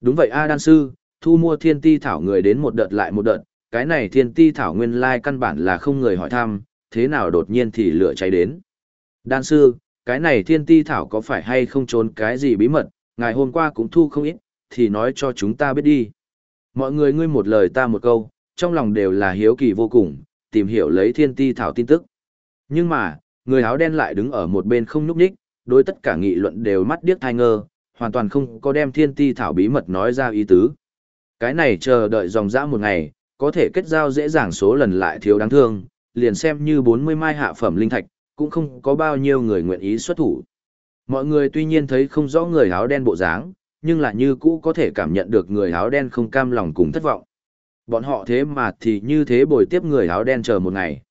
Đúng vậy A Đan Sư, thu mua thiên ti thảo người đến một đợt lại một đợt, cái này thiên ti thảo nguyên lai căn bản là không người hỏi thăm, thế nào đột nhiên thì lửa cháy đến. Đan Sư, cái này thiên ti thảo có phải hay không trốn cái gì bí mật, ngày hôm qua cũng thu không ít, thì nói cho chúng ta biết đi. Mọi người ngươi một lời ta một câu, trong lòng đều là hiếu kỳ vô cùng, tìm hiểu lấy thiên ti thảo tin tức. Nhưng mà, người áo đen lại đứng ở một bên không nhúc nhích, đối tất cả nghị luận đều mắt điếc thai ngơ, hoàn toàn không có đem thiên ti thảo bí mật nói ra ý tứ. Cái này chờ đợi dòng dã một ngày, có thể kết giao dễ dàng số lần lại thiếu đáng thương, liền xem như 40 mai hạ phẩm linh thạch, cũng không có bao nhiêu người nguyện ý xuất thủ. Mọi người tuy nhiên thấy không rõ người áo đen bộ dáng, nhưng là như cũ có thể cảm nhận được người áo đen không cam lòng cùng thất vọng. Bọn họ thế mà thì như thế bồi tiếp người áo đen chờ một ngày.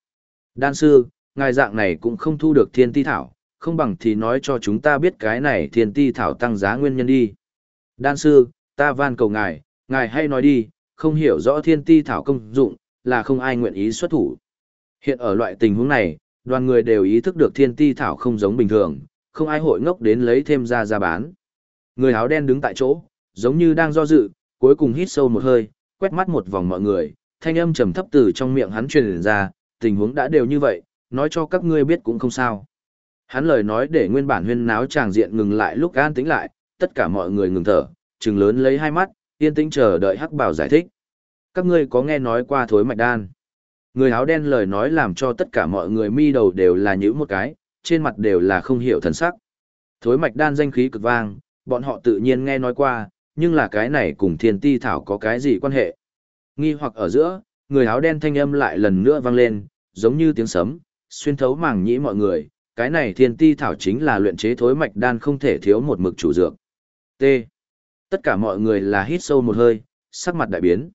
Đan sư, ngài dạng này cũng không thu được thiên ti thảo, không bằng thì nói cho chúng ta biết cái này thiên ti thảo tăng giá nguyên nhân đi. Đan sư, ta van cầu ngài, ngài hay nói đi, không hiểu rõ thiên ti thảo công dụng, là không ai nguyện ý xuất thủ. Hiện ở loại tình huống này, đoàn người đều ý thức được thiên ti thảo không giống bình thường, không ai hội ngốc đến lấy thêm ra ra bán. Người áo đen đứng tại chỗ, giống như đang do dự, cuối cùng hít sâu một hơi, quét mắt một vòng mọi người, thanh âm trầm thấp từ trong miệng hắn truyền ra, tình huống đã đều như vậy, nói cho các ngươi biết cũng không sao. Hắn lời nói để nguyên bản huyên náo tràng diện ngừng lại lúc an tĩnh lại, tất cả mọi người ngừng thở, trừng lớn lấy hai mắt, yên tĩnh chờ đợi Hắc Bảo giải thích. Các ngươi có nghe nói qua thối mạch đan? Người áo đen lời nói làm cho tất cả mọi người mi đầu đều là nhữ một cái, trên mặt đều là không hiểu thần sắc. Thối mạch đan danh khí cực vang, bọn họ tự nhiên nghe nói qua, nhưng là cái này cùng thiên ti thảo có cái gì quan hệ. Nghi hoặc ở giữa, người áo đen thanh âm lại lần nữa vang lên, giống như tiếng sấm, xuyên thấu màng nhĩ mọi người, cái này thiên ti thảo chính là luyện chế thối mạch đan không thể thiếu một mực chủ dược. T. Tất cả mọi người là hít sâu một hơi, sắc mặt đại biến.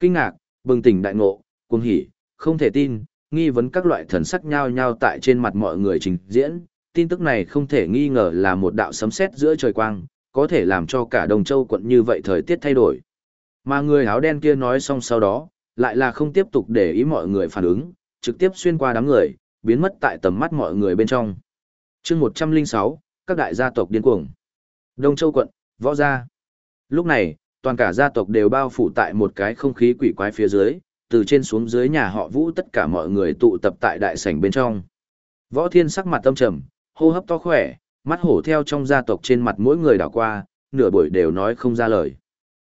Kinh ngạc, bừng tỉnh đại ngộ, cuồng hỉ, không thể tin, nghi vấn các loại thần sắc nhau nhau tại trên mặt mọi người trình diễn. Tin tức này không thể nghi ngờ là một đạo sấm sét giữa trời quang, có thể làm cho cả Đồng Châu quận như vậy thời tiết thay đổi. Mà người áo đen kia nói xong sau đó, lại là không tiếp tục để ý mọi người phản ứng, trực tiếp xuyên qua đám người, biến mất tại tầm mắt mọi người bên trong. chương 106, các đại gia tộc điên cuồng. Đông Châu quận, võ gia. Lúc này, toàn cả gia tộc đều bao phủ tại một cái không khí quỷ quái phía dưới, từ trên xuống dưới nhà họ Vũ tất cả mọi người tụ tập tại đại sảnh bên trong. Võ Thiên sắc mặt tâm trầm, hô hấp to khỏe, mắt hổ theo trong gia tộc trên mặt mỗi người đảo qua, nửa buổi đều nói không ra lời.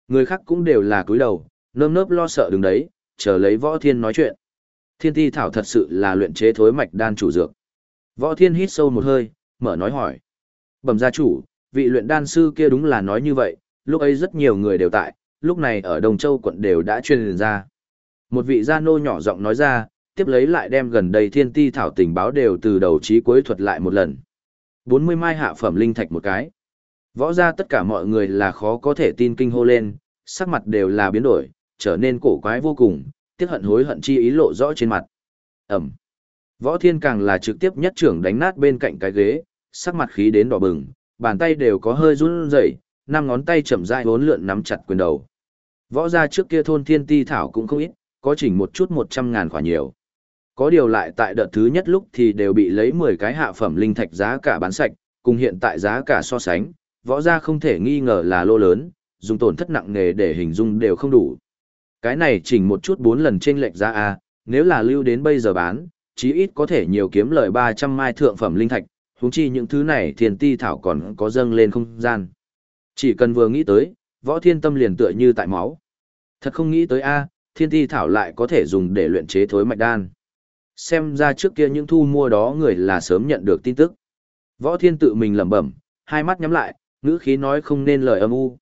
Người khác cũng đều là cúi đầu, nơm nớp lo sợ đứng đấy, chờ lấy Võ Thiên nói chuyện. Thiên ti thảo thật sự là luyện chế thối mạch đan chủ dược. Võ Thiên hít sâu một hơi, mở nói hỏi. Bẩm gia chủ, vị luyện đan sư kia đúng là nói như vậy, lúc ấy rất nhiều người đều tại, lúc này ở Đồng Châu quận đều đã truyền ra. Một vị gia nô nhỏ giọng nói ra, tiếp lấy lại đem gần đây thiên ti thảo tình báo đều từ đầu chí cuối thuật lại một lần. 40 mai hạ phẩm linh thạch một cái. Võ ra tất cả mọi người là khó có thể tin kinh hô lên, sắc mặt đều là biến đổi, trở nên cổ quái vô cùng, tiếc hận hối hận chi ý lộ rõ trên mặt. Ẩm. Võ Thiên càng là trực tiếp nhất trưởng đánh nát bên cạnh cái ghế, sắc mặt khí đến đỏ bừng, bàn tay đều có hơi run rẩy, năm ngón tay chậm rãi vốn lượn nắm chặt quyền đầu. Võ gia trước kia thôn thiên ti thảo cũng không ít, có chỉnh một chút một trăm ngàn quả nhiều. Có điều lại tại đợt thứ nhất lúc thì đều bị lấy 10 cái hạ phẩm linh thạch giá cả bán sạch, cùng hiện tại giá cả so sánh, võ gia không thể nghi ngờ là lô lớn, dùng tổn thất nặng nề để hình dung đều không đủ. Cái này chỉnh một chút bốn lần trên lệch giá A, nếu là lưu đến bây giờ bán, chí ít có thể nhiều kiếm lời 300 mai thượng phẩm linh thạch, huống chi những thứ này thiền ti thảo còn có dâng lên không gian. Chỉ cần vừa nghĩ tới, võ thiên tâm liền tựa như tại máu. Thật không nghĩ tới A, thiên ti thảo lại có thể dùng để luyện chế thối mạch đan. Xem ra trước kia những thu mua đó người là sớm nhận được tin tức. Võ thiên tự mình lẩm bẩm, hai mắt nhắm lại, ngữ khí nói không nên lời âm u.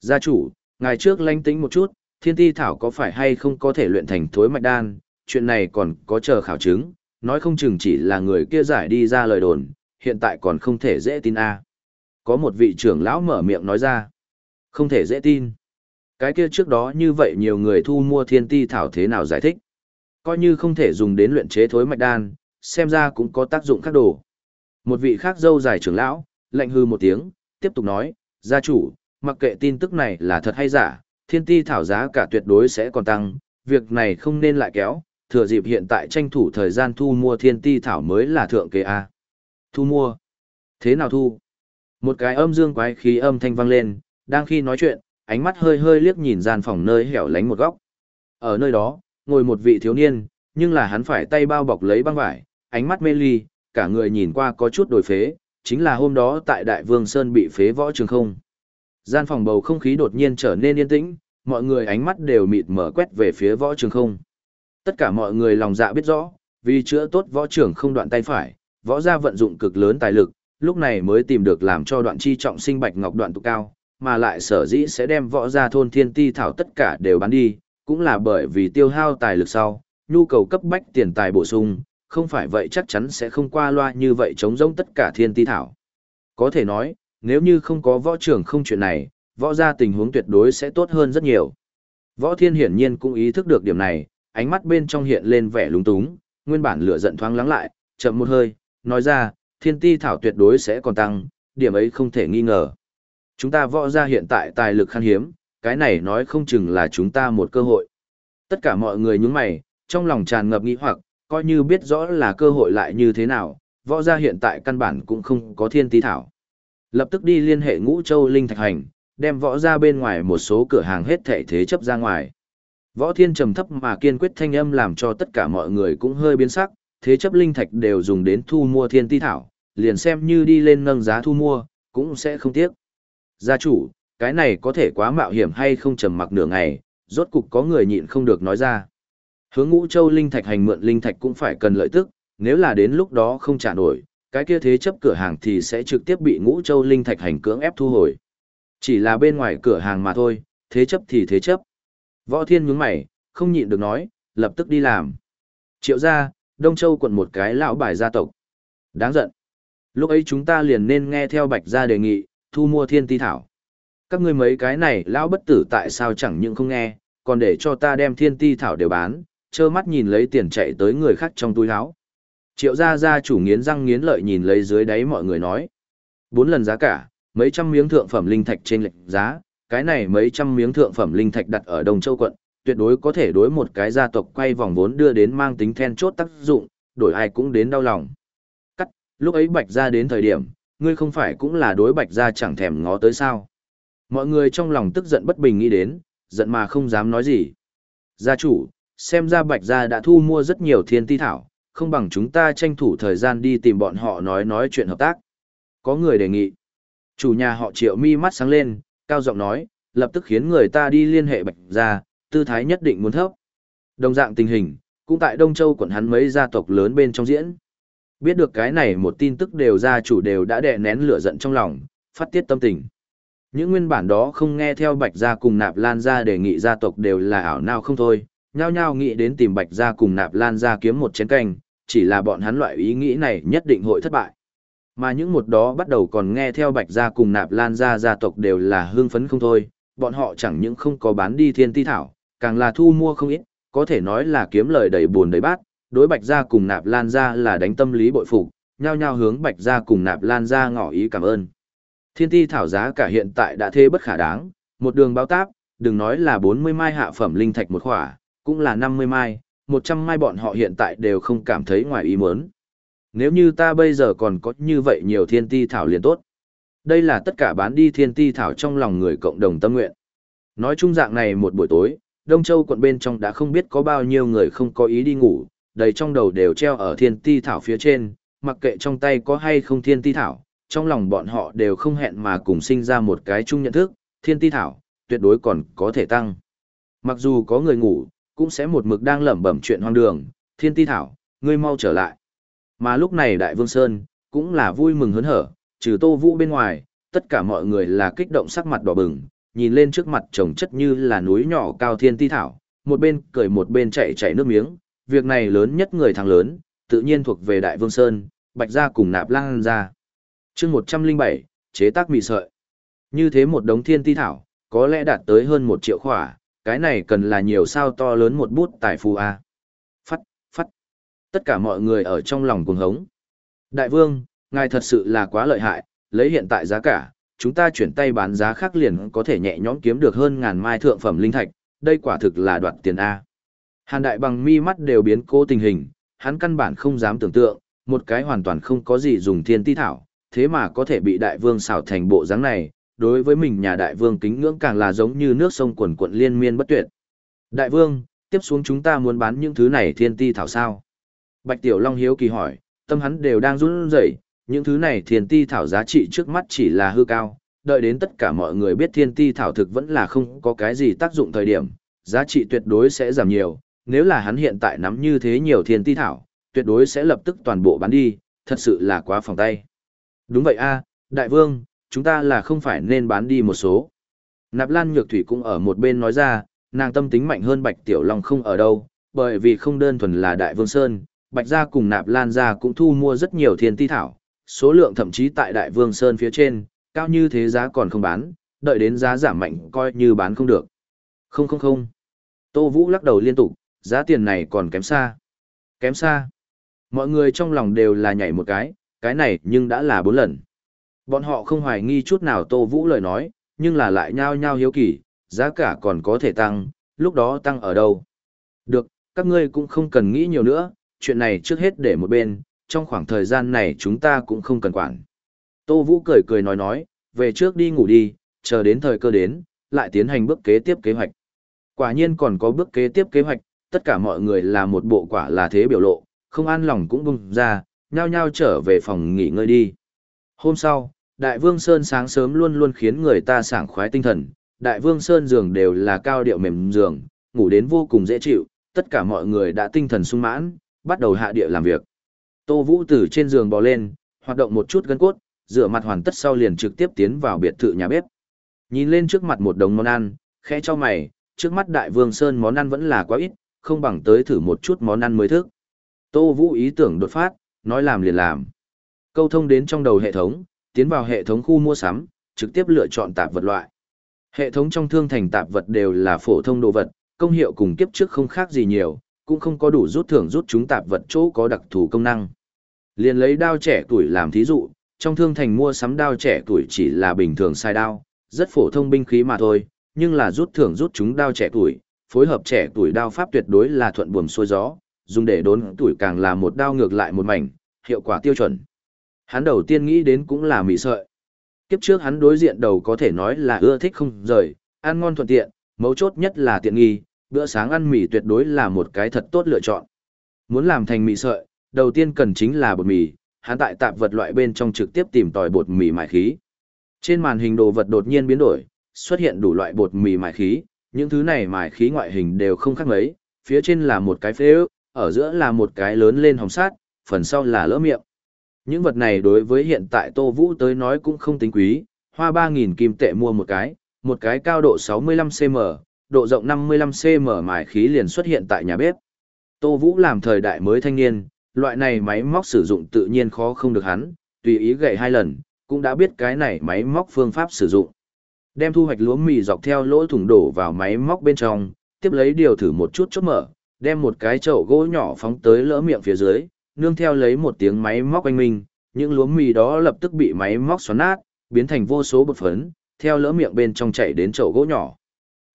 Gia chủ, ngài trước lanh tĩnh một chút, thiên ti thảo có phải hay không có thể luyện thành thối mạch đan, chuyện này còn có chờ khảo chứng, nói không chừng chỉ là người kia giải đi ra lời đồn, hiện tại còn không thể dễ tin a. Có một vị trưởng lão mở miệng nói ra, không thể dễ tin. Cái kia trước đó như vậy nhiều người thu mua thiên ti thảo thế nào giải thích. Coi như không thể dùng đến luyện chế thối mạch đan, xem ra cũng có tác dụng khác đồ. Một vị khác dâu dài trưởng lão, lạnh hư một tiếng, tiếp tục nói, gia chủ, mặc kệ tin tức này là thật hay giả, thiên ti thảo giá cả tuyệt đối sẽ còn tăng, việc này không nên lại kéo, thừa dịp hiện tại tranh thủ thời gian thu mua thiên ti thảo mới là thượng kế A. Thu mua? Thế nào thu? Một cái âm dương quái khí âm thanh vang lên, đang khi nói chuyện, ánh mắt hơi hơi liếc nhìn gian phòng nơi hẻo lánh một góc. Ở nơi đó, ngồi một vị thiếu niên, nhưng là hắn phải tay bao bọc lấy băng vải, ánh mắt mê ly, cả người nhìn qua có chút đổi phế, chính là hôm đó tại Đại Vương Sơn bị phế võ trường không. Gian phòng bầu không khí đột nhiên trở nên yên tĩnh, mọi người ánh mắt đều mịt mở quét về phía võ trường không. Tất cả mọi người lòng dạ biết rõ, vì chữa tốt võ trưởng không đoạn tay phải, võ gia vận dụng cực lớn tài lực, lúc này mới tìm được làm cho đoạn chi trọng sinh bạch ngọc đoạn tụ cao, mà lại sở dĩ sẽ đem võ gia thôn thiên ti thảo tất cả đều bán đi, cũng là bởi vì tiêu hao tài lực sau, nhu cầu cấp bách tiền tài bổ sung, không phải vậy chắc chắn sẽ không qua loa như vậy chống rông tất cả thiên ti thảo. Có thể nói, nếu như không có võ trưởng không chuyện này, võ gia tình huống tuyệt đối sẽ tốt hơn rất nhiều. Võ thiên hiển nhiên cũng ý thức được điểm này, ánh mắt bên trong hiện lên vẻ lúng túng, nguyên bản lửa giận thoáng lắng lại, chậm một hơi, nói ra, thiên ti thảo tuyệt đối sẽ còn tăng, điểm ấy không thể nghi ngờ. Chúng ta võ gia hiện tại tài lực khan hiếm, cái này nói không chừng là chúng ta một cơ hội. Tất cả mọi người nhướng mày, trong lòng tràn ngập nghĩ hoặc, coi như biết rõ là cơ hội lại như thế nào, võ gia hiện tại căn bản cũng không có thiên ti thảo. Lập tức đi liên hệ ngũ châu linh thạch hành, đem võ ra bên ngoài một số cửa hàng hết thảy thế chấp ra ngoài. Võ thiên trầm thấp mà kiên quyết thanh âm làm cho tất cả mọi người cũng hơi biến sắc, thế chấp linh thạch đều dùng đến thu mua thiên ti thảo, liền xem như đi lên nâng giá thu mua, cũng sẽ không tiếc. Gia chủ, cái này có thể quá mạo hiểm hay không trầm mặc nửa ngày, rốt cục có người nhịn không được nói ra. Hướng ngũ châu linh thạch hành mượn linh thạch cũng phải cần lợi tức, nếu là đến lúc đó không trả nổi, cái kia thế chấp cửa hàng thì sẽ trực tiếp bị ngũ châu linh thạch hành cưỡng ép thu hồi. Chỉ là bên ngoài cửa hàng mà thôi, thế chấp thì thế chấp. Võ Thiên nhướng mày, không nhịn được nói, lập tức đi làm. Triệu gia, Đông Châu quận một cái lão bài gia tộc. Đáng giận. Lúc ấy chúng ta liền nên nghe theo Bạch gia đề nghị, thu mua thiên ti thảo. Các ngươi mấy cái này lão bất tử tại sao chẳng những không nghe, còn để cho ta đem thiên ti thảo đều bán, trơ mắt nhìn lấy tiền chạy tới người khác trong túi áo. Triệu gia gia chủ nghiến răng nghiến lợi nhìn lấy dưới đáy mọi người nói. Bốn lần giá cả, mấy trăm miếng thượng phẩm linh thạch trên lệnh giá, cái này mấy trăm miếng thượng phẩm linh thạch đặt ở Đông Châu quận, tuyệt đối có thể đối một cái gia tộc quay vòng vốn đưa đến mang tính then chốt tác dụng, đổi ai cũng đến đau lòng. Cắt, lúc ấy Bạch gia đến thời điểm, ngươi không phải cũng là đối Bạch gia chẳng thèm ngó tới sao? Mọi người trong lòng tức giận bất bình nghĩ đến, giận mà không dám nói gì. Gia chủ, xem ra Bạch gia đã thu mua rất nhiều thiên ti thảo, không bằng chúng ta tranh thủ thời gian đi tìm bọn họ nói nói chuyện hợp tác. Có người đề nghị. Chủ nhà họ triệu mi mắt sáng lên, cao giọng nói, lập tức khiến người ta đi liên hệ bạch ra, tư thái nhất định muốn thấp. Đồng dạng tình hình, cũng tại Đông Châu quận hắn mấy gia tộc lớn bên trong diễn. Biết được cái này một tin tức đều gia chủ đều đã đè nén lửa giận trong lòng, phát tiết tâm tình. Những nguyên bản đó không nghe theo Bạch gia cùng Nạp Lan gia đề nghị gia tộc đều là ảo nào không thôi, nhao nhao nghĩ đến tìm Bạch gia cùng Nạp Lan gia kiếm một chén canh, chỉ là bọn hắn loại ý nghĩ này nhất định hội thất bại. Mà những một đó bắt đầu còn nghe theo Bạch gia cùng Nạp Lan gia gia tộc đều là hưng phấn không thôi, bọn họ chẳng những không có bán đi thiên ti thảo, càng là thu mua không ít, có thể nói là kiếm lời đầy buồn đầy bát, đối Bạch gia cùng Nạp Lan gia là đánh tâm lý bội phục, nhao nhao hướng Bạch gia cùng Nạp Lan gia ngỏ ý cảm ơn. Thiên ti thảo giá cả hiện tại đã thế bất khả đáng, một đường báo táp, đừng nói là 40 mai hạ phẩm linh thạch một khỏa, cũng là 50 mai, 100 mai bọn họ hiện tại đều không cảm thấy ngoài ý muốn. Nếu như ta bây giờ còn có như vậy nhiều thiên ti thảo liền tốt. Đây là tất cả bán đi thiên ti thảo trong lòng người cộng đồng tâm nguyện. Nói chung dạng này một buổi tối, Đông Châu quận bên trong đã không biết có bao nhiêu người không có ý đi ngủ, đầy trong đầu đều treo ở thiên ti thảo phía trên, mặc kệ trong tay có hay không thiên ti thảo, trong lòng bọn họ đều không hẹn mà cùng sinh ra một cái chung nhận thức, thiên ti thảo, tuyệt đối còn có thể tăng. Mặc dù có người ngủ, cũng sẽ một mực đang lẩm bẩm chuyện hoang đường, thiên ti thảo, ngươi mau trở lại. Mà lúc này Đại Vương Sơn, cũng là vui mừng hớn hở, trừ Tô Vũ bên ngoài, tất cả mọi người là kích động sắc mặt đỏ bừng, nhìn lên trước mặt trồng chất như là núi nhỏ cao thiên ti thảo, một bên cười một bên chạy chạy nước miếng, việc này lớn nhất người thằng lớn, tự nhiên thuộc về Đại Vương Sơn, Bạch Gia cùng Nạp Lang Gia. chương 107, chế tác mì sợi. Như thế một đống thiên ti thảo, có lẽ đạt tới hơn một triệu khỏa, cái này cần là nhiều sao to lớn một bút tài phú à. A. Tất cả mọi người ở trong lòng cuồng hống. Đại vương, ngài thật sự là quá lợi hại, lấy hiện tại giá cả, chúng ta chuyển tay bán giá khác liền có thể nhẹ nhõm kiếm được hơn ngàn mai thượng phẩm linh thạch, đây quả thực là đoạt tiền A. Hàn đại bằng mi mắt đều biến cố tình hình, hắn căn bản không dám tưởng tượng, một cái hoàn toàn không có gì dùng thiên ti thảo, thế mà có thể bị đại vương xảo thành bộ dáng này, đối với mình nhà đại vương kính ngưỡng càng là giống như nước sông quần quận liên miên bất tuyệt. Đại vương, tiếp xuống chúng ta muốn bán những thứ này thiên ti thảo sao? Bạch Tiểu Long hiếu kỳ hỏi, tâm hắn đều đang run rẩy, những thứ này thiên ti thảo giá trị trước mắt chỉ là hư cao, đợi đến tất cả mọi người biết thiên ti thảo thực vẫn là không có cái gì tác dụng thời điểm, giá trị tuyệt đối sẽ giảm nhiều, nếu là hắn hiện tại nắm như thế nhiều thiên ti thảo, tuyệt đối sẽ lập tức toàn bộ bán đi, thật sự là quá phòng tay. Đúng vậy a, đại vương, chúng ta là không phải nên bán đi một số. Nạp Lan Nhược Thủy cũng ở một bên nói ra, nàng tâm tính mạnh hơn Bạch Tiểu Long không ở đâu, bởi vì không đơn thuần là Đại Vương Sơn, Bạch Gia cùng Nạp Lan Gia cũng thu mua rất nhiều thiên ti thảo, số lượng thậm chí tại Đại Vương Sơn phía trên, cao như thế giá còn không bán, đợi đến giá giảm mạnh coi như bán không được. Không không không. Tô Vũ lắc đầu liên tục, giá tiền này còn kém xa. Kém xa. Mọi người trong lòng đều là nhảy một cái, cái này nhưng đã là bốn lần. Bọn họ không hoài nghi chút nào Tô Vũ lời nói, nhưng là lại nhao nhao hiếu kỳ, giá cả còn có thể tăng, lúc đó tăng ở đâu. Được, các ngươi cũng không cần nghĩ nhiều nữa, chuyện này trước hết để một bên, trong khoảng thời gian này chúng ta cũng không cần quản. Tô Vũ cười cười nói nói, về trước đi ngủ đi, chờ đến thời cơ đến, lại tiến hành bước kế tiếp kế hoạch. Quả nhiên còn có bước kế tiếp kế hoạch, tất cả mọi người là một bộ quả là thế biểu lộ, không an lòng cũng bùng ra, nhao nhao trở về phòng nghỉ ngơi đi. Hôm sau, Đại Vương Sơn sáng sớm luôn luôn khiến người ta sảng khoái tinh thần, Đại Vương Sơn giường đều là cao điệu mềm giường, ngủ đến vô cùng dễ chịu, tất cả mọi người đã tinh thần sung mãn, bắt đầu hạ địa làm việc. Tô Vũ từ trên giường bò lên, hoạt động một chút gân cốt, rửa mặt hoàn tất sau liền trực tiếp tiến vào biệt thự nhà bếp. Nhìn lên trước mặt một đống món ăn, khẽ cho mày, trước mắt Đại Vương Sơn món ăn vẫn là quá ít, không bằng tới thử một chút món ăn mới thức. Tô Vũ ý tưởng đột phát, nói làm liền làm. Câu thông đến trong đầu hệ thống, tiến vào hệ thống khu mua sắm, trực tiếp lựa chọn tạp vật loại. Hệ thống trong thương thành tạp vật đều là phổ thông đồ vật, công hiệu cùng kiếp trước không khác gì nhiều, cũng không có đủ rút thưởng rút chúng tạp vật chỗ có đặc thù công năng. Liền lấy đao trẻ tuổi làm thí dụ, trong thương thành mua sắm đao trẻ tuổi chỉ là bình thường sai đao, rất phổ thông binh khí mà thôi, nhưng là rút thưởng rút chúng đao trẻ tuổi, phối hợp trẻ tuổi đao pháp tuyệt đối là thuận buồm xuôi gió, dùng để đốn tuổi càng là một đao ngược lại một mảnh, hiệu quả tiêu chuẩn. Hắn đầu tiên nghĩ đến cũng là mì sợi. Kiếp trước hắn đối diện đầu có thể nói là ưa thích không rời, ăn ngon thuận tiện, mấu chốt nhất là tiện nghi, bữa sáng ăn mì tuyệt đối là một cái thật tốt lựa chọn. Muốn làm thành mì sợi, đầu tiên cần chính là bột mì, hắn tại tạp vật loại bên trong trực tiếp tìm tòi bột mì mài khí. Trên màn hình đồ vật đột nhiên biến đổi, xuất hiện đủ loại bột mì mài khí, những thứ này mài khí ngoại hình đều không khác mấy, phía trên là một cái phế ở giữa là một cái lớn lên hồng sát, phần sau là lỡ miệng. Những vật này đối với hiện tại Tô Vũ tới nói cũng không tính quý, hoa 3.000 kim tệ mua một cái, một cái cao độ 65cm, độ rộng 55cm mài khí liền xuất hiện tại nhà bếp. Tô Vũ làm thời đại mới thanh niên, loại này máy móc sử dụng tự nhiên khó không được hắn, tùy ý gậy hai lần, cũng đã biết cái này máy móc phương pháp sử dụng. Đem thu hoạch lúa mì dọc theo lỗ thủng đổ vào máy móc bên trong, tiếp lấy điều thử một chút chốt mở, đem một cái chậu gỗ nhỏ phóng tới lỡ miệng phía dưới, nương theo lấy một tiếng máy móc oanh minh, những lúa mì đó lập tức bị máy móc xoắn nát, biến thành vô số bột phấn, theo lỡ miệng bên trong chảy đến chậu gỗ nhỏ.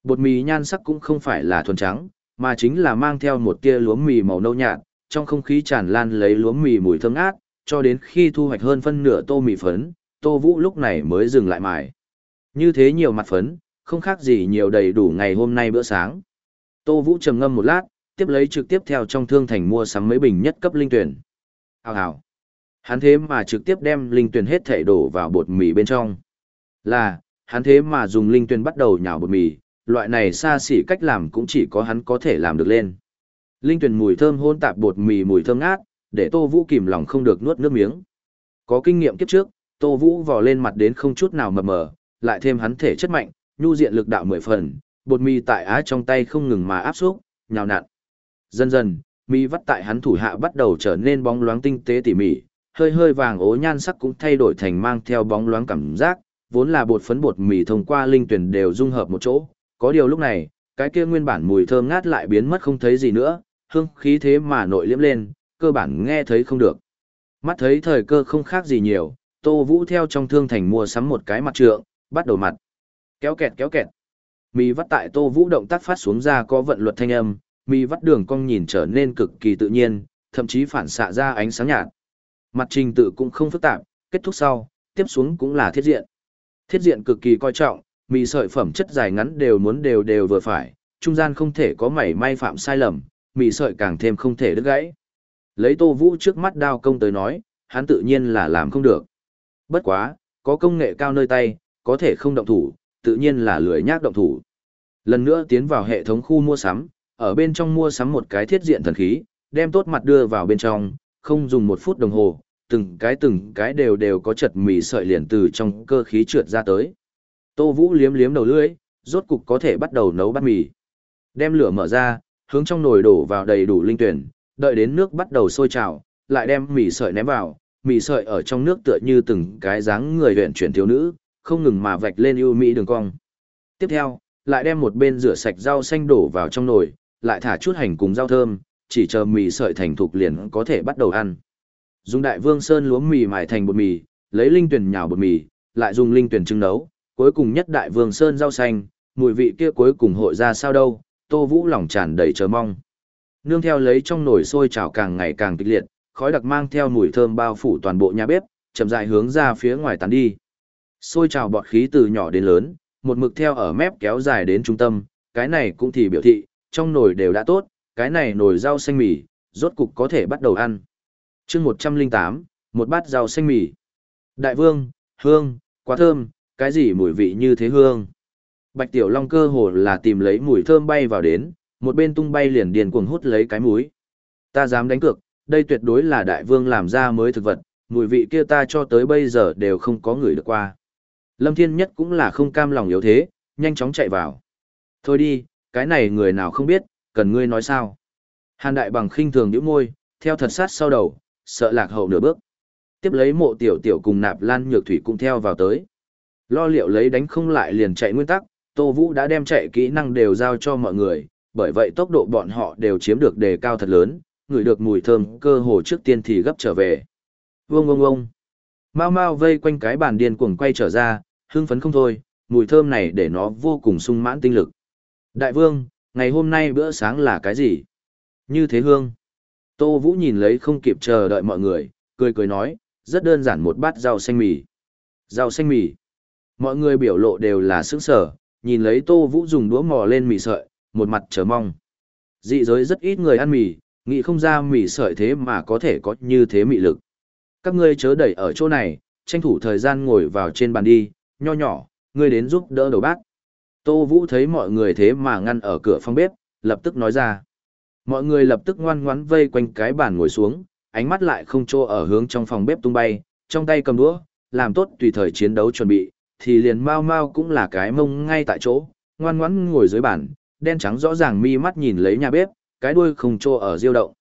Bột mì nhan sắc cũng không phải là thuần trắng, mà chính là mang theo một tia lúa mì màu nâu nhạt, trong không khí tràn lan lấy lúa mì mùi thơm ngát, cho đến khi thu hoạch hơn phân nửa tô mì phấn, Tô Vũ lúc này mới dừng lại mài. Như thế nhiều mặt phấn, không khác gì nhiều đầy đủ ngày hôm nay bữa sáng. Tô Vũ trầm ngâm một lát, tiếp lấy trực tiếp theo trong thương thành mua sắm mấy bình nhất cấp linh tuyển. Hào hào. Hắn thế mà trực tiếp đem linh tuyển hết thể đổ vào bột mì bên trong. Là, hắn thế mà dùng linh tuyển bắt đầu nhào bột mì, loại này xa xỉ cách làm cũng chỉ có hắn có thể làm được lên. Linh tuyển mùi thơm hôn tạp bột mì mùi thơm ngát, để Tô Vũ kìm lòng không được nuốt nước miếng. Có kinh nghiệm kiếp trước, Tô Vũ vò lên mặt đến không chút nào mập mờ, lại thêm hắn thể chất mạnh, nhu diện lực đạo mười phần, bột mì tại á trong tay không ngừng mà áp xúc, nhào nặn. Dần dần, mi vắt tại hắn thủ hạ bắt đầu trở nên bóng loáng tinh tế tỉ mỉ, hơi hơi vàng ố nhan sắc cũng thay đổi thành mang theo bóng loáng cảm giác, vốn là bột phấn bột mì thông qua linh tuyển đều dung hợp một chỗ, có điều lúc này, cái kia nguyên bản mùi thơm ngát lại biến mất không thấy gì nữa, hương khí thế mà nội liễm lên, cơ bản nghe thấy không được. Mắt thấy thời cơ không khác gì nhiều, Tô Vũ theo trong thương thành mua sắm một cái mặt trượng, bắt đầu mặt. Kéo kẹt kéo kẹt. Mì vắt tại Tô Vũ động tác phát xuống ra có vận luật thanh âm, mi vắt đường cong nhìn trở nên cực kỳ tự nhiên, thậm chí phản xạ ra ánh sáng nhạt. Mặt trình tự cũng không phức tạp, kết thúc sau, tiếp xuống cũng là thiết diện. Thiết diện cực kỳ coi trọng, mì sợi phẩm chất dài ngắn đều muốn đều đều vừa phải, trung gian không thể có mảy may phạm sai lầm, mì sợi càng thêm không thể đứt gãy. Lấy Tô Vũ trước mắt đao công tới nói, hắn tự nhiên là làm không được. Bất quá, có công nghệ cao nơi tay, có thể không động thủ, tự nhiên là lười nhác động thủ. Lần nữa tiến vào hệ thống khu mua sắm, ở bên trong mua sắm một cái thiết diện thần khí, đem tốt mặt đưa vào bên trong, không dùng một phút đồng hồ, từng cái từng cái đều đều có chật mì sợi liền từ trong cơ khí trượt ra tới. Tô Vũ liếm liếm đầu lưỡi, rốt cục có thể bắt đầu nấu bát mì. Đem lửa mở ra, hướng trong nồi đổ vào đầy đủ linh tuyển, đợi đến nước bắt đầu sôi trào, lại đem mì sợi ném vào, mì sợi ở trong nước tựa như từng cái dáng người huyện chuyển thiếu nữ, không ngừng mà vạch lên ưu mỹ đường cong. Tiếp theo, lại đem một bên rửa sạch rau xanh đổ vào trong nồi, lại thả chút hành cùng rau thơm, chỉ chờ mì sợi thành thục liền có thể bắt đầu ăn. Dùng đại vương sơn lúa mì mài thành bột mì, lấy linh tuyển nhào bột mì, lại dùng linh tuyển trứng nấu, cuối cùng nhất đại vương sơn rau xanh, mùi vị kia cuối cùng hội ra sao đâu, Tô Vũ lòng tràn đầy chờ mong. Nương theo lấy trong nồi sôi chảo càng ngày càng kịch liệt, khói đặc mang theo mùi thơm bao phủ toàn bộ nhà bếp, chậm rãi hướng ra phía ngoài tán đi. Sôi trào bọt khí từ nhỏ đến lớn, một mực theo ở mép kéo dài đến trung tâm, cái này cũng thì biểu thị, trong nồi đều đã tốt, cái này nồi rau xanh mì, rốt cục có thể bắt đầu ăn. chương 108, một bát rau xanh mì. Đại vương, hương, quá thơm, cái gì mùi vị như thế hương. Bạch Tiểu Long cơ hồ là tìm lấy mùi thơm bay vào đến, một bên tung bay liền điền cuồng hút lấy cái mũi. Ta dám đánh cược, đây tuyệt đối là đại vương làm ra mới thực vật, mùi vị kia ta cho tới bây giờ đều không có người được qua. Lâm Thiên Nhất cũng là không cam lòng yếu thế, nhanh chóng chạy vào. Thôi đi, cái này người nào không biết, cần ngươi nói sao. Hàn đại bằng khinh thường nhíu môi, theo thật sát sau đầu, sợ lạc hậu nửa bước. Tiếp lấy mộ tiểu tiểu cùng nạp lan nhược thủy cũng theo vào tới. Lo liệu lấy đánh không lại liền chạy nguyên tắc, Tô Vũ đã đem chạy kỹ năng đều giao cho mọi người, bởi vậy tốc độ bọn họ đều chiếm được đề cao thật lớn, ngửi được mùi thơm cơ hồ trước tiên thì gấp trở về. Vương vương vương. Mau mau vây quanh cái bàn điên cuồng quay trở ra, hưng phấn không thôi, mùi thơm này để nó vô cùng sung mãn tinh lực. Đại vương, ngày hôm nay bữa sáng là cái gì? Như thế hương. Tô Vũ nhìn lấy không kịp chờ đợi mọi người, cười cười nói, rất đơn giản một bát rau xanh mì. Rau xanh mì. Mọi người biểu lộ đều là sững sở, nhìn lấy Tô Vũ dùng đũa mò lên mì sợi, một mặt chờ mong. Dị giới rất ít người ăn mì, nghĩ không ra mì sợi thế mà có thể có như thế mị lực. Các ngươi chớ đẩy ở chỗ này, tranh thủ thời gian ngồi vào trên bàn đi, nho nhỏ, ngươi đến giúp đỡ đầu bác. Tô Vũ thấy mọi người thế mà ngăn ở cửa phòng bếp, lập tức nói ra. Mọi người lập tức ngoan ngoãn vây quanh cái bàn ngồi xuống, ánh mắt lại không trô ở hướng trong phòng bếp tung bay, trong tay cầm đũa, làm tốt tùy thời chiến đấu chuẩn bị, thì liền mau mau cũng là cái mông ngay tại chỗ, ngoan ngoãn ngồi dưới bàn, đen trắng rõ ràng mi mắt nhìn lấy nhà bếp, cái đuôi không trô ở diêu động.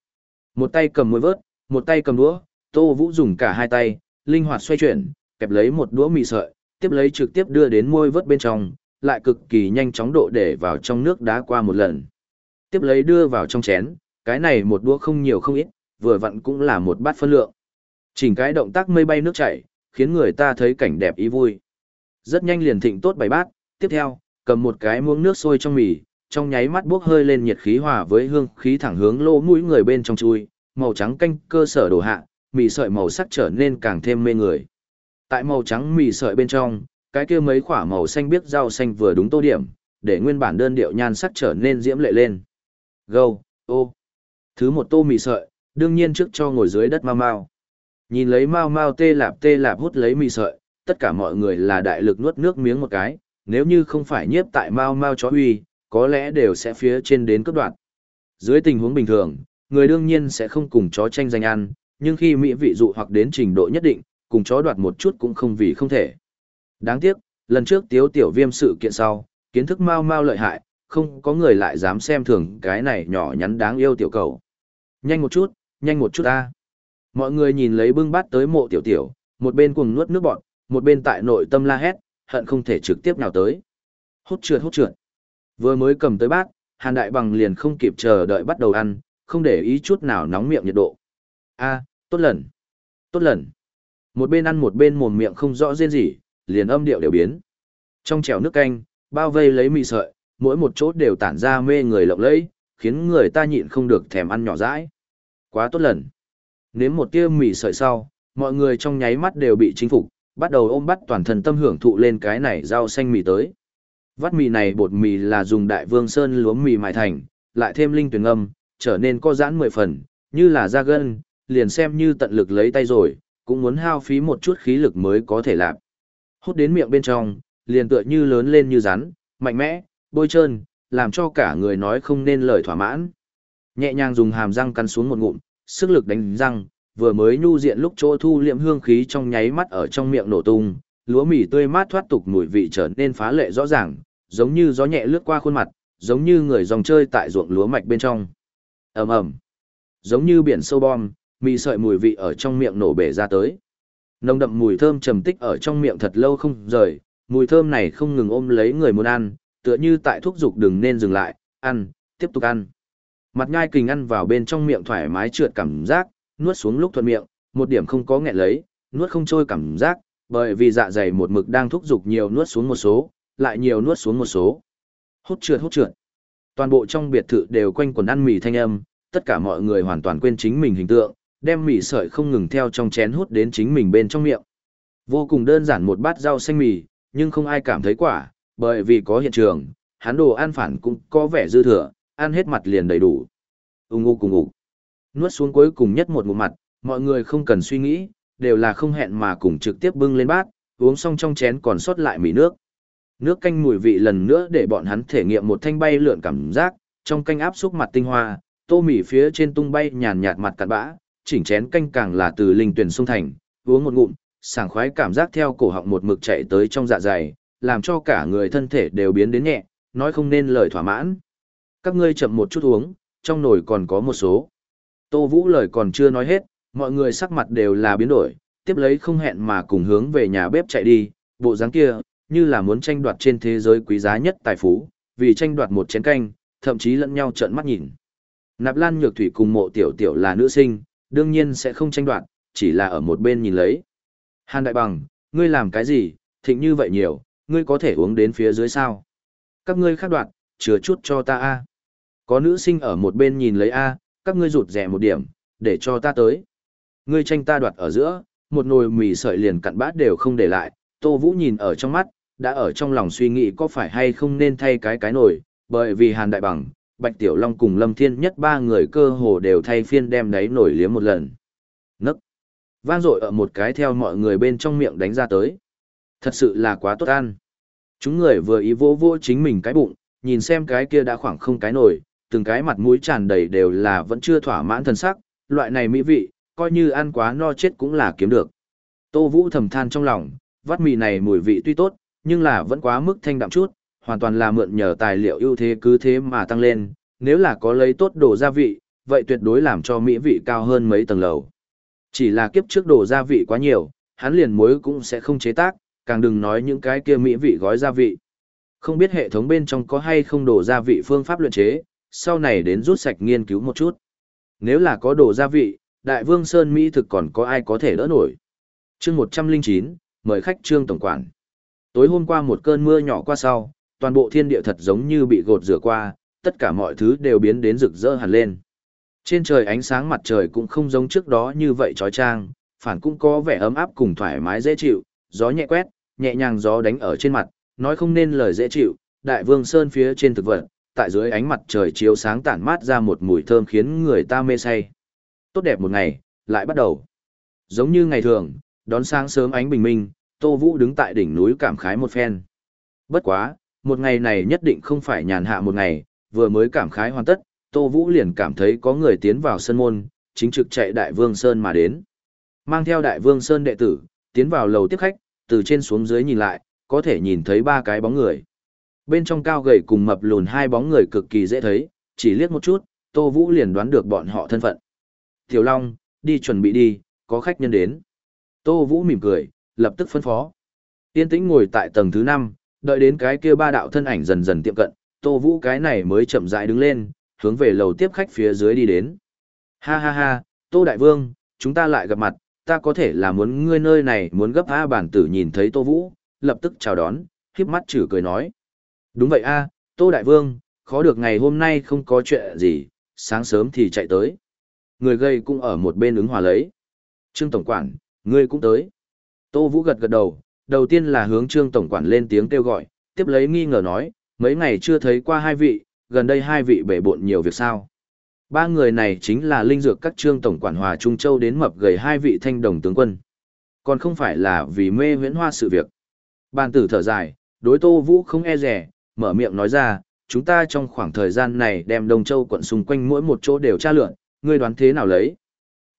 Một tay cầm môi vớt, một tay cầm đũa, Tô Vũ dùng cả hai tay, linh hoạt xoay chuyển, kẹp lấy một đũa mì sợi, tiếp lấy trực tiếp đưa đến môi vớt bên trong, lại cực kỳ nhanh chóng độ để vào trong nước đá qua một lần. Tiếp lấy đưa vào trong chén, cái này một đũa không nhiều không ít, vừa vặn cũng là một bát phân lượng. Chỉnh cái động tác mây bay nước chảy, khiến người ta thấy cảnh đẹp ý vui. Rất nhanh liền thịnh tốt bảy bát, tiếp theo, cầm một cái muỗng nước sôi trong mì, trong nháy mắt bốc hơi lên nhiệt khí hòa với hương khí thẳng hướng lỗ mũi người bên trong chui, màu trắng canh cơ sở đồ hạ, mì sợi màu sắc trở nên càng thêm mê người. Tại màu trắng mì sợi bên trong, cái kia mấy quả màu xanh biếc rau xanh vừa đúng tô điểm, để nguyên bản đơn điệu nhan sắc trở nên diễm lệ lên. Gâu, ô. Thứ một tô mì sợi, đương nhiên trước cho ngồi dưới đất mau mau. Nhìn lấy mau mau tê lạp tê lạp hút lấy mì sợi, tất cả mọi người là đại lực nuốt nước miếng một cái, nếu như không phải nhiếp tại mau mau chó huy, có lẽ đều sẽ phía trên đến cấp đoạn. Dưới tình huống bình thường, người đương nhiên sẽ không cùng chó tranh giành ăn, nhưng khi mỹ vị dụ hoặc đến trình độ nhất định, cùng chó đoạt một chút cũng không vì không thể. Đáng tiếc, lần trước tiếu tiểu viêm sự kiện sau, kiến thức mau mau lợi hại, không có người lại dám xem thường cái này nhỏ nhắn đáng yêu tiểu cầu. Nhanh một chút, nhanh một chút ta. Mọi người nhìn lấy bưng bát tới mộ tiểu tiểu, một bên cuồng nuốt nước bọt, một bên tại nội tâm la hét, hận không thể trực tiếp nào tới. Hút trượt hút trượt. Vừa mới cầm tới bát, Hàn Đại Bằng liền không kịp chờ đợi bắt đầu ăn, không để ý chút nào nóng miệng nhiệt độ. A, tốt lần. Tốt lần. Một bên ăn một bên mồm miệng không rõ rên gì, liền âm điệu đều biến. Trong chèo nước canh, bao vây lấy mì sợi, mỗi một chỗ đều tản ra mê người lộng lẫy, khiến người ta nhịn không được thèm ăn nhỏ dãi. Quá tốt lần. Nếm một tia mì sợi sau, mọi người trong nháy mắt đều bị chinh phục, bắt đầu ôm bắt toàn thân tâm hưởng thụ lên cái này rau xanh mì tới. Vắt mì này bột mì là dùng đại vương sơn lúa mì mài thành, lại thêm linh tuyển âm, trở nên có giãn mười phần, như là da gân, liền xem như tận lực lấy tay rồi, cũng muốn hao phí một chút khí lực mới có thể làm. Hút đến miệng bên trong, liền tựa như lớn lên như rắn, mạnh mẽ, bôi trơn, làm cho cả người nói không nên lời thỏa mãn. Nhẹ nhàng dùng hàm răng cắn xuống một ngụm, sức lực đánh răng, vừa mới nhu diện lúc chỗ thu liệm hương khí trong nháy mắt ở trong miệng nổ tung, lúa mì tươi mát thoát tục mùi vị trở nên phá lệ rõ ràng, giống như gió nhẹ lướt qua khuôn mặt, giống như người dòng chơi tại ruộng lúa mạch bên trong. Ầm ầm. Giống như biển sâu bom, mì sợi mùi vị ở trong miệng nổ bể ra tới. Nồng đậm mùi thơm trầm tích ở trong miệng thật lâu không rời, mùi thơm này không ngừng ôm lấy người muốn ăn, tựa như tại thúc dục đừng nên dừng lại, ăn, tiếp tục ăn. Mặt nhai kình ăn vào bên trong miệng thoải mái trượt cảm giác, nuốt xuống lúc thuận miệng, một điểm không có nghẹn lấy, nuốt không trôi cảm giác, bởi vì dạ dày một mực đang thúc dục nhiều nuốt xuống một số, lại nhiều nuốt xuống một số. Hút trượt hút trượt. Toàn bộ trong biệt thự đều quanh quần ăn mì thanh âm, tất cả mọi người hoàn toàn quên chính mình hình tượng, đem mì sợi không ngừng theo trong chén hút đến chính mình bên trong miệng. Vô cùng đơn giản một bát rau xanh mì, nhưng không ai cảm thấy quả, bởi vì có hiện trường, hắn đồ ăn phản cũng có vẻ dư thừa, ăn hết mặt liền đầy đủ. Ung ung cùng ngủ, Nuốt xuống cuối cùng nhất một ngụm mặt, mọi người không cần suy nghĩ, đều là không hẹn mà cùng trực tiếp bưng lên bát, uống xong trong chén còn sót lại mì nước. Nước canh mùi vị lần nữa để bọn hắn thể nghiệm một thanh bay lượn cảm giác, trong canh áp xúc mặt tinh hoa, tô mì phía trên tung bay nhàn nhạt mặt cặn bã, chỉnh chén canh càng là từ linh tuyển sung thành, uống một ngụm, sảng khoái cảm giác theo cổ họng một mực chạy tới trong dạ dày, làm cho cả người thân thể đều biến đến nhẹ, nói không nên lời thỏa mãn. Các ngươi chậm một chút uống, trong nồi còn có một số. Tô Vũ lời còn chưa nói hết, mọi người sắc mặt đều là biến đổi, tiếp lấy không hẹn mà cùng hướng về nhà bếp chạy đi, bộ dáng kia, như là muốn tranh đoạt trên thế giới quý giá nhất tài phú, vì tranh đoạt một chén canh, thậm chí lẫn nhau trợn mắt nhìn. Nạp Lan Nhược Thủy cùng mộ tiểu tiểu là nữ sinh, đương nhiên sẽ không tranh đoạt, chỉ là ở một bên nhìn lấy. Hàn Đại Bằng, ngươi làm cái gì, thịnh như vậy nhiều, ngươi có thể uống đến phía dưới sao? Các ngươi khác đoạt, chứa chút cho ta a. Có nữ sinh ở một bên nhìn lấy a, các ngươi rụt rẻ một điểm, để cho ta tới. Ngươi tranh ta đoạt ở giữa, một nồi mì sợi liền cặn bát đều không để lại, Tô Vũ nhìn ở trong mắt, đã ở trong lòng suy nghĩ có phải hay không nên thay cái cái nồi, bởi vì Hàn Đại Bằng, Bạch Tiểu Long cùng Lâm Thiên nhất ba người cơ hồ đều thay phiên đem đáy nổi liếm một lần. Nấc. Vang dội ở một cái theo mọi người bên trong miệng đánh ra tới. Thật sự là quá tốt ăn. Chúng người vừa ý vô vô chính mình cái bụng, nhìn xem cái kia đã khoảng không cái nổi, từng cái mặt mũi tràn đầy đều là vẫn chưa thỏa mãn thần sắc, loại này mỹ vị, coi như ăn quá no chết cũng là kiếm được. Tô Vũ thầm than trong lòng, vắt mì này mùi vị tuy tốt, nhưng là vẫn quá mức thanh đạm chút, hoàn toàn là mượn nhờ tài liệu ưu thế cứ thế mà tăng lên, nếu là có lấy tốt đồ gia vị, vậy tuyệt đối làm cho mỹ vị cao hơn mấy tầng lầu. Chỉ là kiếp trước đồ gia vị quá nhiều, hắn liền muối cũng sẽ không chế tác, càng đừng nói những cái kia mỹ vị gói gia vị. Không biết hệ thống bên trong có hay không đồ gia vị phương pháp luyện chế, sau này đến rút sạch nghiên cứu một chút. Nếu là có đồ gia vị, Đại Vương Sơn Mỹ thực còn có ai có thể đỡ nổi. chương 109, mời khách trương tổng quản. Tối hôm qua một cơn mưa nhỏ qua sau, toàn bộ thiên địa thật giống như bị gột rửa qua, tất cả mọi thứ đều biến đến rực rỡ hẳn lên. Trên trời ánh sáng mặt trời cũng không giống trước đó như vậy trói trang, phản cũng có vẻ ấm áp cùng thoải mái dễ chịu, gió nhẹ quét, nhẹ nhàng gió đánh ở trên mặt, nói không nên lời dễ chịu, đại vương sơn phía trên thực vật, tại dưới ánh mặt trời chiếu sáng tản mát ra một mùi thơm khiến người ta mê say. Tốt đẹp một ngày, lại bắt đầu. Giống như ngày thường, đón sáng sớm ánh bình minh, Tô Vũ đứng tại đỉnh núi cảm khái một phen. Bất quá, một ngày này nhất định không phải nhàn hạ một ngày, vừa mới cảm khái hoàn tất, Tô Vũ liền cảm thấy có người tiến vào sân môn, chính trực chạy Đại Vương Sơn mà đến. Mang theo Đại Vương Sơn đệ tử, tiến vào lầu tiếp khách, từ trên xuống dưới nhìn lại, có thể nhìn thấy ba cái bóng người. Bên trong cao gầy cùng mập lùn hai bóng người cực kỳ dễ thấy, chỉ liếc một chút, Tô Vũ liền đoán được bọn họ thân phận. Tiểu Long, đi chuẩn bị đi, có khách nhân đến. Tô Vũ mỉm cười, lập tức phân phó. Tiên tĩnh ngồi tại tầng thứ 5, đợi đến cái kia ba đạo thân ảnh dần dần tiệm cận, Tô Vũ cái này mới chậm rãi đứng lên, hướng về lầu tiếp khách phía dưới đi đến. Ha ha ha, Tô Đại Vương, chúng ta lại gặp mặt, ta có thể là muốn ngươi nơi này muốn gấp A bản tử nhìn thấy Tô Vũ, lập tức chào đón, khiếp mắt chử cười nói. Đúng vậy A, Tô Đại Vương, khó được ngày hôm nay không có chuyện gì, sáng sớm thì chạy tới. Người gây cũng ở một bên ứng hòa lấy. Trương Tổng Quản, ngươi cũng tới. Tô Vũ gật gật đầu, đầu tiên là hướng Trương Tổng Quản lên tiếng kêu gọi, tiếp lấy nghi ngờ nói, mấy ngày chưa thấy qua hai vị, gần đây hai vị bể bộn nhiều việc sao. Ba người này chính là linh dược các Trương Tổng Quản Hòa Trung Châu đến mập gầy hai vị thanh đồng tướng quân. Còn không phải là vì mê huyễn hoa sự việc. Bàn tử thở dài, đối Tô Vũ không e rẻ, mở miệng nói ra, chúng ta trong khoảng thời gian này đem Đông Châu quận xung quanh mỗi một chỗ đều tra lượn, ngươi đoán thế nào lấy.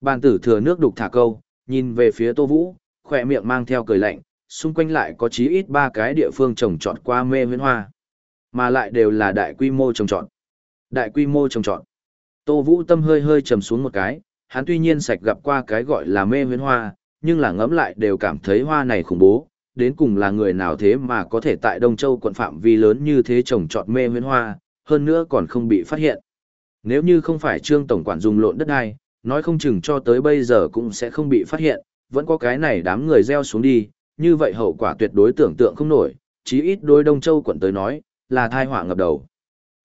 Bàn tử thừa nước đục thả câu, nhìn về phía Tô Vũ, khỏe miệng mang theo cười lạnh, xung quanh lại có chí ít ba cái địa phương trồng trọt qua mê huyễn hoa. Mà lại đều là đại quy mô trồng trọt. Đại quy mô trồng trọt. Tô Vũ tâm hơi hơi trầm xuống một cái, hắn tuy nhiên sạch gặp qua cái gọi là mê huyễn hoa, nhưng là ngẫm lại đều cảm thấy hoa này khủng bố, đến cùng là người nào thế mà có thể tại Đông Châu quận phạm vi lớn như thế trồng trọt mê huyễn hoa, hơn nữa còn không bị phát hiện. Nếu như không phải Trương Tổng quản dùng lộn đất đai, nói không chừng cho tới bây giờ cũng sẽ không bị phát hiện, vẫn có cái này đám người gieo xuống đi, như vậy hậu quả tuyệt đối tưởng tượng không nổi, chí ít đôi Đông Châu quận tới nói, là thai họa ngập đầu.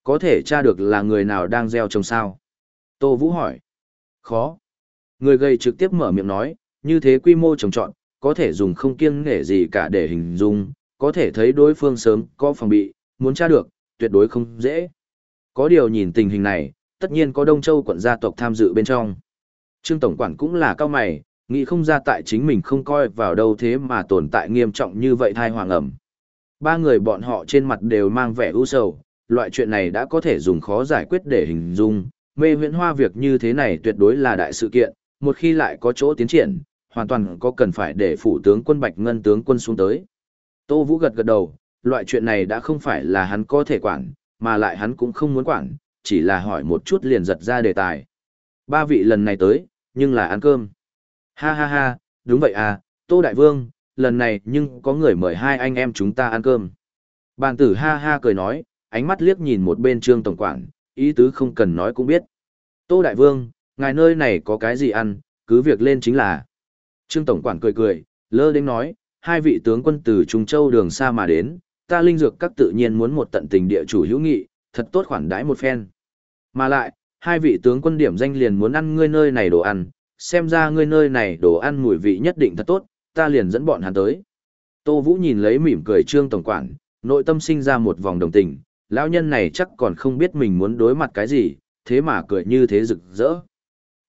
Có thể tra được là người nào đang gieo trồng sao? Tô Vũ hỏi. Khó. Người gây trực tiếp mở miệng nói, như thế quy mô trồng trọn, có thể dùng không kiêng nể gì cả để hình dung, có thể thấy đối phương sớm có phòng bị, muốn tra được, tuyệt đối không dễ. Có điều nhìn tình hình này, tất nhiên có Đông Châu quận gia tộc tham dự bên trong. Trương Tổng Quản cũng là cao mày, nghĩ không ra tại chính mình không coi vào đâu thế mà tồn tại nghiêm trọng như vậy thai hoàng ẩm. Ba người bọn họ trên mặt đều mang vẻ u sầu, loại chuyện này đã có thể dùng khó giải quyết để hình dung, mê huyễn hoa việc như thế này tuyệt đối là đại sự kiện, một khi lại có chỗ tiến triển, hoàn toàn có cần phải để phủ tướng quân Bạch Ngân tướng quân xuống tới. Tô Vũ gật gật đầu, loại chuyện này đã không phải là hắn có thể quản, mà lại hắn cũng không muốn quản, chỉ là hỏi một chút liền giật ra đề tài. Ba vị lần này tới, nhưng là ăn cơm. Ha ha ha, đúng vậy à, Tô Đại Vương, lần này nhưng có người mời hai anh em chúng ta ăn cơm. Bàn tử ha ha cười nói, ánh mắt liếc nhìn một bên trương tổng quản, ý tứ không cần nói cũng biết. Tô Đại Vương, ngài nơi này có cái gì ăn, cứ việc lên chính là. Trương Tổng Quản cười cười, lơ đến nói, hai vị tướng quân từ Trung Châu đường xa mà đến, ta linh dược các tự nhiên muốn một tận tình địa chủ hữu nghị, thật tốt khoản đãi một phen. Mà lại, hai vị tướng quân điểm danh liền muốn ăn ngươi nơi này đồ ăn, xem ra ngươi nơi này đồ ăn mùi vị nhất định thật tốt, ta liền dẫn bọn hắn tới. Tô Vũ nhìn lấy mỉm cười Trương Tổng Quản, nội tâm sinh ra một vòng đồng tình, lão nhân này chắc còn không biết mình muốn đối mặt cái gì, thế mà cười như thế rực rỡ.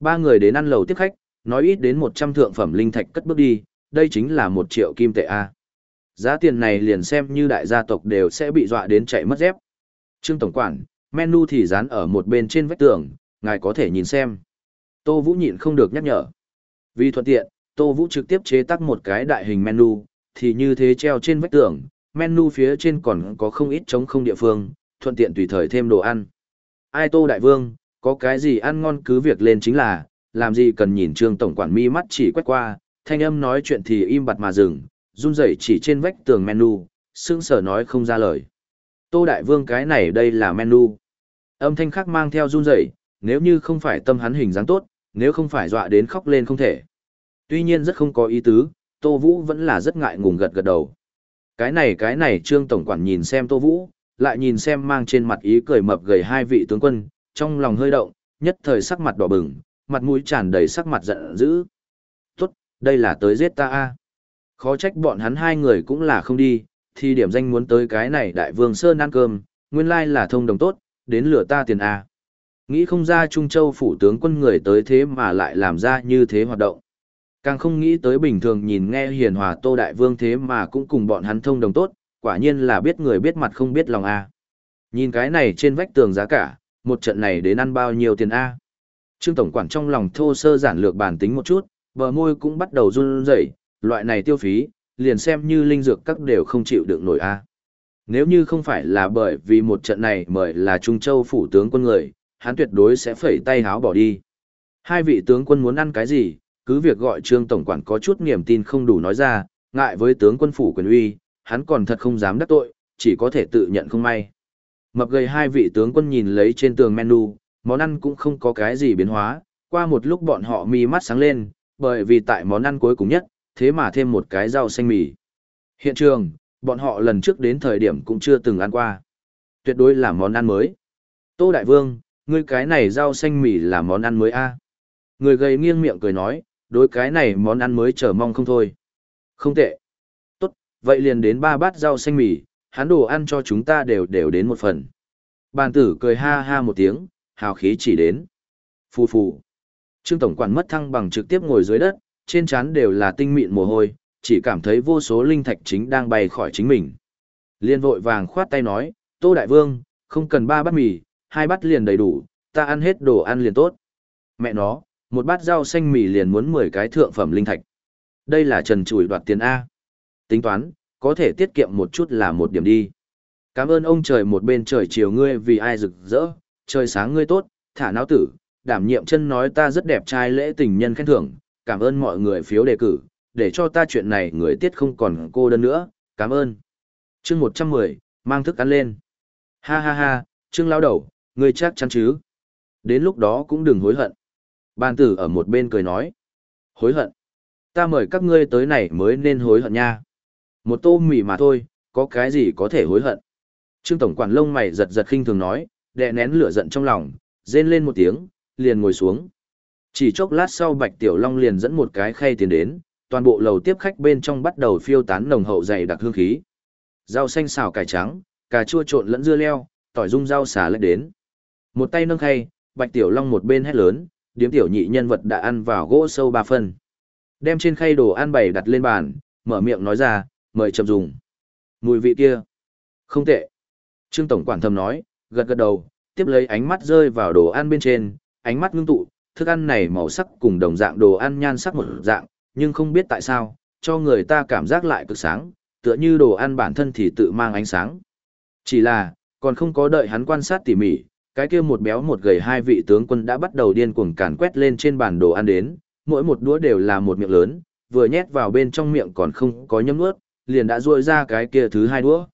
Ba người đến ăn lầu tiếp khách, nói ít đến 100 thượng phẩm linh thạch cất bước đi, đây chính là một triệu kim tệ A. Giá tiền này liền xem như đại gia tộc đều sẽ bị dọa đến chạy mất dép. Trương Tổng Quản, menu thì dán ở một bên trên vách tường, ngài có thể nhìn xem. Tô Vũ nhịn không được nhắc nhở. Vì thuận tiện, Tô Vũ trực tiếp chế tác một cái đại hình menu, thì như thế treo trên vách tường, menu phía trên còn có không ít trống không địa phương, thuận tiện tùy thời thêm đồ ăn. Ai Tô Đại Vương, có cái gì ăn ngon cứ việc lên chính là, làm gì cần nhìn Trương Tổng quản mi mắt chỉ quét qua, thanh âm nói chuyện thì im bặt mà dừng, run rẩy chỉ trên vách tường menu, sững sờ nói không ra lời. Tô Đại Vương cái này đây là menu. Âm thanh khác mang theo run rẩy, nếu như không phải tâm hắn hình dáng tốt, nếu không phải dọa đến khóc lên không thể. Tuy nhiên rất không có ý tứ, Tô Vũ vẫn là rất ngại ngùng gật gật đầu. Cái này cái này Trương Tổng quản nhìn xem Tô Vũ, lại nhìn xem mang trên mặt ý cười mập gầy hai vị tướng quân, trong lòng hơi động, nhất thời sắc mặt đỏ bừng, mặt mũi tràn đầy sắc mặt giận dữ. Tốt, đây là tới giết ta a. Khó trách bọn hắn hai người cũng là không đi, thì điểm danh muốn tới cái này đại vương sơn ăn cơm, nguyên lai là thông đồng tốt, đến lửa ta tiền a. Nghĩ không ra Trung Châu phủ tướng quân người tới thế mà lại làm ra như thế hoạt động. Càng không nghĩ tới bình thường nhìn nghe hiền hòa Tô Đại Vương thế mà cũng cùng bọn hắn thông đồng tốt, quả nhiên là biết người biết mặt không biết lòng a. Nhìn cái này trên vách tường giá cả, một trận này đến ăn bao nhiêu tiền a? Trương tổng quản trong lòng thô sơ giản lược bản tính một chút, bờ môi cũng bắt đầu run rẩy, loại này tiêu phí, liền xem như linh dược các đều không chịu được nổi a. Nếu như không phải là bởi vì một trận này mời là Trung Châu phủ tướng quân người, hắn tuyệt đối sẽ phẩy tay háo bỏ đi. Hai vị tướng quân muốn ăn cái gì, cứ việc gọi Trương tổng quản có chút niềm tin không đủ nói ra, ngại với tướng quân phủ quyền uy, hắn còn thật không dám đắc tội, chỉ có thể tự nhận không may. Mập gầy hai vị tướng quân nhìn lấy trên tường menu, món ăn cũng không có cái gì biến hóa, qua một lúc bọn họ mi mắt sáng lên, bởi vì tại món ăn cuối cùng nhất, thế mà thêm một cái rau xanh mì. Hiện trường, bọn họ lần trước đến thời điểm cũng chưa từng ăn qua. Tuyệt đối là món ăn mới. Tô Đại Vương, ngươi cái này rau xanh mì là món ăn mới a? Người gầy nghiêng miệng cười nói, đối cái này món ăn mới chờ mong không thôi. Không tệ. Tốt, vậy liền đến ba bát rau xanh mì, hắn đồ ăn cho chúng ta đều đều đến một phần. Bàn tử cười ha ha một tiếng, hào khí chỉ đến. Phù phù. Trương Tổng quản mất thăng bằng trực tiếp ngồi dưới đất, trên trán đều là tinh mịn mồ hôi, chỉ cảm thấy vô số linh thạch chính đang bay khỏi chính mình. Liên vội vàng khoát tay nói, Tô Đại Vương, không cần ba bát mì, hai bát liền đầy đủ, ta ăn hết đồ ăn liền tốt. Mẹ nó, một bát rau xanh mì liền muốn 10 cái thượng phẩm linh thạch. Đây là trần chủi đoạt tiền A. Tính toán, có thể tiết kiệm một chút là một điểm đi. Cảm ơn ông trời một bên trời chiều ngươi vì ai rực rỡ, trời sáng ngươi tốt, thả não tử, đảm nhiệm chân nói ta rất đẹp trai lễ tình nhân khen thưởng, cảm ơn mọi người phiếu đề cử, để cho ta chuyện này người tiết không còn cô đơn nữa, cảm ơn. chương 110, mang thức ăn lên. Ha ha ha, Trương lao đầu, ngươi chắc chắn chứ. Đến lúc đó cũng đừng hối hận. Ban tử ở một bên cười nói. Hối hận. Ta mời các ngươi tới này mới nên hối hận nha. Một tô mì mà thôi, có cái gì có thể hối hận. Trương Tổng quản lông mày giật giật khinh thường nói, đè nén lửa giận trong lòng, rên lên một tiếng, liền ngồi xuống. Chỉ chốc lát sau Bạch Tiểu Long liền dẫn một cái khay tiền đến, toàn bộ lầu tiếp khách bên trong bắt đầu phiêu tán nồng hậu dày đặc hương khí. Rau xanh xào cải trắng, cà chua trộn lẫn dưa leo, tỏi dung rau xà lách đến. Một tay nâng khay, Bạch Tiểu Long một bên hét lớn, điếm tiểu nhị nhân vật đã ăn vào gỗ sâu ba phân. Đem trên khay đồ ăn bày đặt lên bàn, mở miệng nói ra, mời chậm dùng. Mùi vị kia. Không tệ. Trương Tổng quản thầm nói, gật gật đầu, tiếp lấy ánh mắt rơi vào đồ ăn bên trên, ánh mắt ngưng tụ, thức ăn này màu sắc cùng đồng dạng đồ ăn nhan sắc một dạng, nhưng không biết tại sao, cho người ta cảm giác lại cực sáng, tựa như đồ ăn bản thân thì tự mang ánh sáng. Chỉ là, còn không có đợi hắn quan sát tỉ mỉ, cái kia một béo một gầy hai vị tướng quân đã bắt đầu điên cuồng càn quét lên trên bàn đồ ăn đến, mỗi một đũa đều là một miệng lớn, vừa nhét vào bên trong miệng còn không có nhấm nuốt, liền đã ruôi ra cái kia thứ hai đũa.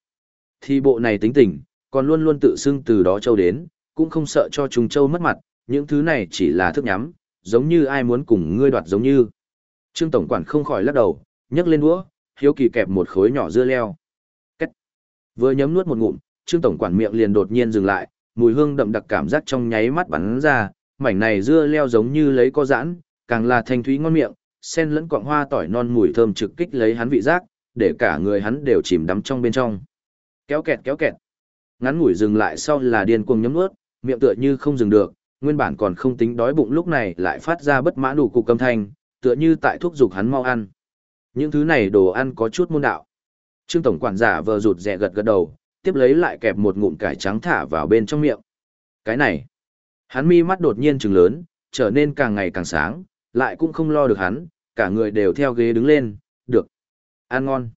Thì bộ này tính tình, còn luôn luôn tự xưng từ đó châu đến, cũng không sợ cho trùng châu mất mặt, những thứ này chỉ là thức nhắm, giống như ai muốn cùng ngươi đoạt giống như. Trương Tổng Quản không khỏi lắc đầu, nhấc lên đũa, hiếu kỳ kẹp một khối nhỏ dưa leo. Cách. Vừa nhấm nuốt một ngụm, Trương Tổng Quản miệng liền đột nhiên dừng lại, mùi hương đậm đặc cảm giác trong nháy mắt bắn ra, mảnh này dưa leo giống như lấy có giãn, càng là thanh thúy ngon miệng, sen lẫn quạng hoa tỏi non mùi thơm trực kích lấy hắn vị giác, để cả người hắn đều chìm đắm trong bên trong. Kéo kẹt kéo kẹt. Ngắn ngủi dừng lại sau là điên cuồng nhấm nuốt, miệng tựa như không dừng được, nguyên bản còn không tính đói bụng lúc này lại phát ra bất mãn đủ cục âm thanh, tựa như tại thuốc dục hắn mau ăn. Những thứ này đồ ăn có chút môn đạo. Trương tổng quản giả vờ rụt rè gật gật đầu, tiếp lấy lại kẹp một ngụm cải trắng thả vào bên trong miệng. Cái này, hắn mi mắt đột nhiên trừng lớn, trở nên càng ngày càng sáng, lại cũng không lo được hắn, cả người đều theo ghế đứng lên, được. Ăn ngon.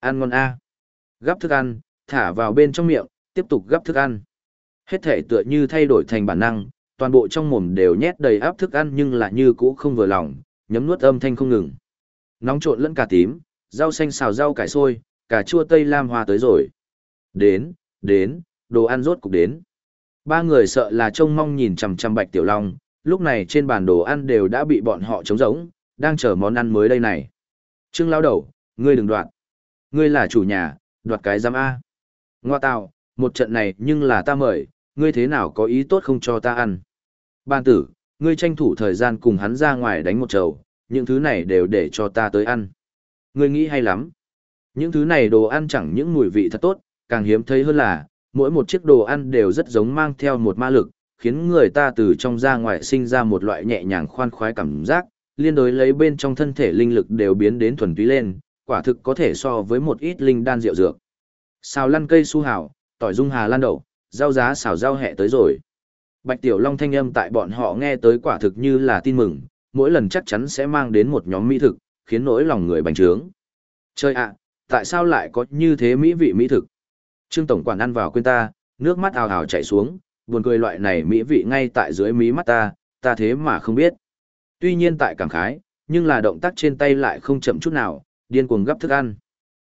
Ăn ngon a. Gắp thức ăn, thả vào bên trong miệng, tiếp tục gắp thức ăn. Hết thể tựa như thay đổi thành bản năng, toàn bộ trong mồm đều nhét đầy áp thức ăn nhưng lại như cũ không vừa lòng, nhấm nuốt âm thanh không ngừng. Nóng trộn lẫn cà tím, rau xanh xào rau cải xôi cà chua tây lam hoa tới rồi. Đến, đến, đồ ăn rốt cục đến. Ba người sợ là trông mong nhìn chằm chằm Bạch Tiểu Long, lúc này trên bàn đồ ăn đều đã bị bọn họ trống rỗng, đang chờ món ăn mới đây này. Trương lao đầu, ngươi đừng đoạt. Ngươi là chủ nhà, đoạt cái giám A. Ngoa Tạo, một trận này nhưng là ta mời, ngươi thế nào có ý tốt không cho ta ăn. Ban tử, ngươi tranh thủ thời gian cùng hắn ra ngoài đánh một trầu, những thứ này đều để cho ta tới ăn. Ngươi nghĩ hay lắm. Những thứ này đồ ăn chẳng những mùi vị thật tốt, càng hiếm thấy hơn là, mỗi một chiếc đồ ăn đều rất giống mang theo một ma lực, khiến người ta từ trong ra ngoài sinh ra một loại nhẹ nhàng khoan khoái cảm giác, liên đối lấy bên trong thân thể linh lực đều biến đến thuần túy lên, quả thực có thể so với một ít linh đan rượu dược. Xào lăn cây su hào, tỏi dung hà lan đậu, rau giá xào rau hẹ tới rồi. Bạch Tiểu Long thanh âm tại bọn họ nghe tới quả thực như là tin mừng, mỗi lần chắc chắn sẽ mang đến một nhóm mỹ thực, khiến nỗi lòng người bành trướng. Chơi ạ, tại sao lại có như thế mỹ vị mỹ thực? Trương Tổng quản ăn vào quên ta, nước mắt ào ào chảy xuống, buồn cười loại này mỹ vị ngay tại dưới mí mắt ta, ta thế mà không biết. Tuy nhiên tại cảm khái, nhưng là động tác trên tay lại không chậm chút nào, điên cuồng gấp thức ăn.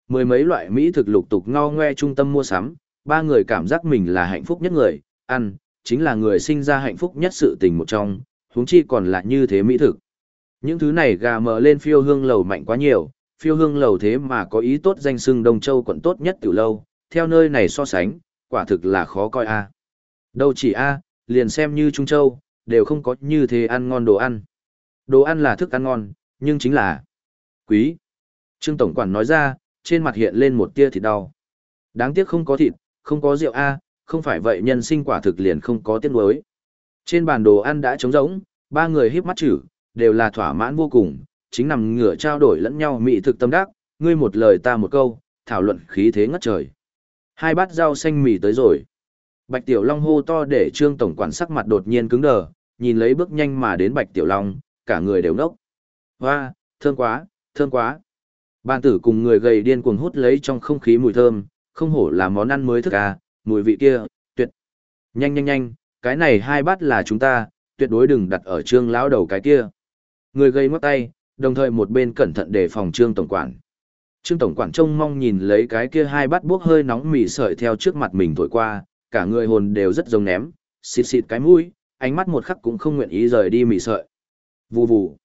Mười mấy loại mỹ thực lục tục ngo ngoe trung tâm mua sắm, ba người cảm giác mình là hạnh phúc nhất người, ăn, chính là người sinh ra hạnh phúc nhất sự tình một trong, huống chi còn là như thế mỹ thực. Những thứ này gà mờ lên phiêu hương lầu mạnh quá nhiều, phiêu hương lầu thế mà có ý tốt danh sưng Đông Châu quận tốt nhất từ lâu, theo nơi này so sánh, quả thực là khó coi a. Đâu chỉ a, liền xem như Trung Châu, đều không có như thế ăn ngon đồ ăn. Đồ ăn là thức ăn ngon, nhưng chính là quý. Trương Tổng Quản nói ra, trên mặt hiện lên một tia thịt đau. Đáng tiếc không có thịt, không có rượu A, không phải vậy nhân sinh quả thực liền không có tiếc nuối. Trên bàn đồ ăn đã trống rỗng, ba người híp mắt chữ, đều là thỏa mãn vô cùng, chính nằm ngửa trao đổi lẫn nhau mỹ thực tâm đắc, ngươi một lời ta một câu, thảo luận khí thế ngất trời. Hai bát rau xanh mì tới rồi. Bạch Tiểu Long hô to để Trương Tổng quản sắc mặt đột nhiên cứng đờ, nhìn lấy bước nhanh mà đến Bạch Tiểu Long, cả người đều nốc. Hoa, thơm quá, thơm quá. Bàn tử cùng người gầy điên cuồng hút lấy trong không khí mùi thơm, không hổ là món ăn mới thức à, mùi vị kia, tuyệt. Nhanh nhanh nhanh, cái này hai bát là chúng ta, tuyệt đối đừng đặt ở trương lão đầu cái kia. Người gầy ngoắc tay, đồng thời một bên cẩn thận để phòng trương tổng quản. Trương tổng quản trông mong nhìn lấy cái kia hai bát buốc hơi nóng mì sợi theo trước mặt mình thổi qua, cả người hồn đều rất giống ném, xịt xịt cái mũi, ánh mắt một khắc cũng không nguyện ý rời đi mì sợi. Vù vù.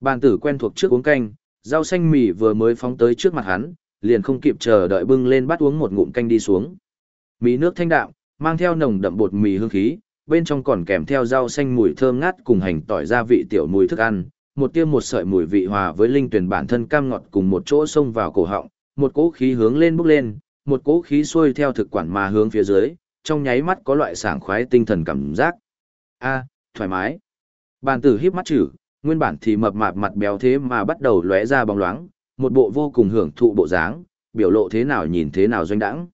Bàn tử quen thuộc trước uống canh, rau xanh mì vừa mới phóng tới trước mặt hắn, liền không kịp chờ đợi bưng lên bắt uống một ngụm canh đi xuống. Mì nước thanh đạm, mang theo nồng đậm bột mì hương khí, bên trong còn kèm theo rau xanh mùi thơm ngát cùng hành tỏi gia vị tiểu mùi thức ăn, một tiêm một sợi mùi vị hòa với linh tuyển bản thân cam ngọt cùng một chỗ xông vào cổ họng, một cỗ khí hướng lên bốc lên, một cỗ khí xuôi theo thực quản mà hướng phía dưới, trong nháy mắt có loại sảng khoái tinh thần cảm giác. A, thoải mái. Bàn tử híp mắt chữ, nguyên bản thì mập mạp mặt béo thế mà bắt đầu lóe ra bóng loáng, một bộ vô cùng hưởng thụ bộ dáng, biểu lộ thế nào nhìn thế nào doanh đãng.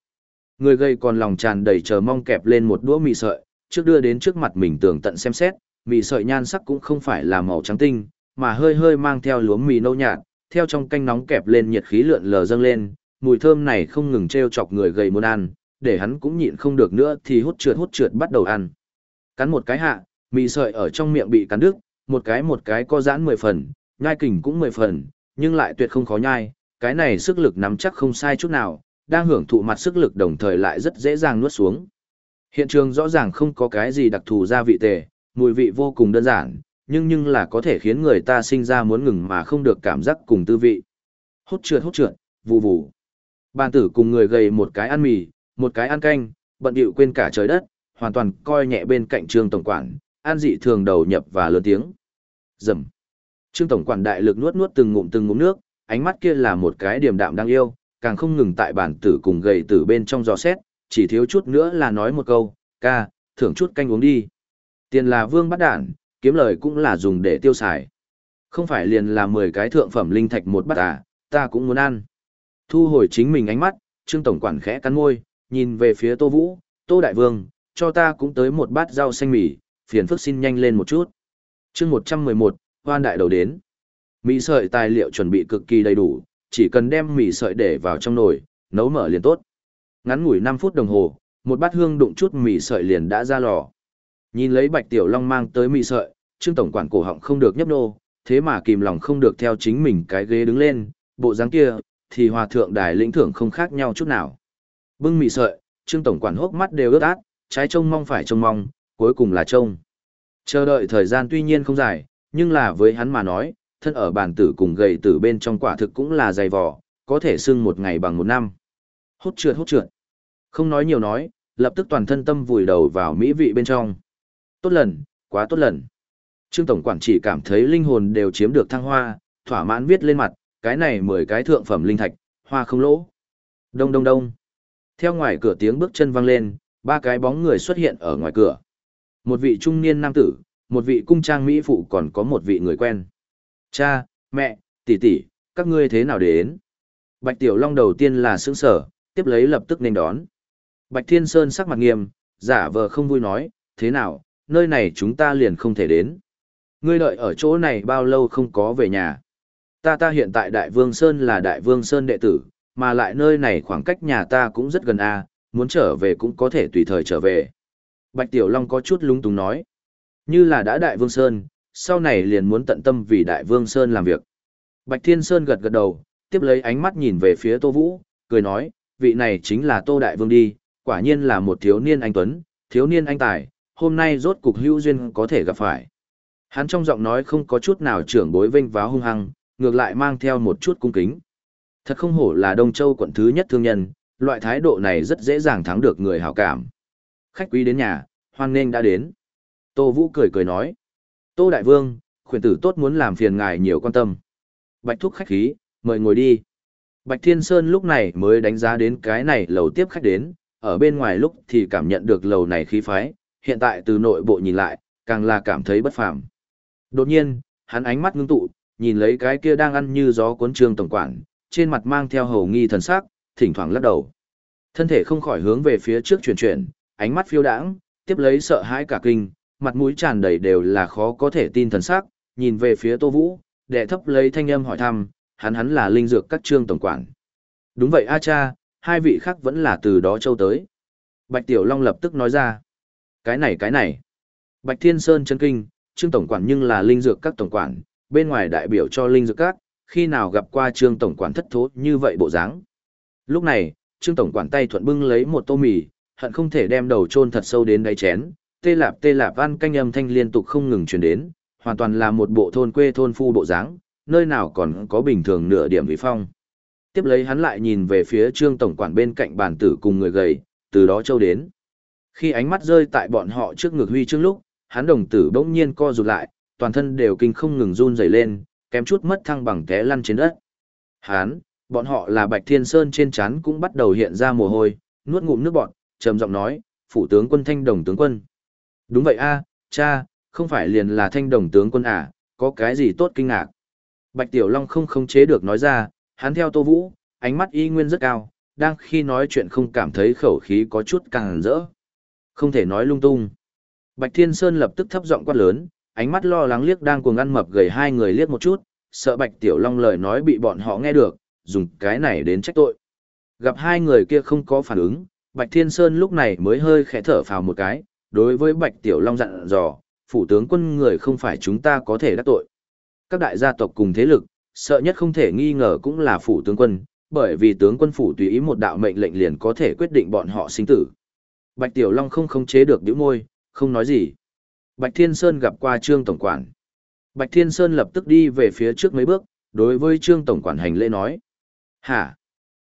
Người gây còn lòng tràn đầy chờ mong kẹp lên một đũa mì sợi, trước đưa đến trước mặt mình tường tận xem xét, mì sợi nhan sắc cũng không phải là màu trắng tinh, mà hơi hơi mang theo lúa mì nâu nhạt, theo trong canh nóng kẹp lên nhiệt khí lượn lờ dâng lên, mùi thơm này không ngừng treo chọc người gầy muốn ăn, để hắn cũng nhịn không được nữa thì hút trượt hút trượt bắt đầu ăn. Cắn một cái hạ, mì sợi ở trong miệng bị cắn đứt, một cái một cái co giãn mười phần, nhai kình cũng mười phần, nhưng lại tuyệt không khó nhai, cái này sức lực nắm chắc không sai chút nào, đang hưởng thụ mặt sức lực đồng thời lại rất dễ dàng nuốt xuống. Hiện trường rõ ràng không có cái gì đặc thù gia vị tề, mùi vị vô cùng đơn giản, nhưng nhưng là có thể khiến người ta sinh ra muốn ngừng mà không được cảm giác cùng tư vị. Hút trượt hút trượt, vù vù. Bàn tử cùng người gầy một cái ăn mì, một cái ăn canh, bận điệu quên cả trời đất, hoàn toàn coi nhẹ bên cạnh trương tổng quản, an dị thường đầu nhập và lớn tiếng. Dầm. Trương tổng quản đại lực nuốt nuốt từng ngụm từng ngụm nước, ánh mắt kia là một cái điềm đạm đang yêu, càng không ngừng tại bản tử cùng gầy tử bên trong giò xét, chỉ thiếu chút nữa là nói một câu, ca, thưởng chút canh uống đi. Tiền là vương bắt đản, kiếm lời cũng là dùng để tiêu xài. Không phải liền là 10 cái thượng phẩm linh thạch một bát à, ta cũng muốn ăn. Thu hồi chính mình ánh mắt, Trương Tổng quản khẽ cắn môi, nhìn về phía Tô Vũ, Tô Đại Vương, cho ta cũng tới một bát rau xanh mì, phiền phức xin nhanh lên một chút. chương 111, hoan đại đầu đến. Mì sợi tài liệu chuẩn bị cực kỳ đầy đủ, chỉ cần đem mì sợi để vào trong nồi, nấu mở liền tốt. Ngắn ngủi 5 phút đồng hồ, một bát hương đụng chút mì sợi liền đã ra lò. Nhìn lấy Bạch Tiểu Long mang tới mì sợi, Trương tổng quản cổ họng không được nhấp nô, thế mà kìm lòng không được theo chính mình cái ghế đứng lên, bộ dáng kia thì hòa thượng đài lĩnh thưởng không khác nhau chút nào. Bưng mị sợi, Trương tổng quản hốc mắt đều ướt át, trái trông mong phải trông mong, cuối cùng là trông. Chờ đợi thời gian tuy nhiên không dài, nhưng là với hắn mà nói, thân ở bàn tử cùng gầy tử bên trong quả thực cũng là dày vò, có thể xưng một ngày bằng một năm. Hút trượt hút trượt. Không nói nhiều nói, lập tức toàn thân tâm vùi đầu vào mỹ vị bên trong. Tốt lần, quá tốt lần. Trương Tổng Quản chỉ cảm thấy linh hồn đều chiếm được thăng hoa, thỏa mãn viết lên mặt, cái này mười cái thượng phẩm linh thạch, hoa không lỗ. Đông đông đông. Theo ngoài cửa tiếng bước chân vang lên, ba cái bóng người xuất hiện ở ngoài cửa. Một vị trung niên nam tử, một vị cung trang mỹ phụ còn có một vị người quen. Cha, mẹ, tỷ tỷ, các ngươi thế nào đến? Bạch Tiểu Long đầu tiên là sững sở, tiếp lấy lập tức nên đón. Bạch Thiên Sơn sắc mặt nghiêm, giả vờ không vui nói, thế nào, nơi này chúng ta liền không thể đến. Ngươi đợi ở chỗ này bao lâu không có về nhà. Ta ta hiện tại Đại Vương Sơn là Đại Vương Sơn đệ tử, mà lại nơi này khoảng cách nhà ta cũng rất gần a, muốn trở về cũng có thể tùy thời trở về. Bạch Tiểu Long có chút lúng túng nói. Như là đã Đại Vương Sơn, sau này liền muốn tận tâm vì Đại Vương Sơn làm việc. Bạch Thiên Sơn gật gật đầu, tiếp lấy ánh mắt nhìn về phía Tô Vũ, cười nói, vị này chính là Tô Đại Vương đi, quả nhiên là một thiếu niên anh Tuấn, thiếu niên anh Tài, hôm nay rốt cục hữu duyên có thể gặp phải. Hắn trong giọng nói không có chút nào trưởng bối vinh váo hung hăng, ngược lại mang theo một chút cung kính. Thật không hổ là Đông Châu quận thứ nhất thương nhân, loại thái độ này rất dễ dàng thắng được người hảo cảm. Khách quý đến nhà, hoan nghênh đã đến. Tô Vũ cười cười nói. Tô Đại Vương, khuyển tử tốt muốn làm phiền ngài nhiều quan tâm. Bạch thúc khách khí, mời ngồi đi. Bạch Thiên Sơn lúc này mới đánh giá đến cái này lầu tiếp khách đến, ở bên ngoài lúc thì cảm nhận được lầu này khí phái, hiện tại từ nội bộ nhìn lại, càng là cảm thấy bất phàm. Đột nhiên, hắn ánh mắt ngưng tụ, nhìn lấy cái kia đang ăn như gió cuốn trương tổng quản, trên mặt mang theo hầu nghi thần sắc, thỉnh thoảng lắc đầu. Thân thể không khỏi hướng về phía trước chuyển chuyển, ánh mắt phiêu đãng, tiếp lấy sợ hãi cả kinh, mặt mũi tràn đầy đều là khó có thể tin thần sắc, nhìn về phía Tô Vũ, đệ thấp lấy thanh âm hỏi thăm, hắn hắn là linh dược các trương tổng quản. Đúng vậy a cha, hai vị khác vẫn là từ đó châu tới. Bạch Tiểu Long lập tức nói ra. Cái này cái này. Bạch Thiên Sơn chân kinh, trương tổng quản nhưng là linh dược các tổng quản, bên ngoài đại biểu cho linh dược các, khi nào gặp qua trương tổng quản thất thố như vậy bộ dáng. Lúc này, trương tổng quản tay thuận bưng lấy một tô mì, hận không thể đem đầu chôn thật sâu đến đáy chén, tê lạp tê lạp ăn canh âm thanh liên tục không ngừng truyền đến, hoàn toàn là một bộ thôn quê thôn phu bộ dáng, nơi nào còn có bình thường nửa điểm vị phong. Tiếp lấy hắn lại nhìn về phía trương tổng quản bên cạnh bàn tử cùng người gầy, từ đó châu đến. Khi ánh mắt rơi tại bọn họ trước ngực huy chương lúc, hắn đồng tử bỗng nhiên co rụt lại, toàn thân đều kinh không ngừng run rẩy lên, kém chút mất thăng bằng té lăn trên đất. Hắn, bọn họ là Bạch Thiên Sơn trên trán cũng bắt đầu hiện ra mồ hôi, nuốt ngụm nước bọt, trầm giọng nói, "Phủ tướng quân Thanh Đồng tướng quân." "Đúng vậy a, cha, không phải liền là Thanh Đồng tướng quân à, có cái gì tốt kinh ngạc?" Bạch Tiểu Long không khống chế được nói ra, hắn theo Tô Vũ, ánh mắt y nguyên rất cao, đang khi nói chuyện không cảm thấy khẩu khí có chút càng rỡ. Không thể nói lung tung. Bạch Thiên Sơn lập tức thấp giọng quát lớn, ánh mắt lo lắng liếc đang cuồng ăn mập gầy hai người liếc một chút, sợ Bạch Tiểu Long lời nói bị bọn họ nghe được, dùng cái này đến trách tội. Gặp hai người kia không có phản ứng, Bạch Thiên Sơn lúc này mới hơi khẽ thở phào một cái, đối với Bạch Tiểu Long dặn dò, phủ tướng quân người không phải chúng ta có thể đắc tội. Các đại gia tộc cùng thế lực, sợ nhất không thể nghi ngờ cũng là phủ tướng quân, bởi vì tướng quân phủ tùy ý một đạo mệnh lệnh liền có thể quyết định bọn họ sinh tử. Bạch Tiểu Long không khống chế được nhíu môi, không nói gì. Bạch Thiên Sơn gặp qua Trương Tổng Quản. Bạch Thiên Sơn lập tức đi về phía trước mấy bước, đối với Trương Tổng Quản hành lễ nói. Hả?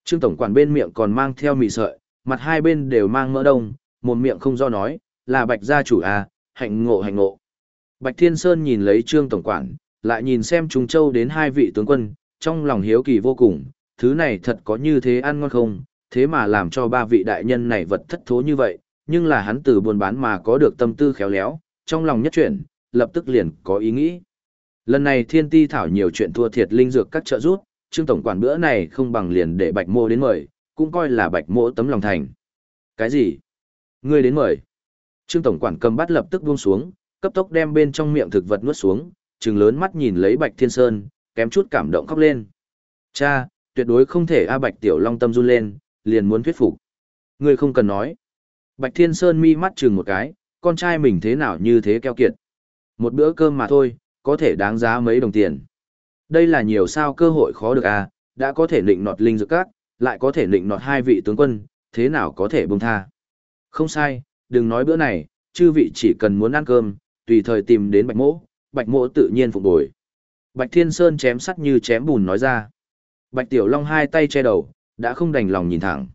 Trương Tổng Quản bên miệng còn mang theo mì sợi, mặt hai bên đều mang mỡ đông, một miệng không do nói, là Bạch gia chủ à, hạnh ngộ hạnh ngộ. Bạch Thiên Sơn nhìn lấy Trương Tổng Quản, lại nhìn xem Trung Châu đến hai vị tướng quân, trong lòng hiếu kỳ vô cùng, thứ này thật có như thế ăn ngon không, thế mà làm cho ba vị đại nhân này vật thất thố như vậy, nhưng là hắn từ buôn bán mà có được tâm tư khéo léo, trong lòng nhất chuyển, lập tức liền có ý nghĩ. Lần này thiên ti thảo nhiều chuyện thua thiệt linh dược các trợ rút, trương tổng quản bữa này không bằng liền để bạch mô đến mời, cũng coi là bạch mô tấm lòng thành. Cái gì? Ngươi đến mời. Trương tổng quản cầm bắt lập tức buông xuống, cấp tốc đem bên trong miệng thực vật nuốt xuống, trừng lớn mắt nhìn lấy bạch thiên sơn, kém chút cảm động khóc lên. Cha, tuyệt đối không thể A Bạch Tiểu Long tâm run lên, liền muốn thuyết phục. Ngươi không cần nói. Bạch Thiên Sơn mi mắt chừng một cái, con trai mình thế nào như thế keo kiệt. Một bữa cơm mà thôi, có thể đáng giá mấy đồng tiền. Đây là nhiều sao cơ hội khó được à, đã có thể định nọt linh dược các, lại có thể định nọt hai vị tướng quân, thế nào có thể buông tha. Không sai, đừng nói bữa này, chư vị chỉ cần muốn ăn cơm, tùy thời tìm đến bạch mỗ, bạch mỗ tự nhiên phục bồi. Bạch Thiên Sơn chém sắt như chém bùn nói ra. Bạch Tiểu Long hai tay che đầu, đã không đành lòng nhìn thẳng.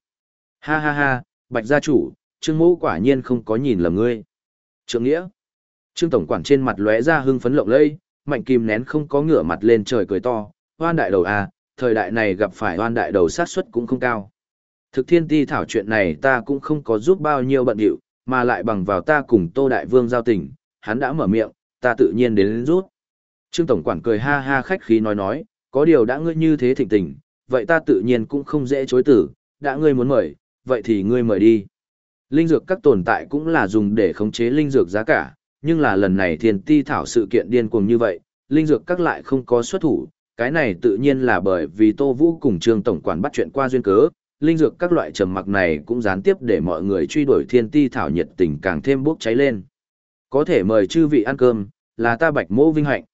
Ha ha ha, Bạch gia chủ, Trương Mũ quả nhiên không có nhìn lầm ngươi. Trương Nghĩa. Trương Tổng quản trên mặt lóe ra hưng phấn lộng lây, mạnh kim nén không có ngửa mặt lên trời cười to, hoan đại đầu à, thời đại này gặp phải hoan đại đầu sát suất cũng không cao. Thực thiên ti thảo chuyện này ta cũng không có giúp bao nhiêu bận điệu, mà lại bằng vào ta cùng Tô Đại Vương giao tình, hắn đã mở miệng, ta tự nhiên đến, đến rút. Trương Tổng quản cười ha ha khách khí nói nói, có điều đã ngươi như thế thịnh tình, vậy ta tự nhiên cũng không dễ chối tử, đã ngươi muốn mời, vậy thì ngươi mời đi. Linh dược các tồn tại cũng là dùng để khống chế linh dược giá cả, nhưng là lần này thiền ti thảo sự kiện điên cuồng như vậy, linh dược các lại không có xuất thủ, cái này tự nhiên là bởi vì Tô Vũ cùng Trương Tổng quản bắt chuyện qua duyên cớ, linh dược các loại trầm mặc này cũng gián tiếp để mọi người truy đuổi thiên ti thảo nhiệt tình càng thêm bốc cháy lên. Có thể mời chư vị ăn cơm, là ta bạch mô vinh hạnh.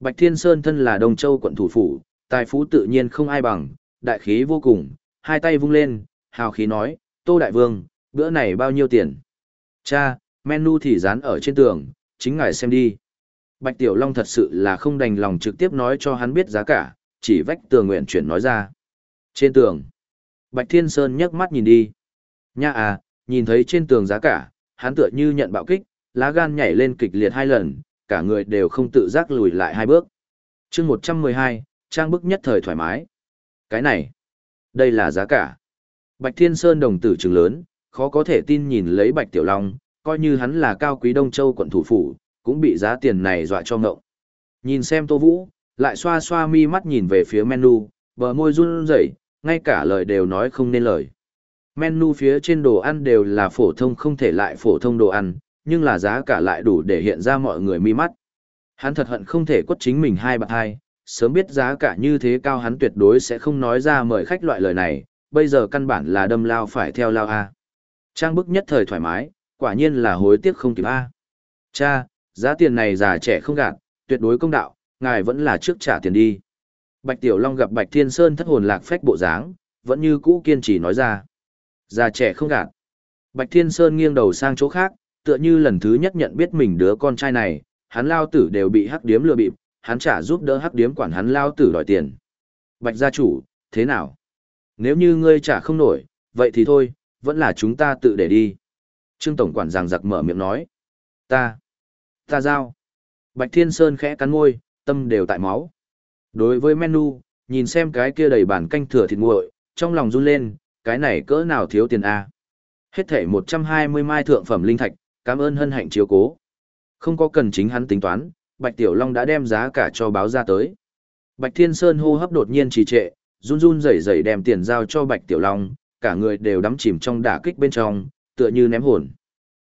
Bạch Thiên Sơn thân là Đông Châu quận thủ phủ, tài phú tự nhiên không ai bằng, đại khí vô cùng, hai tay vung lên, hào khí nói, Tô Đại Vương, bữa này bao nhiêu tiền? Cha, menu thì dán ở trên tường, chính ngài xem đi. Bạch Tiểu Long thật sự là không đành lòng trực tiếp nói cho hắn biết giá cả, chỉ vách tường nguyện chuyển nói ra. Trên tường, Bạch Thiên Sơn nhấc mắt nhìn đi. Nha à, nhìn thấy trên tường giá cả, hắn tựa như nhận bạo kích, lá gan nhảy lên kịch liệt hai lần, cả người đều không tự giác lùi lại hai bước. chương 112, trang bức nhất thời thoải mái. Cái này, Đây là giá cả. Bạch Thiên Sơn đồng tử trừng lớn, khó có thể tin nhìn lấy Bạch Tiểu Long, coi như hắn là cao quý Đông Châu quận thủ phủ, cũng bị giá tiền này dọa cho ngộng. Nhìn xem Tô Vũ, lại xoa xoa mi mắt nhìn về phía menu, bờ môi run rẩy, ngay cả lời đều nói không nên lời. Menu phía trên đồ ăn đều là phổ thông không thể lại phổ thông đồ ăn, nhưng là giá cả lại đủ để hiện ra mọi người mi mắt. Hắn thật hận không thể quất chính mình hai bạc hai, sớm biết giá cả như thế cao hắn tuyệt đối sẽ không nói ra mời khách loại lời này, bây giờ căn bản là đâm lao phải theo lao A. Trang bức nhất thời thoải mái, quả nhiên là hối tiếc không kịp A. Cha, giá tiền này già trẻ không gạt, tuyệt đối công đạo, ngài vẫn là trước trả tiền đi. Bạch Tiểu Long gặp Bạch Thiên Sơn thất hồn lạc phách bộ dáng, vẫn như cũ kiên trì nói ra. Già trẻ không gạt. Bạch Thiên Sơn nghiêng đầu sang chỗ khác, tựa như lần thứ nhất nhận biết mình đứa con trai này, hắn lao tử đều bị hắc điếm lừa bịp, hắn trả giúp đỡ hắc điếm quản hắn lao tử đòi tiền. Bạch gia chủ, thế nào? Nếu như ngươi trả không nổi, vậy thì thôi, vẫn là chúng ta tự để đi. Trương Tổng quản giằng giặc mở miệng nói. Ta, ta giao. Bạch Thiên Sơn khẽ cắn môi, tâm đều tại máu. Đối với menu, nhìn xem cái kia đầy bản canh thừa thịt nguội, trong lòng run lên, cái này cỡ nào thiếu tiền a? Hết thể 120 mai thượng phẩm linh thạch, cảm ơn hân hạnh chiếu cố. Không có cần chính hắn tính toán, Bạch Tiểu Long đã đem giá cả cho báo ra tới. Bạch Thiên Sơn hô hấp đột nhiên trì trệ, run run rẩy rẩy đem tiền giao cho Bạch Tiểu Long, cả người đều đắm chìm trong đả kích bên trong, tựa như ném hồn.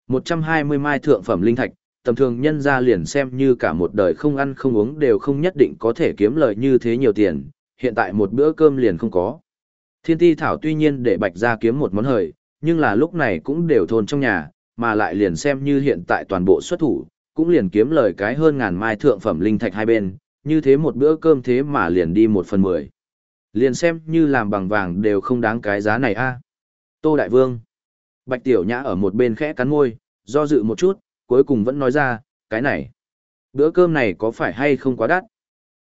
120 mai thượng phẩm linh thạch, tầm thường nhân ra liền xem như cả một đời không ăn không uống đều không nhất định có thể kiếm lợi như thế nhiều tiền, hiện tại một bữa cơm liền không có. Thiên ti thảo tuy nhiên để bạch ra kiếm một món hời, nhưng là lúc này cũng đều thôn trong nhà, mà lại liền xem như hiện tại toàn bộ xuất thủ, cũng liền kiếm lời cái hơn ngàn mai thượng phẩm linh thạch hai bên, như thế một bữa cơm thế mà liền đi một phần mười. Liền xem như làm bằng vàng đều không đáng cái giá này a. Tô Đại Vương. Bạch Tiểu Nhã ở một bên khẽ cắn môi, do dự một chút, cuối cùng vẫn nói ra, cái này. Bữa cơm này có phải hay không quá đắt?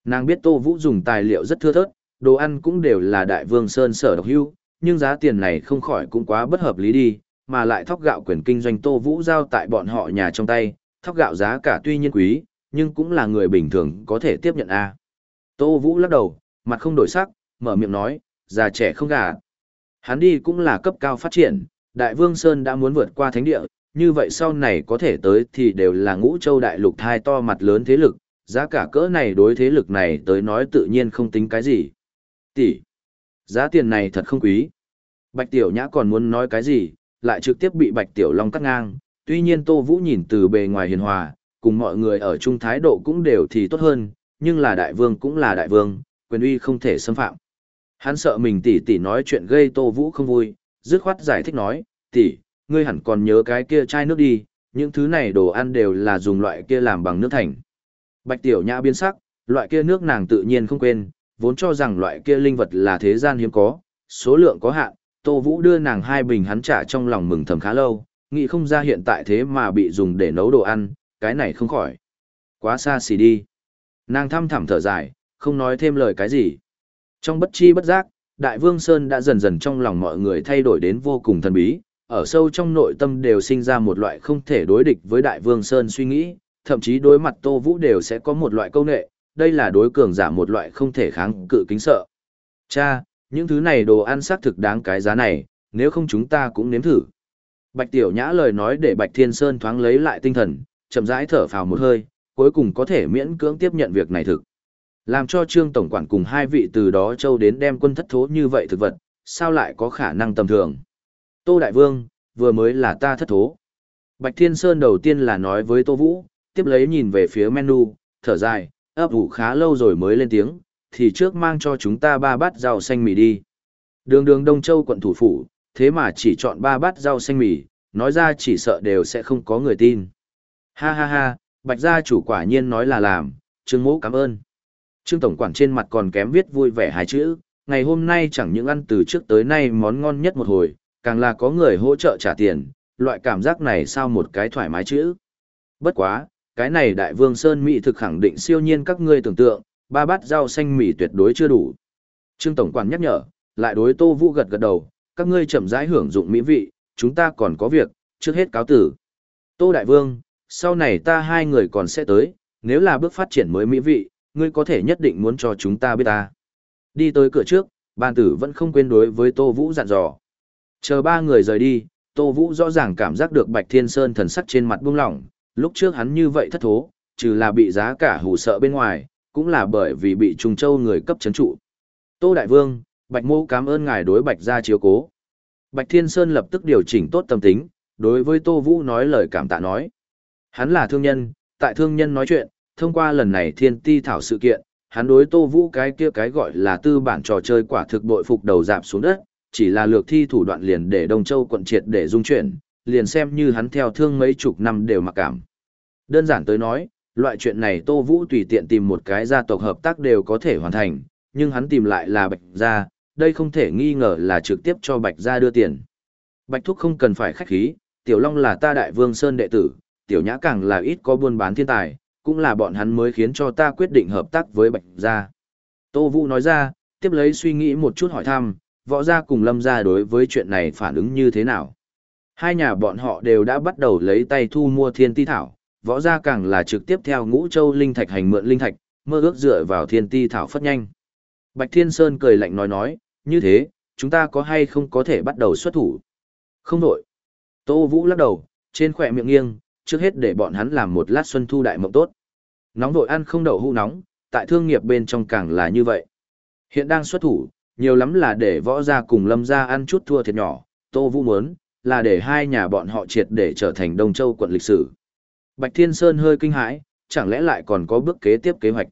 Nàng biết Tô Vũ dùng tài liệu rất thưa thớt, đồ ăn cũng đều là Đại Vương Sơn sở độc hưu, nhưng giá tiền này không khỏi cũng quá bất hợp lý đi, mà lại thóc gạo quyền kinh doanh Tô Vũ giao tại bọn họ nhà trong tay, thóc gạo giá cả tuy nhiên quý, nhưng cũng là người bình thường có thể tiếp nhận a. Tô Vũ lắc đầu, mặt không đổi sắc, mở miệng nói, già trẻ không gà. Hắn đi cũng là cấp cao phát triển, Đại Vương Sơn đã muốn vượt qua thánh địa, như vậy sau này có thể tới thì đều là ngũ châu đại lục thai to mặt lớn thế lực, giá cả cỡ này đối thế lực này tới nói tự nhiên không tính cái gì. Tỷ, giá tiền này thật không quý. Bạch Tiểu Nhã còn muốn nói cái gì, lại trực tiếp bị Bạch Tiểu Long cắt ngang, tuy nhiên Tô Vũ nhìn từ bề ngoài hiền hòa, cùng mọi người ở chung thái độ cũng đều thì tốt hơn, nhưng là đại vương cũng là đại vương, quyền uy không thể xâm phạm. Hắn sợ mình tỷ tỷ nói chuyện gây Tô Vũ không vui, dứt khoát giải thích nói, tỷ, ngươi hẳn còn nhớ cái kia chai nước đi, những thứ này đồ ăn đều là dùng loại kia làm bằng nước thành. Bạch Tiểu Nhã biến sắc, loại kia nước nàng tự nhiên không quên, vốn cho rằng loại kia linh vật là thế gian hiếm có, số lượng có hạn, Tô Vũ đưa nàng hai bình hắn trả trong lòng mừng thầm khá lâu, nghĩ không ra hiện tại thế mà bị dùng để nấu đồ ăn, cái này không khỏi. Quá xa xỉ đi. Nàng thăm thẳm thở dài, không nói thêm lời cái gì. Trong bất chi bất giác, Đại Vương Sơn đã dần dần trong lòng mọi người thay đổi đến vô cùng thần bí, ở sâu trong nội tâm đều sinh ra một loại không thể đối địch với Đại Vương Sơn suy nghĩ, thậm chí đối mặt Tô Vũ đều sẽ có một loại câu nệ, đây là đối cường giả một loại không thể kháng cự kính sợ. Cha, những thứ này đồ ăn xác thực đáng cái giá này, nếu không chúng ta cũng nếm thử. Bạch Tiểu Nhã lời nói để Bạch Thiên Sơn thoáng lấy lại tinh thần, chậm rãi thở phào một hơi, cuối cùng có thể miễn cưỡng tiếp nhận việc này thực. Làm cho Trương Tổng quản cùng hai vị từ đó châu đến đem quân thất thố như vậy thực vật, sao lại có khả năng tầm thường. Tô Đại Vương, vừa mới là ta thất thố. Bạch Thiên Sơn đầu tiên là nói với Tô Vũ, tiếp lấy nhìn về phía menu, thở dài, ấp ủ khá lâu rồi mới lên tiếng, thì trước mang cho chúng ta ba bát rau xanh mì đi. Đường đường Đông Châu quận thủ phủ, thế mà chỉ chọn ba bát rau xanh mì, nói ra chỉ sợ đều sẽ không có người tin. Ha ha ha, bạch gia chủ quả nhiên nói là làm, trương mỗ cảm ơn. Trương Tổng quản trên mặt còn kém viết vui vẻ hai chữ, ngày hôm nay chẳng những ăn từ trước tới nay món ngon nhất một hồi, càng là có người hỗ trợ trả tiền, loại cảm giác này sao một cái thoải mái chữ. Bất quá, cái này đại vương Sơn Mỹ thực khẳng định siêu nhiên các ngươi tưởng tượng, ba bát rau xanh mì tuyệt đối chưa đủ. Trương Tổng quản nhắc nhở, lại đối Tô Vũ gật gật đầu, các ngươi chậm rãi hưởng dụng mỹ vị, chúng ta còn có việc, trước hết cáo tử. Tô Đại Vương, sau này ta hai người còn sẽ tới, nếu là bước phát triển mới mỹ vị, ngươi có thể nhất định muốn cho chúng ta biết ta. Đi tới cửa trước, ban tử vẫn không quên đối với Tô Vũ dặn dò. Chờ ba người rời đi, Tô Vũ rõ ràng cảm giác được Bạch Thiên Sơn thần sắc trên mặt buông lỏng, lúc trước hắn như vậy thất thố, trừ là bị giá cả hù sợ bên ngoài, cũng là bởi vì bị Trung Châu người cấp chấn trụ. Tô Đại Vương, Bạch Mô cảm ơn ngài đối Bạch gia chiếu cố. Bạch Thiên Sơn lập tức điều chỉnh tốt tâm tính, đối với Tô Vũ nói lời cảm tạ nói. Hắn là thương nhân, tại thương nhân nói chuyện, thông qua lần này thiên ti thảo sự kiện, hắn đối Tô Vũ cái kia cái gọi là tư bản trò chơi quả thực bội phục đầu dạp xuống đất, chỉ là lược thi thủ đoạn liền để Đông Châu quận triệt để dung chuyển, liền xem như hắn theo thương mấy chục năm đều mặc cảm. Đơn giản tới nói, loại chuyện này Tô Vũ tùy tiện tìm một cái gia tộc hợp tác đều có thể hoàn thành, nhưng hắn tìm lại là Bạch Gia, đây không thể nghi ngờ là trực tiếp cho Bạch Gia đưa tiền. Bạch Thúc không cần phải khách khí, Tiểu Long là ta đại vương Sơn đệ tử, Tiểu Nhã càng là ít có buôn bán thiên tài, cũng là bọn hắn mới khiến cho ta quyết định hợp tác với Bạch Gia. Tô Vũ nói ra, tiếp lấy suy nghĩ một chút hỏi thăm, võ gia cùng lâm gia đối với chuyện này phản ứng như thế nào. Hai nhà bọn họ đều đã bắt đầu lấy tay thu mua thiên ti thảo, võ gia càng là trực tiếp theo ngũ châu linh thạch hành mượn linh thạch, mơ ước dựa vào thiên ti thảo phất nhanh. Bạch Thiên Sơn cười lạnh nói nói, như thế, chúng ta có hay không có thể bắt đầu xuất thủ? Không đổi. Tô Vũ lắc đầu, trên khỏe miệng nghiêng, trước hết để bọn hắn làm một lát xuân thu đại mộng tốt. Nóng vội ăn không đậu hũ nóng, tại thương nghiệp bên trong càng là như vậy. Hiện đang xuất thủ, nhiều lắm là để võ gia cùng lâm gia ăn chút thua thiệt nhỏ, Tô Vũ muốn, là để hai nhà bọn họ triệt để trở thành Đông Châu quận lịch sử. Bạch Thiên Sơn hơi kinh hãi, chẳng lẽ lại còn có bước kế tiếp kế hoạch.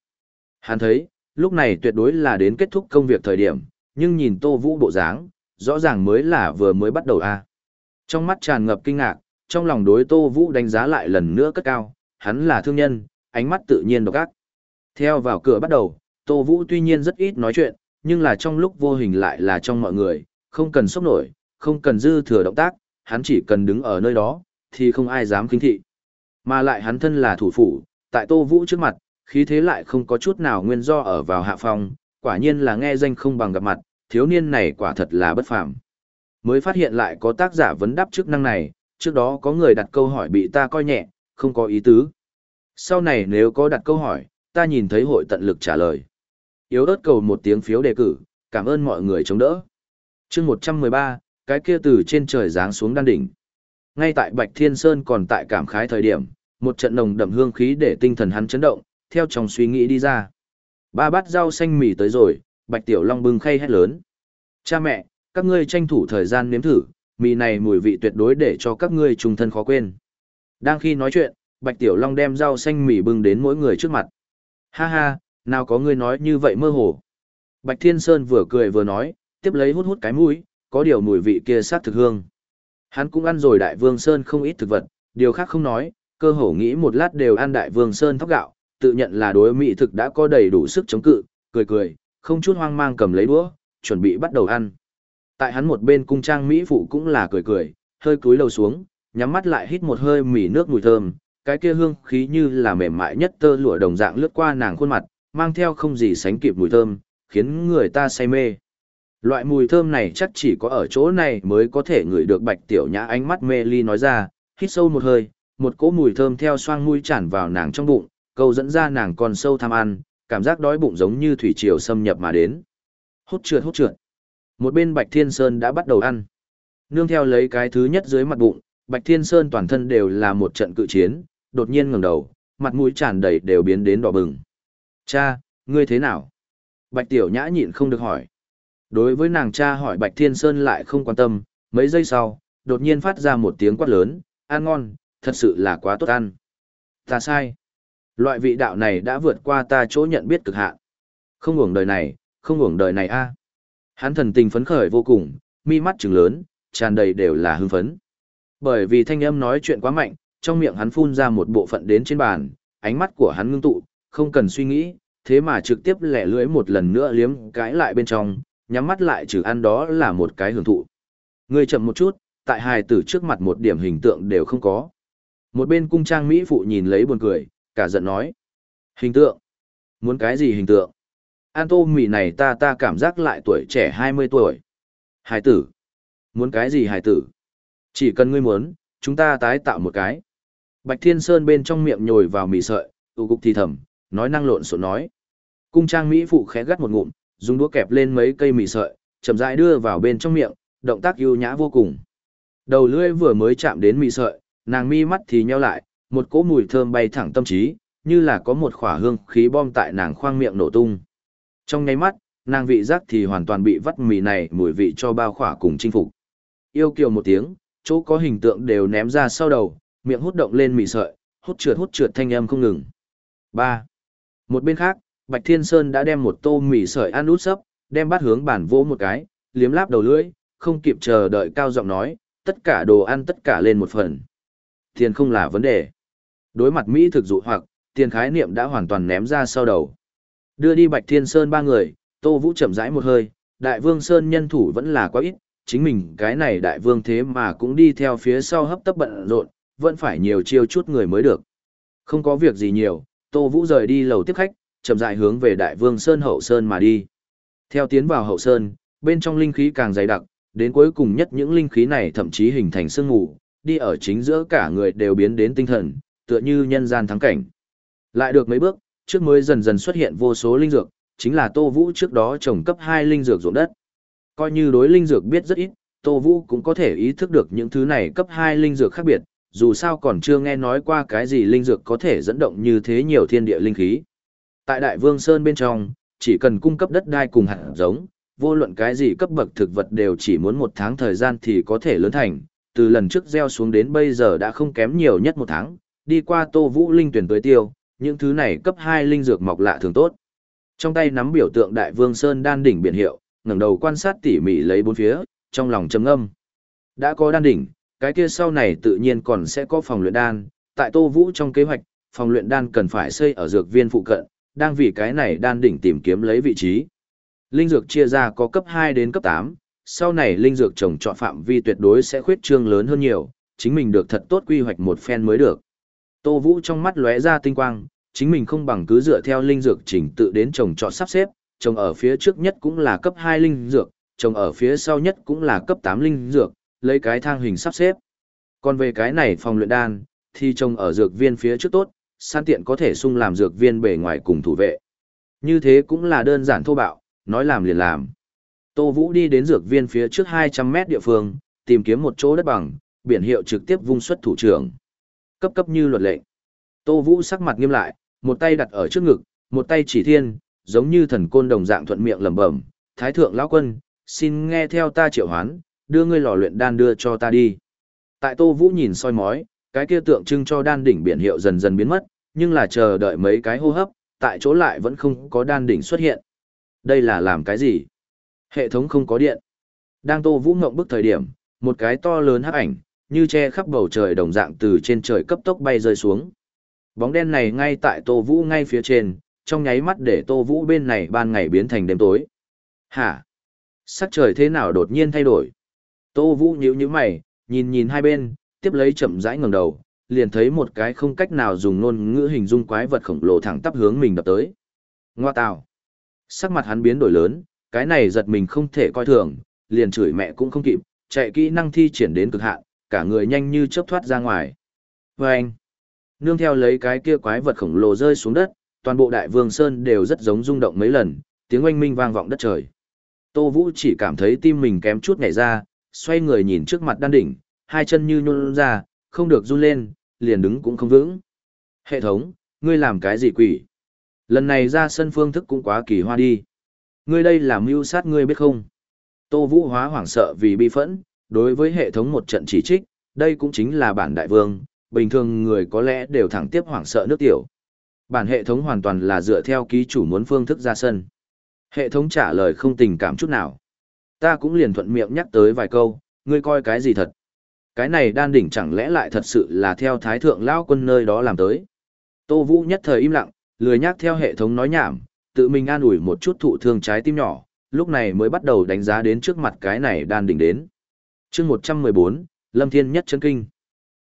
Hắn thấy, lúc này tuyệt đối là đến kết thúc công việc thời điểm, nhưng nhìn Tô Vũ bộ dáng, rõ ràng mới là vừa mới bắt đầu a. Trong mắt tràn ngập kinh ngạc, trong lòng đối Tô Vũ đánh giá lại lần nữa cất cao, hắn là thương nhân, ánh mắt tự nhiên độc ác. Theo vào cửa bắt đầu, Tô Vũ tuy nhiên rất ít nói chuyện, nhưng là trong lúc vô hình lại là trong mọi người, không cần sốc nổi, không cần dư thừa động tác, hắn chỉ cần đứng ở nơi đó, thì không ai dám kinh thị. Mà lại hắn thân là thủ phủ, tại Tô Vũ trước mặt, khí thế lại không có chút nào nguyên do ở vào hạ phong, quả nhiên là nghe danh không bằng gặp mặt, thiếu niên này quả thật là bất phàm. Mới phát hiện lại có tác giả vấn đáp chức năng này, trước đó có người đặt câu hỏi bị ta coi nhẹ, không có ý tứ. Sau này nếu có đặt câu hỏi, ta nhìn thấy hội tận lực trả lời. Yếu ớt cầu một tiếng phiếu đề cử, cảm ơn mọi người chống đỡ. chương 113, cái kia từ trên trời giáng xuống đan đỉnh. Ngay tại Bạch Thiên Sơn còn tại cảm khái thời điểm, một trận nồng đậm hương khí để tinh thần hắn chấn động, theo trong suy nghĩ đi ra. Ba bát rau xanh mì tới rồi, Bạch Tiểu Long bưng khay hét lớn. Cha mẹ, các ngươi tranh thủ thời gian nếm thử, mì này mùi vị tuyệt đối để cho các ngươi trùng thân khó quên. Đang khi nói chuyện, Bạch Tiểu Long đem rau xanh mì bưng đến mỗi người trước mặt. Ha ha, nào có ngươi nói như vậy mơ hồ. Bạch Thiên Sơn vừa cười vừa nói, tiếp lấy hút hút cái mũi, có điều mùi vị kia sát thực hương. Hắn cũng ăn rồi Đại Vương Sơn không ít thực vật, điều khác không nói, cơ hồ nghĩ một lát đều ăn Đại Vương Sơn thóc gạo, tự nhận là đối mỹ thực đã có đầy đủ sức chống cự, cười cười, không chút hoang mang cầm lấy đũa, chuẩn bị bắt đầu ăn. Tại hắn một bên cung trang mỹ phụ cũng là cười cười, hơi cúi đầu xuống, nhắm mắt lại hít một hơi mỉ nước mùi thơm, cái kia hương khí như là mềm mại nhất tơ lụa đồng dạng lướt qua nàng khuôn mặt, mang theo không gì sánh kịp mùi thơm, khiến người ta say mê. Loại mùi thơm này chắc chỉ có ở chỗ này mới có thể ngửi được bạch tiểu nhã ánh mắt mê ly nói ra, hít sâu một hơi, một cỗ mùi thơm theo xoang mũi tràn vào nàng trong bụng, câu dẫn ra nàng còn sâu tham ăn, cảm giác đói bụng giống như thủy triều xâm nhập mà đến. Hút trượt hút trượt. Một bên Bạch Thiên Sơn đã bắt đầu ăn. Nương theo lấy cái thứ nhất dưới mặt bụng, Bạch Thiên Sơn toàn thân đều là một trận cự chiến, đột nhiên ngẩng đầu, mặt mũi tràn đầy đều biến đến đỏ bừng. Cha, ngươi thế nào? Bạch Tiểu Nhã nhịn không được hỏi. Đối với nàng cha hỏi Bạch Thiên Sơn lại không quan tâm, mấy giây sau, đột nhiên phát ra một tiếng quát lớn, ăn ngon, thật sự là quá tốt ăn. Ta sai. Loại vị đạo này đã vượt qua ta chỗ nhận biết cực hạn. Không hưởng đời này, không hưởng đời này a. Hắn thần tình phấn khởi vô cùng, mi mắt trừng lớn, tràn đầy đều là hưng phấn. Bởi vì thanh âm nói chuyện quá mạnh, trong miệng hắn phun ra một bộ phận đến trên bàn, ánh mắt của hắn ngưng tụ, không cần suy nghĩ, thế mà trực tiếp lẻ lưỡi một lần nữa liếm cái lại bên trong, nhắm mắt lại trừ ăn đó là một cái hưởng thụ. Ngươi chậm một chút, tại hài tử trước mặt một điểm hình tượng đều không có. Một bên cung trang Mỹ phụ nhìn lấy buồn cười, cả giận nói. Hình tượng? Muốn cái gì hình tượng? An tô mì này ta ta cảm giác lại tuổi trẻ 20 tuổi. Hải tử? Muốn cái gì Hải tử? Chỉ cần ngươi muốn, chúng ta tái tạo một cái. Bạch Thiên Sơn bên trong miệng nhồi vào mì sợi, tụ cục thì thầm, nói năng lộn xộn nói. Cung trang Mỹ phụ khẽ gắt một ngụm, dùng đũa kẹp lên mấy cây mì sợi, chậm rãi đưa vào bên trong miệng, động tác ưu nhã vô cùng. Đầu lưỡi vừa mới chạm đến mì sợi, nàng mi mắt thì nheo lại, một cỗ mùi thơm bay thẳng tâm trí, như là có một khỏa hương khí bom tại nàng khoang miệng nổ tung. Trong nháy mắt, nàng vị giác thì hoàn toàn bị vắt mì này mùi vị cho bao khỏa cùng chinh phục. Yêu kiều một tiếng, chỗ có hình tượng đều ném ra sau đầu, miệng hút động lên mì sợi, hút trượt hút trượt thanh âm không ngừng. 3. Một bên khác, Bạch Thiên Sơn đã đem một tô mì sợi ăn út sấp, đem bát hướng bản vỗ một cái, liếm láp đầu lưỡi, không kịp chờ đợi cao giọng nói, tất cả đồ ăn tất cả lên một phần. Tiền không là vấn đề. Đối mặt Mỹ thực dụ hoặc, tiền khái niệm đã hoàn toàn ném ra sau đầu. Đưa đi Bạch Thiên Sơn ba người, Tô Vũ chậm rãi một hơi, Đại Vương Sơn nhân thủ vẫn là quá ít, chính mình cái này Đại Vương thế mà cũng đi theo phía sau hấp tấp bận rộn, vẫn phải nhiều chiêu chút người mới được. Không có việc gì nhiều, Tô Vũ rời đi lầu tiếp khách, chậm rãi hướng về Đại Vương Sơn hậu sơn mà đi. Theo tiến vào hậu sơn, bên trong linh khí càng dày đặc, đến cuối cùng nhất những linh khí này thậm chí hình thành sương mù, đi ở chính giữa cả người đều biến đến tinh thần, tựa như nhân gian thắng cảnh. Lại được mấy bước, trước mới dần dần xuất hiện vô số linh dược, chính là Tô Vũ trước đó trồng cấp 2 linh dược ruộng đất. Coi như đối linh dược biết rất ít, Tô Vũ cũng có thể ý thức được những thứ này cấp 2 linh dược khác biệt, dù sao còn chưa nghe nói qua cái gì linh dược có thể dẫn động như thế nhiều thiên địa linh khí. Tại Đại Vương Sơn bên trong, chỉ cần cung cấp đất đai cùng hạt giống, vô luận cái gì cấp bậc thực vật đều chỉ muốn một tháng thời gian thì có thể lớn thành, từ lần trước gieo xuống đến bây giờ đã không kém nhiều nhất một tháng, đi qua Tô Vũ linh tuyển tới tiêu, những thứ này cấp 2 linh dược mọc lạ thường tốt. Trong tay nắm biểu tượng Đại Vương Sơn đan đỉnh biển hiệu, ngẩng đầu quan sát tỉ mỉ lấy bốn phía, trong lòng trầm ngâm. Đã có đan đỉnh, cái kia sau này tự nhiên còn sẽ có phòng luyện đan, tại Tô Vũ trong kế hoạch, phòng luyện đan cần phải xây ở dược viên phụ cận, đang vì cái này đan đỉnh tìm kiếm lấy vị trí. Linh dược chia ra có cấp 2 đến cấp 8, sau này linh dược trồng trọt phạm vi tuyệt đối sẽ khuyết trương lớn hơn nhiều, chính mình được thật tốt quy hoạch một phen mới được. Tô Vũ trong mắt lóe ra tinh quang, chính mình không bằng cứ dựa theo linh dược chỉnh tự đến trồng trọt sắp xếp, trồng ở phía trước nhất cũng là cấp 2 linh dược, trồng ở phía sau nhất cũng là cấp 8 linh dược, lấy cái thang hình sắp xếp. Còn về cái này phòng luyện đan, thì trồng ở dược viên phía trước tốt, san tiện có thể sung làm dược viên bề ngoài cùng thủ vệ. Như thế cũng là đơn giản thô bạo, nói làm liền làm. Tô Vũ đi đến dược viên phía trước 200 mét địa phương, tìm kiếm một chỗ đất bằng, biển hiệu trực tiếp vung xuất thủ trưởng. Cấp cấp như luật lệ. Tô Vũ sắc mặt nghiêm lại, một tay đặt ở trước ngực, một tay chỉ thiên, giống như thần côn đồng dạng thuận miệng lẩm bẩm, "Thái thượng lão quân, xin nghe theo ta triệu hoán, đưa ngươi lò luyện đan đưa cho ta đi." Tại Tô Vũ nhìn soi mói, cái kia tượng trưng cho đan đỉnh biển hiệu dần dần biến mất, nhưng là chờ đợi mấy cái hô hấp, tại chỗ lại vẫn không có đan đỉnh xuất hiện. Đây là làm cái gì? Hệ thống không có điện. Đang Tô Vũ ngộng bức thời điểm, một cái to lớn hắc ảnh, như che khắp bầu trời đồng dạng từ trên trời cấp tốc bay rơi xuống. Bóng đen này ngay tại Tô Vũ ngay phía trên, trong nháy mắt để Tô Vũ bên này ban ngày biến thành đêm tối. Hả? Sắc trời thế nào đột nhiên thay đổi? Tô Vũ nhíu nhíu mày, nhìn nhìn hai bên, tiếp lấy chậm rãi ngẩng đầu, liền thấy một cái không cách nào dùng ngôn ngữ hình dung quái vật khổng lồ thẳng tắp hướng mình đập tới. Ngoa tào. Sắc mặt hắn biến đổi lớn, cái này giật mình không thể coi thường, liền chửi mẹ cũng không kịp, chạy kỹ năng thi triển đến cực hạn, cả người nhanh như chớp thoát ra ngoài. Và anh, nương theo lấy cái kia quái vật khổng lồ rơi xuống đất, toàn bộ đại vương sơn đều rất giống rung động mấy lần, tiếng oanh minh vang vọng đất trời. Tô Vũ chỉ cảm thấy tim mình kém chút nhảy ra, xoay người nhìn trước mặt đan đỉnh, hai chân như nhún ra, không được run lên, liền đứng cũng không vững. Hệ thống, ngươi làm cái gì quỷ? Lần này ra sân phương thức cũng quá kỳ hoa đi. Ngươi đây là mưu sát ngươi biết không? Tô Vũ hóa hoảng sợ vì bi phẫn, đối với hệ thống một trận chỉ trích, đây cũng chính là bản đại vương, bình thường người có lẽ đều thẳng tiếp hoảng sợ nước tiểu. Bản hệ thống hoàn toàn là dựa theo ký chủ muốn phương thức ra sân. Hệ thống trả lời không tình cảm chút nào. Ta cũng liền thuận miệng nhắc tới vài câu, ngươi coi cái gì thật. Cái này đan đỉnh chẳng lẽ lại thật sự là theo thái thượng lao quân nơi đó làm tới. Tô Vũ nhất thời im lặng, lười nhắc theo hệ thống nói nhảm, tự mình an ủi một chút thụ thương trái tim nhỏ, lúc này mới bắt đầu đánh giá đến trước mặt cái này đan đỉnh đến chương 114, Lâm Thiên nhất chân kinh.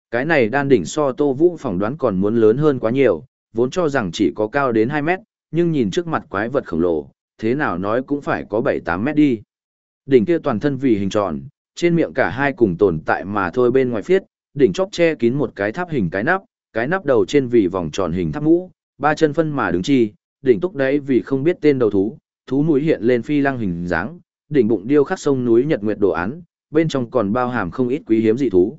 Cái này đan đỉnh so Tô Vũ phỏng đoán còn muốn lớn hơn quá nhiều, vốn cho rằng chỉ có cao đến 2 mét, nhưng nhìn trước mặt quái vật khổng lồ, thế nào nói cũng phải có 7-8 mét đi. Đỉnh kia toàn thân vì hình tròn, trên miệng cả hai cùng tồn tại mà thôi bên ngoài phiết, đỉnh chóp che kín một cái tháp hình cái nắp, cái nắp đầu trên vì vòng tròn hình tháp mũ, ba chân phân mà đứng chi, đỉnh túc đấy vì không biết tên đầu thú, thú mũi hiện lên phi lăng hình dáng, đỉnh bụng điêu khắc sông núi nhật nguyệt đồ án, bên trong còn bao hàm không ít quý hiếm dị thú.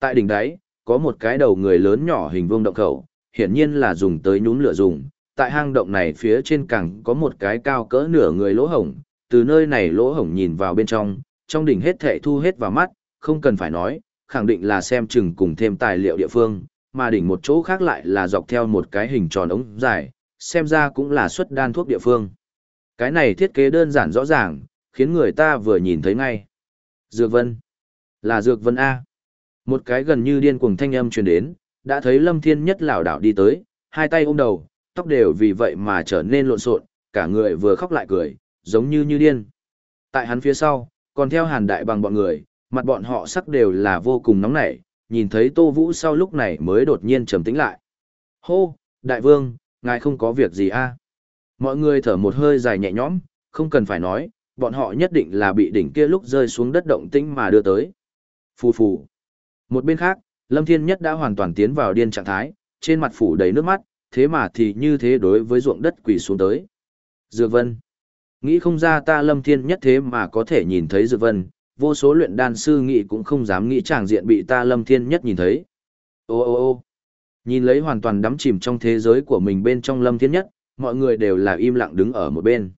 Tại đỉnh đáy, có một cái đầu người lớn nhỏ hình vuông động khẩu, hiển nhiên là dùng tới nhún lửa dùng. Tại hang động này phía trên cẳng có một cái cao cỡ nửa người lỗ hổng, từ nơi này lỗ hổng nhìn vào bên trong, trong đỉnh hết thệ thu hết vào mắt, không cần phải nói, khẳng định là xem chừng cùng thêm tài liệu địa phương, mà đỉnh một chỗ khác lại là dọc theo một cái hình tròn ống dài, xem ra cũng là xuất đan thuốc địa phương. Cái này thiết kế đơn giản rõ ràng, khiến người ta vừa nhìn thấy ngay. Dược Vân. Là Dược Vân A. Một cái gần như điên cuồng thanh âm truyền đến, đã thấy Lâm Thiên Nhất lảo đảo đi tới, hai tay ôm đầu, tóc đều vì vậy mà trở nên lộn xộn, cả người vừa khóc lại cười, giống như như điên. Tại hắn phía sau, còn theo hàn đại bằng bọn người, mặt bọn họ sắc đều là vô cùng nóng nảy, nhìn thấy Tô Vũ sau lúc này mới đột nhiên trầm tĩnh lại. Hô, đại vương, ngài không có việc gì a Mọi người thở một hơi dài nhẹ nhõm, không cần phải nói, bọn họ nhất định là bị đỉnh kia lúc rơi xuống đất động tĩnh mà đưa tới. Phù phù. Một bên khác, Lâm Thiên Nhất đã hoàn toàn tiến vào điên trạng thái, trên mặt phủ đầy nước mắt, thế mà thì như thế đối với ruộng đất quỳ xuống tới. Dược Vân. Nghĩ không ra ta Lâm Thiên Nhất thế mà có thể nhìn thấy Dược Vân, vô số luyện đan sư nghĩ cũng không dám nghĩ chàng diện bị ta Lâm Thiên Nhất nhìn thấy. Ô ô ô. Nhìn lấy hoàn toàn đắm chìm trong thế giới của mình bên trong Lâm Thiên Nhất, mọi người đều là im lặng đứng ở một bên.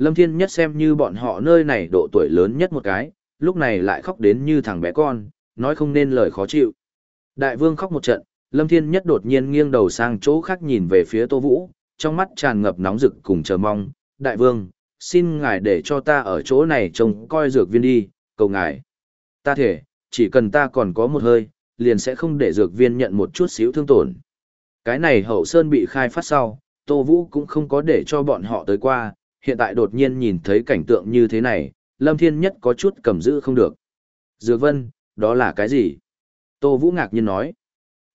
Lâm Thiên Nhất xem như bọn họ nơi này độ tuổi lớn nhất một cái, lúc này lại khóc đến như thằng bé con, nói không nên lời khó chịu. Đại vương khóc một trận, Lâm Thiên Nhất đột nhiên nghiêng đầu sang chỗ khác nhìn về phía Tô Vũ, trong mắt tràn ngập nóng rực cùng chờ mong. Đại vương, xin ngài để cho ta ở chỗ này trông coi dược viên đi, cầu ngài. Ta thể, chỉ cần ta còn có một hơi, liền sẽ không để dược viên nhận một chút xíu thương tổn. Cái này hậu sơn bị khai phát sau, Tô Vũ cũng không có để cho bọn họ tới qua, hiện tại đột nhiên nhìn thấy cảnh tượng như thế này, Lâm Thiên Nhất có chút cầm giữ không được. Dược Vân, đó là cái gì? Tô Vũ ngạc nhiên nói.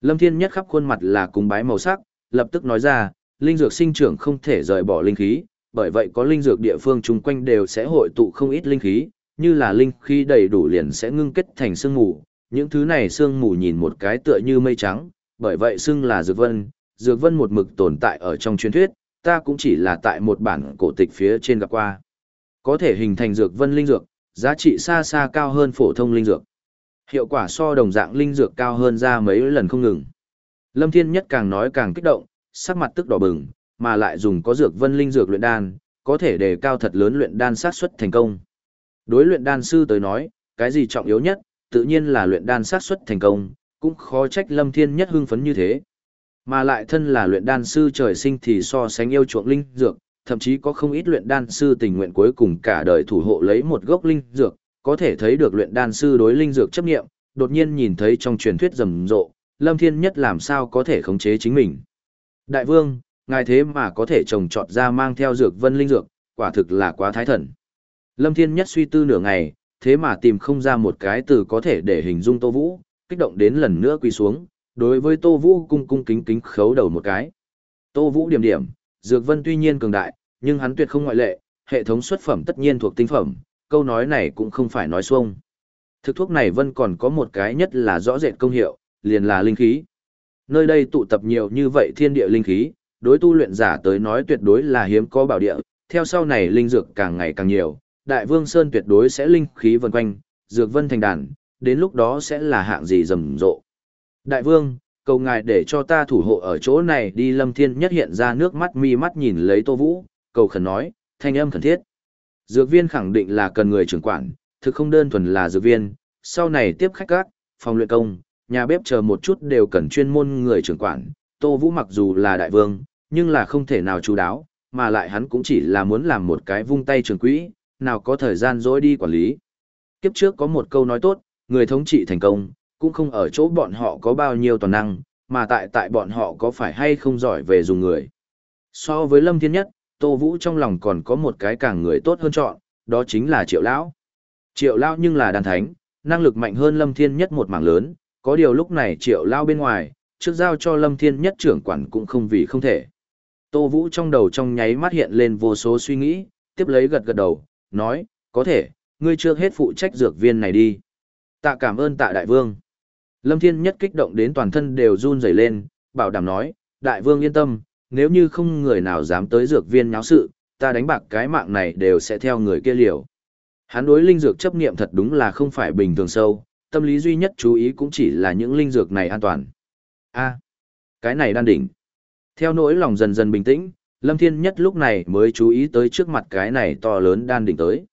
Lâm Thiên Nhất khắp khuôn mặt là cung bái màu sắc, lập tức nói ra, linh dược sinh trưởng không thể rời bỏ linh khí, bởi vậy có linh dược địa phương chung quanh đều sẽ hội tụ không ít linh khí, như là linh khí đầy đủ liền sẽ ngưng kết thành sương mù, những thứ này sương mù nhìn một cái tựa như mây trắng, bởi vậy xưng là dược vân, dược vân một mực tồn tại ở trong truyền thuyết, ta cũng chỉ là tại một bản cổ tịch phía trên gặp qua. Có thể hình thành dược vân linh dược, giá trị xa xa cao hơn phổ thông linh dược. Hiệu quả so đồng dạng linh dược cao hơn ra mấy lần không ngừng. Lâm Thiên Nhất càng nói càng kích động, sắc mặt tức đỏ bừng, mà lại dùng có dược vân linh dược luyện đan, có thể đề cao thật lớn luyện đan sát suất thành công. Đối luyện đan sư tới nói, cái gì trọng yếu nhất, tự nhiên là luyện đan sát suất thành công, cũng khó trách Lâm Thiên Nhất hưng phấn như thế. Mà lại thân là luyện đan sư trời sinh thì so sánh yêu chuộng linh dược, thậm chí có không ít luyện đan sư tình nguyện cuối cùng cả đời thủ hộ lấy một gốc linh dược, có thể thấy được luyện đan sư đối linh dược chấp nghiệm, đột nhiên nhìn thấy trong truyền thuyết rầm rộ, Lâm Thiên Nhất làm sao có thể khống chế chính mình. Đại vương, ngài thế mà có thể trồng trọt ra mang theo dược vân linh dược, quả thực là quá thái thần. Lâm Thiên Nhất suy tư nửa ngày, thế mà tìm không ra một cái từ có thể để hình dung Tô Vũ, kích động đến lần nữa quỳ xuống, đối với Tô Vũ cung cung kính kính khấu đầu một cái. Tô Vũ điểm điểm, Dược Vân tuy nhiên cường đại, nhưng hắn tuyệt không ngoại lệ, hệ thống xuất phẩm tất nhiên thuộc tinh phẩm, câu nói này cũng không phải nói xuông. Thực thuốc này Vân còn có một cái nhất là rõ rệt công hiệu, liền là linh khí. Nơi đây tụ tập nhiều như vậy thiên địa linh khí, đối tu luyện giả tới nói tuyệt đối là hiếm có bảo địa, theo sau này linh dược càng ngày càng nhiều, Đại Vương Sơn tuyệt đối sẽ linh khí vần quanh, dược vân thành đàn, đến lúc đó sẽ là hạng gì rầm rộ. Đại Vương, cầu ngài để cho ta thủ hộ ở chỗ này đi Lâm Thiên nhất hiện ra nước mắt mi mắt nhìn lấy Tô Vũ, cầu khẩn nói, thanh âm khẩn thiết. Dược viên khẳng định là cần người trưởng quản, thực không đơn thuần là dược viên, sau này tiếp khách các, phòng luyện công, nhà bếp chờ một chút đều cần chuyên môn người trưởng quản. Tô Vũ mặc dù là đại vương, nhưng là không thể nào chú đáo, mà lại hắn cũng chỉ là muốn làm một cái vung tay trường quỹ, nào có thời gian dỗi đi quản lý. Kiếp trước có một câu nói tốt, người thống trị thành công, cũng không ở chỗ bọn họ có bao nhiêu toàn năng, mà tại tại bọn họ có phải hay không giỏi về dùng người. So với Lâm Thiên Nhất, Tô Vũ trong lòng còn có một cái càng người tốt hơn chọn, đó chính là Triệu Lão. Triệu Lão nhưng là đàn thánh, năng lực mạnh hơn Lâm Thiên Nhất một mảng lớn, có điều lúc này Triệu Lão bên ngoài, trước giao cho Lâm Thiên Nhất trưởng quản cũng không vì không thể. Tô Vũ trong đầu trong nháy mắt hiện lên vô số suy nghĩ, tiếp lấy gật gật đầu, nói, có thể, ngươi chưa hết phụ trách dược viên này đi. Tạ cảm ơn tạ đại vương. Lâm Thiên Nhất kích động đến toàn thân đều run rẩy lên, bảo đảm nói, đại vương yên tâm, nếu như không người nào dám tới dược viên nháo sự, ta đánh bạc cái mạng này đều sẽ theo người kia liều. Hắn đối linh dược chấp niệm thật đúng là không phải bình thường sâu, tâm lý duy nhất chú ý cũng chỉ là những linh dược này an toàn. A, cái này đan đỉnh. Theo nỗi lòng dần dần bình tĩnh, Lâm Thiên Nhất lúc này mới chú ý tới trước mặt cái này to lớn đan đỉnh tới.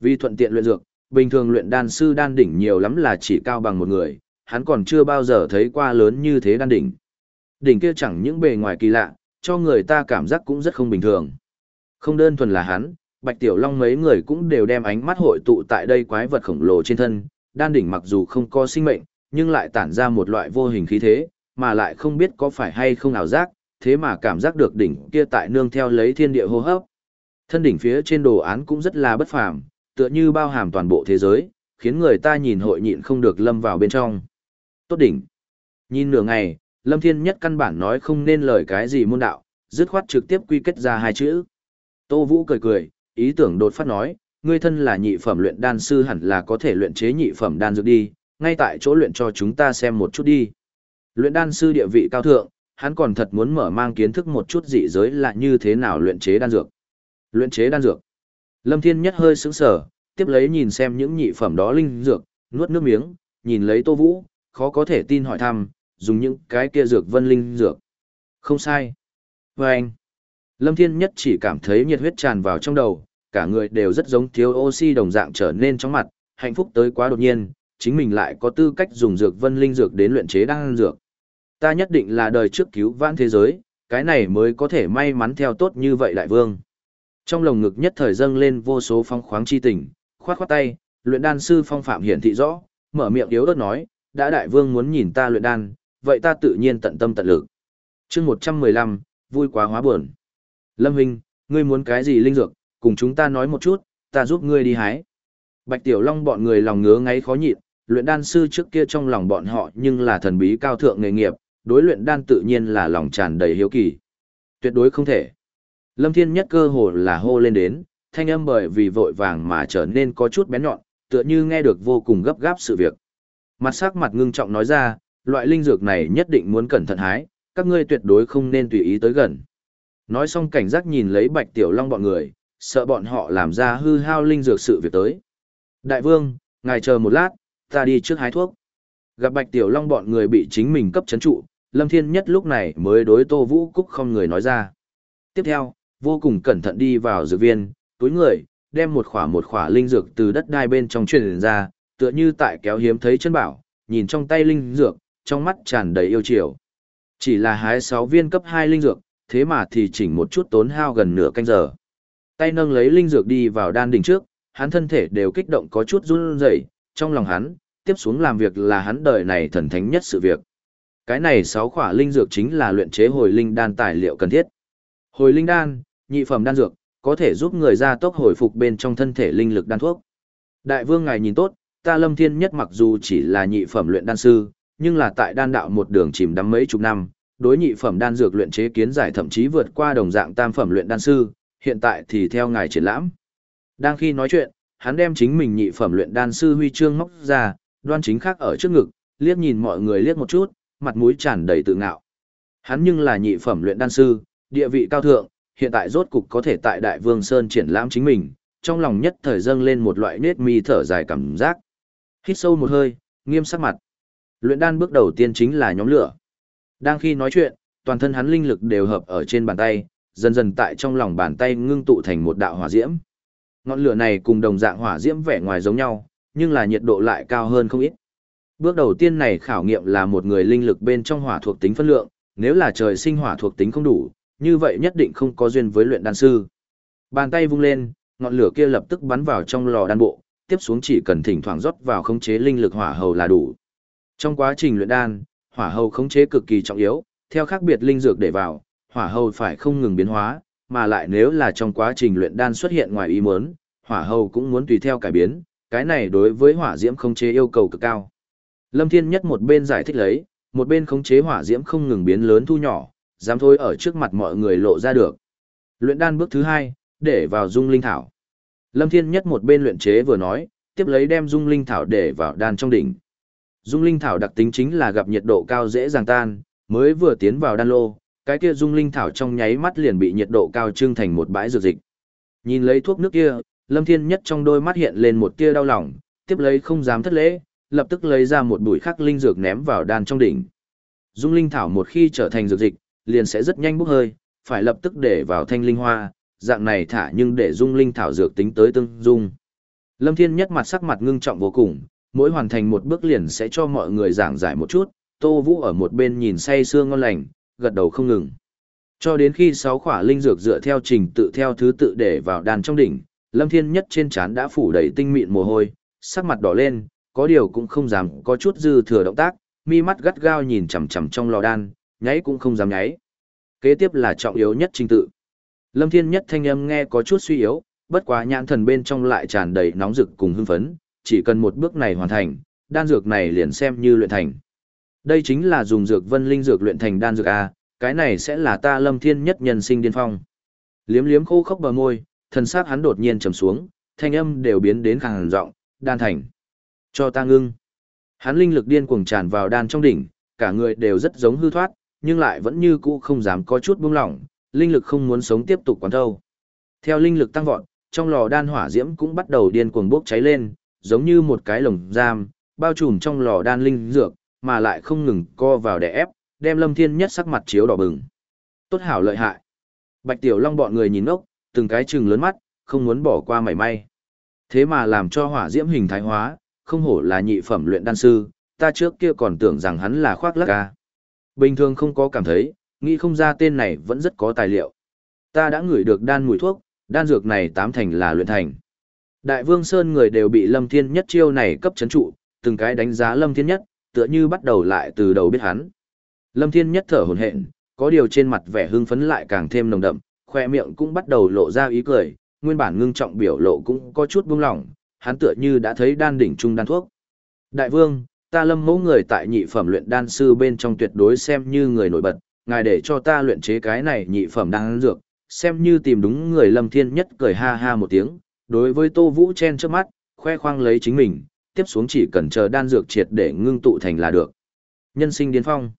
Vì thuận tiện luyện dược, bình thường luyện đan sư đan đỉnh nhiều lắm là chỉ cao bằng một người, hắn còn chưa bao giờ thấy qua lớn như thế đan đỉnh. Đỉnh kia chẳng những bề ngoài kỳ lạ, cho người ta cảm giác cũng rất không bình thường. Không đơn thuần là hắn, Bạch Tiểu Long mấy người cũng đều đem ánh mắt hội tụ tại đây quái vật khổng lồ trên thân, đan đỉnh mặc dù không có sinh mệnh, nhưng lại tản ra một loại vô hình khí thế, mà lại không biết có phải hay không ảo giác, thế mà cảm giác được đỉnh kia tại nương theo lấy thiên địa hô hấp. Thân đỉnh phía trên đồ án cũng rất là bất phàm, tựa như bao hàm toàn bộ thế giới, khiến người ta nhìn hội nhịn không được lâm vào bên trong. Tốt đỉnh. Nhìn nửa ngày, Lâm Thiên Nhất căn bản nói không nên lời cái gì môn đạo, dứt khoát trực tiếp quy kết ra hai chữ. Tô Vũ cười cười, ý tưởng đột phát nói, ngươi thân là nhị phẩm luyện đan sư hẳn là có thể luyện chế nhị phẩm đan dược đi, ngay tại chỗ luyện cho chúng ta xem một chút đi. Luyện đan sư địa vị cao thượng, hắn còn thật muốn mở mang kiến thức một chút dị giới là như thế nào luyện chế đan dược. Luyện chế đan dược. Lâm Thiên Nhất hơi sững sờ, tiếp lấy nhìn xem những nhị phẩm đó linh dược, nuốt nước miếng, nhìn lấy Tô Vũ, khó có thể tin hỏi thăm, dùng những cái kia dược vân linh dược. Không sai. Và anh, Lâm Thiên Nhất chỉ cảm thấy nhiệt huyết tràn vào trong đầu, cả người đều rất giống thiếu oxy đồng dạng trở nên trong mặt, hạnh phúc tới quá đột nhiên, chính mình lại có tư cách dùng dược vân linh dược đến luyện chế đan dược. Ta nhất định là đời trước cứu vãn thế giới, cái này mới có thể may mắn theo tốt như vậy đại vương. Trong lồng ngực nhất thời dâng lên vô số phong khoáng chi tình, khoát khoát tay, luyện đan sư phong phạm hiển thị rõ, mở miệng yếu ớt nói, đã đại vương muốn nhìn ta luyện đan, vậy ta tự nhiên tận tâm tận lực. chương 115, vui quá hóa buồn. Lâm Huynh, ngươi muốn cái gì linh dược, cùng chúng ta nói một chút, ta giúp ngươi đi hái. Bạch Tiểu Long bọn người lòng ngứa ngáy khó nhịn, luyện đan sư trước kia trong lòng bọn họ nhưng là thần bí cao thượng nghề nghiệp, đối luyện đan tự nhiên là lòng tràn đầy hiếu kỳ. Tuyệt đối không thể. Lâm Thiên nhất cơ hồ là hô lên đến, thanh âm bởi vì vội vàng mà trở nên có chút bén nhọn, tựa như nghe được vô cùng gấp gáp sự việc. Mặt sắc mặt ngưng trọng nói ra, loại linh dược này nhất định muốn cẩn thận hái, các ngươi tuyệt đối không nên tùy ý tới gần. Nói xong cảnh giác nhìn lấy Bạch Tiểu Long bọn người, sợ bọn họ làm ra hư hao linh dược sự việc tới. Đại vương, ngài chờ một lát, ta đi trước hái thuốc. Gặp Bạch Tiểu Long bọn người bị chính mình cấp chấn trụ, Lâm Thiên Nhất lúc này mới đối Tô Vũ Cúc không người nói ra. Tiếp theo, vô cùng cẩn thận đi vào dược viên, túi người, đem một khỏa một khỏa linh dược từ đất đai bên trong truyền ra, tựa như tại kéo hiếm thấy chân bảo, nhìn trong tay linh dược, trong mắt tràn đầy yêu chiều. Chỉ là hái 6 viên cấp 2 linh dược, thế mà thì chỉnh một chút tốn hao gần nửa canh giờ. Tay nâng lấy linh dược đi vào đan đỉnh trước, hắn thân thể đều kích động có chút run rẩy, trong lòng hắn, tiếp xuống làm việc là hắn đời này thần thánh nhất sự việc. Cái này 6 khỏa linh dược chính là luyện chế hồi linh đan tài liệu cần thiết. Hồi linh đan, nhị phẩm đan dược, có thể giúp người ra tốc hồi phục bên trong thân thể linh lực đan thuốc. Đại vương ngài nhìn tốt, ta lâm thiên nhất mặc dù chỉ là nhị phẩm luyện đan sư, nhưng là tại đan đạo một đường chìm đắm mấy chục năm, đối nhị phẩm đan dược luyện chế kiến giải thậm chí vượt qua đồng dạng tam phẩm luyện đan sư, hiện tại thì theo ngài triển lãm. Đang khi nói chuyện, hắn đem chính mình nhị phẩm luyện đan sư huy chương móc ra, đoan chính khác ở trước ngực, liếc nhìn mọi người liếc một chút, mặt mũi tràn đầy tự ngạo. Hắn nhưng là nhị phẩm luyện đan sư, địa vị cao thượng, hiện tại rốt cục có thể tại Đại Vương Sơn triển lãm chính mình, trong lòng nhất thời dâng lên một loại nết mi thở dài cảm giác. Hít sâu một hơi, nghiêm sắc mặt. Luyện đan bước đầu tiên chính là nhóm lửa. Đang khi nói chuyện, toàn thân hắn linh lực đều hợp ở trên bàn tay, dần dần tại trong lòng bàn tay ngưng tụ thành một đạo hỏa diễm. Ngọn lửa này cùng đồng dạng hỏa diễm vẻ ngoài giống nhau, nhưng là nhiệt độ lại cao hơn không ít. Bước đầu tiên này khảo nghiệm là một người linh lực bên trong hỏa thuộc tính phân lượng, nếu là trời sinh hỏa thuộc tính không đủ, như vậy nhất định không có duyên với luyện đan sư. Bàn tay vung lên, ngọn lửa kia lập tức bắn vào trong lò đan bộ, tiếp xuống chỉ cần thỉnh thoảng rót vào khống chế linh lực hỏa hầu là đủ. Trong quá trình luyện đan, hỏa hầu khống chế cực kỳ trọng yếu, theo khác biệt linh dược để vào, hỏa hầu phải không ngừng biến hóa, mà lại nếu là trong quá trình luyện đan xuất hiện ngoài ý muốn, hỏa hầu cũng muốn tùy theo cải biến, cái này đối với hỏa diễm khống chế yêu cầu cực cao. Lâm Thiên Nhất một bên giải thích lấy, một bên khống chế hỏa diễm không ngừng biến lớn thu nhỏ, dám thôi ở trước mặt mọi người lộ ra được. Luyện đan bước thứ hai, để vào dung linh thảo. Lâm Thiên Nhất một bên luyện chế vừa nói, tiếp lấy đem dung linh thảo để vào đan trong đỉnh. Dung linh thảo đặc tính chính là gặp nhiệt độ cao dễ dàng tan, mới vừa tiến vào đan lô, cái kia dung linh thảo trong nháy mắt liền bị nhiệt độ cao trưng thành một bãi dược dịch, Nhìn lấy thuốc nước kia, Lâm Thiên Nhất trong đôi mắt hiện lên một tia đau lòng, tiếp lấy không dám thất lễ, lập tức lấy ra một bụi khắc linh dược ném vào đan trong đỉnh. Dung linh thảo một khi trở thành dược dịch, liền sẽ rất nhanh bốc hơi, phải lập tức để vào thanh linh hoa, dạng này thả nhưng để dung linh thảo dược tính tới tương dung. Lâm Thiên Nhất mặt sắc mặt ngưng trọng vô cùng, mỗi hoàn thành một bước liền sẽ cho mọi người giảng giải một chút, Tô Vũ ở một bên nhìn say sương ngon lành, gật đầu không ngừng. Cho đến khi sáu khỏa linh dược dựa theo trình tự theo thứ tự để vào đàn trong đỉnh, Lâm Thiên Nhất trên trán đã phủ đầy tinh mịn mồ hôi, sắc mặt đỏ lên, có điều cũng không dám có chút dư thừa động tác, mi mắt gắt gao nhìn chằm chằm trong lò đan, nháy cũng không dám nháy. Kế tiếp là trọng yếu nhất trình tự. Lâm Thiên Nhất thanh âm nghe có chút suy yếu, bất quá nhãn thần bên trong lại tràn đầy nóng rực cùng hưng phấn, chỉ cần một bước này hoàn thành, đan dược này liền xem như luyện thành. Đây chính là dùng dược vân linh dược luyện thành đan dược a, cái này sẽ là ta Lâm Thiên Nhất nhân sinh điên phong. Liếm liếm khô khốc bờ môi, thần sắc hắn đột nhiên trầm xuống, thanh âm đều biến đến khàn giọng, đan thành. Cho ta ngưng. Hắn linh lực điên cuồng tràn vào đan trong đỉnh, cả người đều rất giống hư thoát, nhưng lại vẫn như cũ không dám có chút buông lỏng, linh lực không muốn sống tiếp tục quán thâu. Theo linh lực tăng vọt, trong lò đan hỏa diễm cũng bắt đầu điên cuồng bốc cháy lên, giống như một cái lồng giam, bao trùm trong lò đan linh dược, mà lại không ngừng co vào để ép, đem Lâm Thiên Nhất sắc mặt chiếu đỏ bừng. Tốt hảo lợi hại. Bạch Tiểu Long bọn người nhìn ngốc, từng cái trừng lớn mắt, không muốn bỏ qua mảy may. Thế mà làm cho hỏa diễm hình thái hóa, không hổ là nhị phẩm luyện đan sư, ta trước kia còn tưởng rằng hắn là khoác lác ca. Bình thường không có cảm thấy, nghĩ không ra tên này vẫn rất có tài liệu. Ta đã ngửi được đan mùi thuốc, đan dược này tám thành là luyện thành. Đại Vương Sơn người đều bị Lâm Thiên Nhất chiêu này cấp chấn trụ, từng cái đánh giá Lâm Thiên Nhất, tựa như bắt đầu lại từ đầu biết hắn. Lâm Thiên Nhất thở hổn hển, có điều trên mặt vẻ hưng phấn lại càng thêm nồng đậm, khoe miệng cũng bắt đầu lộ ra ý cười, nguyên bản ngưng trọng biểu lộ cũng có chút buông lỏng, hắn tựa như đã thấy đan đỉnh trung đan thuốc. Đại vương, ta lâm mẫu người tại nhị phẩm luyện đan sư bên trong tuyệt đối xem như người nổi bật, ngài để cho ta luyện chế cái này nhị phẩm đan dược, xem như tìm đúng người lâm thiên nhất cười ha ha một tiếng, đối với tô vũ chen trước mắt, khoe khoang lấy chính mình, tiếp xuống chỉ cần chờ đan dược triệt để ngưng tụ thành là được. Nhân sinh điên phong.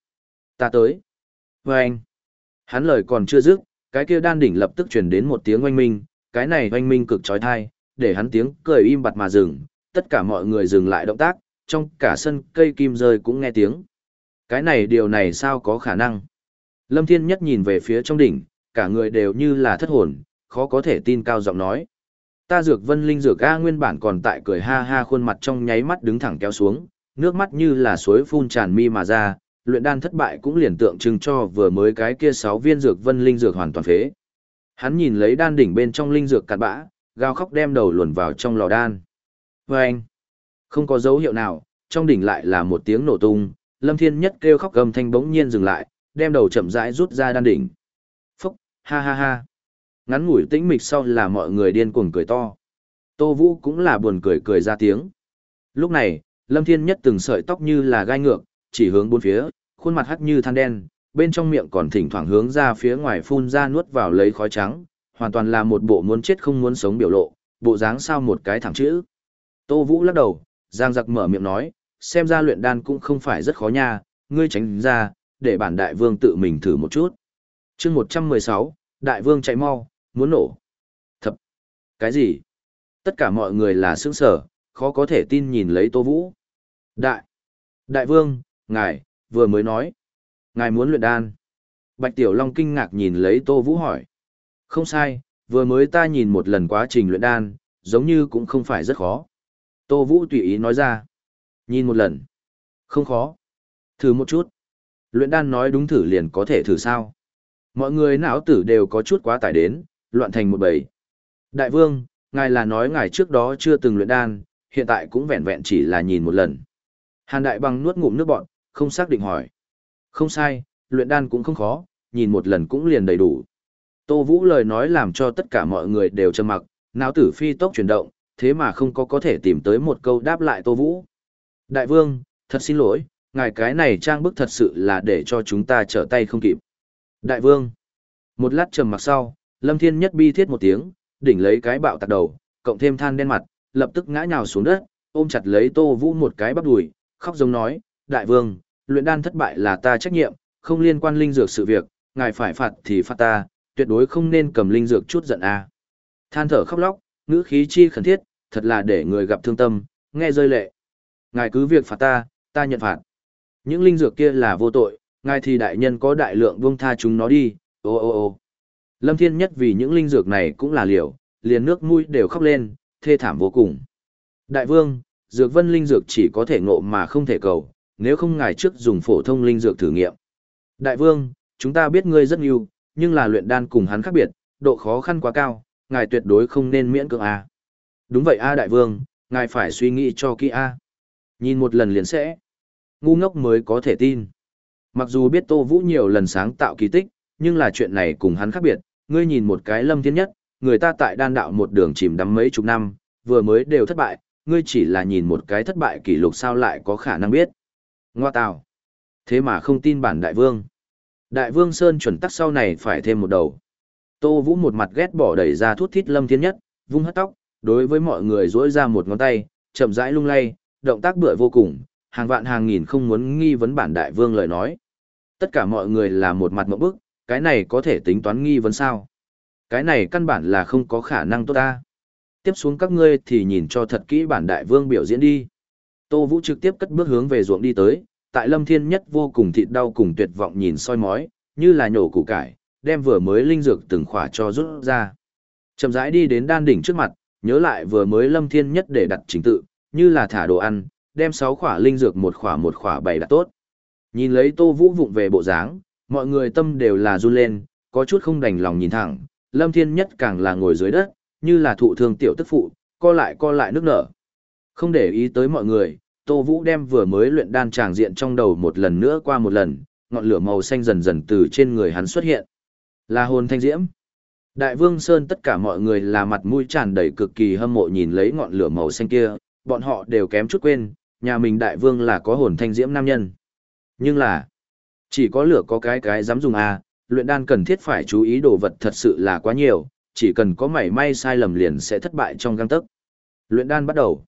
Ta tới. Và vâng anh. Hắn lời còn chưa dứt, cái kia đan đỉnh lập tức truyền đến một tiếng oanh minh, cái này oanh minh cực trói thai, để hắn tiếng cười im bặt mà dừng, tất cả mọi người dừng lại động tác, trong cả sân cây kim rơi cũng nghe tiếng. Cái này điều này sao có khả năng? Lâm Thiên Nhất nhìn về phía trong đỉnh, cả người đều như là thất hồn, khó có thể tin cao giọng nói. Ta dược vân linh dược A nguyên bản còn tại cười ha ha khuôn mặt trong nháy mắt đứng thẳng kéo xuống, nước mắt như là suối phun tràn mi mà ra, luyện đan thất bại cũng liền tượng trưng cho vừa mới cái kia sáu viên dược vân linh dược hoàn toàn phế. Hắn nhìn lấy đan đỉnh bên trong linh dược cạn bã, gào khóc đem đầu luồn vào trong lò đan. Vâng! anh, không có dấu hiệu nào, trong đỉnh lại là một tiếng nổ tung, Lâm Thiên Nhất kêu khóc gầm thanh bỗng nhiên dừng lại, đem đầu chậm rãi rút ra đan đỉnh. Phúc, ha ha ha. Ngắn ngủi tĩnh mịch sau là mọi người điên cuồng cười to. Tô Vũ cũng là buồn cười cười ra tiếng. Lúc này, Lâm Thiên Nhất từng sợi tóc như là gai ngược, chỉ hướng bốn phía, khuôn mặt hắt như than đen, bên trong miệng còn thỉnh thoảng hướng ra phía ngoài phun ra nuốt vào lấy khói trắng, hoàn toàn là một bộ muốn chết không muốn sống biểu lộ, bộ dáng sao một cái thẳng chữ. Tô Vũ lắc đầu, Giang giặc mở miệng nói, xem ra luyện đan cũng không phải rất khó nha, ngươi tránh ra, để bản đại vương tự mình thử một chút. chương 116, đại vương chạy mau, muốn nổ. Thập, cái gì? Tất cả mọi người là sướng sở, khó có thể tin nhìn lấy Tô Vũ. Đại, đại vương, ngài, vừa mới nói. Ngài muốn luyện đan. Bạch Tiểu Long kinh ngạc nhìn lấy Tô Vũ hỏi. Không sai, vừa mới ta nhìn một lần quá trình luyện đan, giống như cũng không phải rất khó. Tô Vũ tùy ý nói ra. Nhìn một lần. Không khó. Thử một chút. Luyện đan nói đúng thử liền có thể thử sao. Mọi người não tử đều có chút quá tải đến, loạn thành một bầy. Đại vương, ngài là nói ngài trước đó chưa từng luyện đan, hiện tại cũng vẹn vẹn chỉ là nhìn một lần. Hàn đại bằng nuốt ngụm nước bọn, không xác định hỏi. Không sai, luyện đan cũng không khó, nhìn một lần cũng liền đầy đủ. Tô Vũ lời nói làm cho tất cả mọi người đều trầm mặc, não tử phi tốc chuyển động, thế mà không có có thể tìm tới một câu đáp lại Tô Vũ. Đại vương, thật xin lỗi, ngài cái này trang bức thật sự là để cho chúng ta trở tay không kịp. Đại vương, một lát trầm mặc sau, Lâm Thiên Nhất bi thiết một tiếng, đỉnh lấy cái bạo tạc đầu, cộng thêm than đen mặt, lập tức ngã nhào xuống đất, ôm chặt lấy Tô Vũ một cái bắp đùi, khóc giống nói, Đại vương, luyện đan thất bại là ta trách nhiệm, không liên quan linh dược sự việc, ngài phải phạt thì phạt ta, tuyệt đối không nên cầm linh dược chút giận a. Than thở khóc lóc, ngữ khí chi khẩn thiết, thật là để người gặp thương tâm, nghe rơi lệ. Ngài cứ việc phạt ta, ta nhận phạt. Những linh dược kia là vô tội, ngài thì đại nhân có đại lượng buông tha chúng nó đi, ô ô ô. Lâm Thiên Nhất vì những linh dược này cũng là liều, liền nước mũi đều khóc lên, thê thảm vô cùng. Đại vương, dược vân linh dược chỉ có thể ngộ mà không thể cầu, nếu không ngài trước dùng phổ thông linh dược thử nghiệm. Đại vương, chúng ta biết ngươi rất nhiều, nhưng là luyện đan cùng hắn khác biệt, độ khó khăn quá cao, ngài tuyệt đối không nên miễn cưỡng a. Đúng vậy a đại vương, ngài phải suy nghĩ cho kỹ a. Nhìn một lần liền sẽ. Ngu ngốc mới có thể tin. Mặc dù biết Tô Vũ nhiều lần sáng tạo kỳ tích, nhưng là chuyện này cùng hắn khác biệt, ngươi nhìn một cái lâm thiên nhất, người ta tại đan đạo một đường chìm đắm mấy chục năm, vừa mới đều thất bại, ngươi chỉ là nhìn một cái thất bại kỷ lục sao lại có khả năng biết. Ngoa tào. Thế mà không tin bản đại vương. Đại vương Sơn chuẩn tắc sau này phải thêm một đầu. Tô Vũ một mặt ghét bỏ đẩy ra thuốc thít lâm thiên nhất, vung hất tóc, đối với mọi người dỗi ra một ngón tay, chậm rãi lung lay, động tác bựa vô cùng, hàng vạn hàng nghìn không muốn nghi vấn bản đại vương lời nói. Tất cả mọi người là một mặt mẫu bức, cái này có thể tính toán nghi vấn sao? Cái này căn bản là không có khả năng tốt ta. Tiếp xuống các ngươi thì nhìn cho thật kỹ bản đại vương biểu diễn đi. Tô Vũ trực tiếp cất bước hướng về ruộng đi tới, tại lâm thiên nhất vô cùng thịt đau cùng tuyệt vọng nhìn soi mói, như là nhổ củ cải, đem vừa mới linh dược từng khỏa cho rút ra. Chậm rãi đi đến đan đỉnh trước mặt, nhớ lại vừa mới lâm thiên nhất để đặt trình tự, như là thả đồ ăn, đem sáu khỏa linh dược một khỏa một khỏa bày đặt tốt. Nhìn lấy Tô Vũ vụng về bộ dáng, mọi người tâm đều là run lên, có chút không đành lòng nhìn thẳng, Lâm Thiên Nhất càng là ngồi dưới đất, như là thụ thương tiểu tức phụ, co lại co lại nước nở. Không để ý tới mọi người, Tô Vũ đem vừa mới luyện đan tràng diện trong đầu một lần nữa qua một lần, ngọn lửa màu xanh dần dần từ trên người hắn xuất hiện. Là hồn thanh diễm. Đại Vương Sơn tất cả mọi người là mặt mũi tràn đầy cực kỳ hâm mộ nhìn lấy ngọn lửa màu xanh kia, bọn họ đều kém chút quên, nhà mình đại vương là có hồn thanh diễm nam nhân. Nhưng là, chỉ có lửa có cái cái dám dùng à, luyện đan cần thiết phải chú ý đồ vật thật sự là quá nhiều, chỉ cần có mảy may sai lầm liền sẽ thất bại trong găng tấc. Luyện đan bắt đầu.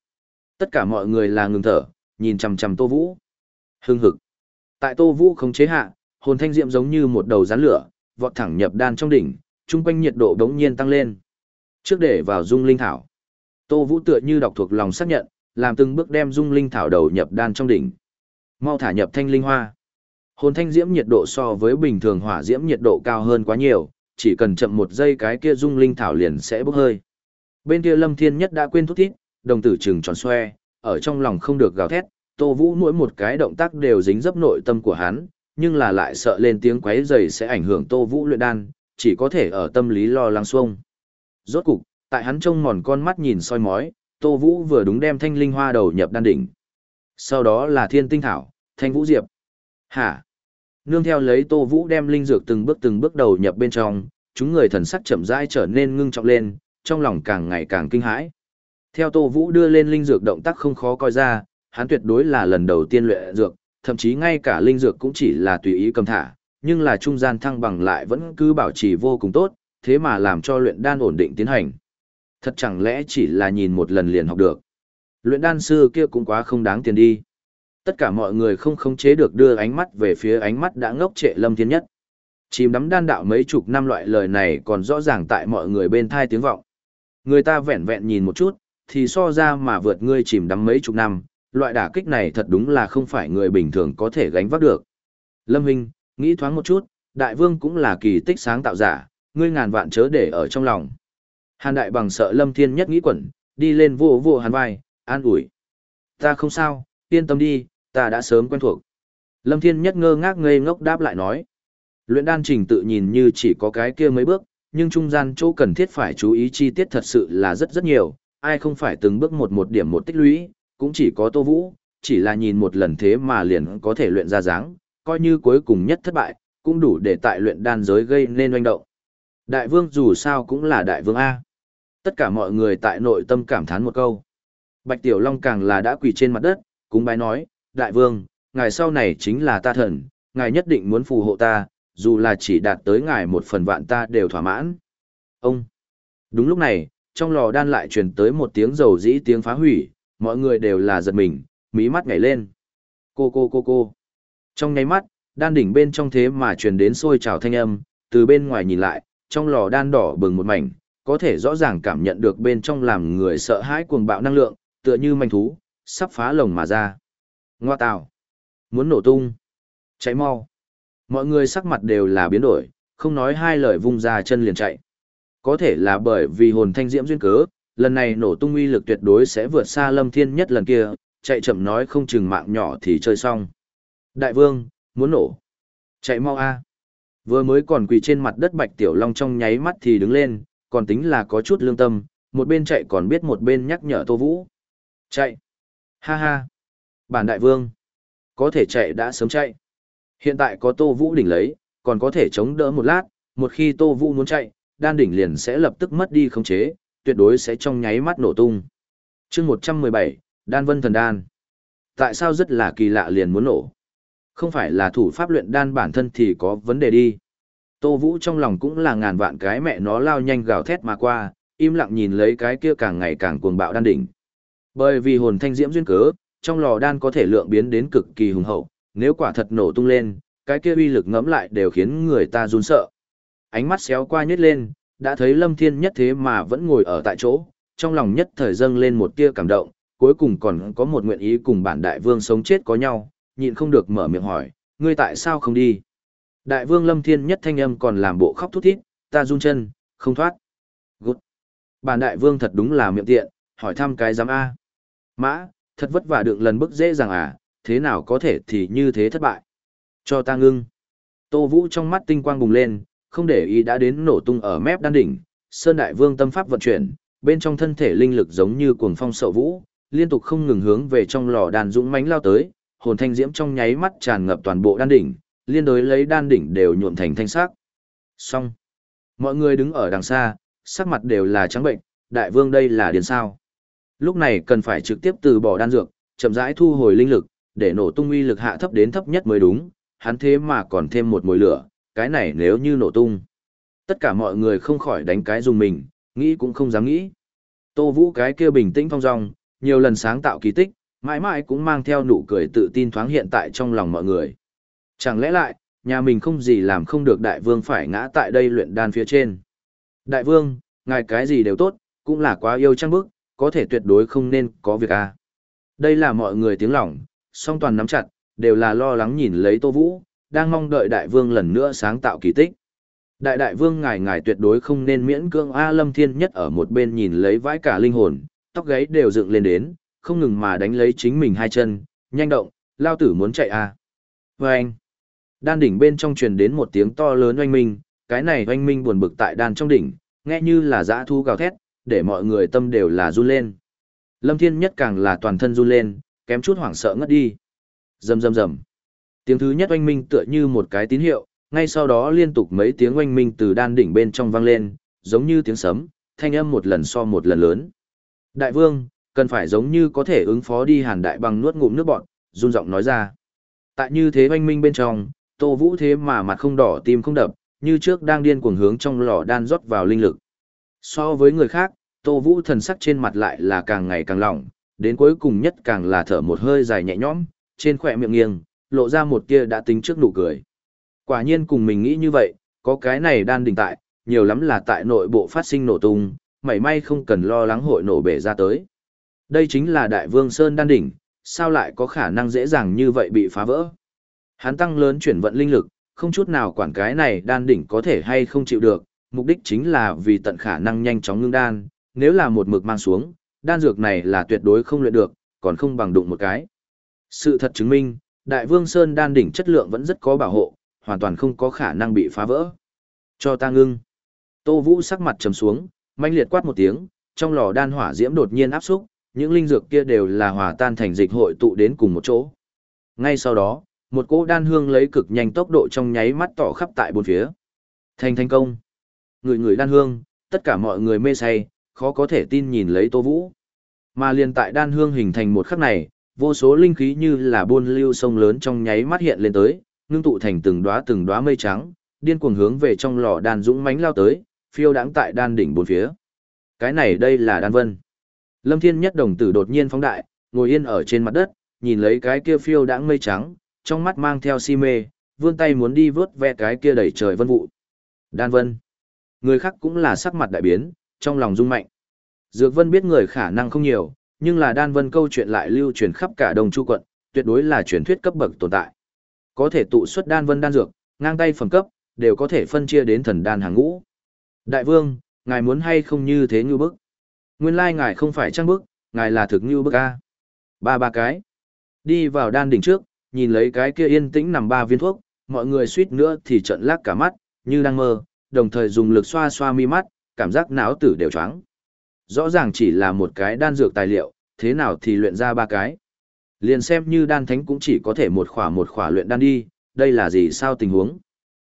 Tất cả mọi người là ngừng thở, nhìn chằm chằm Tô Vũ. Hưng hực. Tại Tô Vũ không chế hạ, hồn thanh diệm giống như một đầu rắn lửa, vọt thẳng nhập đan trong đỉnh, trung quanh nhiệt độ đống nhiên tăng lên. Trước để vào dung linh thảo. Tô Vũ tựa như đọc thuộc lòng xác nhận, làm từng bước đem dung linh thảo đầu nhập đan trong đỉnh. Mau thả nhập thanh linh hoa. Hồn thanh diễm nhiệt độ so với bình thường hỏa diễm nhiệt độ cao hơn quá nhiều, chỉ cần chậm một giây cái kia dung linh thảo liền sẽ bốc hơi. Bên kia Lâm Thiên Nhất đã quên thúc thiết, đồng tử trừng tròn xoe, ở trong lòng không được gào thét, Tô Vũ mỗi một cái động tác đều dính dấp nội tâm của hắn, nhưng là lại sợ lên tiếng quấy rầy sẽ ảnh hưởng Tô Vũ luyện đan, chỉ có thể ở tâm lý lo lắng xuông. Rốt cục, tại hắn trông mòn con mắt nhìn soi mói, Tô Vũ vừa đúng đem thanh linh hoa đầu nhập đan đỉnh. Sau đó là thiên tinh thảo, thanh vũ diệp. Hả? Nương theo lấy Tô Vũ đem linh dược từng bước từng bước đầu nhập bên trong, chúng người thần sắc chậm rãi trở nên ngưng trọng lên, trong lòng càng ngày càng kinh hãi. Theo Tô Vũ đưa lên linh dược động tác không khó coi ra, hắn tuyệt đối là lần đầu tiên luyện dược, thậm chí ngay cả linh dược cũng chỉ là tùy ý cầm thả, nhưng là trung gian thăng bằng lại vẫn cứ bảo trì vô cùng tốt, thế mà làm cho luyện đan ổn định tiến hành. Thật chẳng lẽ chỉ là nhìn một lần liền học được. Luyện đan sư kia cũng quá không đáng tiền đi. Tất cả mọi người không khống chế được đưa ánh mắt về phía ánh mắt đã ngốc trệ lâm thiên nhất. Chìm đắm đan đạo mấy chục năm loại lời này còn rõ ràng tại mọi người bên thai tiếng vọng. Người ta vẹn vẹn nhìn một chút, thì so ra mà vượt ngươi chìm đắm mấy chục năm, loại đả kích này thật đúng là không phải người bình thường có thể gánh vác được. Lâm Hinh, nghĩ thoáng một chút, đại vương cũng là kỳ tích sáng tạo giả, ngươi ngàn vạn chớ để ở trong lòng. Hàn đại bằng sợ lâm thiên nhất nghĩ quẩn, đi lên vô vô hàn vai, an ủi. Ta không sao, yên tâm đi, ta đã sớm quen thuộc. Lâm thiên nhất ngơ ngác ngây ngốc đáp lại nói. Luyện đan trình tự nhìn như chỉ có cái kia mấy bước, nhưng trung gian chỗ cần thiết phải chú ý chi tiết thật sự là rất rất nhiều, ai không phải từng bước một một điểm một tích lũy, cũng chỉ có Tô Vũ, chỉ là nhìn một lần thế mà liền có thể luyện ra dáng, coi như cuối cùng nhất thất bại, cũng đủ để tại luyện đan giới gây nên oanh động. Đại vương dù sao cũng là đại vương A. Tất cả mọi người tại nội tâm cảm thán một câu. Bạch Tiểu Long càng là đã quỳ trên mặt đất, cúng bái nói, Đại vương, ngài sau này chính là ta thần, ngài nhất định muốn phù hộ ta, dù là chỉ đạt tới ngài một phần vạn ta đều thỏa mãn. Ông! Đúng lúc này, trong lò đan lại truyền tới một tiếng dầu dĩ tiếng phá hủy, mọi người đều là giật mình, mí mắt nhảy lên. Cô cô cô cô! Trong nháy mắt, đan đỉnh bên trong thế mà truyền đến sôi trào thanh âm, từ bên ngoài nhìn lại, trong lò đan đỏ bừng một mảnh, có thể rõ ràng cảm nhận được bên trong làm người sợ hãi cuồng bạo năng lượng, tựa như manh thú, sắp phá lồng mà ra. Ngoa tào. Muốn nổ tung. Cháy mau. Mọi người sắc mặt đều là biến đổi, không nói hai lời vung ra chân liền chạy. Có thể là bởi vì hồn thanh diễm duyên cớ, lần này nổ tung uy lực tuyệt đối sẽ vượt xa lâm thiên nhất lần kia, chạy chậm nói không chừng mạng nhỏ thì chơi xong. Đại vương, muốn nổ. Chạy mau a. Vừa mới còn quỳ trên mặt đất bạch tiểu long trong nháy mắt thì đứng lên, còn tính là có chút lương tâm, một bên chạy còn biết một bên nhắc nhở Tô Vũ. Chạy. Ha ha. Bản đại vương. Có thể chạy đã sớm chạy. Hiện tại có Tô Vũ đỉnh lấy, còn có thể chống đỡ một lát, một khi Tô Vũ muốn chạy, đan đỉnh liền sẽ lập tức mất đi khống chế, tuyệt đối sẽ trong nháy mắt nổ tung. chương 117, Đan Vân Thần Đan. Tại sao rất là kỳ lạ liền muốn nổ? Không phải là thủ pháp luyện đan bản thân thì có vấn đề đi. Tô Vũ trong lòng cũng là ngàn vạn cái mẹ nó lao nhanh gào thét mà qua, im lặng nhìn lấy cái kia càng ngày càng cuồng bạo đan đỉnh. Bởi vì hồn thanh diễm duyên cớ, trong lò đan có thể lượng biến đến cực kỳ hùng hậu, nếu quả thật nổ tung lên, cái kia uy lực ngẫm lại đều khiến người ta run sợ. Ánh mắt xéo qua nhếch lên, đã thấy Lâm Thiên nhất thế mà vẫn ngồi ở tại chỗ, trong lòng nhất thời dâng lên một tia cảm động, cuối cùng còn có một nguyện ý cùng bản đại vương sống chết có nhau, nhịn không được mở miệng hỏi, ngươi tại sao không đi? Đại vương Lâm Thiên nhất thanh âm còn làm bộ khóc thút thít, ta run chân, không thoát. Gút. Bản đại vương thật đúng là miệng tiện, hỏi thăm cái giám A. Mã, thật vất vả được lần bức dễ dàng à, thế nào có thể thì như thế thất bại. Cho ta ngưng. Tô Vũ trong mắt tinh quang bùng lên, không để ý đã đến nổ tung ở mép đan đỉnh. Sơn Đại Vương tâm pháp vận chuyển, bên trong thân thể linh lực giống như cuồng phong sậu vũ, liên tục không ngừng hướng về trong lò đàn dũng mãnh lao tới, hồn thanh diễm trong nháy mắt tràn ngập toàn bộ đan đỉnh, liên đối lấy đan đỉnh đều nhuộm thành thanh sắc. Xong. Mọi người đứng ở đằng xa, sắc mặt đều là trắng bệnh, đại vương đây là điên sao. Lúc này cần phải trực tiếp từ bỏ đan dược, chậm rãi thu hồi linh lực, để nổ tung uy lực hạ thấp đến thấp nhất mới đúng, hắn thế mà còn thêm một mùi lửa, cái này nếu như nổ tung. Tất cả mọi người không khỏi đánh cái dùng mình, nghĩ cũng không dám nghĩ. Tô Vũ cái kia bình tĩnh phong dong, nhiều lần sáng tạo kỳ tích, mãi mãi cũng mang theo nụ cười tự tin thoáng hiện tại trong lòng mọi người. Chẳng lẽ lại, nhà mình không gì làm không được đại vương phải ngã tại đây luyện đan phía trên. Đại vương, ngài cái gì đều tốt, cũng là quá yêu trăng bức, có thể tuyệt đối không nên có việc a. Đây là mọi người tiếng lòng, song toàn nắm chặt, đều là lo lắng nhìn lấy Tô Vũ, đang mong đợi đại vương lần nữa sáng tạo kỳ tích. Đại đại vương ngài ngài tuyệt đối không nên miễn cưỡng A Lâm Thiên nhất ở một bên nhìn lấy vãi cả linh hồn, tóc gáy đều dựng lên đến, không ngừng mà đánh lấy chính mình hai chân, nhanh động, lao tử muốn chạy A. Và anh, đan đỉnh bên trong truyền đến một tiếng to lớn oanh minh, cái này oanh minh buồn bực tại đan trong đỉnh, nghe như là dã thu gào thét, để mọi người tâm đều là run lên. Lâm Thiên nhất càng là toàn thân run lên, kém chút hoảng sợ ngất đi. Rầm rầm rầm. Tiếng thứ nhất oanh minh tựa như một cái tín hiệu, ngay sau đó liên tục mấy tiếng oanh minh từ đan đỉnh bên trong vang lên, giống như tiếng sấm, thanh âm một lần so một lần lớn. Đại vương, cần phải giống như có thể ứng phó đi hàn đại bằng nuốt ngụm nước bọn, run giọng nói ra. Tại như thế oanh minh bên trong, tô vũ thế mà mặt không đỏ tim không đập, như trước đang điên cuồng hướng trong lò đan rót vào linh lực. So với người khác, tô vũ thần sắc trên mặt lại là càng ngày càng lỏng, đến cuối cùng nhất càng là thở một hơi dài nhẹ nhõm, trên khỏe miệng nghiêng, lộ ra một tia đã tính trước nụ cười. Quả nhiên cùng mình nghĩ như vậy, có cái này đan đỉnh tại, nhiều lắm là tại nội bộ phát sinh nổ tung, mảy may không cần lo lắng hội nổ bể ra tới. Đây chính là đại vương Sơn đan đỉnh, sao lại có khả năng dễ dàng như vậy bị phá vỡ. Hắn tăng lớn chuyển vận linh lực, không chút nào quản cái này đan đỉnh có thể hay không chịu được, mục đích chính là vì tận khả năng nhanh chóng ngưng đan, nếu là một mực mang xuống, đan dược này là tuyệt đối không luyện được, còn không bằng đụng một cái. Sự thật chứng minh, Đại Vương Sơn đan đỉnh chất lượng vẫn rất có bảo hộ, hoàn toàn không có khả năng bị phá vỡ. Cho ta ngưng. Tô Vũ sắc mặt trầm xuống, manh liệt quát một tiếng, trong lò đan hỏa diễm đột nhiên áp xúc, những linh dược kia đều là hòa tan thành dịch hội tụ đến cùng một chỗ. Ngay sau đó, một cỗ đan hương lấy cực nhanh tốc độ trong nháy mắt tỏ khắp tại bốn phía. Thành thành công. Người người đan hương, tất cả mọi người mê say, khó có thể tin nhìn lấy Tô Vũ. Mà liền tại đan hương hình thành một khắc này, vô số linh khí như là buôn lưu sông lớn trong nháy mắt hiện lên tới, ngưng tụ thành từng đóa từng đóa mây trắng, điên cuồng hướng về trong lò đan dũng mãnh lao tới, phiêu đãng tại đan đỉnh bốn phía. Cái này đây là đan vân. Lâm Thiên Nhất đồng tử đột nhiên phóng đại, ngồi yên ở trên mặt đất, nhìn lấy cái kia phiêu đãng mây trắng, trong mắt mang theo si mê, vươn tay muốn đi vớt ve cái kia đầy trời vân vụ. Đan vân. Người khác cũng là sắc mặt đại biến, trong lòng rung mạnh. Dược Vân biết người khả năng không nhiều, nhưng là đan vân câu chuyện lại lưu truyền khắp cả Đông Chu quận, tuyệt đối là truyền thuyết cấp bậc tồn tại. Có thể tụ xuất đan vân đan dược, ngang tay phẩm cấp, đều có thể phân chia đến thần đan hàng ngũ. Đại vương, ngài muốn hay không như thế như bức? Nguyên lai ngài không phải trang bức, ngài là thực như bức a. Ba ba cái. Đi vào đan đỉnh trước, nhìn lấy cái kia yên tĩnh nằm ba viên thuốc, mọi người suýt nữa thì trợn lác cả mắt, như đang mơ, đồng thời dùng lực xoa xoa mi mắt, cảm giác não tử đều choáng. Rõ ràng chỉ là một cái đan dược tài liệu, thế nào thì luyện ra ba cái. Liền xem như đan thánh cũng chỉ có thể một khỏa một khỏa luyện đan đi, đây là gì sao tình huống.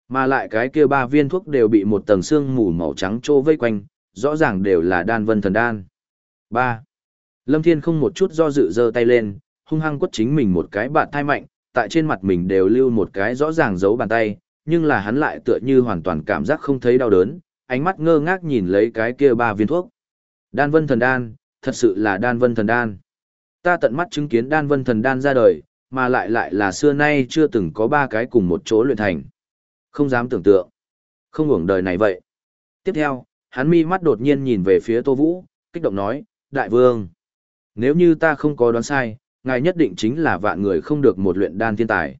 Mà lại cái kia ba viên thuốc đều bị một tầng xương mù màu trắng trô vây quanh, rõ ràng đều là đan vân thần đan. 3. Lâm Thiên không một chút do dự giơ tay lên, hung hăng quất chính mình một cái bạn thai mạnh, tại trên mặt mình đều lưu một cái rõ ràng dấu bàn tay, nhưng là hắn lại tựa như hoàn toàn cảm giác không thấy đau đớn, ánh mắt ngơ ngác nhìn lấy cái kia ba viên thuốc. Đan vân thần đan, thật sự là đan vân thần đan. Ta tận mắt chứng kiến đan vân thần đan ra đời, mà lại lại là xưa nay chưa từng có ba cái cùng một chỗ luyện thành. Không dám tưởng tượng. Không hưởng đời này vậy. Tiếp theo, hắn mi mắt đột nhiên nhìn về phía Tô Vũ, kích động nói, Đại vương, nếu như ta không có đoán sai, ngài nhất định chính là vạn người không được một luyện đan thiên tài.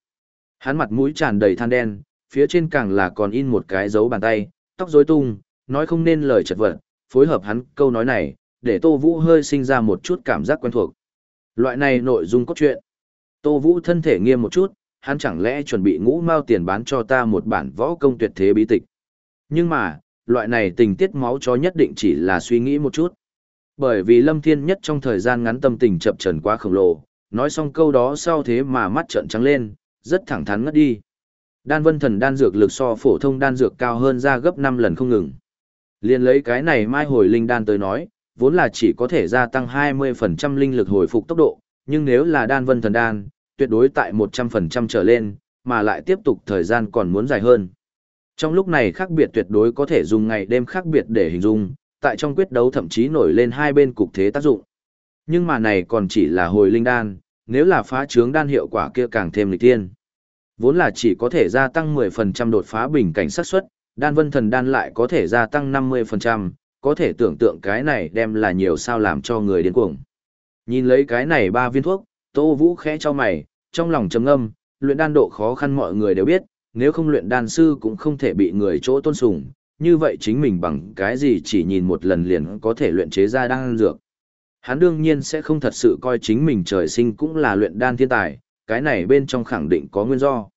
Hắn mặt mũi tràn đầy than đen, phía trên càng là còn in một cái dấu bàn tay, tóc rối tung, nói không nên lời chật vật, phối hợp hắn câu nói này, để Tô Vũ hơi sinh ra một chút cảm giác quen thuộc. Loại này nội dung cốt truyện. Tô Vũ thân thể nghiêm một chút, hắn chẳng lẽ chuẩn bị ngũ mao tiền bán cho ta một bản võ công tuyệt thế bí tịch. Nhưng mà, loại này tình tiết máu chó nhất định chỉ là suy nghĩ một chút. Bởi vì Lâm Thiên nhất trong thời gian ngắn tâm tình chập trần quá khổng lồ, nói xong câu đó sau thế mà mắt trợn trắng lên, rất thẳng thắn ngất đi. Đan vân thần đan dược lực so phổ thông đan dược cao hơn ra gấp 5 lần không ngừng. Liên lấy cái này mai hồi linh đan tới nói, vốn là chỉ có thể gia tăng 20% linh lực hồi phục tốc độ, nhưng nếu là đan vân thần đan, tuyệt đối tại 100% trở lên, mà lại tiếp tục thời gian còn muốn dài hơn. Trong lúc này khác biệt tuyệt đối có thể dùng ngày đêm khác biệt để hình dung, tại trong quyết đấu thậm chí nổi lên hai bên cục thế tác dụng. Nhưng mà này còn chỉ là hồi linh đan, nếu là phá trướng đan hiệu quả kia càng thêm lịch tiên. Vốn là chỉ có thể gia tăng 10% đột phá bình cảnh xác suất, đan vân thần đan lại có thể gia tăng 50%, có thể tưởng tượng cái này đem là nhiều sao làm cho người điên cuồng. Nhìn lấy cái này ba viên thuốc, Tô Vũ khẽ cho mày, trong lòng trầm ngâm, luyện đan độ khó khăn mọi người đều biết, nếu không luyện đan sư cũng không thể bị người chỗ tôn sùng, như vậy chính mình bằng cái gì chỉ nhìn một lần liền có thể luyện chế ra đan dược. Hắn đương nhiên sẽ không thật sự coi chính mình trời sinh cũng là luyện đan thiên tài, cái này bên trong khẳng định có nguyên do.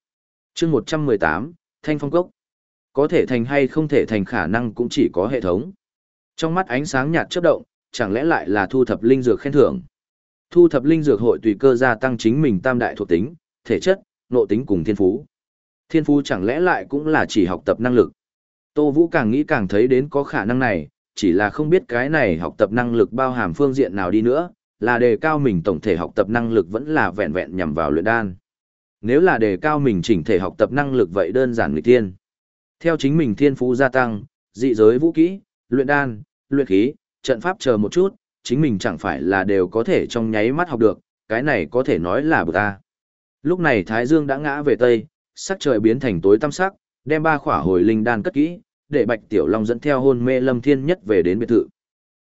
chương 118, Thanh Phong Cốc. Có thể thành hay không thể thành khả năng cũng chỉ có hệ thống. Trong mắt ánh sáng nhạt chớp động, chẳng lẽ lại là thu thập linh dược khen thưởng. Thu thập linh dược hội tùy cơ gia tăng chính mình tam đại thuộc tính, thể chất, nộ tính cùng thiên phú. Thiên phú chẳng lẽ lại cũng là chỉ học tập năng lực. Tô Vũ càng nghĩ càng thấy đến có khả năng này, chỉ là không biết cái này học tập năng lực bao hàm phương diện nào đi nữa, là đề cao mình tổng thể học tập năng lực vẫn là vẹn vẹn nhằm vào luyện đan. Nếu là đề cao mình chỉnh thể học tập năng lực vậy đơn giản người tiên. Theo chính mình thiên phú gia tăng, dị giới vũ kỹ, luyện đan, luyện khí, trận pháp chờ một chút, chính mình chẳng phải là đều có thể trong nháy mắt học được, cái này có thể nói là bực ta. Lúc này Thái Dương đã ngã về Tây, sắc trời biến thành tối tăm sắc, đem ba khỏa hồi linh đan cất kỹ, để Bạch Tiểu Long dẫn theo hôn mê Lâm Thiên Nhất về đến biệt thự.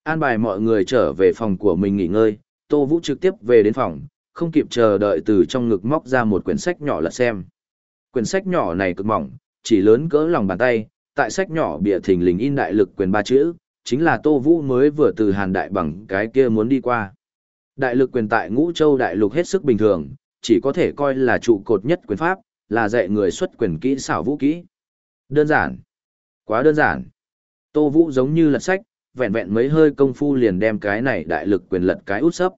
An bài mọi người trở về phòng của mình nghỉ ngơi, Tô Vũ trực tiếp về đến phòng, không kịp chờ đợi từ trong ngực móc ra một quyển sách nhỏ lật xem. Quyển sách nhỏ này cực mỏng, chỉ lớn cỡ lòng bàn tay, tại sách nhỏ bìa thình lình in đại lực quyền ba chữ, chính là Tô Vũ mới vừa từ Hàn Đại bằng cái kia muốn đi qua. Đại lực quyền tại Ngũ Châu đại lục hết sức bình thường, chỉ có thể coi là trụ cột nhất quyền pháp, là dạy người xuất quyền kỹ xảo vũ kỹ. Đơn giản. Quá đơn giản. Tô Vũ giống như lật sách, vẹn vẹn mấy hơi công phu liền đem cái này đại lực quyền lật cái út sấp.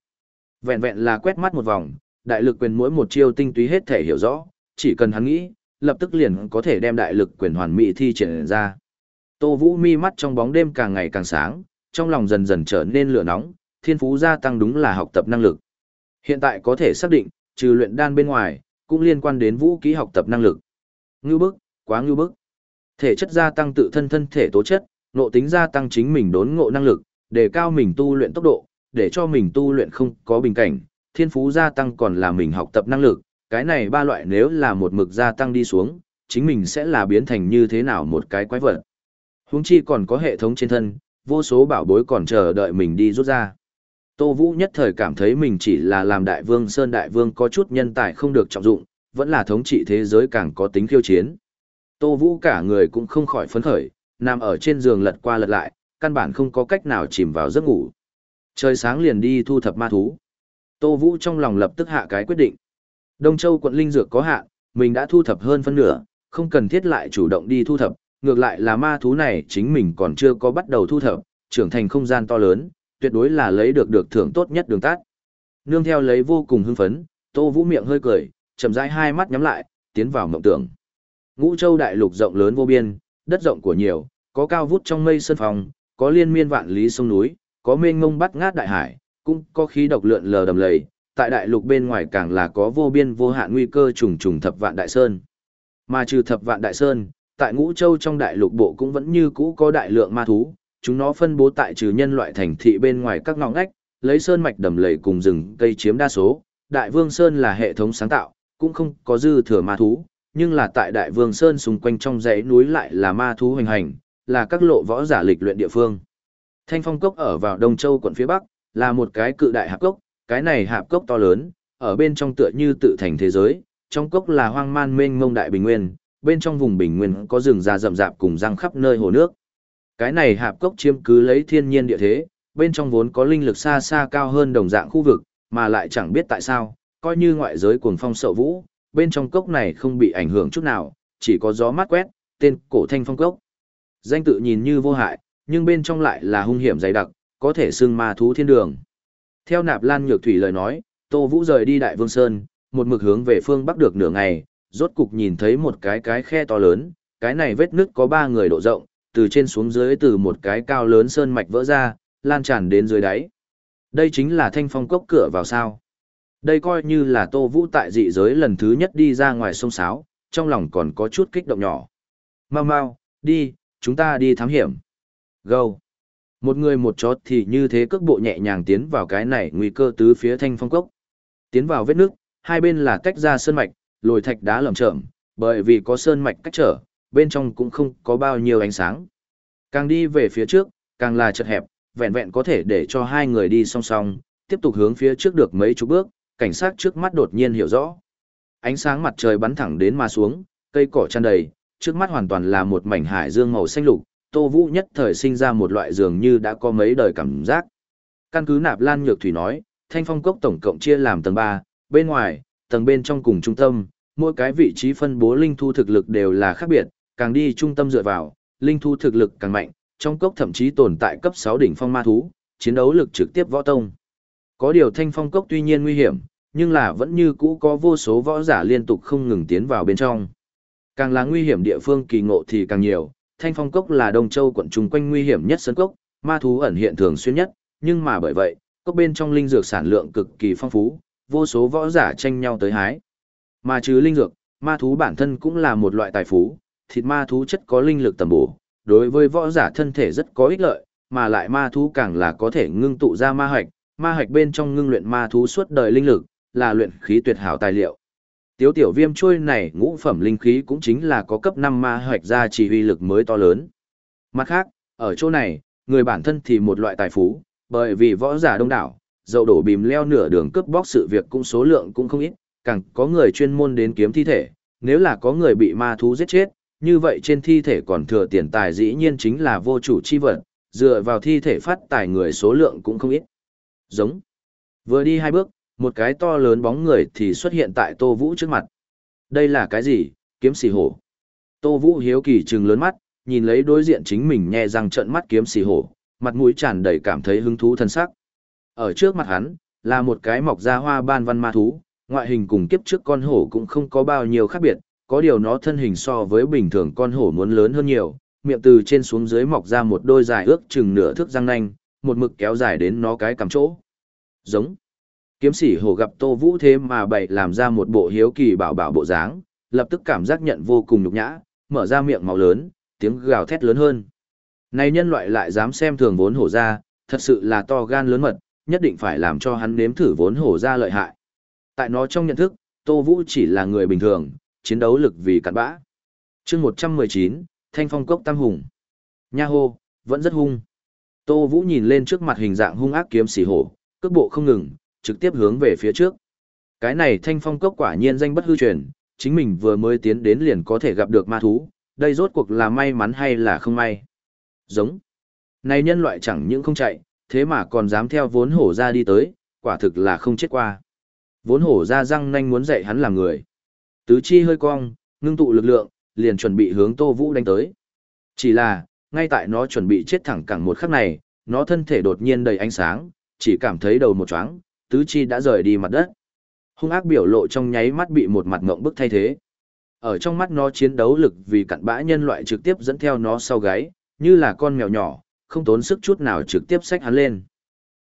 Vẹn vẹn là quét mắt một vòng, đại lực quyền mỗi một chiêu tinh túy hết thể hiểu rõ, chỉ cần hắn nghĩ, lập tức liền có thể đem đại lực quyền hoàn mỹ thi triển ra. Tô Vũ mi mắt trong bóng đêm càng ngày càng sáng, trong lòng dần dần trở nên lửa nóng, thiên phú gia tăng đúng là học tập năng lực. Hiện tại có thể xác định, trừ luyện đan bên ngoài, cũng liên quan đến vũ khí học tập năng lực. Ngưu bức, quá ngưu bức. Thể chất gia tăng tự thân thân thể tố chất, nộ tính gia tăng chính mình đốn ngộ năng lực, để cao mình tu luyện tốc độ, để cho mình tu luyện không có bình cảnh, thiên phú gia tăng còn là mình học tập năng lực, cái này ba loại nếu là một mực gia tăng đi xuống, chính mình sẽ là biến thành như thế nào một cái quái vật. Huống chi còn có hệ thống trên thân, vô số bảo bối còn chờ đợi mình đi rút ra. Tô Vũ nhất thời cảm thấy mình chỉ là làm đại vương Sơn Đại Vương có chút nhân tài không được trọng dụng, vẫn là thống trị thế giới càng có tính khiêu chiến. Tô Vũ cả người cũng không khỏi phấn khởi, nằm ở trên giường lật qua lật lại, căn bản không có cách nào chìm vào giấc ngủ. Trời sáng liền đi thu thập ma thú. Tô Vũ trong lòng lập tức hạ cái quyết định. Đông Châu quận Linh Dược có hạn, mình đã thu thập hơn phân nửa, không cần thiết lại chủ động đi thu thập, ngược lại là ma thú này chính mình còn chưa có bắt đầu thu thập, trưởng thành không gian to lớn, tuyệt đối là lấy được được thưởng tốt nhất đường tát. Nương theo lấy vô cùng hưng phấn, Tô Vũ miệng hơi cười, chậm rãi hai mắt nhắm lại, tiến vào mộng tưởng. Ngũ Châu đại lục rộng lớn vô biên, đất rộng của nhiều, có cao vút trong mây sơn phòng, có liên miên vạn lý sông núi, có mênh mông bắt ngát đại hải, cũng có khí độc lượn lờ đầm lầy, tại đại lục bên ngoài càng là có vô biên vô hạn nguy cơ trùng trùng thập vạn đại sơn. Mà trừ thập vạn đại sơn, tại ngũ châu trong đại lục bộ cũng vẫn như cũ có đại lượng ma thú, chúng nó phân bố tại trừ nhân loại thành thị bên ngoài các ngõ ngách, lấy sơn mạch đầm lầy cùng rừng cây chiếm đa số. Đại Vương Sơn là hệ thống sáng tạo, cũng không có dư thừa ma thú, nhưng là tại Đại Vương Sơn xung quanh trong dãy núi lại là ma thú hoành hành, là các lộ võ giả lịch luyện địa phương. Thanh Phong Cốc ở vào Đông Châu quận phía Bắc, là một cái cự đại hạp cốc, cái này hạp cốc to lớn, ở bên trong tựa như tự thành thế giới, trong cốc là hoang man mênh mông đại bình nguyên, bên trong vùng bình nguyên có rừng già rậm rạp cùng răng khắp nơi hồ nước. Cái này hạp cốc chiếm cứ lấy thiên nhiên địa thế, bên trong vốn có linh lực xa xa cao hơn đồng dạng khu vực, mà lại chẳng biết tại sao, coi như ngoại giới cuồng phong sậu vũ, bên trong cốc này không bị ảnh hưởng chút nào, chỉ có gió mát quét, tên cổ thanh phong cốc. Danh tự nhìn như vô hại, nhưng bên trong lại là hung hiểm dày đặc, có thể xưng ma thú thiên đường. Theo nạp lan nhược thủy lời nói, Tô Vũ rời đi Đại Vương Sơn, một mực hướng về phương bắc được nửa ngày, rốt cục nhìn thấy một cái cái khe to lớn, cái này vết nứt có ba người độ rộng, từ trên xuống dưới từ một cái cao lớn sơn mạch vỡ ra, lan tràn đến dưới đáy. Đây chính là thanh phong cốc cửa vào sao. Đây coi như là Tô Vũ tại dị giới lần thứ nhất đi ra ngoài sông Sáo, trong lòng còn có chút kích động nhỏ. Mau mau, đi, chúng ta đi thám hiểm. Go. Một người một chó thì như thế cước bộ nhẹ nhàng tiến vào cái này nguy cơ tứ phía thanh phong cốc. Tiến vào vết nước, hai bên là tách ra sơn mạch, lồi thạch đá lởm chởm, bởi vì có sơn mạch cách trở, bên trong cũng không có bao nhiêu ánh sáng. Càng đi về phía trước, càng là chật hẹp, vẹn vẹn có thể để cho hai người đi song song, tiếp tục hướng phía trước được mấy chục bước, cảnh sát trước mắt đột nhiên hiểu rõ. Ánh sáng mặt trời bắn thẳng đến mà xuống, cây cỏ tràn đầy, trước mắt hoàn toàn là một mảnh hải dương màu xanh lục, Tô Vũ nhất thời sinh ra một loại dường như đã có mấy đời cảm giác. Căn cứ Nạp Lan Nhược Thủy nói, Thanh Phong Cốc tổng cộng chia làm tầng 3, bên ngoài, tầng bên trong cùng trung tâm, mỗi cái vị trí phân bố linh thu thực lực đều là khác biệt, càng đi trung tâm dựa vào, linh thu thực lực càng mạnh, trong cốc thậm chí tồn tại cấp 6 đỉnh phong ma thú, chiến đấu lực trực tiếp võ tông. Có điều thanh phong cốc tuy nhiên nguy hiểm, nhưng là vẫn như cũ có vô số võ giả liên tục không ngừng tiến vào bên trong. Càng là nguy hiểm địa phương kỳ ngộ thì càng nhiều, thanh phong cốc là Đông Châu quận trung quanh nguy hiểm nhất sân cốc, ma thú ẩn hiện thường xuyên nhất, nhưng mà bởi vậy, cốc bên trong linh dược sản lượng cực kỳ phong phú, vô số võ giả tranh nhau tới hái. Mà trừ linh dược, ma thú bản thân cũng là một loại tài phú, thịt ma thú chất có linh lực tầm bổ, đối với võ giả thân thể rất có ích lợi, mà lại ma thú càng là có thể ngưng tụ ra ma hạch, ma hạch bên trong ngưng luyện ma thú suốt đời linh lực, là luyện khí tuyệt hảo tài liệu. Tiếu tiểu viêm trôi này ngũ phẩm linh khí cũng chính là có cấp 5 ma hoạch ra chỉ huy lực mới to lớn. Mặt khác, ở chỗ này, người bản thân thì một loại tài phú, bởi vì võ giả đông đảo, dậu đổ bìm leo nửa đường cướp bóc sự việc cũng số lượng cũng không ít, càng có người chuyên môn đến kiếm thi thể, nếu là có người bị ma thú giết chết, như vậy trên thi thể còn thừa tiền tài dĩ nhiên chính là vô chủ chi vật, dựa vào thi thể phát tài người số lượng cũng không ít. Giống. Vừa đi hai bước, một cái to lớn bóng người thì xuất hiện tại Tô Vũ trước mặt. Đây là cái gì? Kiếm xì hổ. Tô Vũ hiếu kỳ trừng lớn mắt, nhìn lấy đối diện chính mình nhẹ răng trận mắt kiếm xì hổ, mặt mũi tràn đầy cảm thấy hứng thú thân sắc. Ở trước mặt hắn, là một cái mọc ra hoa ban văn ma thú, ngoại hình cùng kiếp trước con hổ cũng không có bao nhiêu khác biệt, có điều nó thân hình so với bình thường con hổ muốn lớn hơn nhiều, miệng từ trên xuống dưới mọc ra một đôi dài ước chừng nửa thước răng nanh, một mực kéo dài đến nó cái cằm chỗ. Giống. Kiếm sĩ hổ gặp Tô Vũ thế mà bậy làm ra một bộ hiếu kỳ bảo bảo bộ dáng, lập tức cảm giác nhận vô cùng nhục nhã, mở ra miệng máu lớn, tiếng gào thét lớn hơn. Này nhân loại lại dám xem thường vốn hổ ra, thật sự là to gan lớn mật, nhất định phải làm cho hắn nếm thử vốn hổ ra lợi hại. Tại nó trong nhận thức, Tô Vũ chỉ là người bình thường, chiến đấu lực vì cặn bã. chương 119, Thanh Phong Cốc Tam Hùng. Nha hô, vẫn rất hung. Tô Vũ nhìn lên trước mặt hình dạng hung ác kiếm xỉ hổ, cước bộ không ngừng, trực tiếp hướng về phía trước. Cái này thanh phong cốc quả nhiên danh bất hư truyền, chính mình vừa mới tiến đến liền có thể gặp được ma thú, đây rốt cuộc là may mắn hay là không may. Giống. Này nhân loại chẳng những không chạy, thế mà còn dám theo vốn hổ ra đi tới, quả thực là không chết qua. Vốn hổ ra răng nanh muốn dạy hắn làm người. Tứ chi hơi cong, ngưng tụ lực lượng, liền chuẩn bị hướng Tô Vũ đánh tới. Chỉ là, ngay tại nó chuẩn bị chết thẳng cẳng một khắc này, nó thân thể đột nhiên đầy ánh sáng, chỉ cảm thấy đầu một chóng, tứ chi đã rời đi mặt đất. Hung ác biểu lộ trong nháy mắt bị một mặt ngộng bức thay thế. Ở trong mắt nó chiến đấu lực vì cặn bã nhân loại trực tiếp dẫn theo nó sau gáy, như là con mèo nhỏ, không tốn sức chút nào trực tiếp xách hắn lên.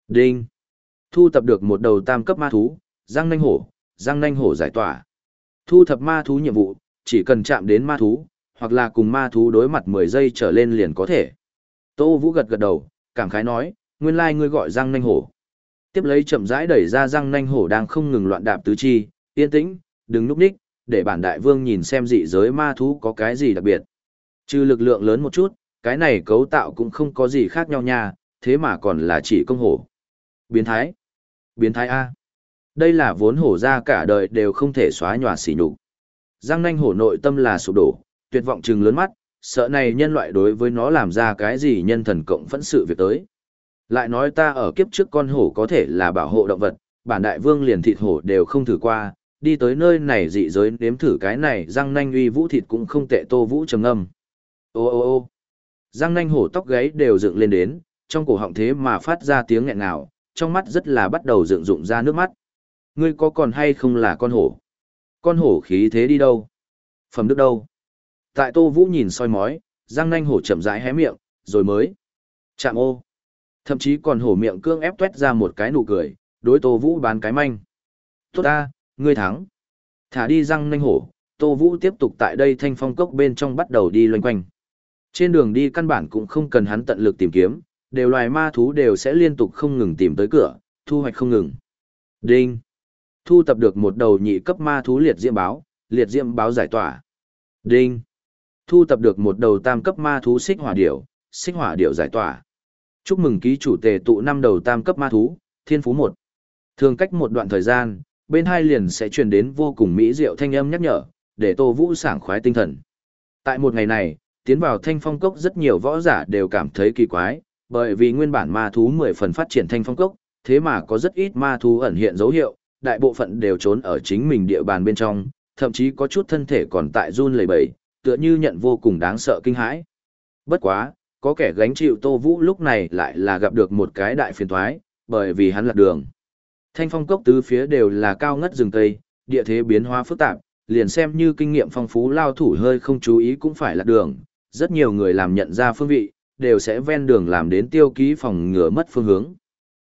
Đinh! Thu tập được một đầu tam cấp ma thú, răng nanh hổ, răng nanh hổ giải tỏa. Thu thập ma thú nhiệm vụ, chỉ cần chạm đến ma thú, hoặc là cùng ma thú đối mặt 10 giây trở lên liền có thể. Tô Vũ gật gật đầu, cảm khái nói, nguyên lai like ngươi gọi răng nanh hổ. Tiếp lấy chậm rãi đẩy ra răng nanh hổ đang không ngừng loạn đạp tứ chi, yên tĩnh, đừng núp ních, để bản đại vương nhìn xem dị giới ma thú có cái gì đặc biệt. Trừ lực lượng lớn một chút, cái này cấu tạo cũng không có gì khác nhau nha, thế mà còn là chỉ công hổ. Biến thái. Biến thái A. Đây là vốn hổ ra cả đời đều không thể xóa nhòa xỉ nhục. Giang nanh hổ nội tâm là sụp đổ, tuyệt vọng trừng lớn mắt, sợ này nhân loại đối với nó làm ra cái gì nhân thần cộng phẫn sự việc tới. Lại nói ta ở kiếp trước con hổ có thể là bảo hộ động vật, bản đại vương liền thịt hổ đều không thử qua, đi tới nơi này dị giới nếm thử cái này răng nanh uy vũ thịt cũng không tệ tô vũ trầm âm. Ô ô ô răng nanh hổ tóc gáy đều dựng lên đến, trong cổ họng thế mà phát ra tiếng nghẹn ngào, trong mắt rất là bắt đầu dựng dụng ra nước mắt. Ngươi có còn hay không là con hổ? Con hổ khí thế đi đâu? Phẩm đức đâu? Tại Tô Vũ nhìn soi mói, răng nanh hổ chậm rãi hé miệng, rồi mới chạm ô. Thậm chí còn hổ miệng cương ép tuét ra một cái nụ cười, đối Tô Vũ bán cái manh. Tốt ta, ngươi thắng. Thả đi răng nanh hổ, Tô Vũ tiếp tục tại đây thanh phong cốc bên trong bắt đầu đi loanh quanh. Trên đường đi căn bản cũng không cần hắn tận lực tìm kiếm, đều loài ma thú đều sẽ liên tục không ngừng tìm tới cửa, thu hoạch không ngừng. Đinh. Thu tập được một đầu nhị cấp ma thú liệt diễm báo, liệt diễm báo giải tỏa. Đinh. Thu tập được một đầu tam cấp ma thú xích hỏa điểu, xích hỏa điểu giải tỏa. Chúc mừng ký chủ tề tụ năm đầu tam cấp ma thú, thiên phú một. Thường cách một đoạn thời gian, bên hai liền sẽ truyền đến vô cùng mỹ diệu thanh âm nhắc nhở, để Tô Vũ sảng khoái tinh thần. Tại một ngày này, tiến vào thanh phong cốc rất nhiều võ giả đều cảm thấy kỳ quái, bởi vì nguyên bản ma thú 10 phần phát triển thanh phong cốc, thế mà có rất ít ma thú ẩn hiện dấu hiệu, đại bộ phận đều trốn ở chính mình địa bàn bên trong, thậm chí có chút thân thể còn tại run lẩy bẩy, tựa như nhận vô cùng đáng sợ kinh hãi. Bất quá, có kẻ gánh chịu Tô Vũ lúc này lại là gặp được một cái đại phiền toái, bởi vì hắn lạc đường. Thanh phong cốc tứ phía đều là cao ngất rừng tây, địa thế biến hóa phức tạp, liền xem như kinh nghiệm phong phú lao thủ hơi không chú ý cũng phải lạc đường. Rất nhiều người làm nhận ra phương vị, đều sẽ ven đường làm đến tiêu ký phòng ngừa mất phương hướng.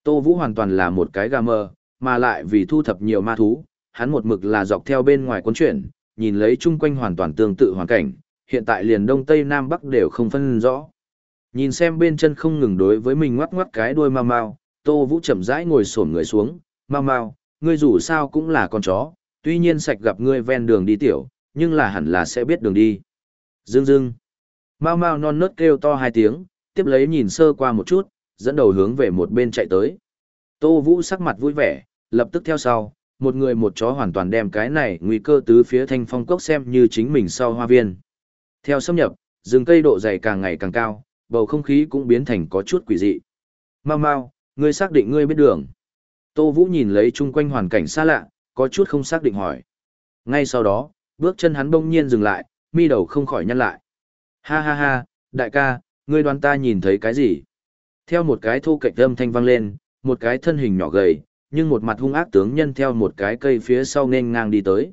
Tô Vũ hoàn toàn là một cái gà mờ, mà lại vì thu thập nhiều ma thú, hắn một mực là dọc theo bên ngoài cuốn chuyển, nhìn lấy chung quanh hoàn toàn tương tự hoàn cảnh, hiện tại liền đông tây nam bắc đều không phân rõ. Nhìn xem bên chân không ngừng đối với mình ngoắc ngoắc cái đuôi mau mau, Tô Vũ chậm rãi ngồi xổm người xuống, mau mau, ngươi dù sao cũng là con chó, tuy nhiên sạch gặp ngươi ven đường đi tiểu, nhưng là hẳn là sẽ biết đường đi. Dương dương. Mau mau non nớt kêu to hai tiếng, tiếp lấy nhìn sơ qua một chút, dẫn đầu hướng về một bên chạy tới. Tô Vũ sắc mặt vui vẻ, lập tức theo sau, một người một chó hoàn toàn đem cái này nguy cơ tứ phía thanh phong cốc xem như chính mình sau hoa viên. Theo xâm nhập, rừng cây độ dày càng ngày càng cao, bầu không khí cũng biến thành có chút quỷ dị. Mau mau, ngươi xác định ngươi biết đường. Tô Vũ nhìn lấy chung quanh hoàn cảnh xa lạ, có chút không xác định hỏi. Ngay sau đó, bước chân hắn bỗng nhiên dừng lại, mi đầu không khỏi nhăn lại. Ha ha ha, đại ca, ngươi đoán ta nhìn thấy cái gì? Theo một cái thu cạnh âm thanh vang lên, một cái thân hình nhỏ gầy, nhưng một mặt hung ác tướng nhân theo một cái cây phía sau nên ngang đi tới.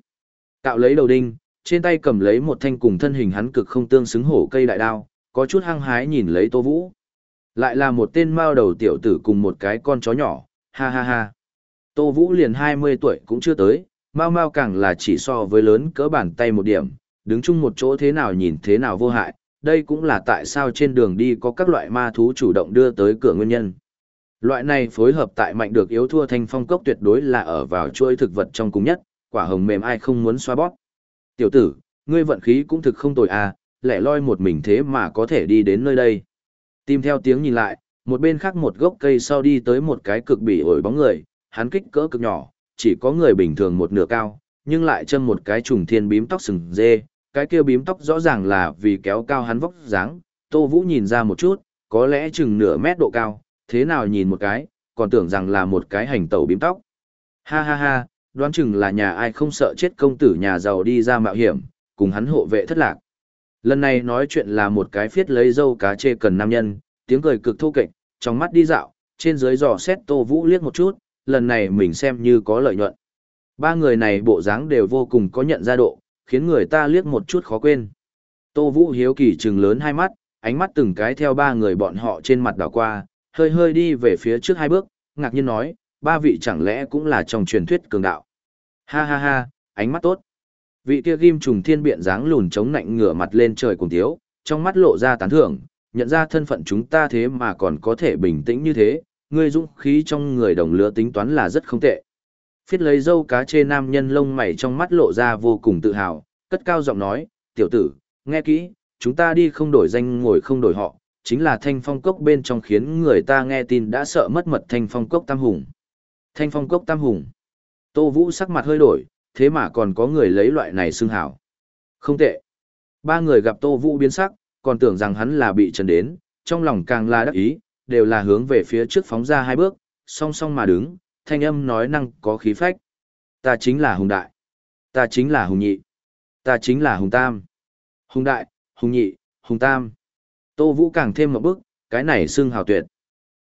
Cạo lấy đầu đinh, trên tay cầm lấy một thanh cùng thân hình hắn cực không tương xứng hổ cây đại đao, có chút hăng hái nhìn lấy Tô Vũ. Lại là một tên mao đầu tiểu tử cùng một cái con chó nhỏ, ha ha ha. Tô Vũ liền 20 tuổi cũng chưa tới, Mao Mao càng là chỉ so với lớn cỡ bàn tay một điểm, đứng chung một chỗ thế nào nhìn thế nào vô hại, đây cũng là tại sao trên đường đi có các loại ma thú chủ động đưa tới cửa nguyên nhân. Loại này phối hợp tại mạnh được yếu thua thanh phong cốc tuyệt đối là ở vào chuỗi thực vật trong cùng nhất, quả hồng mềm ai không muốn xoa bóp. Tiểu tử, ngươi vận khí cũng thực không tồi à, lẻ loi một mình thế mà có thể đi đến nơi đây. Tìm theo tiếng nhìn lại, một bên khác một gốc cây sau đi tới một cái cực bị ổi bóng người, hắn kích cỡ cực nhỏ, chỉ có người bình thường một nửa cao, nhưng lại chân một cái trùng thiên bím tóc sừng dê, cái kia bím tóc rõ ràng là vì kéo cao hắn vóc dáng, Tô Vũ nhìn ra một chút, có lẽ chừng nửa mét độ cao, thế nào nhìn một cái, còn tưởng rằng là một cái hành tẩu bím tóc. Ha ha ha, đoán chừng là nhà ai không sợ chết công tử nhà giàu đi ra mạo hiểm, cùng hắn hộ vệ thất lạc. Lần này nói chuyện là một cái phiết lấy dâu cá chê cần nam nhân, tiếng cười cực thô kệch, trong mắt đi dạo, trên dưới dò xét Tô Vũ liếc một chút, lần này mình xem như có lợi nhuận. Ba người này bộ dáng đều vô cùng có nhận ra độ, khiến người ta liếc một chút khó quên. Tô Vũ hiếu kỳ trừng lớn hai mắt, ánh mắt từng cái theo ba người bọn họ trên mặt đảo qua, hơi hơi đi về phía trước hai bước, ngạc nhiên nói, ba vị chẳng lẽ cũng là trong truyền thuyết cường đạo. Ha ha ha, ánh mắt tốt. Vị kia ghim trùng thiên biện dáng lùn chống nạnh ngửa mặt lên trời cùng thiếu, trong mắt lộ ra tán thưởng, nhận ra thân phận chúng ta thế mà còn có thể bình tĩnh như thế, ngươi dũng khí trong người đồng lứa tính toán là rất không tệ. Phiết lấy dâu cá chê nam nhân lông mày trong mắt lộ ra vô cùng tự hào, cất cao giọng nói, tiểu tử, nghe kỹ, chúng ta đi không đổi danh ngồi không đổi họ, chính là thanh phong cốc bên trong khiến người ta nghe tin đã sợ mất mật thanh phong cốc tam hùng. Thanh phong cốc tam hùng. Tô Vũ sắc mặt hơi đổi, thế mà còn có người lấy loại này xưng hảo. Không tệ. Ba người gặp Tô Vũ biến sắc, còn tưởng rằng hắn là bị trần đến, trong lòng càng là đắc ý, đều là hướng về phía trước phóng ra hai bước, song song mà đứng, thanh âm nói năng có khí phách. Ta chính là Hùng Đại. Ta chính là Hùng Nhị. Ta chính là Hùng Tam. Hùng Đại, Hùng Nhị, Hùng Tam. Tô Vũ càng thêm một bước, cái này xưng hào tuyệt.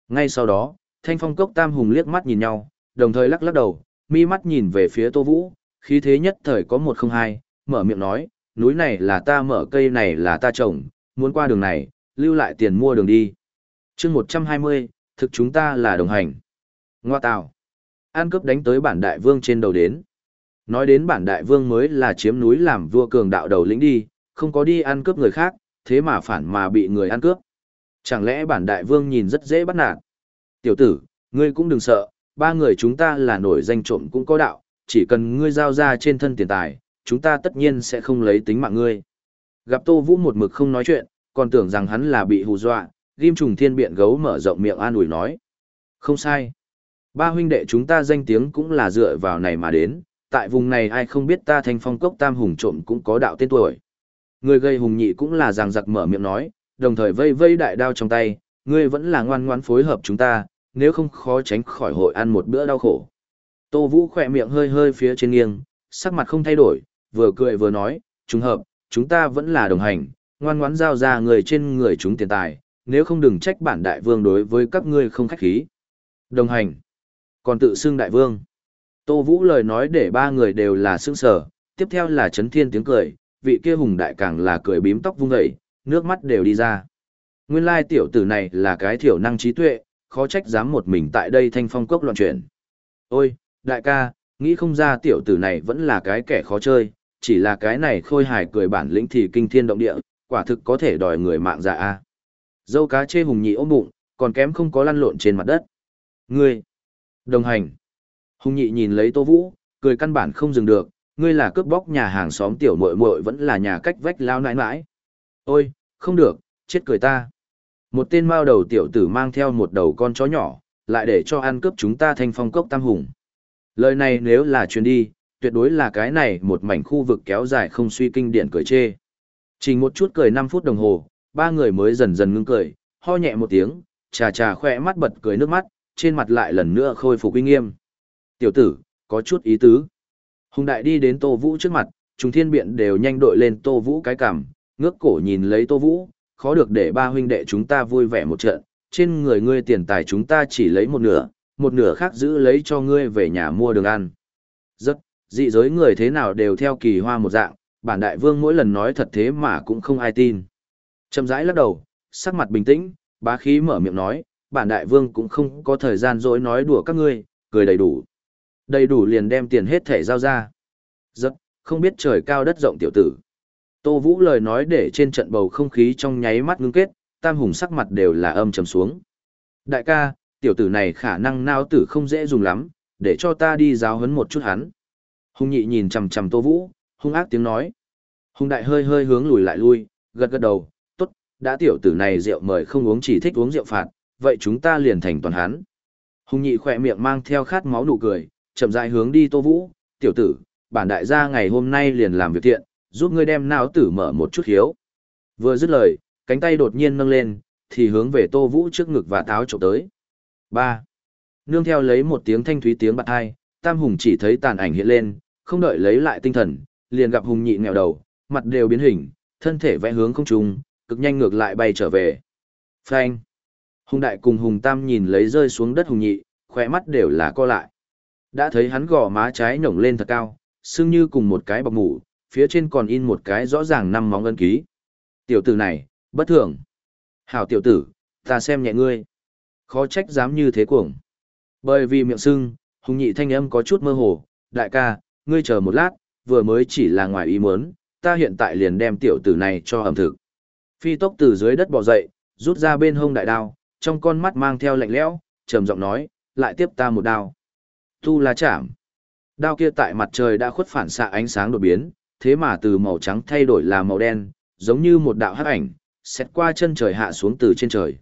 Ngay sau đó, Thanh Phong Cốc Tam Hùng liếc mắt nhìn nhau, đồng thời lắc lắc đầu, mi mắt nhìn về phía Tô Vũ, khí thế nhất thời có một không hai, mở miệng nói, núi này là ta mở cây này là ta trồng, muốn qua đường này, lưu lại tiền mua đường đi. chương 120, thực chúng ta là đồng hành. Ngoa tạo. An cướp đánh tới bản đại vương trên đầu đến. Nói đến bản đại vương mới là chiếm núi làm vua cường đạo đầu lĩnh đi, không có đi ăn cướp người khác, thế mà phản mà bị người ăn cướp. Chẳng lẽ bản đại vương nhìn rất dễ bắt nạt? Tiểu tử, ngươi cũng đừng sợ, ba người chúng ta là nổi danh trộm cũng có đạo, chỉ cần ngươi giao ra trên thân tiền tài, chúng ta tất nhiên sẽ không lấy tính mạng ngươi. Gặp Tô Vũ một mực không nói chuyện, còn tưởng rằng hắn là bị hù dọa, ghim trùng thiên biện gấu mở rộng miệng an ủi nói. Không sai. Ba huynh đệ chúng ta danh tiếng cũng là dựa vào này mà đến, tại vùng này ai không biết ta thanh phong cốc tam hùng trộm cũng có đạo tên tuổi. Người gây hùng nhị cũng là ràng giặc mở miệng nói, đồng thời vây vây đại đao trong tay, ngươi vẫn là ngoan ngoãn phối hợp chúng ta, nếu không khó tránh khỏi hội ăn một bữa đau khổ. Tô Vũ khỏe miệng hơi hơi phía trên nghiêng, sắc mặt không thay đổi, vừa cười vừa nói, trùng hợp, chúng ta vẫn là đồng hành, ngoan ngoãn giao ra người trên người chúng tiền tài, nếu không đừng trách bản đại vương đối với các ngươi không khách khí. Đồng hành, còn tự xưng đại vương. Tô Vũ lời nói để ba người đều là sững sở, tiếp theo là chấn thiên tiếng cười, vị kia hùng đại càng là cười bím tóc vung dậy, nước mắt đều đi ra. Nguyên lai tiểu tử này là cái thiểu năng trí tuệ, khó trách dám một mình tại đây thanh phong cốc loạn chuyển. Ôi, đại ca, nghĩ không ra tiểu tử này vẫn là cái kẻ khó chơi, chỉ là cái này khôi hài cười bản lĩnh thì kinh thiên động địa, quả thực có thể đòi người mạng dạ a. Dâu cá chê hùng nhị ôm bụng, còn kém không có lăn lộn trên mặt đất. Ngươi, đồng hành. Hùng nhị nhìn lấy Tô Vũ, cười căn bản không dừng được, ngươi là cướp bóc nhà hàng xóm tiểu muội muội vẫn là nhà cách vách lao nãi nãi. Ôi, không được, chết cười ta. Một tên mao đầu tiểu tử mang theo một đầu con chó nhỏ, lại để cho ăn cướp chúng ta thành phong cốc tam hùng. Lời này nếu là truyền đi, tuyệt đối là cái này một mảnh khu vực kéo dài không suy kinh điển cười chê. Chỉ một chút cười 5 phút đồng hồ, ba người mới dần dần ngưng cười, ho nhẹ một tiếng, trà trà khoe mắt bật cười nước mắt, trên mặt lại lần nữa khôi phục uy nghiêm. Tiểu tử, có chút ý tứ. Hùng đại đi đến Tô Vũ trước mặt, trùng thiên biện đều nhanh đội lên Tô Vũ cái cằm, ngước cổ nhìn lấy Tô Vũ, khó được để ba huynh đệ chúng ta vui vẻ một trận, trên người ngươi tiền tài chúng ta chỉ lấy một nửa, một nửa khác giữ lấy cho ngươi về nhà mua đường ăn. Rất, dị giới người thế nào đều theo kỳ hoa một dạng, bản đại vương mỗi lần nói thật thế mà cũng không ai tin. Chậm rãi lắc đầu, sắc mặt bình tĩnh, bá khí mở miệng nói, bản đại vương cũng không có thời gian dối nói đùa các ngươi, cười đầy đủ. Đầy đủ liền đem tiền hết thể giao ra. Rất, không biết trời cao đất rộng tiểu tử. Tô Vũ lời nói để trên trận bầu không khí trong nháy mắt ngưng kết, tam hùng sắc mặt đều là âm trầm xuống. Đại ca, tiểu tử này khả năng nao tử không dễ dùng lắm, để cho ta đi giáo huấn một chút hắn. Hùng nhị nhìn chằm chằm Tô Vũ, hung ác tiếng nói. Hùng đại hơi hơi hướng lùi lại lui, gật gật đầu, tốt, đã tiểu tử này rượu mời không uống chỉ thích uống rượu phạt, vậy chúng ta liền thành toàn hắn. Hùng nhị khỏe miệng mang theo khát máu nụ cười, chậm rãi hướng đi Tô Vũ, tiểu tử, bản đại gia ngày hôm nay liền làm việc thiện, giúp ngươi đem não tử mở một chút hiếu. Vừa dứt lời, cánh tay đột nhiên nâng lên, thì hướng về Tô Vũ trước ngực và táo trộm tới ba Nương theo lấy một tiếng thanh thúy tiếng bạc hai, Tam Hùng chỉ thấy tàn ảnh hiện lên, không đợi lấy lại tinh thần, liền gặp Hùng nhị nghèo đầu, mặt đều biến hình, thân thể vẽ hướng không trung, cực nhanh ngược lại bay trở về. Phanh. Hùng đại cùng Hùng Tam nhìn lấy rơi xuống đất Hùng nhị, khỏe mắt đều là co lại. Đã thấy hắn gò má trái nhổng lên thật cao, sưng như cùng một cái bọc mủ, phía trên còn in một cái rõ ràng năm móng ân ký. Tiểu tử này, bất thường. Hảo tiểu tử, ta xem nhẹ ngươi. Khó trách dám như thế cuồng. Bởi vì miệng sưng, hùng nhị thanh âm có chút mơ hồ, đại ca, ngươi chờ một lát, vừa mới chỉ là ngoài ý muốn, ta hiện tại liền đem tiểu tử này cho ẩm thực. Phi tốc từ dưới đất bò dậy, rút ra bên hông đại đao, trong con mắt mang theo lạnh lẽo, trầm giọng nói, lại tiếp ta một đao. Tu la chạm. Đao kia tại mặt trời đã khuất phản xạ ánh sáng đột biến, thế mà từ màu trắng thay đổi là màu đen, giống như một đạo hắc ảnh, xét qua chân trời hạ xuống từ trên trời.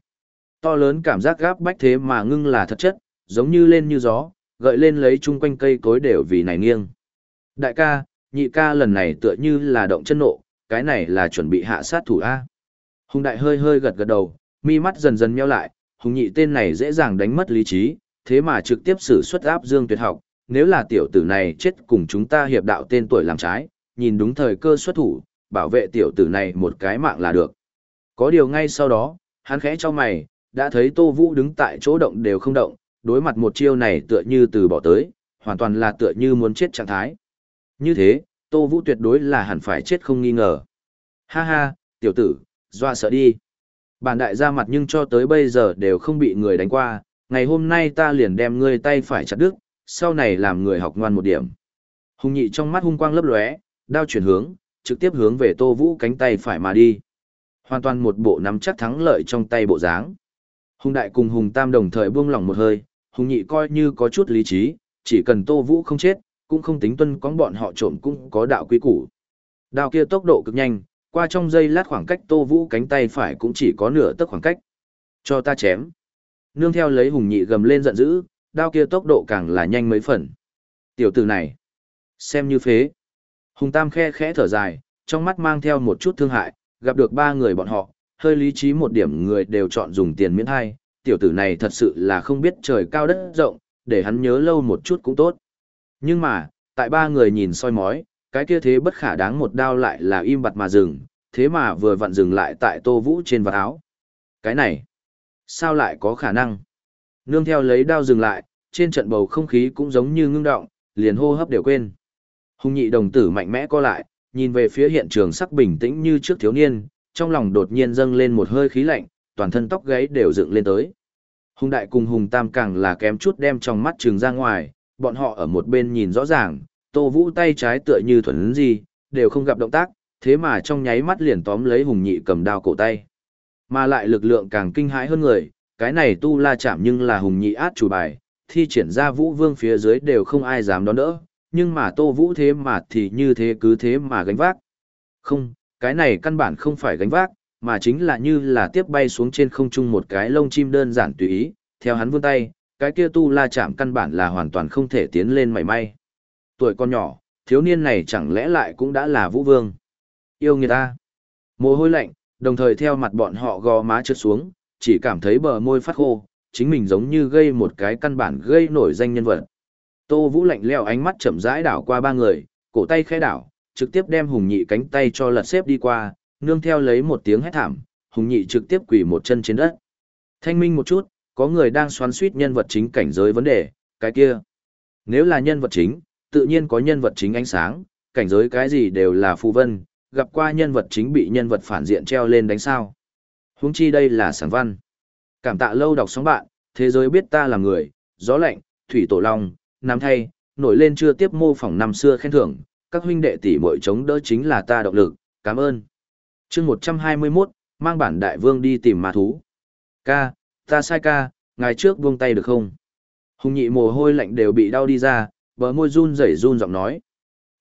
To lớn cảm giác gáp bách thế mà ngưng là thật chất, giống như lên như gió, gợi lên lấy chung quanh cây cối đều vì này nghiêng. Đại ca, nhị ca lần này tựa như là động chân nộ, cái này là chuẩn bị hạ sát thủ A. Hùng đại hơi hơi gật gật đầu, mi mắt dần dần meo lại, hùng nhị tên này dễ dàng đánh mất lý trí, thế mà trực tiếp xử xuất áp dương tuyệt học, nếu là tiểu tử này chết cùng chúng ta hiệp đạo tên tuổi làm trái, nhìn đúng thời cơ xuất thủ, bảo vệ tiểu tử này một cái mạng là được. Có điều ngay sau đó, hắn khẽ cho mày, đã thấy Tô Vũ đứng tại chỗ động đều không động, đối mặt một chiêu này tựa như từ bỏ tới, hoàn toàn là tựa như muốn chết trạng thái. Như thế, Tô Vũ tuyệt đối là hẳn phải chết không nghi ngờ. Ha ha, tiểu tử, doa sợ đi. Bản đại ra mặt nhưng cho tới bây giờ đều không bị người đánh qua, ngày hôm nay ta liền đem ngươi tay phải chặt đứt, sau này làm người học ngoan một điểm. Hùng nhị trong mắt hung quang lấp lóe, đao chuyển hướng, trực tiếp hướng về Tô Vũ cánh tay phải mà đi. Hoàn toàn một bộ nắm chắc thắng lợi trong tay bộ dáng. Hùng đại cùng Hùng Tam đồng thời buông lỏng một hơi, Hùng nhị coi như có chút lý trí, chỉ cần Tô Vũ không chết, cũng không tính tuân có bọn họ trộm cũng có đạo quý củ. Đao kia tốc độ cực nhanh, qua trong giây lát khoảng cách Tô Vũ cánh tay phải cũng chỉ có nửa tấc khoảng cách. Cho ta chém. Nương theo lấy Hùng nhị gầm lên giận dữ, đao kia tốc độ càng là nhanh mấy phần. Tiểu tử này, xem như phế. Hùng Tam khe khẽ thở dài, trong mắt mang theo một chút thương hại, gặp được ba người bọn họ, hơi lý trí một điểm người đều chọn dùng tiền miễn hai, tiểu tử này thật sự là không biết trời cao đất rộng, để hắn nhớ lâu một chút cũng tốt. Nhưng mà, tại ba người nhìn soi mói, cái kia thế bất khả đáng một đao lại là im bặt mà dừng, thế mà vừa vặn dừng lại tại tô vũ trên vạt áo. Cái này, sao lại có khả năng? Nương theo lấy đao dừng lại, trên trận bầu không khí cũng giống như ngưng động, liền hô hấp đều quên. Hùng nhị đồng tử mạnh mẽ co lại, nhìn về phía hiện trường sắc bình tĩnh như trước thiếu niên, trong lòng đột nhiên dâng lên một hơi khí lạnh, toàn thân tóc gáy đều dựng lên tới. Hùng đại cùng hùng tam càng là kém chút đem trong mắt trường ra ngoài, bọn họ ở một bên nhìn rõ ràng, tô vũ tay trái tựa như thuần gì, đều không gặp động tác, thế mà trong nháy mắt liền tóm lấy hùng nhị cầm đao cổ tay. Mà lại lực lượng càng kinh hãi hơn người, cái này tu la chạm nhưng là hùng nhị át chủ bài, thi triển ra vũ vương phía dưới đều không ai dám đón đỡ, nhưng mà tô vũ thế mà thì như thế cứ thế mà gánh vác. Không, cái này căn bản không phải gánh vác, mà chính là như là tiếp bay xuống trên không trung một cái lông chim đơn giản tùy ý, theo hắn vươn tay, cái kia tu la chạm căn bản là hoàn toàn không thể tiến lên mảy may. Tuổi con nhỏ, thiếu niên này chẳng lẽ lại cũng đã là vũ vương. Yêu người ta. Mồ hôi lạnh, đồng thời theo mặt bọn họ gò má trượt xuống, chỉ cảm thấy bờ môi phát khô, chính mình giống như gây một cái căn bản gây nổi danh nhân vật. Tô Vũ lạnh leo ánh mắt chậm rãi đảo qua ba người, cổ tay khẽ đảo, trực tiếp đem Hùng Nhị cánh tay cho lật xếp đi qua, nương theo lấy một tiếng hét thảm, Hùng Nhị trực tiếp quỳ một chân trên đất. Thanh minh một chút, có người đang xoắn suýt nhân vật chính cảnh giới vấn đề, cái kia. Nếu là nhân vật chính, tự nhiên có nhân vật chính ánh sáng, cảnh giới cái gì đều là phù vân, gặp qua nhân vật chính bị nhân vật phản diện treo lên đánh sao. Huống chi đây là sáng văn. Cảm tạ lâu đọc sóng bạn, thế giới biết ta là người, gió lạnh, thủy tổ long, nắm thay, nổi lên chưa tiếp mô phỏng năm xưa khen thưởng, các huynh đệ tỷ muội chống đỡ chính là ta động lực, cảm ơn. chương 121, mang bản đại vương đi tìm ma thú. Ca, ta sai ca, ngày trước buông tay được không? Hùng nhị mồ hôi lạnh đều bị đau đi ra, bờ môi run rẩy run giọng nói.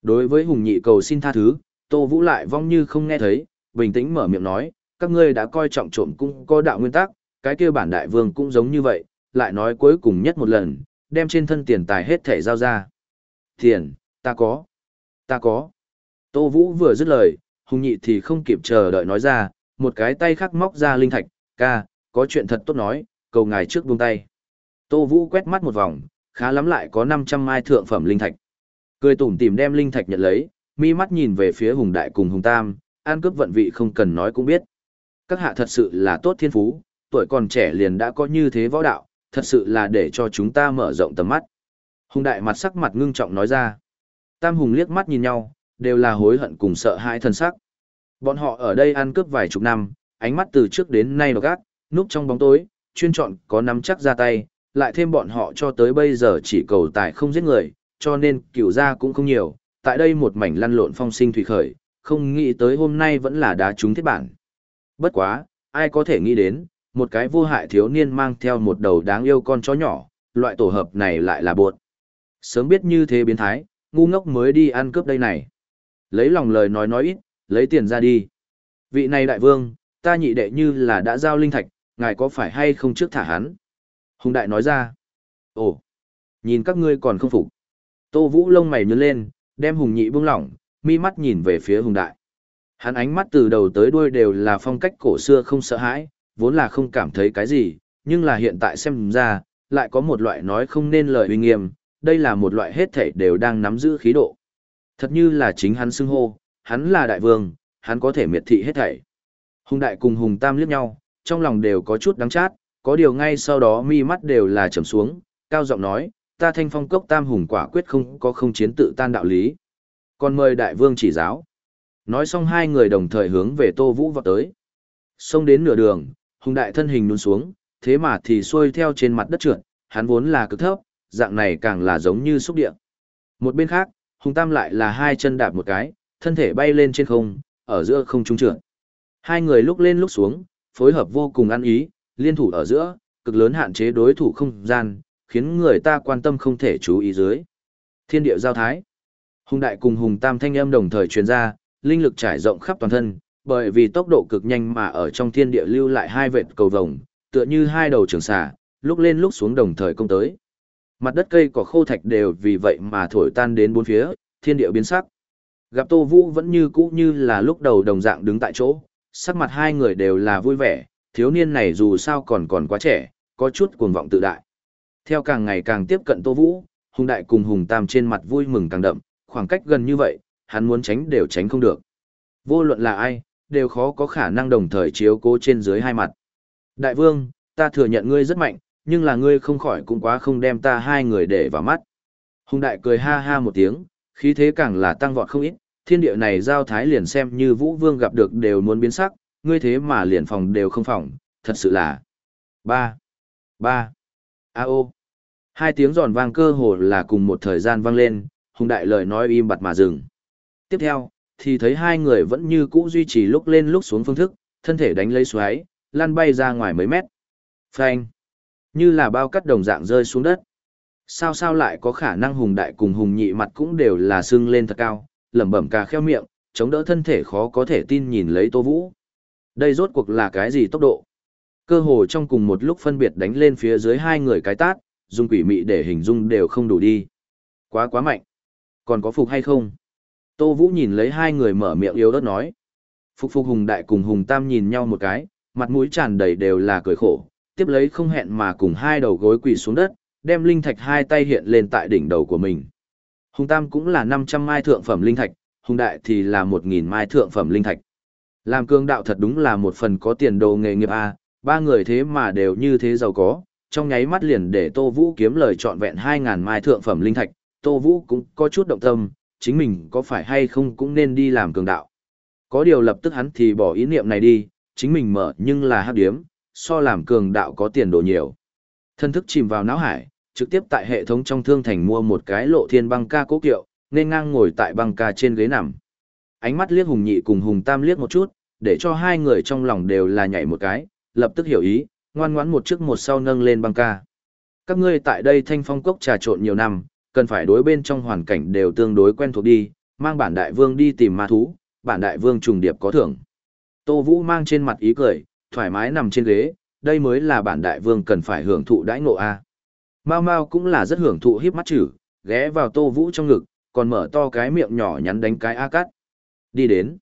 Đối với hùng nhị cầu xin tha thứ, tô vũ lại vong như không nghe thấy, bình tĩnh mở miệng nói, các ngươi đã coi trọng trộm cũng có đạo nguyên tắc, cái kia bản đại vương cũng giống như vậy, lại nói cuối cùng nhất một lần, đem trên thân tiền tài hết thể giao ra. Tiền, ta có, ta có. Tô Vũ vừa dứt lời, hùng nhị thì không kịp chờ đợi nói ra, một cái tay khắc móc ra linh thạch, ca, có chuyện thật tốt nói, cầu ngài trước buông tay. Tô Vũ quét mắt một vòng, khá lắm lại có 500 mai thượng phẩm linh thạch. Cười tủm tìm đem linh thạch nhận lấy, mi mắt nhìn về phía hùng đại cùng hùng tam, an cướp vận vị không cần nói cũng biết. Các hạ thật sự là tốt thiên phú, tuổi còn trẻ liền đã có như thế võ đạo, thật sự là để cho chúng ta mở rộng tầm mắt. Hùng đại mặt sắc mặt ngưng trọng nói ra. Tam hùng liếc mắt nhìn nhau, đều là hối hận cùng sợ hãi thân sắc. Bọn họ ở đây ăn cướp vài chục năm, ánh mắt từ trước đến nay độc ác, núp trong bóng tối, chuyên chọn có nắm chắc ra tay, lại thêm bọn họ cho tới bây giờ chỉ cầu tài không giết người, cho nên cửu gia cũng không nhiều, tại đây một mảnh lăn lộn phong sinh thủy khởi, không nghĩ tới hôm nay vẫn là đá trúng thiết bản. Bất quá, ai có thể nghĩ đến, một cái vô hại thiếu niên mang theo một đầu đáng yêu con chó nhỏ, loại tổ hợp này lại là bột. Sớm biết như thế biến thái, ngu ngốc mới đi ăn cướp đây này. Lấy lòng lời nói nói ít, lấy tiền ra đi. Vị này đại vương, ta nhị đệ như là đã giao linh thạch, ngài có phải hay không trước thả hắn? Hùng đại nói ra. Ồ, nhìn các ngươi còn không phục. Tô Vũ lông mày nhướng lên, đem hùng nhị buông lỏng, mi mắt nhìn về phía hùng đại. Hắn ánh mắt từ đầu tới đuôi đều là phong cách cổ xưa không sợ hãi, vốn là không cảm thấy cái gì, nhưng là hiện tại xem ra, lại có một loại nói không nên lời uy nghiêm, đây là một loại hết thảy đều đang nắm giữ khí độ. Thật như là chính hắn xưng hô, hắn là đại vương, hắn có thể miệt thị hết thảy. Hùng đại cùng hùng tam liếc nhau, trong lòng đều có chút đắng chát, có điều ngay sau đó mi mắt đều là trầm xuống, cao giọng nói, ta thanh phong cốc tam hùng quả quyết không có không chiến tự tan đạo lý. Còn mời đại vương chỉ giáo. Nói xong hai người đồng thời hướng về Tô Vũ vào tới. Xông đến nửa đường, hùng đại thân hình nhún xuống, thế mà thì xuôi theo trên mặt đất trượt, hắn vốn là cực thấp, dạng này càng là giống như xúc địa. Một bên khác, hùng tam lại là hai chân đạp một cái, thân thể bay lên trên không, ở giữa không trung trượt. Hai người lúc lên lúc xuống, phối hợp vô cùng ăn ý, liên thủ ở giữa, cực lớn hạn chế đối thủ không gian, khiến người ta quan tâm không thể chú ý dưới. Thiên địa giao thái. Hùng đại cùng hùng tam thanh âm đồng thời truyền ra, linh lực trải rộng khắp toàn thân, bởi vì tốc độ cực nhanh mà ở trong thiên địa lưu lại hai vệt cầu vồng, tựa như hai đầu trường xà, lúc lên lúc xuống đồng thời công tới. Mặt đất cây cỏ khô thạch đều vì vậy mà thổi tan đến bốn phía, thiên địa biến sắc. Gặp Tô Vũ vẫn như cũ như là lúc đầu đồng dạng đứng tại chỗ, sắc mặt hai người đều là vui vẻ, thiếu niên này dù sao còn còn quá trẻ, có chút cuồng vọng tự đại. Theo càng ngày càng tiếp cận Tô Vũ, Hùng Đại cùng Hùng Tam trên mặt vui mừng càng đậm, khoảng cách gần như vậy, hắn muốn tránh đều tránh không được. Vô luận là ai, đều khó có khả năng đồng thời chiếu cố trên dưới hai mặt. Đại vương, ta thừa nhận ngươi rất mạnh, nhưng là ngươi không khỏi cũng quá không đem ta hai người để vào mắt. Hùng Đại cười ha ha một tiếng, khí thế càng là tăng vọt không ít, thiên địa này giao thái liền xem như Vũ Vương gặp được đều muốn biến sắc, ngươi thế mà liền phòng đều không phòng, thật sự là. ba ba a ô hai tiếng giòn vang cơ hồ là cùng một thời gian vang lên hùng đại lời nói im bặt mà dừng tiếp theo thì thấy hai người vẫn như cũ duy trì lúc lên lúc xuống phương thức thân thể đánh lấy xoáy lan bay ra ngoài mấy mét phanh như là bao cắt đồng dạng rơi xuống đất sao sao lại có khả năng hùng đại cùng hùng nhị mặt cũng đều là sưng lên thật cao lẩm bẩm cà kheo miệng chống đỡ thân thể khó có thể tin nhìn lấy tô vũ đây rốt cuộc là cái gì tốc độ cơ hồ trong cùng một lúc phân biệt đánh lên phía dưới hai người cái tát dùng quỷ mị để hình dung đều không đủ đi. Quá quá mạnh. Còn có phục hay không? Tô Vũ nhìn lấy hai người mở miệng yếu đất nói. Phục phục hùng đại cùng hùng tam nhìn nhau một cái, mặt mũi tràn đầy đều là cười khổ, tiếp lấy không hẹn mà cùng hai đầu gối quỳ xuống đất, đem linh thạch hai tay hiện lên tại đỉnh đầu của mình. Hùng tam cũng là 500 mai thượng phẩm linh thạch, hùng đại thì là 1.000 mai thượng phẩm linh thạch. Làm cương đạo thật đúng là một phần có tiền đồ nghề nghiệp A, ba người thế mà đều như thế giàu có, trong nháy mắt liền để Tô Vũ kiếm lời trọn vẹn 2.000 mai thượng phẩm linh thạch, Tô Vũ cũng có chút động tâm, chính mình có phải hay không cũng nên đi làm cường đạo. Có điều lập tức hắn thì bỏ ý niệm này đi, chính mình mở nhưng là hát điếm, so làm cường đạo có tiền đồ nhiều. Thân thức chìm vào não hải, trực tiếp tại hệ thống trong thương thành mua một cái lộ thiên băng ca cố kiệu, nên ngang ngồi tại băng ca trên ghế nằm. Ánh mắt liếc hùng nhị cùng hùng tam liếc một chút, để cho hai người trong lòng đều là nhảy một cái, lập tức hiểu ý, ngoan ngoãn một trước một sau nâng lên băng ca. Các ngươi tại đây thanh phong cốc trà trộn nhiều năm, cần phải đối bên trong hoàn cảnh đều tương đối quen thuộc đi, mang bản đại vương đi tìm ma thú, bản đại vương trùng điệp có thưởng. Tô Vũ mang trên mặt ý cười, thoải mái nằm trên ghế, đây mới là bản đại vương cần phải hưởng thụ đãi ngộ a. Mao Mao cũng là rất hưởng thụ hiếp mắt chữ, ghé vào Tô Vũ trong ngực, còn mở to cái miệng nhỏ nhắn đánh cái a cắt. Đi đến,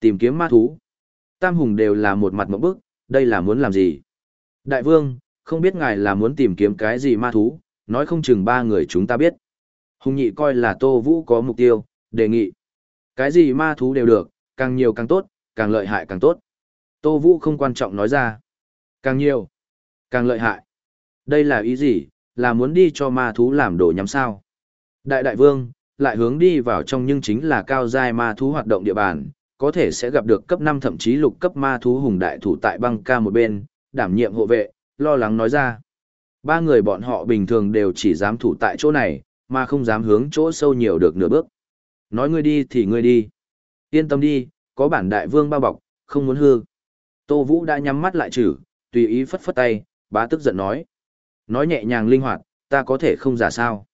tìm kiếm ma thú. Tam hùng đều là một mặt mộng bức, đây là muốn làm gì? Đại vương, không biết ngài là muốn tìm kiếm cái gì ma thú, nói không chừng ba người chúng ta biết. Hùng nhị coi là Tô Vũ có mục tiêu, đề nghị. Cái gì ma thú đều được, càng nhiều càng tốt, càng lợi hại càng tốt. Tô Vũ không quan trọng nói ra. Càng nhiều, càng lợi hại. Đây là ý gì, là muốn đi cho ma thú làm đồ nhắm sao. Đại đại vương, lại hướng đi vào trong nhưng chính là cao giai ma thú hoạt động địa bàn, có thể sẽ gặp được cấp 5 thậm chí lục cấp ma thú hùng đại thủ tại băng ca một bên, đảm nhiệm hộ vệ, lo lắng nói ra. Ba người bọn họ bình thường đều chỉ dám thủ tại chỗ này, mà không dám hướng chỗ sâu nhiều được nửa bước. Nói ngươi đi thì ngươi đi. Yên tâm đi, có bản đại vương bao bọc, không muốn hư. Tô Vũ đã nhắm mắt lại chử, tùy ý phất phất tay, bá tức giận nói. Nói nhẹ nhàng linh hoạt, ta có thể không giả sao.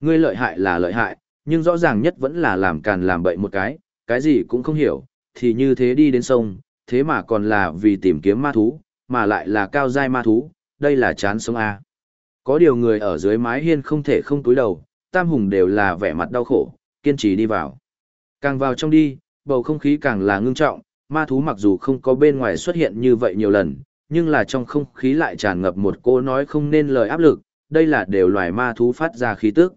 Ngươi lợi hại là lợi hại, nhưng rõ ràng nhất vẫn là làm càn làm bậy một cái, cái gì cũng không hiểu, thì như thế đi đến sông, thế mà còn là vì tìm kiếm ma thú, mà lại là cao giai ma thú, đây là chán sống A. Có điều người ở dưới mái hiên không thể không túi đầu, tam hùng đều là vẻ mặt đau khổ, kiên trì đi vào. Càng vào trong đi, bầu không khí càng là ngưng trọng, ma thú mặc dù không có bên ngoài xuất hiện như vậy nhiều lần, nhưng là trong không khí lại tràn ngập một cô nói không nên lời áp lực, đây là đều loài ma thú phát ra khí tức.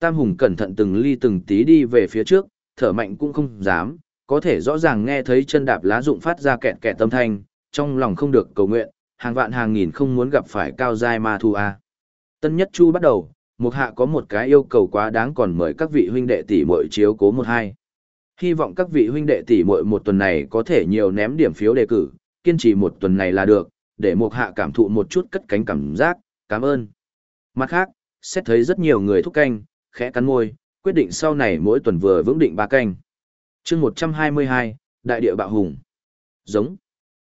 Tam hùng cẩn thận từng ly từng tí đi về phía trước, thở mạnh cũng không dám, có thể rõ ràng nghe thấy chân đạp lá rụng phát ra kẹt kẹt tâm thanh, trong lòng không được cầu nguyện, hàng vạn hàng nghìn không muốn gặp phải cao giai ma thú a. Tân nhất chu bắt đầu, một hạ có một cái yêu cầu quá đáng còn mời các vị huynh đệ tỷ muội chiếu cố một hai. Hy vọng các vị huynh đệ tỷ muội một tuần này có thể nhiều ném điểm phiếu đề cử, kiên trì một tuần này là được, để Mục hạ cảm thụ một chút cất cánh cảm giác, cảm ơn. Mặt khác, xét thấy rất nhiều người thúc canh, khẽ cắn môi, quyết định sau này mỗi tuần vừa vững định ba canh. chương 122, Đại địa bạo hùng. Giống.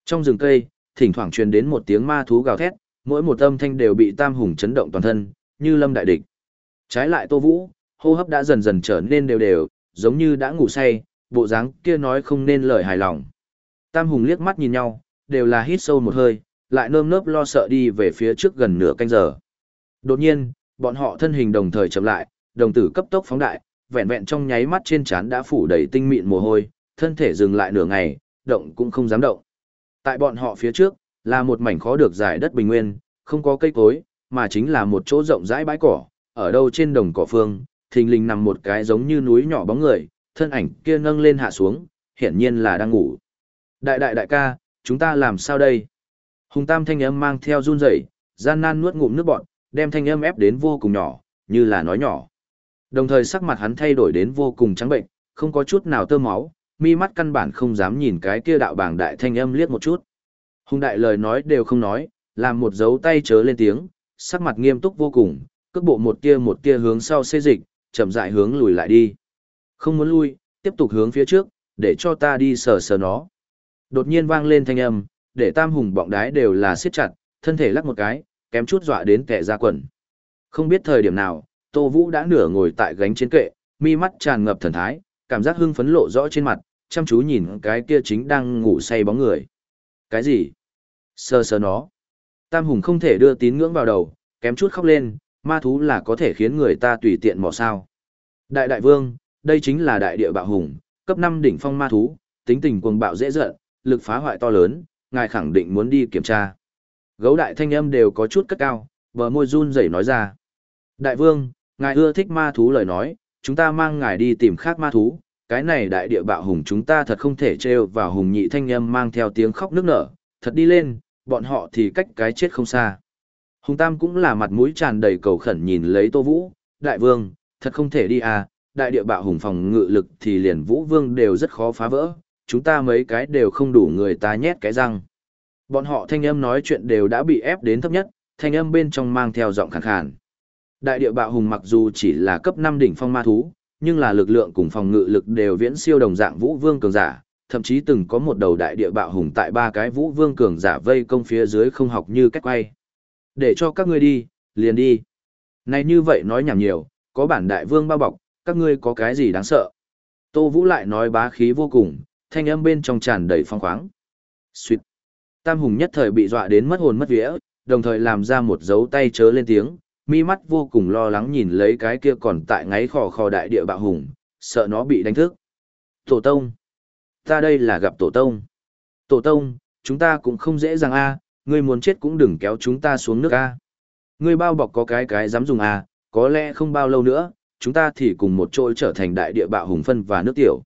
Trong rừng cây, thỉnh thoảng truyền đến một tiếng ma thú gào thét, mỗi một âm thanh đều bị tam hùng chấn động toàn thân, như lâm đại địch. Trái lại Tô Vũ, hô hấp đã dần dần trở nên đều đều, giống như đã ngủ say, bộ dáng kia nói không nên lời hài lòng. Tam hùng liếc mắt nhìn nhau, đều là hít sâu một hơi, lại nơm nớp lo sợ đi về phía trước gần nửa canh giờ. Đột nhiên, bọn họ thân hình đồng thời chậm lại, đồng tử cấp tốc phóng đại, vẹn vẹn trong nháy mắt trên trán đã phủ đầy tinh mịn mồ hôi, thân thể dừng lại nửa ngày, động cũng không dám động. Tại bọn họ phía trước, là một mảnh khó được giải đất bình nguyên, không có cây cối, mà chính là một chỗ rộng rãi bãi cỏ, ở đâu trên đồng cỏ phương, thình lình nằm một cái giống như núi nhỏ bóng người, thân ảnh kia nâng lên hạ xuống, hiển nhiên là đang ngủ. Đại đại đại ca, chúng ta làm sao đây? Hùng Tam thanh âm mang theo run rẩy, gian nan nuốt ngụm nước bọt, đem thanh âm ép đến vô cùng nhỏ, như là nói nhỏ. Đồng thời sắc mặt hắn thay đổi đến vô cùng trắng bệnh, không có chút nào tơ máu, mi mắt căn bản không dám nhìn cái kia đạo bảng đại thanh âm liếc một chút. Hùng đại lời nói đều không nói, làm một dấu tay chớ lên tiếng, sắc mặt nghiêm túc vô cùng, cước bộ một tia một tia hướng sau xê dịch, chậm rãi hướng lùi lại đi. Không muốn lui, tiếp tục hướng phía trước, để cho ta đi sờ sờ nó. Đột nhiên vang lên thanh âm, để tam hùng bọng đái đều là siết chặt, thân thể lắc một cái, kém chút dọa đến kẻ ra quần. Không biết thời điểm nào, Tô Vũ đã nửa ngồi tại gánh trên kệ, mi mắt tràn ngập thần thái, cảm giác hưng phấn lộ rõ trên mặt, chăm chú nhìn cái kia chính đang ngủ say bóng người. Cái gì? Sờ sờ nó. Tam hùng không thể đưa tín ngưỡng vào đầu, kém chút khóc lên, ma thú là có thể khiến người ta tùy tiện mò sao. Đại đại vương, đây chính là đại địa bạo hùng, cấp 5 đỉnh phong ma thú, tính tình cuồng bạo dễ giận, lực phá hoại to lớn, ngài khẳng định muốn đi kiểm tra. Gấu đại thanh âm đều có chút cất cao, bờ môi run rẩy nói ra. Đại vương, ngài ưa thích ma thú lời nói, chúng ta mang ngài đi tìm khác ma thú, cái này đại địa bạo hùng chúng ta thật không thể trêu vào hùng nhị thanh âm mang theo tiếng khóc nước nở, thật đi lên, bọn họ thì cách cái chết không xa. Hùng Tam cũng là mặt mũi tràn đầy cầu khẩn nhìn lấy Tô Vũ, đại vương, thật không thể đi à, đại địa bạo hùng phòng ngự lực thì liền Vũ Vương đều rất khó phá vỡ, chúng ta mấy cái đều không đủ người ta nhét cái răng. Bọn họ thanh âm nói chuyện đều đã bị ép đến thấp nhất, thanh âm bên trong mang theo giọng khàn khàn. Đại địa bạo hùng mặc dù chỉ là cấp 5 đỉnh phong ma thú, nhưng là lực lượng cùng phòng ngự lực đều viễn siêu đồng dạng Vũ Vương cường giả, thậm chí từng có một đầu đại địa bạo hùng tại ba cái Vũ Vương cường giả vây công phía dưới không học như cách quay. Để cho các ngươi đi, liền đi. Này như vậy nói nhảm nhiều, có bản đại vương bao bọc, các ngươi có cái gì đáng sợ. Tô Vũ lại nói bá khí vô cùng, thanh âm bên trong tràn đầy phong khoáng. Xuyệt. Tam Hùng nhất thời bị dọa đến mất hồn mất vía, đồng thời làm ra một dấu tay chớ lên tiếng, mi mắt vô cùng lo lắng nhìn lấy cái kia còn tại ngáy khò khò đại địa bạo hùng, sợ nó bị đánh thức. Tổ tông! Ta đây là gặp tổ tông. Tổ tông, chúng ta cũng không dễ dàng a, ngươi muốn chết cũng đừng kéo chúng ta xuống nước a. Ngươi bao bọc có cái cái dám dùng a, có lẽ không bao lâu nữa, chúng ta thì cùng một chỗ trở thành đại địa bạo hùng phân và nước tiểu.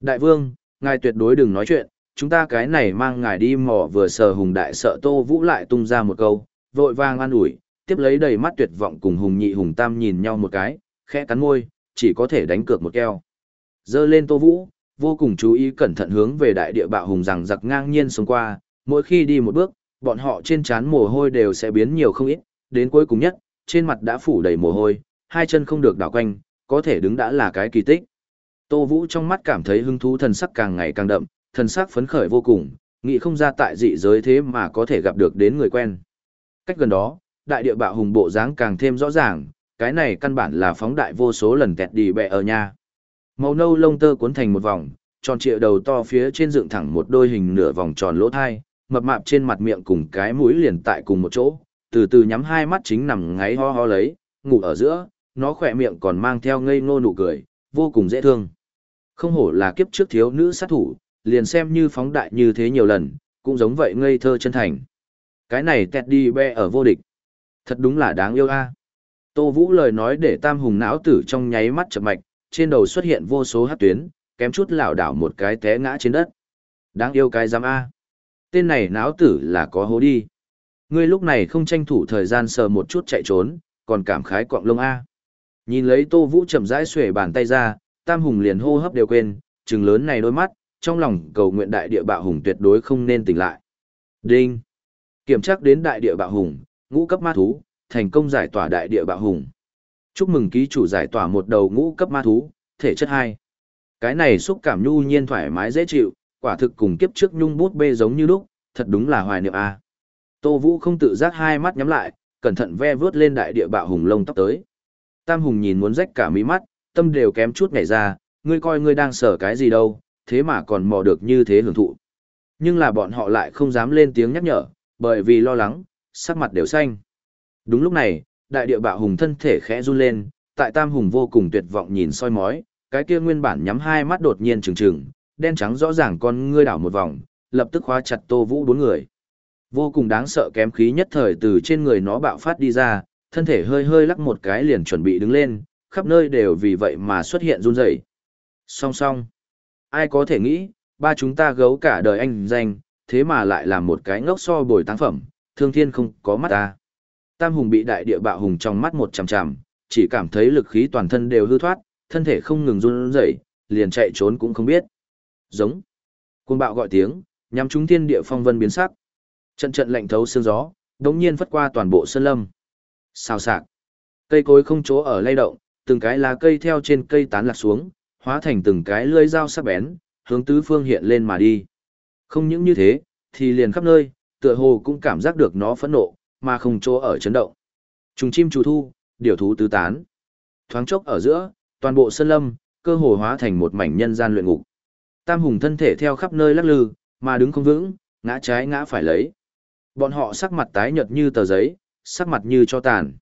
Đại vương, ngài tuyệt đối đừng nói chuyện, chúng ta cái này mang ngài đi mò vừa sờ hùng đại sợ tô vũ lại tung ra một câu, vội vàng an ủi, tiếp lấy đầy mắt tuyệt vọng cùng hùng nhị hùng tam nhìn nhau một cái, khẽ cắn môi, chỉ có thể đánh cược một keo. Dơ lên tô vũ, vô cùng chú ý cẩn thận hướng về đại địa bạo hùng rằng giặc ngang nhiên xông qua, mỗi khi đi một bước, bọn họ trên trán mồ hôi đều sẽ biến nhiều không ít, đến cuối cùng nhất, trên mặt đã phủ đầy mồ hôi, hai chân không được đảo quanh, có thể đứng đã là cái kỳ tích. Tô Vũ trong mắt cảm thấy hứng thú thần sắc càng ngày càng đậm, thần sắc phấn khởi vô cùng, nghĩ không ra tại dị giới thế mà có thể gặp được đến người quen. Cách gần đó, đại địa bạo hùng bộ dáng càng thêm rõ ràng, cái này căn bản là phóng đại vô số lần kẹt đi bẹ ở nhà. Màu nâu lông tơ cuốn thành một vòng, tròn trịa đầu to phía trên dựng thẳng một đôi hình nửa vòng tròn lỗ thai, mập mạp trên mặt miệng cùng cái mũi liền tại cùng một chỗ, từ từ nhắm hai mắt chính nằm ngáy ho ho lấy, ngủ ở giữa, nó khỏe miệng còn mang theo ngây ngô nụ cười, vô cùng dễ thương. Không hổ là kiếp trước thiếu nữ sát thủ, liền xem như phóng đại như thế nhiều lần, cũng giống vậy ngây thơ chân thành. Cái này tẹt đi be ở vô địch. Thật đúng là đáng yêu a. Tô Vũ lời nói để tam hùng não tử trong nháy mắt chập mạch, trên đầu xuất hiện vô số hát tuyến, kém chút lảo đảo một cái té ngã trên đất. Đáng yêu cái giám A. Tên này náo tử là có hố đi. Ngươi lúc này không tranh thủ thời gian sờ một chút chạy trốn, còn cảm khái quọng lông A. Nhìn lấy Tô Vũ chậm rãi xuể bàn tay ra, Tam Hùng liền hô hấp đều quên, trừng lớn này đôi mắt, trong lòng cầu nguyện đại địa bạo hùng tuyệt đối không nên tỉnh lại. Đinh. Kiểm tra đến đại địa bạo hùng, ngũ cấp ma thú, thành công giải tỏa đại địa bạo hùng. Chúc mừng ký chủ giải tỏa một đầu ngũ cấp ma thú, thể chất 2. Cái này xúc cảm nhu nhiên thoải mái dễ chịu, quả thực cùng kiếp trước nhung bút bê giống như lúc, thật đúng là hoài niệm a. Tô Vũ không tự giác hai mắt nhắm lại, cẩn thận ve vướt lên đại địa bạo hùng lông tóc tới. Tam Hùng nhìn muốn rách cả mí mắt, tâm đều kém chút nhảy ra, ngươi coi ngươi đang sở cái gì đâu, thế mà còn mò được như thế hưởng thụ. Nhưng là bọn họ lại không dám lên tiếng nhắc nhở, bởi vì lo lắng, sắc mặt đều xanh. Đúng lúc này, đại địa bạo hùng thân thể khẽ run lên, tại Tam Hùng vô cùng tuyệt vọng nhìn soi mói, cái kia nguyên bản nhắm hai mắt đột nhiên trừng trừng, đen trắng rõ ràng con ngươi đảo một vòng, lập tức khóa chặt Tô Vũ bốn người. Vô cùng đáng sợ kém khí nhất thời từ trên người nó bạo phát đi ra, thân thể hơi hơi lắc một cái liền chuẩn bị đứng lên, khắp nơi đều vì vậy mà xuất hiện run rẩy. Song song. Ai có thể nghĩ, ba chúng ta gấu cả đời anh danh, thế mà lại làm một cái ngốc so bồi táng phẩm, thương thiên không có mắt ta. Tam hùng bị đại địa bạo hùng trong mắt một chằm chằm, chỉ cảm thấy lực khí toàn thân đều hư thoát, thân thể không ngừng run rẩy, liền chạy trốn cũng không biết. Giống. Cuồng bạo gọi tiếng, nhắm chúng thiên địa phong vân biến sắc. Trận trận lạnh thấu xương gió, đống nhiên phất qua toàn bộ sơn lâm. Xào xạc. Cây cối không chỗ ở lay động, từng cái lá cây theo trên cây tán lạc xuống, hóa thành từng cái lưỡi dao sắc bén, hướng tứ phương hiện lên mà đi. Không những như thế, thì liền khắp nơi, tựa hồ cũng cảm giác được nó phẫn nộ, mà không chỗ ở chấn động. Trùng chim trù thu, điều thú tứ tán. Thoáng chốc ở giữa, toàn bộ sơn lâm, cơ hồ hóa thành một mảnh nhân gian luyện ngục. Tam hùng thân thể theo khắp nơi lắc lư, mà đứng không vững, ngã trái ngã phải lấy. Bọn họ sắc mặt tái nhợt như tờ giấy, sắc mặt như cho tàn.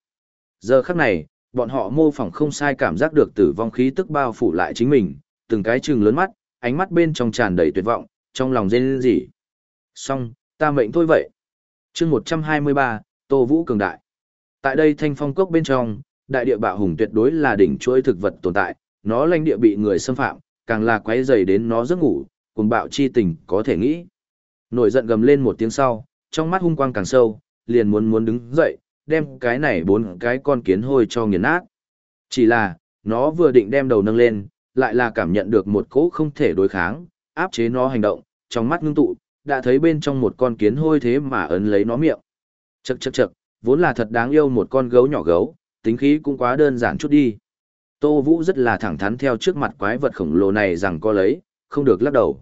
Giờ khắc này, bọn họ mô phỏng không sai cảm giác được tử vong khí tức bao phủ lại chính mình, từng cái trừng lớn mắt, ánh mắt bên trong tràn đầy tuyệt vọng, trong lòng rên rỉ. Xong, ta mệnh thôi vậy. chương 123, Tô Vũ Cường Đại. Tại đây thanh phong cốc bên trong, đại địa bạo hùng tuyệt đối là đỉnh chuỗi thực vật tồn tại, nó lãnh địa bị người xâm phạm, càng là quấy dày đến nó giấc ngủ, cùng bạo chi tình có thể nghĩ. Nổi giận gầm lên một tiếng sau, trong mắt hung quang càng sâu, liền muốn muốn đứng dậy, đem cái này bốn cái con kiến hôi cho nghiền nát. Chỉ là, nó vừa định đem đầu nâng lên, lại là cảm nhận được một cỗ không thể đối kháng, áp chế nó hành động, trong mắt ngưng tụ, đã thấy bên trong một con kiến hôi thế mà ấn lấy nó miệng. Chậc chậc chậc, vốn là thật đáng yêu một con gấu nhỏ gấu, tính khí cũng quá đơn giản chút đi. Tô Vũ rất là thẳng thắn theo trước mặt quái vật khổng lồ này rằng có lấy, không được lắc đầu.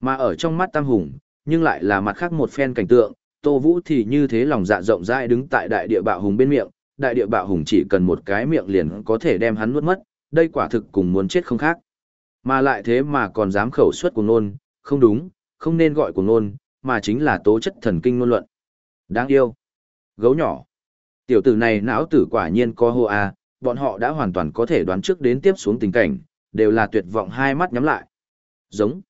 Mà ở trong mắt Tam Hùng, nhưng lại là mặt khác một phen cảnh tượng, Tô Vũ thì như thế lòng dạ rộng rãi đứng tại đại địa bạo hùng bên miệng, đại địa bạo hùng chỉ cần một cái miệng liền có thể đem hắn nuốt mất, đây quả thực cùng muốn chết không khác. Mà lại thế mà còn dám khẩu suất của nôn, không đúng, không nên gọi của nôn, mà chính là tố chất thần kinh ngôn luận. Đáng yêu. Gấu nhỏ. Tiểu tử này não tử quả nhiên có hô a, bọn họ đã hoàn toàn có thể đoán trước đến tiếp xuống tình cảnh, đều là tuyệt vọng hai mắt nhắm lại. Giống.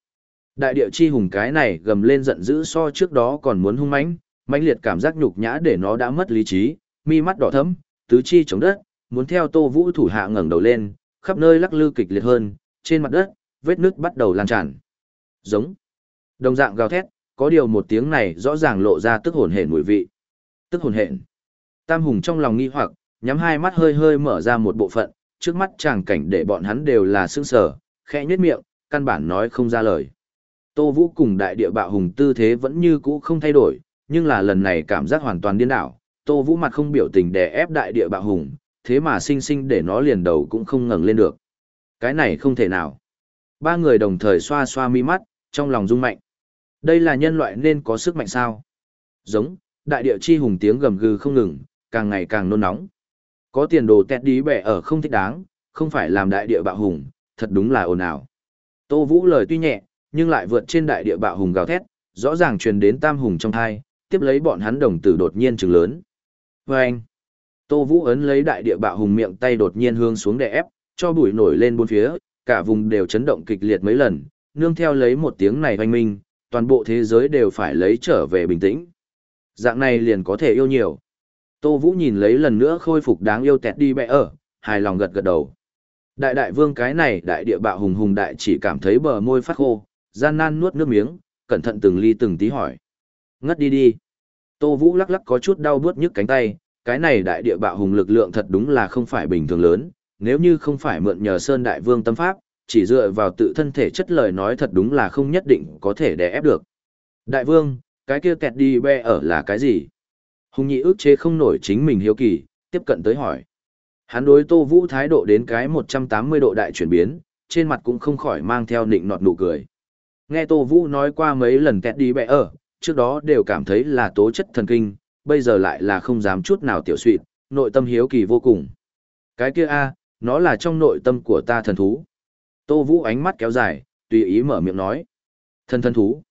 Đại địa chi hùng cái này gầm lên giận dữ so trước đó còn muốn hung mãnh, mãnh liệt cảm giác nhục nhã để nó đã mất lý trí, mi mắt đỏ thẫm, tứ chi chống đất, muốn theo Tô Vũ thủ hạ ngẩng đầu lên, khắp nơi lắc lư kịch liệt hơn, trên mặt đất, vết nước bắt đầu lan tràn. Giống. Đồng dạng gào thét, có điều một tiếng này rõ ràng lộ ra tức hồn hển mùi vị. Tức hồn hển. Tam hùng trong lòng nghi hoặc, nhắm hai mắt hơi hơi mở ra một bộ phận, trước mắt chàng cảnh để bọn hắn đều là sững sờ, khẽ nhếch miệng, căn bản nói không ra lời. Tô Vũ cùng đại địa bạo hùng tư thế vẫn như cũ không thay đổi, nhưng là lần này cảm giác hoàn toàn điên đảo, Tô Vũ mặt không biểu tình để ép đại địa bạo hùng, thế mà sinh sinh để nó liền đầu cũng không ngẩng lên được. Cái này không thể nào. Ba người đồng thời xoa xoa mi mắt, trong lòng rung mạnh. Đây là nhân loại nên có sức mạnh sao? Giống, đại địa chi hùng tiếng gầm gừ không ngừng, càng ngày càng nôn nóng. Có tiền đồ tẹt đi bẻ ở không thích đáng, không phải làm đại địa bạo hùng, thật đúng là ồn ào. Tô Vũ lời tuy nhẹ, nhưng lại vượt trên đại địa bạo hùng gào thét, rõ ràng truyền đến tam hùng trong thai, tiếp lấy bọn hắn đồng tử đột nhiên trừng lớn. Và anh, Tô Vũ ấn lấy đại địa bạo hùng miệng tay đột nhiên hướng xuống đè ép, cho bụi nổi lên bốn phía, cả vùng đều chấn động kịch liệt mấy lần, nương theo lấy một tiếng này hoanh minh, toàn bộ thế giới đều phải lấy trở về bình tĩnh. Dạng này liền có thể yêu nhiều. Tô Vũ nhìn lấy lần nữa khôi phục đáng yêu tẹt đi bẹ ở, hài lòng gật gật đầu. Đại đại vương cái này đại địa bạo hùng hùng đại chỉ cảm thấy bờ môi phát khô, gian nan nuốt nước miếng, cẩn thận từng ly từng tí hỏi. Ngất đi đi. Tô Vũ lắc lắc có chút đau bước nhức cánh tay, cái này đại địa bạo hùng lực lượng thật đúng là không phải bình thường lớn, nếu như không phải mượn nhờ Sơn Đại Vương tâm pháp, chỉ dựa vào tự thân thể chất lời nói thật đúng là không nhất định có thể đè ép được. Đại Vương, cái kia kẹt đi be ở là cái gì? Hùng nhị ước chế không nổi chính mình hiếu kỳ, tiếp cận tới hỏi. Hắn đối Tô Vũ thái độ đến cái 180 độ đại chuyển biến, trên mặt cũng không khỏi mang theo nịnh nọt nụ cười. Nghe Tô Vũ nói qua mấy lần kẹt đi bẹ ở, trước đó đều cảm thấy là tố chất thần kinh, bây giờ lại là không dám chút nào tiểu suyệt, nội tâm hiếu kỳ vô cùng. Cái kia a, nó là trong nội tâm của ta thần thú. Tô Vũ ánh mắt kéo dài, tùy ý mở miệng nói. Thần thần thú.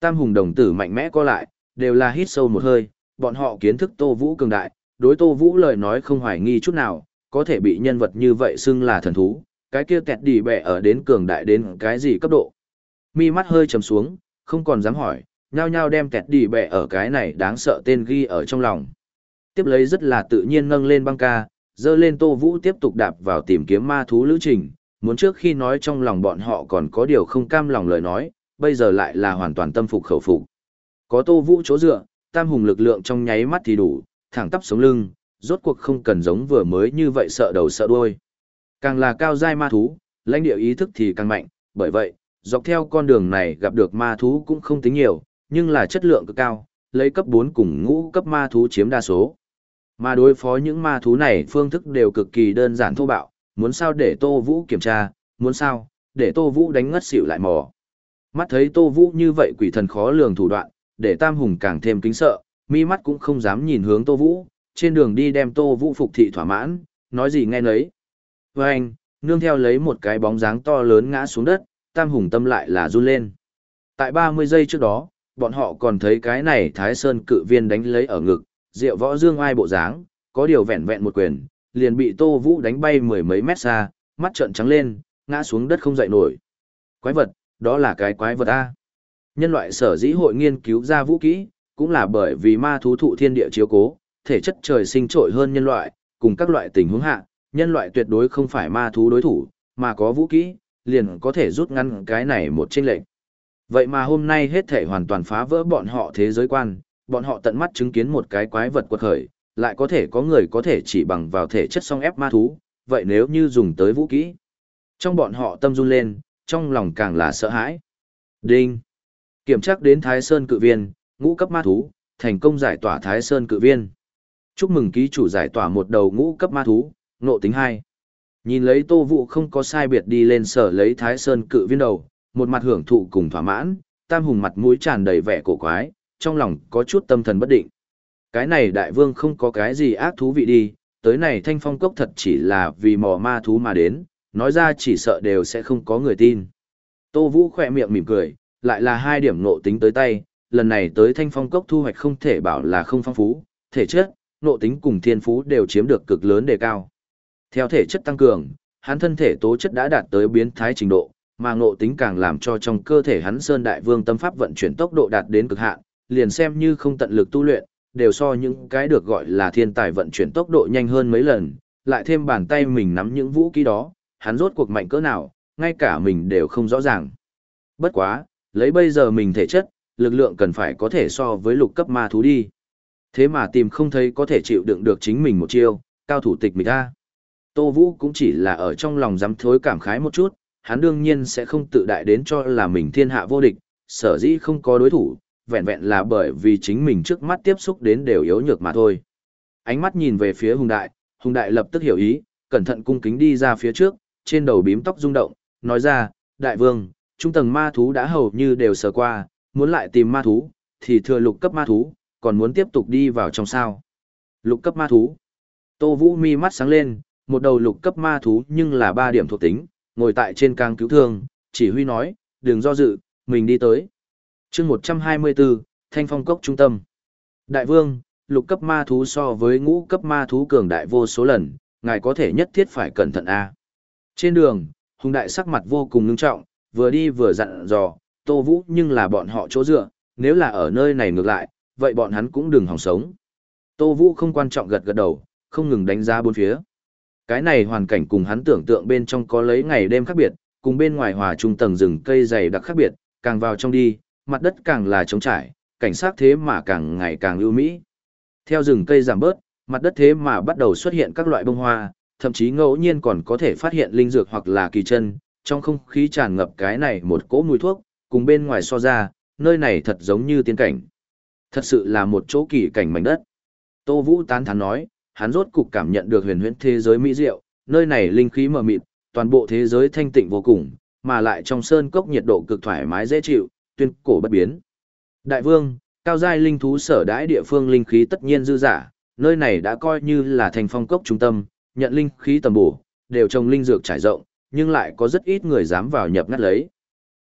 Tam hùng đồng tử mạnh mẽ co lại, đều là hít sâu một hơi, bọn họ kiến thức Tô Vũ cường đại, đối Tô Vũ lời nói không hoài nghi chút nào, có thể bị nhân vật như vậy xưng là thần thú, cái kia kẹt đi bẹ ở đến cường đại đến cái gì cấp độ. Mi mắt hơi trầm xuống, không còn dám hỏi, nhao nhao đem kẹt đi bẹ ở cái này đáng sợ tên ghi ở trong lòng. Tiếp lấy rất là tự nhiên nâng lên băng ca, dơ lên Tô Vũ tiếp tục đạp vào tìm kiếm ma thú lữ trình, muốn trước khi nói trong lòng bọn họ còn có điều không cam lòng lời nói, bây giờ lại là hoàn toàn tâm phục khẩu phục. Có Tô Vũ chỗ dựa, tam hùng lực lượng trong nháy mắt thì đủ, thẳng tắp sống lưng, rốt cuộc không cần giống vừa mới như vậy sợ đầu sợ đuôi. Càng là cao giai ma thú, lãnh địa ý thức thì càng mạnh, bởi vậy, dọc theo con đường này gặp được ma thú cũng không tính nhiều, nhưng là chất lượng cực cao, lấy cấp 4 cùng ngũ cấp ma thú chiếm đa số. Mà đối phó những ma thú này phương thức đều cực kỳ đơn giản thô bạo, muốn sao để Tô Vũ kiểm tra, muốn sao, để Tô Vũ đánh ngất xỉu lại mò. Mắt thấy Tô Vũ như vậy quỷ thần khó lường thủ đoạn, để Tam Hùng càng thêm kính sợ, mi mắt cũng không dám nhìn hướng Tô Vũ, trên đường đi đem Tô Vũ phục thị thỏa mãn, nói gì nghe nấy. Và anh, nương theo lấy một cái bóng dáng to lớn ngã xuống đất, Tam Hùng tâm lại là run lên. Tại 30 giây trước đó, bọn họ còn thấy cái này Thái Sơn cự viên đánh lấy ở ngực, rượu võ dương ai bộ dáng, có điều vẹn vẹn một quyền, liền bị Tô Vũ đánh bay mười mấy mét xa, mắt trợn trắng lên, ngã xuống đất không dậy nổi. Quái vật, đó là cái quái vật A. Nhân loại sở dĩ hội nghiên cứu ra vũ kỹ, cũng là bởi vì ma thú thụ thiên địa chiếu cố, thể chất trời sinh trội hơn nhân loại, cùng các loại tình huống hạ, nhân loại tuyệt đối không phải ma thú đối thủ, mà có vũ kỹ, liền có thể rút ngăn cái này một chênh lệnh. Vậy mà hôm nay hết thể hoàn toàn phá vỡ bọn họ thế giới quan, bọn họ tận mắt chứng kiến một cái quái vật quật khởi, lại có thể có người có thể chỉ bằng vào thể chất song ép ma thú, vậy nếu như dùng tới vũ kỹ. Trong bọn họ tâm run lên, trong lòng càng là sợ hãi. Đinh. Kiểm tra đến Thái Sơn cự viên, ngũ cấp ma thú, thành công giải tỏa Thái Sơn cự viên. Chúc mừng ký chủ giải tỏa một đầu ngũ cấp ma thú, nộ tính 2. Nhìn lấy tô Vũ không có sai biệt đi lên sở lấy Thái Sơn cự viên đầu, một mặt hưởng thụ cùng thỏa mãn, tam hùng mặt mũi tràn đầy vẻ cổ quái, trong lòng có chút tâm thần bất định. Cái này đại vương không có cái gì ác thú vị đi, tới này thanh phong cốc thật chỉ là vì mò ma thú mà đến, nói ra chỉ sợ đều sẽ không có người tin. Tô Vũ khỏe miệng mỉm cười, lại là hai điểm nộ tính tới tay, lần này tới thanh phong cốc thu hoạch không thể bảo là không phong phú, thể chất, nộ tính cùng thiên phú đều chiếm được cực lớn đề cao. Theo thể chất tăng cường, hắn thân thể tố chất đã đạt tới biến thái trình độ, mà nộ tính càng làm cho trong cơ thể hắn Sơn Đại Vương tâm pháp vận chuyển tốc độ đạt đến cực hạn, liền xem như không tận lực tu luyện, đều so những cái được gọi là thiên tài vận chuyển tốc độ nhanh hơn mấy lần, lại thêm bàn tay mình nắm những vũ khí đó, hắn rốt cuộc mạnh cỡ nào, ngay cả mình đều không rõ ràng. Bất quá, lấy bây giờ mình thể chất, lực lượng cần phải có thể so với lục cấp ma thú đi. Thế mà tìm không thấy có thể chịu đựng được chính mình một chiêu, cao thủ tịch mình ta. Tô Vũ cũng chỉ là ở trong lòng dám thối cảm khái một chút, hắn đương nhiên sẽ không tự đại đến cho là mình thiên hạ vô địch, sở dĩ không có đối thủ, vẹn vẹn là bởi vì chính mình trước mắt tiếp xúc đến đều yếu nhược mà thôi. Ánh mắt nhìn về phía Hùng Đại, Hùng Đại lập tức hiểu ý, cẩn thận cung kính đi ra phía trước, trên đầu bím tóc rung động, nói ra, Đại Vương, trung tầng ma thú đã hầu như đều sờ qua, muốn lại tìm ma thú, thì thừa lục cấp ma thú, còn muốn tiếp tục đi vào trong sao. Lục cấp ma thú. Tô Vũ mi mắt sáng lên, một đầu lục cấp ma thú nhưng là ba điểm thuộc tính, ngồi tại trên càng cứu thương, chỉ huy nói, đừng do dự, mình đi tới. chương 124, Thanh Phong Cốc Trung tâm. Đại vương, lục cấp ma thú so với ngũ cấp ma thú cường đại vô số lần, ngài có thể nhất thiết phải cẩn thận a Trên đường, Hùng Đại sắc mặt vô cùng ngưng trọng, vừa đi vừa dặn dò, Tô Vũ nhưng là bọn họ chỗ dựa, nếu là ở nơi này ngược lại, vậy bọn hắn cũng đừng hòng sống. Tô Vũ không quan trọng gật gật đầu, không ngừng đánh giá bốn phía. Cái này hoàn cảnh cùng hắn tưởng tượng bên trong có lấy ngày đêm khác biệt, cùng bên ngoài hòa trung tầng rừng cây dày đặc khác biệt, càng vào trong đi, mặt đất càng là trống trải, cảnh sát thế mà càng ngày càng ưu mỹ. Theo rừng cây giảm bớt, mặt đất thế mà bắt đầu xuất hiện các loại bông hoa, thậm chí ngẫu nhiên còn có thể phát hiện linh dược hoặc là kỳ chân, trong không khí tràn ngập cái này một cỗ mùi thuốc, cùng bên ngoài so ra, nơi này thật giống như tiên cảnh. Thật sự là một chỗ kỳ cảnh mảnh đất. Tô Vũ tán thán nói, hắn rốt cục cảm nhận được huyền huyễn thế giới mỹ diệu, nơi này linh khí mờ mịt, toàn bộ thế giới thanh tịnh vô cùng, mà lại trong sơn cốc nhiệt độ cực thoải mái dễ chịu, tuyên cổ bất biến. Đại vương, cao giai linh thú sở đãi địa phương linh khí tất nhiên dư giả, nơi này đã coi như là thành phong cốc trung tâm, nhận linh khí tầm bổ, đều trồng linh dược trải rộng, nhưng lại có rất ít người dám vào nhập ngắt lấy.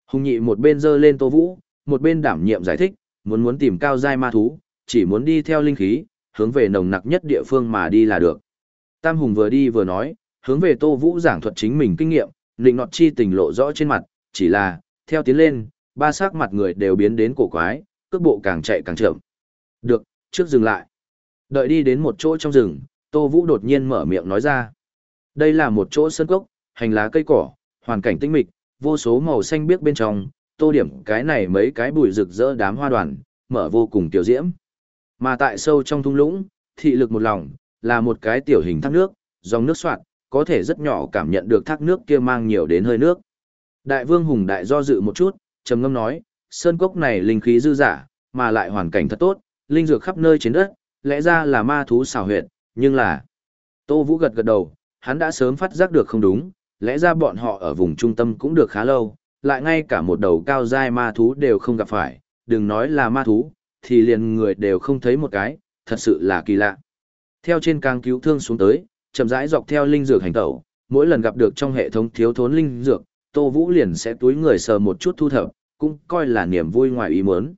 Hùng nhị một bên dơ lên tô vũ, một bên đảm nhiệm giải thích, muốn muốn tìm cao giai ma thú, chỉ muốn đi theo linh khí, hướng về nồng nặc nhất địa phương mà đi là được. Tam Hùng vừa đi vừa nói, hướng về Tô Vũ giảng thuật chính mình kinh nghiệm, lịnh nọt chi tình lộ rõ trên mặt, chỉ là, theo tiến lên, ba sắc mặt người đều biến đến cổ quái, cước bộ càng chạy càng chậm. Được, trước dừng lại. Đợi đi đến một chỗ trong rừng, Tô Vũ đột nhiên mở miệng nói ra. Đây là một chỗ sân cốc, hành lá cây cỏ, hoàn cảnh tinh mịch, vô số màu xanh biếc bên trong, tô điểm cái này mấy cái bụi rực rỡ đám hoa đoàn, mở vô cùng tiểu diễm. Mà tại sâu trong thung lũng, thị lực một lòng, là một cái tiểu hình thác nước, dòng nước soạn, có thể rất nhỏ cảm nhận được thác nước kia mang nhiều đến hơi nước. Đại vương hùng đại do dự một chút, trầm ngâm nói, sơn cốc này linh khí dư giả, mà lại hoàn cảnh thật tốt, linh dược khắp nơi trên đất, lẽ ra là ma thú xào huyệt, nhưng là... Tô Vũ gật gật đầu, hắn đã sớm phát giác được không đúng, lẽ ra bọn họ ở vùng trung tâm cũng được khá lâu, lại ngay cả một đầu cao dai ma thú đều không gặp phải, đừng nói là ma thú, thì liền người đều không thấy một cái, thật sự là kỳ lạ. Theo trên càng cứu thương xuống tới, chậm rãi dọc theo linh dược hành tẩu, mỗi lần gặp được trong hệ thống thiếu thốn linh dược, Tô Vũ liền sẽ túi người sờ một chút thu thập, cũng coi là niềm vui ngoài ý muốn.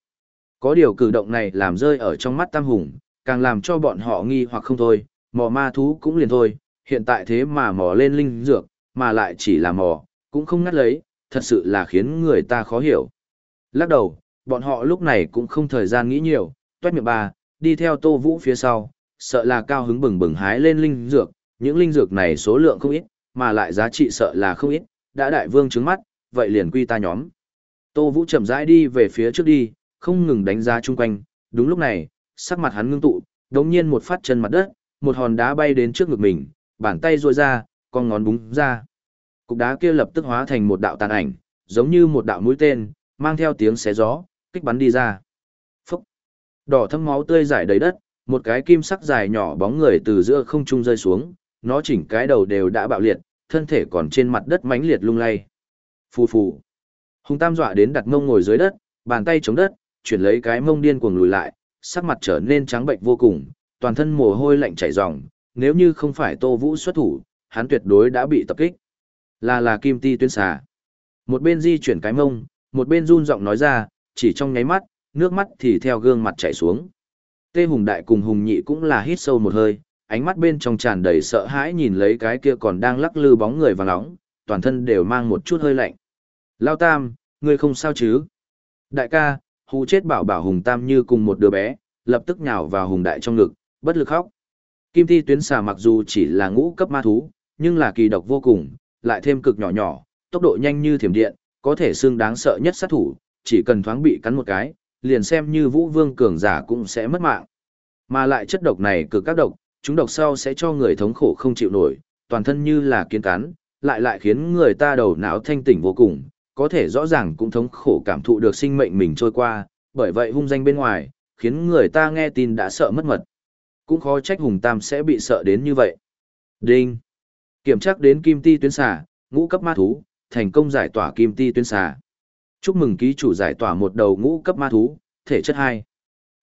Có điều cử động này làm rơi ở trong mắt Tam Hùng, càng làm cho bọn họ nghi hoặc không thôi, mò ma thú cũng liền thôi, hiện tại thế mà mò lên linh dược, mà lại chỉ là mò, cũng không ngắt lấy, thật sự là khiến người ta khó hiểu. Lắc đầu, bọn họ lúc này cũng không thời gian nghĩ nhiều, tuét miệng bà đi theo Tô Vũ phía sau, sợ là cao hứng bừng bừng hái lên linh dược, những linh dược này số lượng không ít, mà lại giá trị sợ là không ít, đã đại vương trứng mắt, vậy liền quy ta nhóm. Tô Vũ chậm rãi đi về phía trước đi, không ngừng đánh giá chung quanh, đúng lúc này, sắc mặt hắn ngưng tụ, đột nhiên một phát chân mặt đất, một hòn đá bay đến trước ngực mình, bàn tay ruôi ra, con ngón búng ra. Cục đá kia lập tức hóa thành một đạo tàn ảnh, giống như một đạo mũi tên, mang theo tiếng xé gió, kích bắn đi ra. Phúc! Đỏ thâm máu tươi rải đầy đất, một cái kim sắc dài nhỏ bóng người từ giữa không trung rơi xuống, nó chỉnh cái đầu đều đã bạo liệt, thân thể còn trên mặt đất mãnh liệt lung lay. Phù phù! Hùng Tam dọa đến đặt mông ngồi dưới đất, bàn tay chống đất, chuyển lấy cái mông điên cuồng lùi lại, sắc mặt trở nên trắng bệnh vô cùng, toàn thân mồ hôi lạnh chảy ròng, nếu như không phải Tô Vũ xuất thủ, hắn tuyệt đối đã bị tập kích. Là là kim ti tuyến xà. Một bên di chuyển cái mông, một bên run giọng nói ra, chỉ trong nháy mắt, nước mắt thì theo gương mặt chảy xuống. Tê Hùng Đại cùng Hùng Nhị cũng là hít sâu một hơi, ánh mắt bên trong tràn đầy sợ hãi nhìn lấy cái kia còn đang lắc lư bóng người vàng nóng, toàn thân đều mang một chút hơi lạnh. Lao Tam, ngươi không sao chứ? Đại ca, hù chết bảo bảo Hùng Tam như cùng một đứa bé, lập tức nhào vào Hùng Đại trong ngực, bất lực khóc. Kim thi tuyến xà mặc dù chỉ là ngũ cấp ma thú, nhưng là kỳ độc vô cùng, lại thêm cực nhỏ nhỏ, tốc độ nhanh như thiểm điện, có thể xương đáng sợ nhất sát thủ, chỉ cần thoáng bị cắn một cái, liền xem như vũ vương cường giả cũng sẽ mất mạng. Mà lại chất độc này cực các độc, chúng độc sau sẽ cho người thống khổ không chịu nổi, toàn thân như là kiến cắn, lại lại khiến người ta đầu não thanh tỉnh vô cùng, có thể rõ ràng cũng thống khổ cảm thụ được sinh mệnh mình trôi qua, bởi vậy hung danh bên ngoài, khiến người ta nghe tin đã sợ mất mật. Cũng khó trách Hùng Tam sẽ bị sợ đến như vậy. Đinh. Kiểm tra đến kim ti tuyến xà, ngũ cấp ma thú, thành công giải tỏa kim ti tuyến xà. Chúc mừng ký chủ giải tỏa một đầu ngũ cấp ma thú, thể chất 2.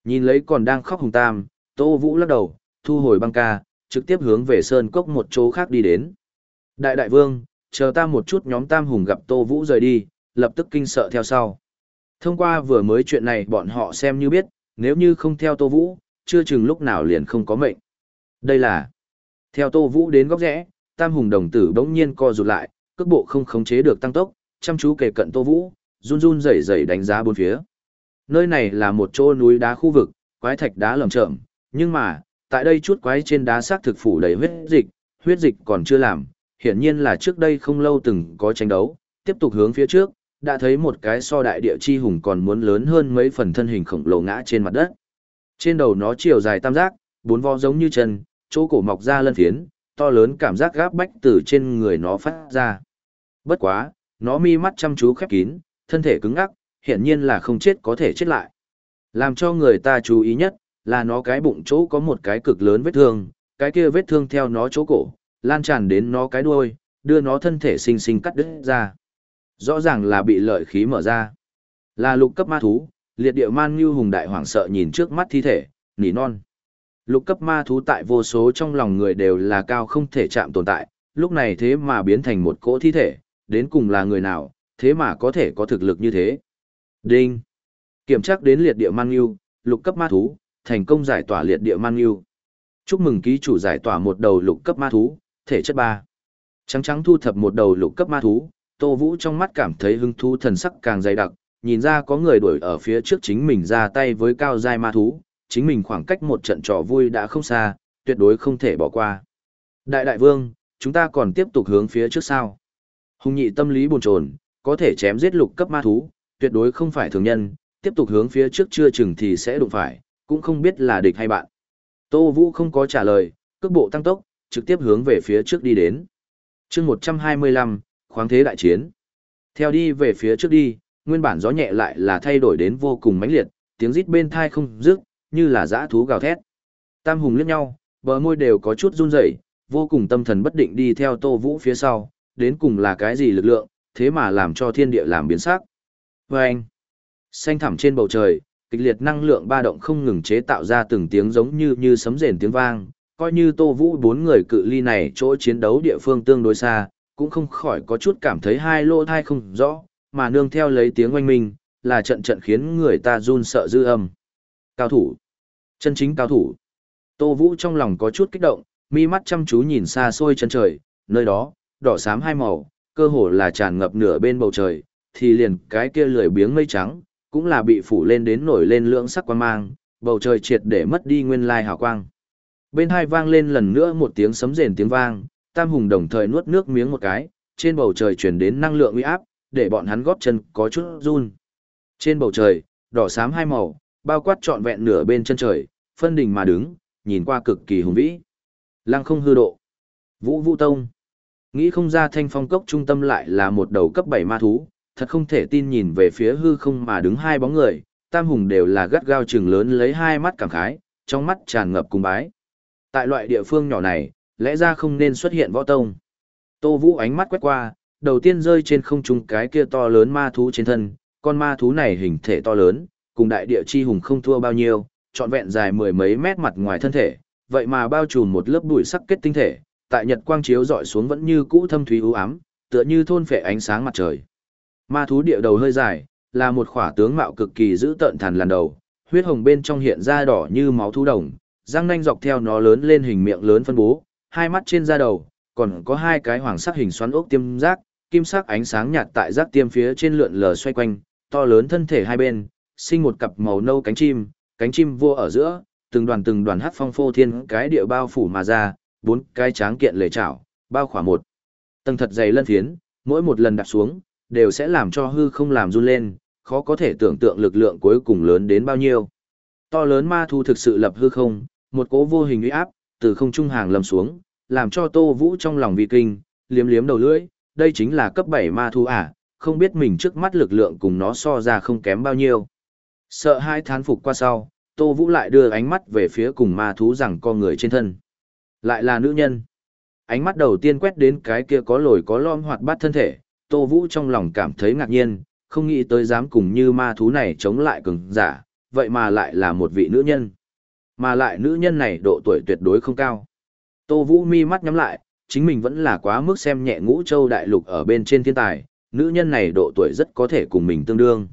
Nhìn lấy còn đang khóc Hùng Tam, Tô Vũ lắc đầu, thu hồi băng ca, trực tiếp hướng về sơn cốc một chỗ khác đi đến. Đại đại vương, chờ ta một chút nhóm Tam Hùng gặp Tô Vũ rời đi, lập tức kinh sợ theo sau. Thông qua vừa mới chuyện này bọn họ xem như biết, nếu như không theo Tô Vũ, chưa chừng lúc nào liền không có mệnh. Đây là theo Tô Vũ đến góc rẽ, Tam Hùng đồng tử bỗng nhiên co rụt lại, cước bộ không khống chế được tăng tốc, chăm chú kề cận Tô Vũ, run run rẩy rẩy đánh giá bốn phía. Nơi này là một chỗ núi đá khu vực, quái thạch đá lởm chởm, nhưng mà, tại đây chút quái trên đá xác thực phủ đầy huyết dịch, huyết dịch còn chưa làm, hiển nhiên là trước đây không lâu từng có tranh đấu, tiếp tục hướng phía trước, đã thấy một cái so đại địa chi hùng còn muốn lớn hơn mấy phần thân hình khổng lồ ngã trên mặt đất. Trên đầu nó chiều dài tam giác, bốn vo giống như chân, chỗ cổ mọc ra lân phiến, to lớn cảm giác gáp bách từ trên người nó phát ra. Bất quá, nó mi mắt chăm chú khép kín, thân thể cứng ngắc, hiển nhiên là không chết có thể chết lại. Làm cho người ta chú ý nhất, là nó cái bụng chỗ có một cái cực lớn vết thương, cái kia vết thương theo nó chỗ cổ, lan tràn đến nó cái đuôi, đưa nó thân thể sinh sinh cắt đứt ra. Rõ ràng là bị lợi khí mở ra. Là lục cấp ma thú, liệt địa man như hùng đại hoảng sợ nhìn trước mắt thi thể, nỉ non. Lục cấp ma thú tại vô số trong lòng người đều là cao không thể chạm tồn tại, lúc này thế mà biến thành một cỗ thi thể, đến cùng là người nào, thế mà có thể có thực lực như thế. Đinh. Kiểm tra đến liệt địa man yêu, lục cấp ma thú, thành công giải tỏa liệt địa man yêu. Chúc mừng ký chủ giải tỏa một đầu lục cấp ma thú, thể chất 3. Trắng trắng thu thập một đầu lục cấp ma thú, Tô Vũ trong mắt cảm thấy hứng thú thần sắc càng dày đặc, nhìn ra có người đuổi ở phía trước chính mình ra tay với cao giai ma thú, chính mình khoảng cách một trận trò vui đã không xa, tuyệt đối không thể bỏ qua. Đại đại vương, chúng ta còn tiếp tục hướng phía trước sao? Hùng nhị tâm lý buồn chồn, có thể chém giết lục cấp ma thú, tuyệt đối không phải thường nhân, tiếp tục hướng phía trước chưa chừng thì sẽ đụng phải, cũng không biết là địch hay bạn. Tô Vũ không có trả lời, cước bộ tăng tốc, trực tiếp hướng về phía trước đi đến. chương 125, khoáng thế đại chiến. Theo đi về phía trước đi, nguyên bản gió nhẹ lại là thay đổi đến vô cùng mãnh liệt, tiếng rít bên thai không dứt, như là dã thú gào thét. Tam hùng liếc nhau, bờ môi đều có chút run rẩy, vô cùng tâm thần bất định đi theo Tô Vũ phía sau, đến cùng là cái gì lực lượng, thế mà làm cho thiên địa làm biến sắc. Vâng! Xanh thẳm trên bầu trời, kịch liệt năng lượng ba động không ngừng chế tạo ra từng tiếng giống như như sấm rền tiếng vang, coi như Tô Vũ bốn người cự ly này chỗ chiến đấu địa phương tương đối xa, cũng không khỏi có chút cảm thấy hai lô thai không rõ, mà nương theo lấy tiếng oanh minh, là trận trận khiến người ta run sợ dư âm. Cao thủ. Chân chính cao thủ. Tô Vũ trong lòng có chút kích động, mi mắt chăm chú nhìn xa xôi chân trời, nơi đó, đỏ xám hai màu, cơ hồ là tràn ngập nửa bên bầu trời, thì liền cái kia lười biếng mây trắng, cũng là bị phủ lên đến nổi lên lưỡng sắc quan mang, bầu trời triệt để mất đi nguyên lai hào quang. Bên hai vang lên lần nữa một tiếng sấm rền tiếng vang, tam hùng đồng thời nuốt nước miếng một cái, trên bầu trời chuyển đến năng lượng uy áp, để bọn hắn góp chân có chút run. Trên bầu trời, đỏ xám hai màu, bao quát trọn vẹn nửa bên chân trời, phân đỉnh mà đứng, nhìn qua cực kỳ hùng vĩ. Lăng không hư độ. Vũ Vũ Tông. Nghĩ không ra thanh phong cốc trung tâm lại là một đầu cấp 7 ma thú, thật không thể tin nhìn về phía hư không mà đứng hai bóng người, tam hùng đều là gắt gao trừng lớn lấy hai mắt cảm khái, trong mắt tràn ngập cung bái. Tại loại địa phương nhỏ này, lẽ ra không nên xuất hiện võ tông. Tô Vũ ánh mắt quét qua, đầu tiên rơi trên không trung cái kia to lớn ma thú trên thân, con ma thú này hình thể to lớn, cùng đại địa chi hùng không thua bao nhiêu, trọn vẹn dài mười mấy mét mặt ngoài thân thể, vậy mà bao trùm một lớp bụi sắc kết tinh thể, tại nhật quang chiếu dọi xuống vẫn như cũ thâm thúy u ám, tựa như thôn phệ ánh sáng mặt trời. Ma thú địa đầu hơi dài, là một khỏa tướng mạo cực kỳ dữ tợn thằn lần đầu, huyết hồng bên trong hiện ra đỏ như máu thú đồng, răng nanh dọc theo nó lớn lên hình miệng lớn phân bố, hai mắt trên da đầu, còn có hai cái hoàng sắc hình xoắn ốc tiêm giác, kim sắc ánh sáng nhạt tại giác tiêm phía trên lượn lờ xoay quanh, to lớn thân thể hai bên, sinh một cặp màu nâu cánh chim, cánh chim vua ở giữa, từng đoàn từng đoàn hát phong phô thiên cái địa bao phủ mà ra, bốn cái tráng kiện lề chảo, bao khỏa một. Tầng thật dày lân phiến, mỗi một lần đạp xuống, đều sẽ làm cho hư không làm run lên, khó có thể tưởng tượng lực lượng cuối cùng lớn đến bao nhiêu. To lớn ma thu thực sự lập hư không, một cỗ vô hình uy áp, từ không trung hàng lầm xuống, làm cho Tô Vũ trong lòng vi kinh, liếm liếm đầu lưỡi, đây chính là cấp 7 ma thu à, không biết mình trước mắt lực lượng cùng nó so ra không kém bao nhiêu. Sợ hai thán phục qua sau, Tô Vũ lại đưa ánh mắt về phía cùng ma thú rằng con người trên thân. Lại là nữ nhân. Ánh mắt đầu tiên quét đến cái kia có lồi có lõm hoạt bát thân thể, Tô Vũ trong lòng cảm thấy ngạc nhiên, không nghĩ tới dám cùng như ma thú này chống lại cường giả, vậy mà lại là một vị nữ nhân. Mà lại nữ nhân này độ tuổi tuyệt đối không cao. Tô Vũ mi mắt nhắm lại, chính mình vẫn là quá mức xem nhẹ ngũ châu đại lục ở bên trên thiên tài, nữ nhân này độ tuổi rất có thể cùng mình tương đương.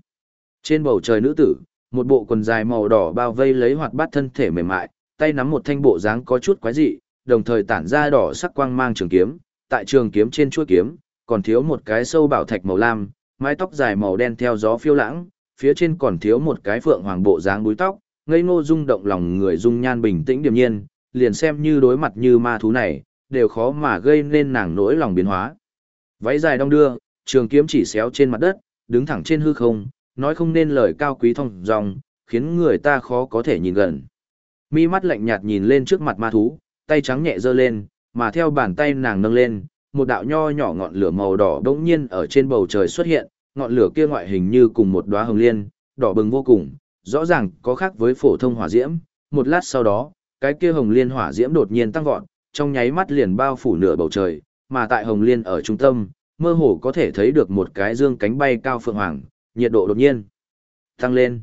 Trên bầu trời nữ tử, một bộ quần dài màu đỏ bao vây lấy hoạt bát thân thể mềm mại, tay nắm một thanh bộ dáng có chút quái dị, đồng thời tản ra đỏ sắc quang mang trường kiếm, tại trường kiếm trên chuôi kiếm, còn thiếu một cái sâu bảo thạch màu lam, mái tóc dài màu đen theo gió phiêu lãng, phía trên còn thiếu một cái phượng hoàng bộ dáng búi tóc, ngây ngô rung động lòng người dung nhan bình tĩnh điềm nhiên, liền xem như đối mặt như ma thú này, đều khó mà gây nên nàng nỗi lòng biến hóa. Váy dài đong đưa, trường kiếm chỉ xéo trên mặt đất, đứng thẳng trên hư không, nói không nên lời cao quý thông dòng, khiến người ta khó có thể nhìn gần. Mi mắt lạnh nhạt nhìn lên trước mặt ma thú, tay trắng nhẹ giơ lên, mà theo bàn tay nàng nâng lên, một đạo nho nhỏ ngọn lửa màu đỏ đống nhiên ở trên bầu trời xuất hiện, ngọn lửa kia ngoại hình như cùng một đóa hồng liên, đỏ bừng vô cùng, rõ ràng có khác với phổ thông hỏa diễm, một lát sau đó, cái kia hồng liên hỏa diễm đột nhiên tăng vọt, trong nháy mắt liền bao phủ nửa bầu trời, mà tại hồng liên ở trung tâm, mơ hồ có thể thấy được một cái dương cánh bay cao phượng hoàng, nhiệt độ đột nhiên tăng lên.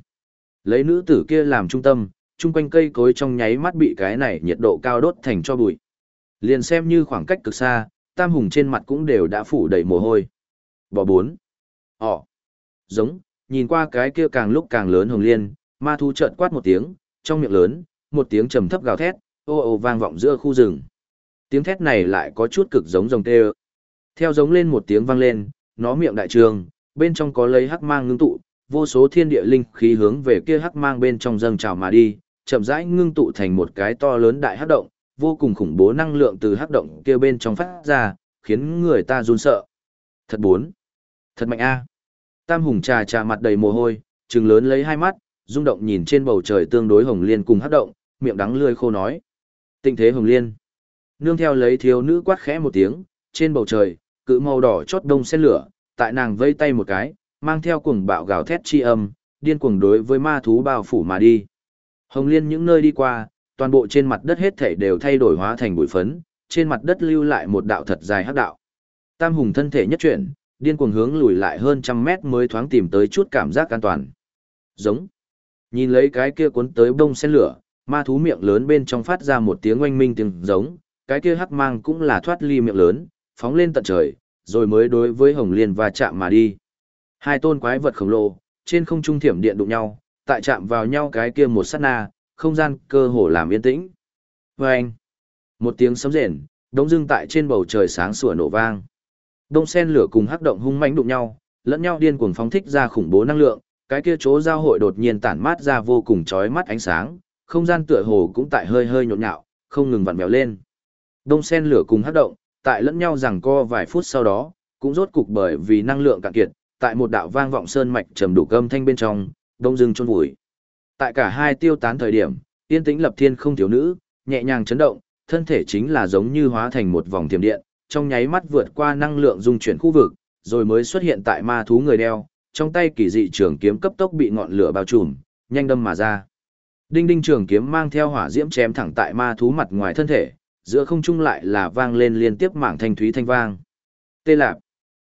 Lấy nữ tử kia làm trung tâm, chung quanh cây cối trong nháy mắt bị cái này nhiệt độ cao đốt thành cho bụi. Liền xem như khoảng cách cực xa, tam hùng trên mặt cũng đều đã phủ đầy mồ hôi. Bò bốn. Ồ. Giống, nhìn qua cái kia càng lúc càng lớn hồng liên, ma thu trợn quát một tiếng, trong miệng lớn, một tiếng trầm thấp gào thét, ô ô vang vọng giữa khu rừng. Tiếng thét này lại có chút cực giống rồng tê Theo giống lên một tiếng vang lên, nó miệng đại trường, bên trong có lấy hắc mang ngưng tụ, vô số thiên địa linh khí hướng về kia hắc mang bên trong dâng trào mà đi, chậm rãi ngưng tụ thành một cái to lớn đại hắc động, vô cùng khủng bố năng lượng từ hắc động kia bên trong phát ra, khiến người ta run sợ. Thật bốn. Thật mạnh a. Tam hùng trà trà mặt đầy mồ hôi, trừng lớn lấy hai mắt, rung động nhìn trên bầu trời tương đối hồng liên cùng hắc động, miệng đắng lươi khô nói. Tinh thế hồng liên. Nương theo lấy thiếu nữ quát khẽ một tiếng, trên bầu trời, cự màu đỏ chót đông sen lửa, tại nàng vây tay một cái, mang theo cuồng bạo gào thét chi âm, điên cuồng đối với ma thú bao phủ mà đi. Hồng liên những nơi đi qua, toàn bộ trên mặt đất hết thảy đều thay đổi hóa thành bụi phấn, trên mặt đất lưu lại một đạo thật dài hắc đạo. Tam hùng thân thể nhất chuyển, điên cuồng hướng lùi lại hơn trăm mét mới thoáng tìm tới chút cảm giác an toàn. Giống. Nhìn lấy cái kia cuốn tới bông sen lửa, ma thú miệng lớn bên trong phát ra một tiếng oanh minh tiếng giống, cái kia hắc mang cũng là thoát ly miệng lớn, phóng lên tận trời, rồi mới đối với hồng liên và chạm mà đi. Hai tôn quái vật khổng lồ, trên không trung thiểm điện đụng nhau, tại chạm vào nhau cái kia một sát na, không gian cơ hồ làm yên tĩnh. Vâng! một tiếng sấm rền, đống dưng tại trên bầu trời sáng sủa nổ vang. Đông sen lửa cùng hắc động hung mãnh đụng nhau, lẫn nhau điên cuồng phóng thích ra khủng bố năng lượng, cái kia chỗ giao hội đột nhiên tản mát ra vô cùng chói mắt ánh sáng, không gian tựa hồ cũng tại hơi hơi nhộn nhạo, không ngừng vặn vẹo lên. Đông sen lửa cùng hắc động, tại lẫn nhau rằng co vài phút sau đó, cũng rốt cục bởi vì năng lượng cạn kiệt, tại một đạo vang vọng sơn mạch trầm đủ gầm thanh bên trong, đông dưng chôn vùi. Tại cả hai tiêu tán thời điểm, yên tĩnh lập thiên không thiếu nữ, nhẹ nhàng chấn động, thân thể chính là giống như hóa thành một vòng tiềm điện, trong nháy mắt vượt qua năng lượng dung chuyển khu vực, rồi mới xuất hiện tại ma thú người đeo, trong tay kỳ dị trường kiếm cấp tốc bị ngọn lửa bao trùm, nhanh đâm mà ra. Đinh đinh trường kiếm mang theo hỏa diễm chém thẳng tại ma thú mặt ngoài thân thể, giữa không trung lại là vang lên liên tiếp mảng thanh thúy thanh vang. Tê lạp.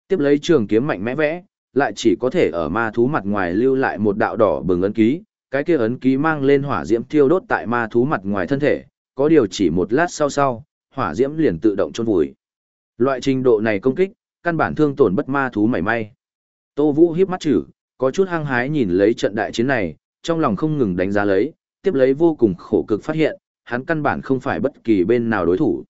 Tiếp lấy trường kiếm mạnh mẽ vẽ, lại chỉ có thể ở ma thú mặt ngoài lưu lại một đạo đỏ bừng ấn ký, cái kia ấn ký mang lên hỏa diễm thiêu đốt tại ma thú mặt ngoài thân thể, có điều chỉ một lát sau sau, hỏa diễm liền tự động chôn vùi. Loại trình độ này công kích, căn bản thương tổn bất ma thú mảy may. Tô Vũ hiếp mắt chữ, Có chút hăng hái nhìn lấy trận đại chiến này, trong lòng không ngừng đánh giá lấy, tiếp lấy vô cùng khổ cực phát hiện, hắn căn bản không phải bất kỳ bên nào đối thủ.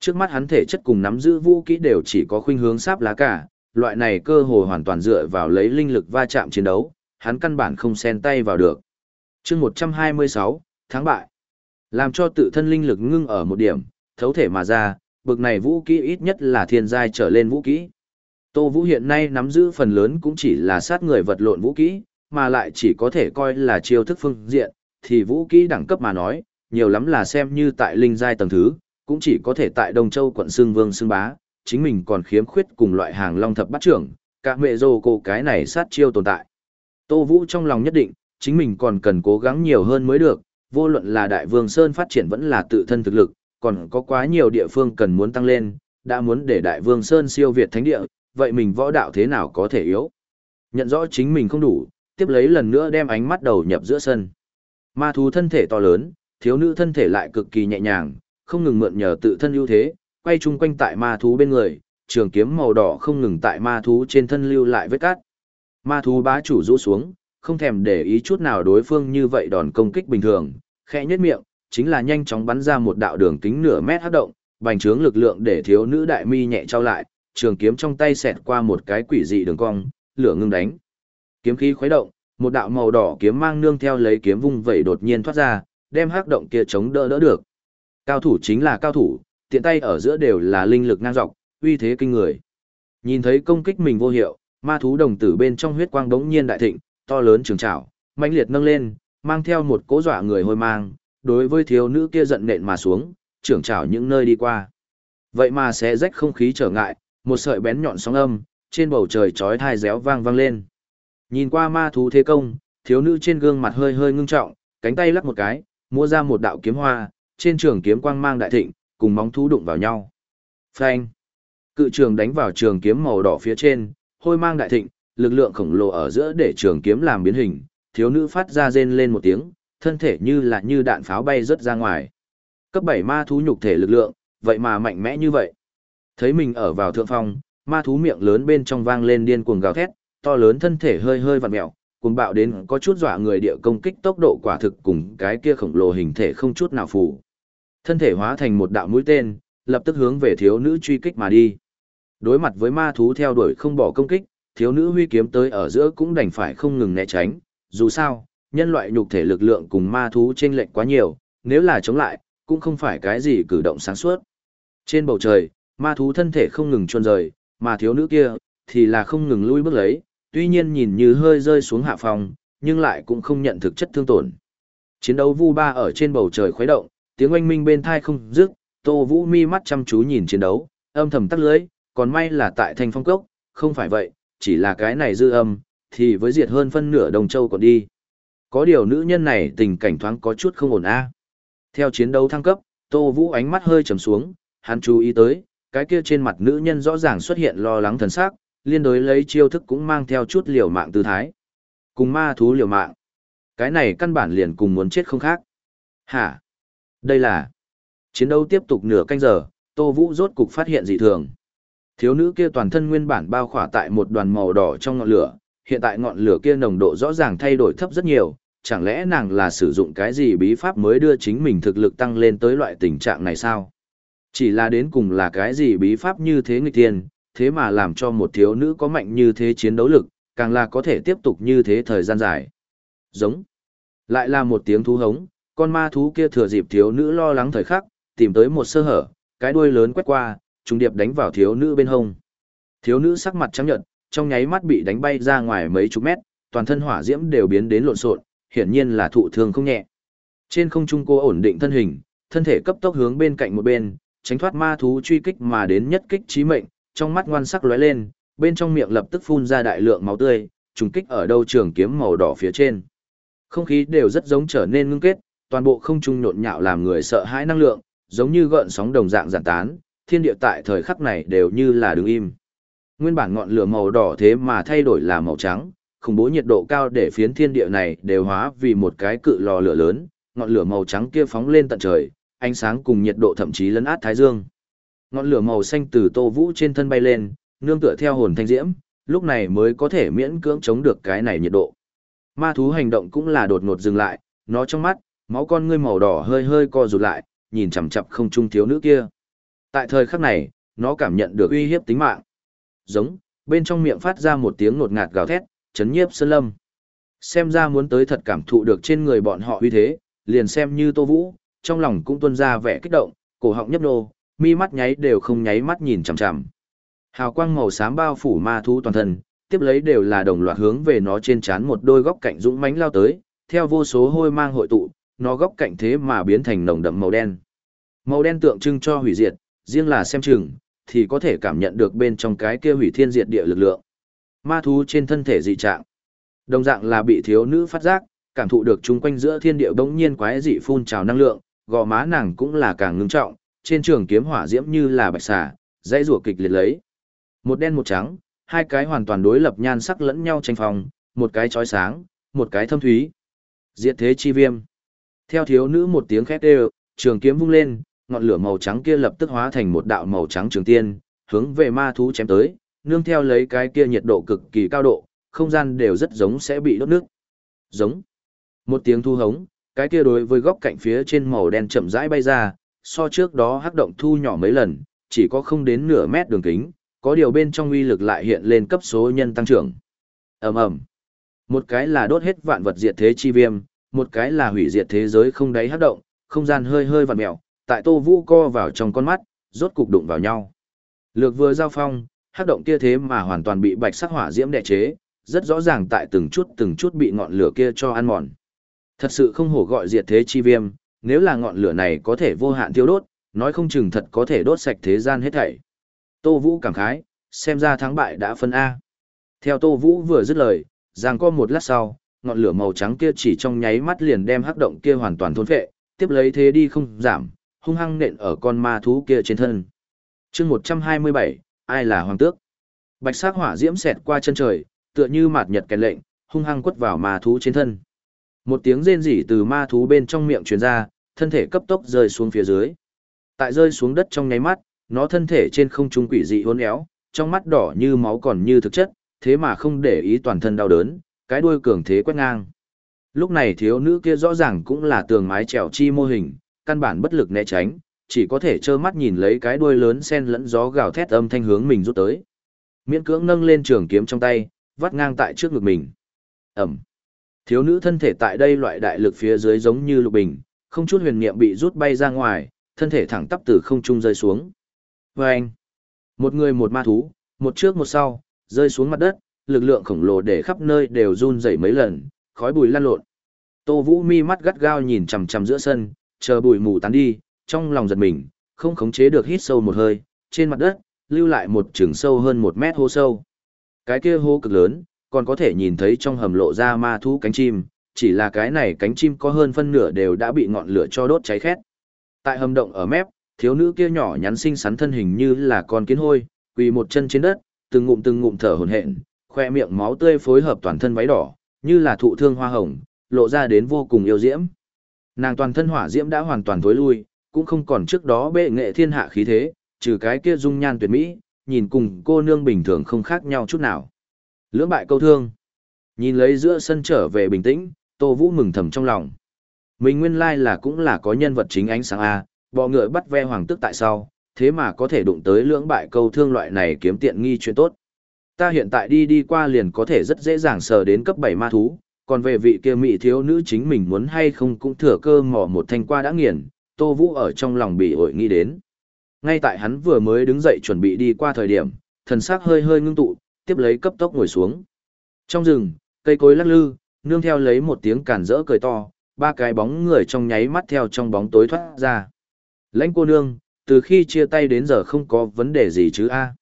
Trước mắt hắn thể chất cùng nắm giữ vũ kỹ đều chỉ có khuynh hướng sáp lá cả, loại này cơ hồ hoàn toàn dựa vào lấy linh lực va chạm chiến đấu, hắn căn bản không xen tay vào được. chương 126, tháng bại. Làm cho tự thân linh lực ngưng ở một điểm, thấu thể mà ra, bực này vũ kỹ ít nhất là thiên giai trở lên vũ kỹ. Tô Vũ hiện nay nắm giữ phần lớn cũng chỉ là sát người vật lộn vũ kỹ, mà lại chỉ có thể coi là chiêu thức phương diện, thì vũ kỹ đẳng cấp mà nói, nhiều lắm là xem như tại linh giai tầng thứ, cũng chỉ có thể tại Đông Châu quận Sương Vương Sương Bá, chính mình còn khiếm khuyết cùng loại hàng long thập bắt trưởng, cả mẹ dồ cô cái này sát chiêu tồn tại. Tô Vũ trong lòng nhất định, chính mình còn cần cố gắng nhiều hơn mới được, vô luận là Đại Vương Sơn phát triển vẫn là tự thân thực lực, còn có quá nhiều địa phương cần muốn tăng lên, đã muốn để Đại Vương Sơn siêu việt thánh địa, vậy mình võ đạo thế nào có thể yếu. Nhận rõ chính mình không đủ, tiếp lấy lần nữa đem ánh mắt đầu nhập giữa sân. Ma thú thân thể to lớn, thiếu nữ thân thể lại cực kỳ nhẹ nhàng, không ngừng mượn nhờ tự thân ưu thế, quay chung quanh tại ma thú bên người, trường kiếm màu đỏ không ngừng tại ma thú trên thân lưu lại vết cát. Ma thú bá chủ rũ xuống, không thèm để ý chút nào đối phương như vậy đòn công kích bình thường, khẽ nhất miệng, chính là nhanh chóng bắn ra một đạo đường kính nửa mét hấp động, bành trướng lực lượng để thiếu nữ đại mi nhẹ trao lại, trường kiếm trong tay xẹt qua một cái quỷ dị đường cong, lửa ngưng đánh. Kiếm khí khuấy động, một đạo màu đỏ kiếm mang nương theo lấy kiếm vung vẩy đột nhiên thoát ra, đem hắc động kia chống đỡ đỡ được. Cao thủ chính là cao thủ, tiện tay ở giữa đều là linh lực ngang dọc, uy thế kinh người. Nhìn thấy công kích mình vô hiệu, ma thú đồng tử bên trong huyết quang đống nhiên đại thịnh, to lớn trường trảo, mãnh liệt nâng lên, mang theo một cố dọa người hồi mang, đối với thiếu nữ kia giận nện mà xuống, trưởng trảo những nơi đi qua. Vậy mà sẽ rách không khí trở ngại, một sợi bén nhọn sóng âm, trên bầu trời chói thai réo vang vang lên. Nhìn qua ma thú thế công, thiếu nữ trên gương mặt hơi hơi ngưng trọng, cánh tay lắc một cái, mua ra một đạo kiếm hoa, trên trường kiếm quang mang đại thịnh, cùng móng thú đụng vào nhau. Phanh! Cự trường đánh vào trường kiếm màu đỏ phía trên, hôi mang đại thịnh, lực lượng khổng lồ ở giữa để trường kiếm làm biến hình, thiếu nữ phát ra rên lên một tiếng, thân thể như là như đạn pháo bay rất ra ngoài. Cấp 7 ma thú nhục thể lực lượng, vậy mà mạnh mẽ như vậy. Thấy mình ở vào thượng phong, ma thú miệng lớn bên trong vang lên điên cuồng gào thét, to lớn thân thể hơi hơi vặn mèo, cuồng bạo đến có chút dọa người địa công kích tốc độ quả thực cùng cái kia khổng lồ hình thể không chút nào phù. Thân thể hóa thành một đạo mũi tên, lập tức hướng về thiếu nữ truy kích mà đi. Đối mặt với ma thú theo đuổi không bỏ công kích, thiếu nữ huy kiếm tới ở giữa cũng đành phải không ngừng né tránh, dù sao, nhân loại nhục thể lực lượng cùng ma thú chênh lệch quá nhiều, nếu là chống lại, cũng không phải cái gì cử động sáng suốt. Trên bầu trời, ma thú thân thể không ngừng trôn rời, mà thiếu nữ kia, thì là không ngừng lui bước lấy, tuy nhiên nhìn như hơi rơi xuống hạ phòng, nhưng lại cũng không nhận thực chất thương tổn. Chiến đấu vu ba ở trên bầu trời khuấy động, tiếng oanh minh bên thai không dứt, Tô Vũ mi mắt chăm chú nhìn chiến đấu, âm thầm tắt lưới, còn may là tại thành phong cốc, không phải vậy, chỉ là cái này dư âm, thì với diệt hơn phân nửa đồng châu còn đi. Có điều nữ nhân này tình cảnh thoáng có chút không ổn a. Theo chiến đấu thăng cấp, Tô Vũ ánh mắt hơi trầm xuống, hắn chú ý tới, cái kia trên mặt nữ nhân rõ ràng xuất hiện lo lắng thần sắc, liên đối lấy chiêu thức cũng mang theo chút liều mạng tư thái. Cùng ma thú liều mạng. Cái này căn bản liền cùng muốn chết không khác. Hả? Đây là... Chiến đấu tiếp tục nửa canh giờ, Tô Vũ rốt cục phát hiện dị thường. Thiếu nữ kia toàn thân nguyên bản bao khỏa tại một đoàn màu đỏ trong ngọn lửa, hiện tại ngọn lửa kia nồng độ rõ ràng thay đổi thấp rất nhiều, chẳng lẽ nàng là sử dụng cái gì bí pháp mới đưa chính mình thực lực tăng lên tới loại tình trạng này sao? Chỉ là đến cùng là cái gì bí pháp như thế nghịch tiên, thế mà làm cho một thiếu nữ có mạnh như thế chiến đấu lực, càng là có thể tiếp tục như thế thời gian dài. Giống. Lại là một tiếng thú hống, con ma thú kia thừa dịp thiếu nữ lo lắng thời khắc, tìm tới một sơ hở, cái đuôi lớn quét qua, trùng điệp đánh vào thiếu nữ bên hông. Thiếu nữ sắc mặt trắng nhợt, trong nháy mắt bị đánh bay ra ngoài mấy chục mét, toàn thân hỏa diễm đều biến đến lộn xộn, hiển nhiên là thụ thương không nhẹ. Trên không trung cô ổn định thân hình, thân thể cấp tốc hướng bên cạnh một bên, tránh thoát ma thú truy kích mà đến nhất kích chí mệnh, trong mắt ngoan sắc lóe lên, bên trong miệng lập tức phun ra đại lượng máu tươi, trùng kích ở đâu trường kiếm màu đỏ phía trên. Không khí đều rất giống trở nên ngưng kết, toàn bộ không trung nhộn nhạo làm người sợ hãi năng lượng, giống như gợn sóng đồng dạng giản tán, thiên địa tại thời khắc này đều như là đứng im. Nguyên bản ngọn lửa màu đỏ thế mà thay đổi là màu trắng, khủng bố nhiệt độ cao để phiến thiên địa này đều hóa vì một cái cự lò lửa lớn, ngọn lửa màu trắng kia phóng lên tận trời, ánh sáng cùng nhiệt độ thậm chí lấn át thái dương. Ngọn lửa màu xanh từ Tô Vũ trên thân bay lên, nương tựa theo hồn thanh diễm, lúc này mới có thể miễn cưỡng chống được cái này nhiệt độ. Ma thú hành động cũng là đột ngột dừng lại, nó trong mắt, máu con ngươi màu đỏ hơi hơi co rụt lại, nhìn chằm chằm không trung thiếu nữ kia. Tại thời khắc này, nó cảm nhận được uy hiếp tính mạng. Giống, bên trong miệng phát ra một tiếng ngột ngạt gào thét, chấn nhiếp sơn lâm. Xem ra muốn tới thật cảm thụ được trên người bọn họ uy thế, liền xem như Tô Vũ, trong lòng cũng tuôn ra vẻ kích động, cổ họng nhấp nô, mi mắt nháy đều không nháy mắt nhìn chằm chằm. Hào quang màu xám bao phủ ma thú toàn thân, tiếp lấy đều là đồng loạt hướng về nó trên trán một đôi góc cạnh dũng mãnh lao tới, theo vô số hôi mang hội tụ, nó góc cạnh thế mà biến thành nồng đậm màu đen. Màu đen tượng trưng cho hủy diệt, riêng là xem chừng, thì có thể cảm nhận được bên trong cái kia hủy thiên diệt địa lực lượng. Ma thú trên thân thể dị trạng. Đồng dạng là bị thiếu nữ phát giác, cảm thụ được chung quanh giữa thiên địa bỗng nhiên quái dị phun trào năng lượng, gò má nàng cũng là càng ngưng trọng, trên trường kiếm hỏa diễm như là bạch xà, dãy rủa kịch liệt lấy. Một đen một trắng, hai cái hoàn toàn đối lập nhan sắc lẫn nhau tranh phòng, một cái chói sáng, một cái thâm thúy. Diệt thế chi viêm. Theo thiếu nữ một tiếng khét đều, trường kiếm vung lên, ngọn lửa màu trắng kia lập tức hóa thành một đạo màu trắng trường tiên, hướng về ma thú chém tới, nương theo lấy cái kia nhiệt độ cực kỳ cao độ, không gian đều rất giống sẽ bị đốt nước. Giống. Một tiếng thu hống, cái kia đối với góc cạnh phía trên màu đen chậm rãi bay ra, so trước đó hắc động thu nhỏ mấy lần, chỉ có không đến nửa mét đường kính, có điều bên trong uy lực lại hiện lên cấp số nhân tăng trưởng. Ầm ầm. Một cái là đốt hết vạn vật diệt thế chi viêm, một cái là hủy diệt thế giới không đáy hắc động, không gian hơi hơi vặn mèo, tại Tô Vũ co vào trong con mắt, rốt cục đụng vào nhau. Lược vừa giao phong, hắc động kia thế mà hoàn toàn bị bạch sắc hỏa diễm đè chế, rất rõ ràng tại từng chút từng chút bị ngọn lửa kia cho ăn mòn. Thật sự không hổ gọi diệt thế chi viêm, nếu là ngọn lửa này có thể vô hạn tiêu đốt, nói không chừng thật có thể đốt sạch thế gian hết thảy. Tô Vũ cảm khái, xem ra thắng bại đã phân A. Theo Tô Vũ vừa dứt lời, giang co một lát sau, ngọn lửa màu trắng kia chỉ trong nháy mắt liền đem hắc động kia hoàn toàn thôn phệ, tiếp lấy thế đi không giảm, hung hăng nện ở con ma thú kia trên thân. chương 127, ai là hoàng tước? Bạch sắc hỏa diễm xẹt qua chân trời, tựa như mạt nhật kèn lệnh, hung hăng quất vào ma thú trên thân. Một tiếng rên rỉ từ ma thú bên trong miệng truyền ra, thân thể cấp tốc rơi xuống phía dưới. Tại rơi xuống đất trong nháy mắt, nó thân thể trên không trung quỷ dị uốn éo, trong mắt đỏ như máu còn như thực chất, thế mà không để ý toàn thân đau đớn, cái đuôi cường thế quét ngang. Lúc này thiếu nữ kia rõ ràng cũng là tường mái trèo chi mô hình, căn bản bất lực né tránh, chỉ có thể trơ mắt nhìn lấy cái đuôi lớn xen lẫn gió gào thét âm thanh hướng mình rút tới. Miễn cưỡng nâng lên trường kiếm trong tay, vắt ngang tại trước ngực mình. Ẩm. Thiếu nữ thân thể tại đây loại đại lực phía dưới giống như lục bình, không chút huyền niệm bị rút bay ra ngoài, thân thể thẳng tắp từ không trung rơi xuống. Và anh, một người một ma thú, một trước một sau, rơi xuống mặt đất, lực lượng khổng lồ để khắp nơi đều run rẩy mấy lần, khói bụi lan lộn. Tô Vũ mi mắt gắt gao nhìn chằm chằm giữa sân, chờ bụi mù tán đi, trong lòng giật mình, không khống chế được hít sâu một hơi, trên mặt đất, lưu lại một trường sâu hơn một mét hố sâu. Cái kia hố cực lớn, còn có thể nhìn thấy trong hầm lộ ra ma thú cánh chim, chỉ là cái này cánh chim có hơn phân nửa đều đã bị ngọn lửa cho đốt cháy khét. Tại hầm động ở mép, thiếu nữ kia nhỏ nhắn xinh xắn thân hình như là con kiến hôi, quỳ một chân trên đất, từng ngụm từng ngụm thở hổn hển, khoe miệng máu tươi phối hợp toàn thân váy đỏ, như là thụ thương hoa hồng, lộ ra đến vô cùng yêu diễm. Nàng toàn thân hỏa diễm đã hoàn toàn tối lui, cũng không còn trước đó bệ nghệ thiên hạ khí thế, trừ cái kia dung nhan tuyệt mỹ, nhìn cùng cô nương bình thường không khác nhau chút nào. Lưỡng bại câu thương. Nhìn lấy giữa sân trở về bình tĩnh, Tô Vũ mừng thầm trong lòng. Mình nguyên lai là cũng là có nhân vật chính ánh sáng A, bò ngựa bắt ve hoàng tức tại sao, thế mà có thể đụng tới lưỡng bại câu thương loại này kiếm tiện nghi chuyện tốt. Ta hiện tại đi đi qua liền có thể rất dễ dàng sờ đến cấp 7 ma thú, còn về vị kia mỹ thiếu nữ chính mình muốn hay không cũng thừa cơ mò một thanh qua đã nghiền, Tô Vũ ở trong lòng bị ổi nghĩ đến. Ngay tại hắn vừa mới đứng dậy chuẩn bị đi qua thời điểm, thần sắc hơi hơi ngưng tụ, tiếp lấy cấp tốc ngồi xuống. Trong rừng, cây cối lắc lư, nương theo lấy một tiếng cản rỡ cười to, ba cái bóng người trong nháy mắt theo trong bóng tối thoát ra. Lãnh cô nương, từ khi chia tay đến giờ không có vấn đề gì chứ a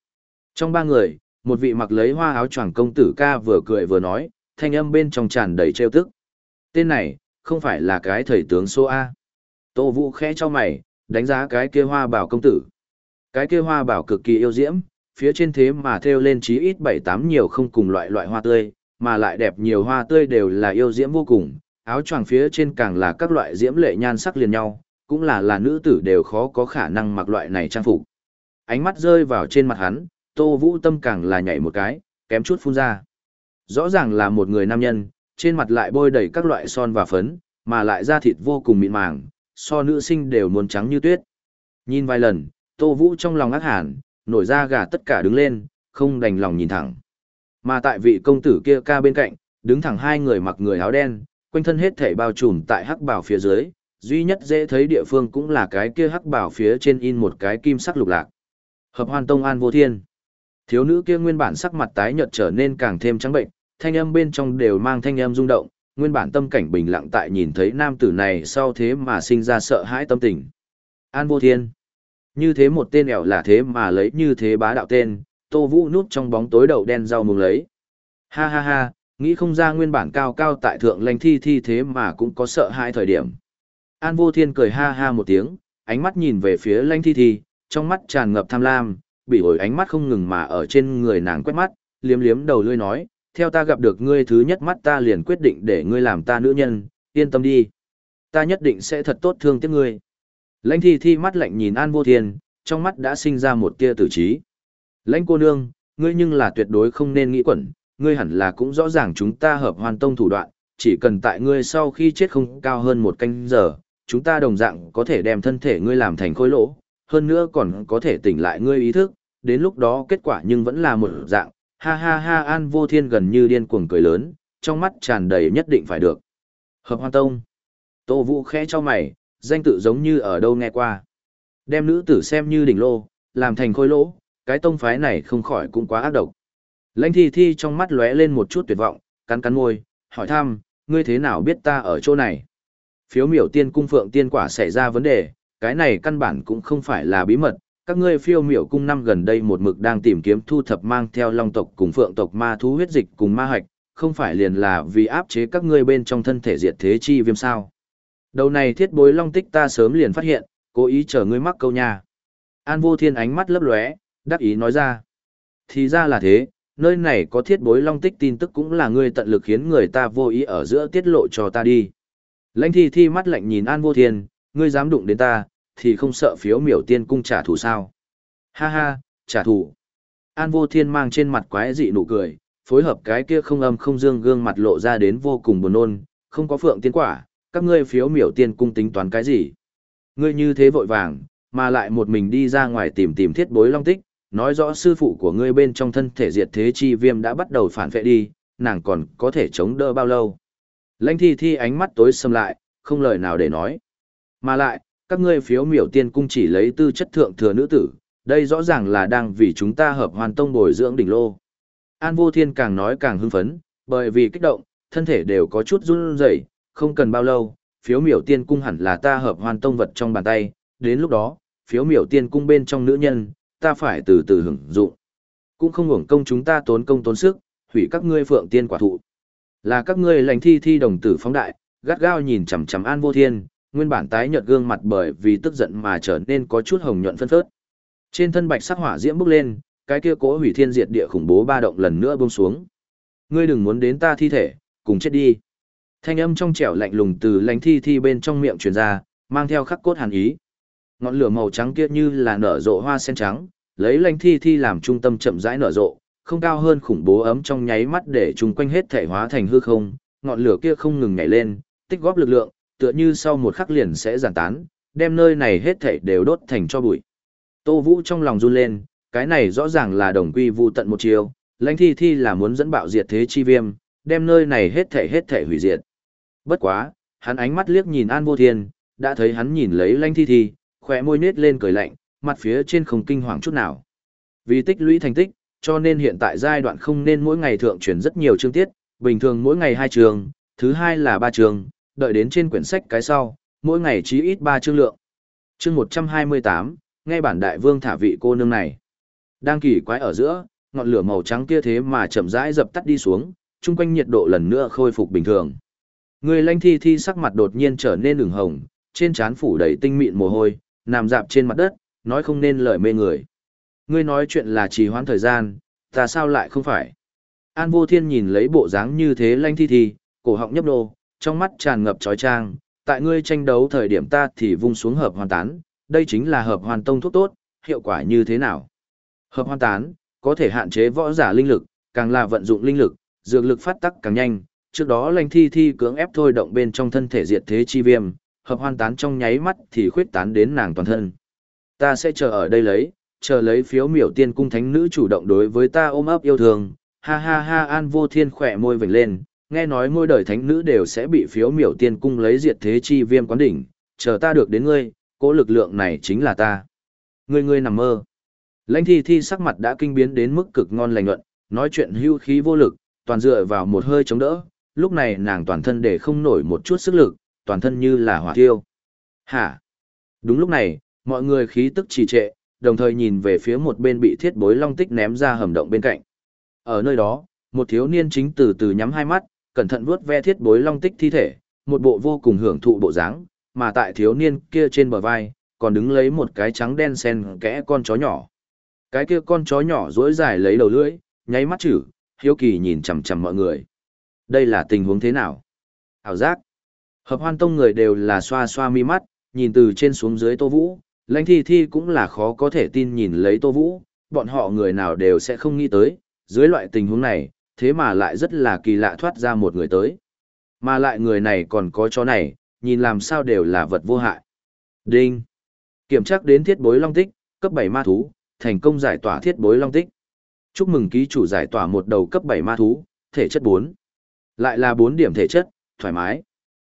Trong ba người, một vị mặc lấy hoa áo choàng công tử ca vừa cười vừa nói, thanh âm bên trong tràn đầy trêu tức. Tên này, không phải là cái thầy tướng số A. Tô Vũ khẽ cho mày, đánh giá cái kia hoa bảo công tử. Cái kia hoa bảo cực kỳ yêu diễm, phía trên thế mà theo lên chí ít bảy tám nhiều không cùng loại loại hoa tươi, mà lại đẹp nhiều hoa tươi đều là yêu diễm vô cùng, áo choàng phía trên càng là các loại diễm lệ nhan sắc liền nhau, cũng là là nữ tử đều khó có khả năng mặc loại này trang phục. Ánh mắt rơi vào trên mặt hắn, Tô Vũ Tâm càng là nhảy một cái, kém chút phun ra. Rõ ràng là một người nam nhân, trên mặt lại bôi đầy các loại son và phấn, mà lại da thịt vô cùng mịn màng, so nữ sinh đều muốn trắng như tuyết. Nhìn vài lần, Tô Vũ trong lòng ác hàn, nổi ra gà tất cả đứng lên, không đành lòng nhìn thẳng. Mà tại vị công tử kia ca bên cạnh, đứng thẳng hai người mặc người áo đen, quanh thân hết thể bao trùm tại hắc bảo phía dưới, duy nhất dễ thấy địa phương cũng là cái kia hắc bảo phía trên in một cái kim sắc lục lạc. Hợp hoan tông an vô thiên. Thiếu nữ kia nguyên bản sắc mặt tái nhợt trở nên càng thêm trắng bệnh, thanh âm bên trong đều mang thanh âm rung động, nguyên bản tâm cảnh bình lặng tại nhìn thấy nam tử này sau thế mà sinh ra sợ hãi tâm tình. An vô thiên. Như thế một tên ẻo là thế mà lấy như thế bá đạo tên, Tô Vũ núp trong bóng tối đầu đen rau mùng lấy. Ha ha ha, nghĩ không ra nguyên bản cao cao tại thượng lành thi thi thế mà cũng có sợ hai thời điểm. An vô thiên cười ha ha một tiếng, ánh mắt nhìn về phía lãnh thi thi, trong mắt tràn ngập tham lam, bị ổi ánh mắt không ngừng mà ở trên người nàng quét mắt, liếm liếm đầu lươi nói, theo ta gặp được ngươi thứ nhất mắt ta liền quyết định để ngươi làm ta nữ nhân, yên tâm đi. Ta nhất định sẽ thật tốt thương tiếc ngươi. Lãnh thi thi mắt lạnh nhìn An vô thiên, trong mắt đã sinh ra một tia tử trí. Lãnh cô nương, ngươi nhưng là tuyệt đối không nên nghĩ quẩn, ngươi hẳn là cũng rõ ràng chúng ta hợp hoàn tông thủ đoạn, chỉ cần tại ngươi sau khi chết không cao hơn một canh giờ, chúng ta đồng dạng có thể đem thân thể ngươi làm thành khối lỗ, hơn nữa còn có thể tỉnh lại ngươi ý thức, đến lúc đó kết quả nhưng vẫn là một dạng, ha ha ha An Vô Thiên gần như điên cuồng cười lớn, trong mắt tràn đầy nhất định phải được. Hợp Hoan Tông. Tô Vũ khẽ cho mày, danh tự giống như ở đâu nghe qua. Đem nữ tử xem như đỉnh lô, làm thành khối lỗ, cái tông phái này không khỏi cũng quá ác độc. Lãnh thi thi trong mắt lóe lên một chút tuyệt vọng, cắn cắn môi, hỏi thăm, ngươi thế nào biết ta ở chỗ này? Phiếu miểu tiên cung phượng tiên quả xảy ra vấn đề, cái này căn bản cũng không phải là bí mật, các ngươi phiêu miểu cung năm gần đây một mực đang tìm kiếm thu thập mang theo long tộc cùng phượng tộc ma thú huyết dịch cùng ma hạch, không phải liền là vì áp chế các ngươi bên trong thân thể diệt thế chi viêm sao. Đầu này thiết bối long tích ta sớm liền phát hiện, cố ý chờ ngươi mắc câu nha. An vô thiên ánh mắt lấp lóe, đắc ý nói ra. Thì ra là thế, nơi này có thiết bối long tích tin tức cũng là ngươi tận lực khiến người ta vô ý ở giữa tiết lộ cho ta đi. Lãnh thi thi mắt lạnh nhìn An vô thiên, ngươi dám đụng đến ta, thì không sợ phiếu miểu tiên cung trả thù sao. Ha ha, trả thù. An vô thiên mang trên mặt quái dị nụ cười, phối hợp cái kia không âm không dương gương mặt lộ ra đến vô cùng buồn nôn, không có phượng tiên quả, các ngươi phiếu miểu tiên cung tính toán cái gì. Ngươi như thế vội vàng, mà lại một mình đi ra ngoài tìm tìm thiết bối long tích, nói rõ sư phụ của ngươi bên trong thân thể diệt thế chi viêm đã bắt đầu phản vệ đi, nàng còn có thể chống đỡ bao lâu. Lãnh thi thi ánh mắt tối sầm lại, không lời nào để nói. Mà lại, các ngươi phiếu miểu tiên cung chỉ lấy tư chất thượng thừa nữ tử, đây rõ ràng là đang vì chúng ta hợp hoàn tông bồi dưỡng đỉnh lô. An vô thiên càng nói càng hưng phấn, bởi vì kích động, thân thể đều có chút run rẩy, không cần bao lâu, phiếu miểu tiên cung hẳn là ta hợp hoàn tông vật trong bàn tay, đến lúc đó, phiếu miểu tiên cung bên trong nữ nhân, ta phải từ từ hưởng dụng. Cũng không hưởng công chúng ta tốn công tốn sức, hủy các ngươi phượng tiên quả thụ. Là các ngươi lành thi thi đồng tử phóng đại, gắt gao nhìn chằm chằm An Vô Thiên, nguyên bản tái nhợt gương mặt bởi vì tức giận mà trở nên có chút hồng nhuận phân phớt. Trên thân bạch sắc hỏa diễm bốc lên, cái kia cố hủy thiên diệt địa khủng bố ba động lần nữa buông xuống. Ngươi đừng muốn đến ta thi thể, cùng chết đi. Thanh âm trong trẻo lạnh lùng từ lãnh thi thi bên trong miệng truyền ra, mang theo khắc cốt hàn ý. Ngọn lửa màu trắng kia như là nở rộ hoa sen trắng, lấy Lanh thi thi làm trung tâm chậm rãi nở rộ, không cao hơn khủng bố ấm trong nháy mắt để chung quanh hết thể hóa thành hư không, ngọn lửa kia không ngừng nhảy lên, tích góp lực lượng, tựa như sau một khắc liền sẽ giàn tán, đem nơi này hết thể đều đốt thành cho bụi. Tô Vũ trong lòng run lên, cái này rõ ràng là đồng quy vu tận một chiều, lãnh thi thi là muốn dẫn bạo diệt thế chi viêm, đem nơi này hết thể hết thể hủy diệt. Bất quá, hắn ánh mắt liếc nhìn An Vô Thiên, đã thấy hắn nhìn lấy lãnh thi thi, khỏe môi nết lên cười lạnh, mặt phía trên không kinh hoàng chút nào. Vì tích lũy thành tích, cho nên hiện tại giai đoạn không nên mỗi ngày thượng truyền rất nhiều chương tiết, bình thường mỗi ngày hai trường, thứ hai là ba trường, đợi đến trên quyển sách cái sau, mỗi ngày chí ít ba chương lượng. Chương 128, nghe bản đại vương thả vị cô nương này. Đang kỳ quái ở giữa, ngọn lửa màu trắng kia thế mà chậm rãi dập tắt đi xuống, chung quanh nhiệt độ lần nữa khôi phục bình thường. Người lanh thi thi sắc mặt đột nhiên trở nên ửng hồng, trên trán phủ đầy tinh mịn mồ hôi, nằm dạp trên mặt đất, nói không nên lời mê người. Ngươi nói chuyện là trì hoãn thời gian, ta sao lại không phải? An vô thiên nhìn lấy bộ dáng như thế lanh thi thi, cổ họng nhấp đô, trong mắt tràn ngập trói trang, tại ngươi tranh đấu thời điểm ta thì vung xuống hợp hoàn tán, đây chính là hợp hoàn tông thuốc tốt, hiệu quả như thế nào? Hợp hoàn tán, có thể hạn chế võ giả linh lực, càng là vận dụng linh lực, dược lực phát tắc càng nhanh, trước đó lanh Thi Thi cưỡng ép thôi động bên trong thân thể diệt thế chi viêm, hợp hoan tán trong nháy mắt thì khuyết tán đến nàng toàn thân. Ta sẽ chờ ở đây lấy, chờ lấy phiếu miểu tiên cung thánh nữ chủ động đối với ta ôm ấp yêu thương, ha ha ha an vô thiên khỏe môi vểnh lên, nghe nói ngôi đời thánh nữ đều sẽ bị phiếu miểu tiên cung lấy diệt thế chi viêm quán đỉnh, chờ ta được đến ngươi, cỗ lực lượng này chính là ta. Ngươi ngươi nằm mơ. Lãnh thi thi sắc mặt đã kinh biến đến mức cực ngon lành luận, nói chuyện hưu khí vô lực, toàn dựa vào một hơi chống đỡ, lúc này nàng toàn thân để không nổi một chút sức lực, toàn thân như là hỏa thiêu. Hả? Đúng lúc này, mọi người khí tức trì trệ, đồng thời nhìn về phía một bên bị thiết bối long tích ném ra hầm động bên cạnh. Ở nơi đó, một thiếu niên chính từ từ nhắm hai mắt, cẩn thận vuốt ve thiết bối long tích thi thể, một bộ vô cùng hưởng thụ bộ dáng, mà tại thiếu niên kia trên bờ vai, còn đứng lấy một cái trắng đen sen kẽ con chó nhỏ. Cái kia con chó nhỏ dỗi dài lấy đầu lưỡi, nháy mắt chữ, hiếu kỳ nhìn chằm chằm mọi người. Đây là tình huống thế nào? Hảo giác. Hợp hoan tông người đều là xoa xoa mi mắt, nhìn từ trên xuống dưới Tô Vũ, lãnh thi thi cũng là khó có thể tin nhìn lấy Tô Vũ, bọn họ người nào đều sẽ không nghĩ tới, dưới loại tình huống này, thế mà lại rất là kỳ lạ thoát ra một người tới. Mà lại người này còn có chó này, nhìn làm sao đều là vật vô hại. Đinh. Kiểm tra đến thiết bối long tích, cấp 7 ma thú, thành công giải tỏa thiết bối long tích. Chúc mừng ký chủ giải tỏa một đầu cấp 7 ma thú, thể chất 4. Lại là 4 điểm thể chất, thoải mái.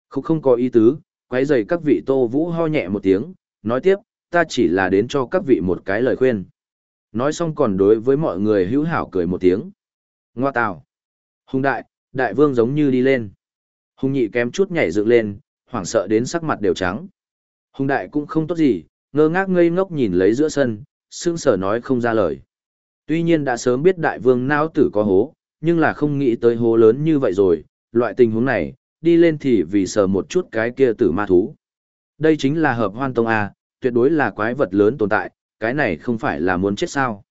Không không có ý tứ, quấy rầy các vị Tô Vũ ho nhẹ một tiếng, nói tiếp, ta chỉ là đến cho các vị một cái lời khuyên. Nói xong còn đối với mọi người hữu hảo cười một tiếng. Ngoa tào. Hùng đại, đại vương giống như đi lên. Hùng nhị kém chút nhảy dựng lên, hoảng sợ đến sắc mặt đều trắng. Hùng đại cũng không tốt gì, ngơ ngác ngây ngốc nhìn lấy giữa sân, sương sở nói không ra lời. Tuy nhiên đã sớm biết đại vương não tử có hố, nhưng là không nghĩ tới hố lớn như vậy rồi, loại tình huống này, đi lên thì vì sờ một chút cái kia tử ma thú. Đây chính là hợp hoan tông A, tuyệt đối là quái vật lớn tồn tại, cái này không phải là muốn chết sao.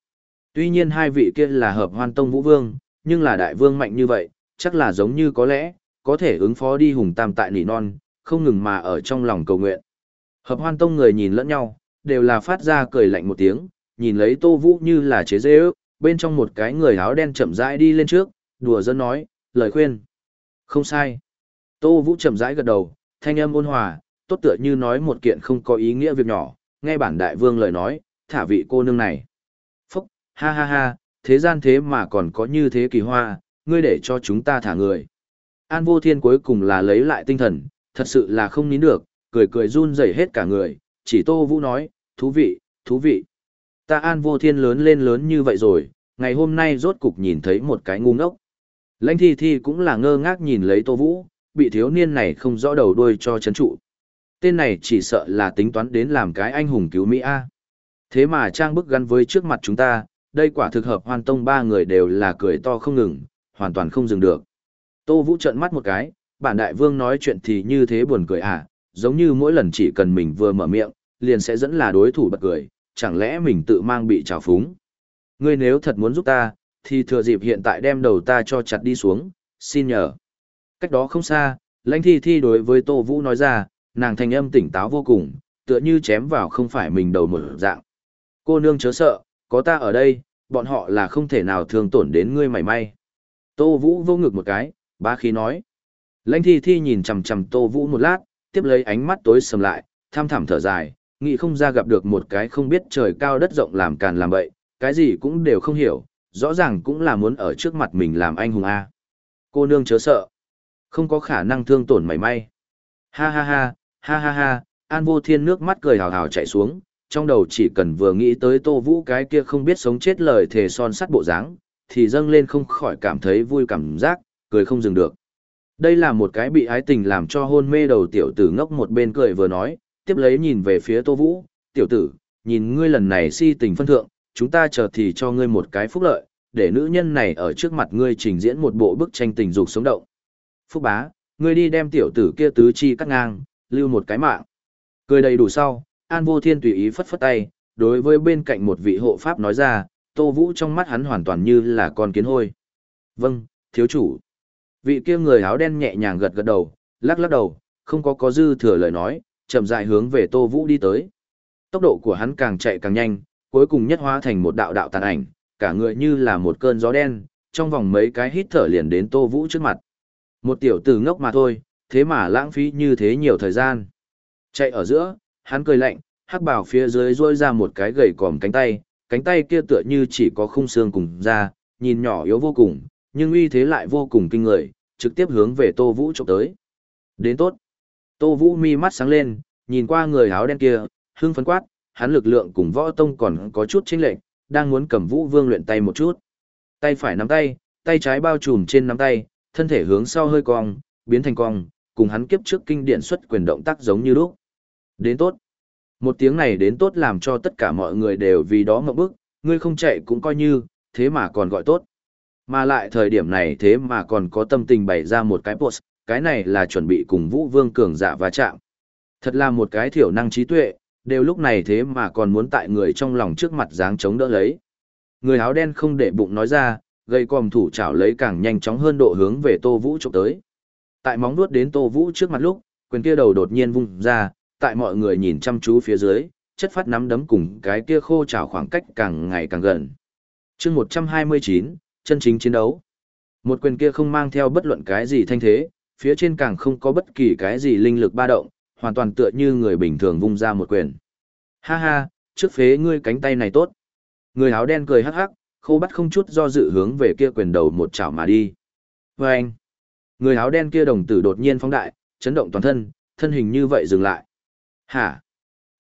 Tuy nhiên hai vị kia là hợp hoan tông vũ vương, nhưng là đại vương mạnh như vậy, chắc là giống như có lẽ, có thể ứng phó đi hùng tam tại nỉ non, không ngừng mà ở trong lòng cầu nguyện. Hợp hoan tông người nhìn lẫn nhau, đều là phát ra cười lạnh một tiếng, nhìn lấy tô vũ như là chế dê ước, bên trong một cái người áo đen chậm rãi đi lên trước, đùa dân nói, lời khuyên. Không sai. Tô vũ chậm rãi gật đầu, thanh âm ôn hòa, tốt tựa như nói một kiện không có ý nghĩa việc nhỏ, nghe bản đại vương lời nói, thả vị cô nương này. Phúc, ha ha ha, thế gian thế mà còn có như thế kỳ hoa, ngươi để cho chúng ta thả người. An vô thiên cuối cùng là lấy lại tinh thần, thật sự là không nín được, cười cười run rẩy hết cả người, chỉ tô vũ nói, thú vị, thú vị. Ta an vô thiên lớn lên lớn như vậy rồi, ngày hôm nay rốt cục nhìn thấy một cái ngu ngốc. Lãnh thi thi cũng là ngơ ngác nhìn lấy tô vũ, bị thiếu niên này không rõ đầu đuôi cho chấn trụ. Tên này chỉ sợ là tính toán đến làm cái anh hùng cứu Mỹ A. Thế mà trang bức gắn với trước mặt chúng ta, đây quả thực hợp hoàn tông ba người đều là cười to không ngừng, hoàn toàn không dừng được. Tô Vũ trợn mắt một cái, bản đại vương nói chuyện thì như thế buồn cười à, giống như mỗi lần chỉ cần mình vừa mở miệng, liền sẽ dẫn là đối thủ bật cười, chẳng lẽ mình tự mang bị trào phúng. Ngươi nếu thật muốn giúp ta, thì thừa dịp hiện tại đem đầu ta cho chặt đi xuống, xin nhờ. Cách đó không xa, lãnh thi thi đối với Tô Vũ nói ra, nàng thanh âm tỉnh táo vô cùng, tựa như chém vào không phải mình đầu một dạng. Cô nương chớ sợ, có ta ở đây, bọn họ là không thể nào thương tổn đến ngươi mảy may. Tô Vũ vô ngực một cái, ba khí nói. Lãnh thi thi nhìn chầm chầm Tô Vũ một lát, tiếp lấy ánh mắt tối sầm lại, tham thẳm thở dài, nghĩ không ra gặp được một cái không biết trời cao đất rộng làm càn làm bậy, cái gì cũng đều không hiểu, rõ ràng cũng là muốn ở trước mặt mình làm anh hùng A. Cô nương chớ sợ, không có khả năng thương tổn mảy may. Ha ha ha, ha ha ha, An vô thiên nước mắt cười hào hào chạy xuống, trong đầu chỉ cần vừa nghĩ tới Tô Vũ cái kia không biết sống chết lời thề son sắt bộ dáng, thì dâng lên không khỏi cảm thấy vui cảm giác, cười không dừng được. Đây là một cái bị ái tình làm cho hôn mê đầu tiểu tử ngốc một bên cười vừa nói, tiếp lấy nhìn về phía Tô Vũ, tiểu tử, nhìn ngươi lần này si tình phân thượng, chúng ta chờ thì cho ngươi một cái phúc lợi, để nữ nhân này ở trước mặt ngươi trình diễn một bộ bức tranh tình dục sống động. Phúc bá, ngươi đi đem tiểu tử kia tứ chi cắt ngang, lưu một cái mạng. Cười đầy đủ sau, An Vô Thiên tùy ý phất phất tay, đối với bên cạnh một vị hộ pháp nói ra, Tô Vũ trong mắt hắn hoàn toàn như là con kiến hôi. Vâng, thiếu chủ. Vị kia người áo đen nhẹ nhàng gật gật đầu, lắc lắc đầu, không có có dư thừa lời nói, chậm rãi hướng về Tô Vũ đi tới. Tốc độ của hắn càng chạy càng nhanh, cuối cùng nhất hóa thành một đạo đạo tàn ảnh, cả người như là một cơn gió đen, trong vòng mấy cái hít thở liền đến Tô Vũ trước mặt. Một tiểu tử ngốc mà thôi, thế mà lãng phí như thế nhiều thời gian. Chạy ở giữa, hắn cười lạnh, hắc bảo phía dưới rôi ra một cái gầy còm cánh tay, cánh tay kia tựa như chỉ có khung xương cùng da, nhìn nhỏ yếu vô cùng, nhưng uy thế lại vô cùng kinh người, trực tiếp hướng về Tô Vũ chụp tới. Đến tốt. Tô Vũ mi mắt sáng lên, nhìn qua người áo đen kia, hưng phấn quát, hắn lực lượng cùng võ tông còn có chút chênh lệch, đang muốn cầm Vũ Vương luyện tay một chút. Tay phải nắm tay, tay trái bao trùm trên nắm tay, thân thể hướng sau hơi cong, biến thành cong, cùng hắn kiếp trước kinh điển xuất quyền động tác giống như lúc. Đến tốt. Một tiếng này đến tốt làm cho tất cả mọi người đều vì đó ngậm bức, ngươi không chạy cũng coi như, thế mà còn gọi tốt. Mà lại thời điểm này thế mà còn có tâm tình bày ra một cái post, cái này là chuẩn bị cùng Vũ Vương cường giả va chạm. Thật là một cái thiểu năng trí tuệ, đều lúc này thế mà còn muốn tại người trong lòng trước mặt dáng chống đỡ lấy. Người áo đen không để bụng nói ra, gây còm thủ chảo lấy càng nhanh chóng hơn độ hướng về Tô Vũ chụp tới. Tại móng vuốt đến Tô Vũ trước mặt lúc, quyền kia đầu đột nhiên vung ra, tại mọi người nhìn chăm chú phía dưới, chất phát nắm đấm cùng cái kia khô chảo khoảng cách càng ngày càng gần. chương 129, chân chính chiến đấu. Một quyền kia không mang theo bất luận cái gì thanh thế, phía trên càng không có bất kỳ cái gì linh lực ba động, hoàn toàn tựa như người bình thường vung ra một quyền. Ha ha, trước phế ngươi cánh tay này tốt. Người áo đen cười hắc hắc, khô bắt không chút do dự hướng về kia quyền đầu một chảo mà đi. Và anh, người áo đen kia đồng tử đột nhiên phóng đại, chấn động toàn thân, thân hình như vậy dừng lại. Hả?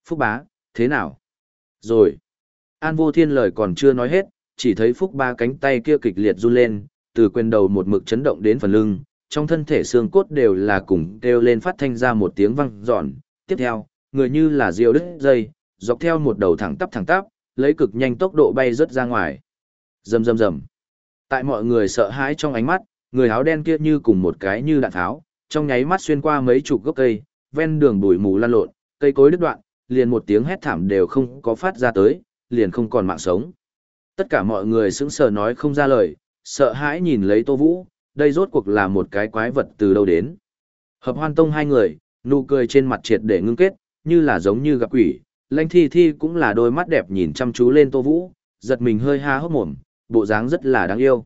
Phúc bá, thế nào? Rồi. An vô thiên lời còn chưa nói hết, chỉ thấy Phúc ba cánh tay kia kịch liệt run lên, từ quyền đầu một mực chấn động đến phần lưng, trong thân thể xương cốt đều là cùng kêu lên phát thanh ra một tiếng vang giòn. Tiếp theo, người như là diều đứt dây, dọc theo một đầu thẳng tắp thẳng tắp, lấy cực nhanh tốc độ bay rất ra ngoài. Rầm rầm rầm. Tại mọi người sợ hãi trong ánh mắt, người áo đen kia như cùng một cái như đạn tháo, trong nháy mắt xuyên qua mấy chục gốc cây, ven đường bụi mù lan lộn, cây cối đứt đoạn, liền một tiếng hét thảm đều không có phát ra tới, liền không còn mạng sống. Tất cả mọi người sững sờ nói không ra lời, sợ hãi nhìn lấy Tô Vũ, đây rốt cuộc là một cái quái vật từ đâu đến. Hợp hoan tông hai người, nụ cười trên mặt triệt để ngưng kết, như là giống như gặp quỷ, lãnh thi thi cũng là đôi mắt đẹp nhìn chăm chú lên Tô Vũ, giật mình hơi ha hốc mồm, bộ dáng rất là đáng yêu.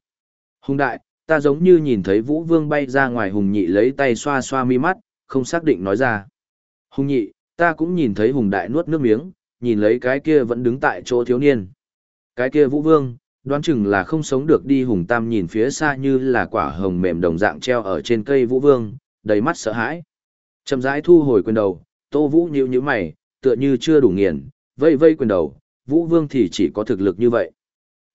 Hùng đại, ta giống như nhìn thấy Vũ Vương bay ra ngoài Hùng nhị lấy tay xoa xoa mi mắt, không xác định nói ra. Hùng nhị, ta cũng nhìn thấy Hùng đại nuốt nước miếng, nhìn lấy cái kia vẫn đứng tại chỗ thiếu niên. Cái kia Vũ Vương, đoán chừng là không sống được đi Hùng Tam nhìn phía xa như là quả hồng mềm đồng dạng treo ở trên cây Vũ Vương, đầy mắt sợ hãi. Chậm rãi thu hồi quyền đầu, Tô Vũ nhíu nhíu mày, tựa như chưa đủ nghiền, vây vây quyền đầu, Vũ Vương thì chỉ có thực lực như vậy.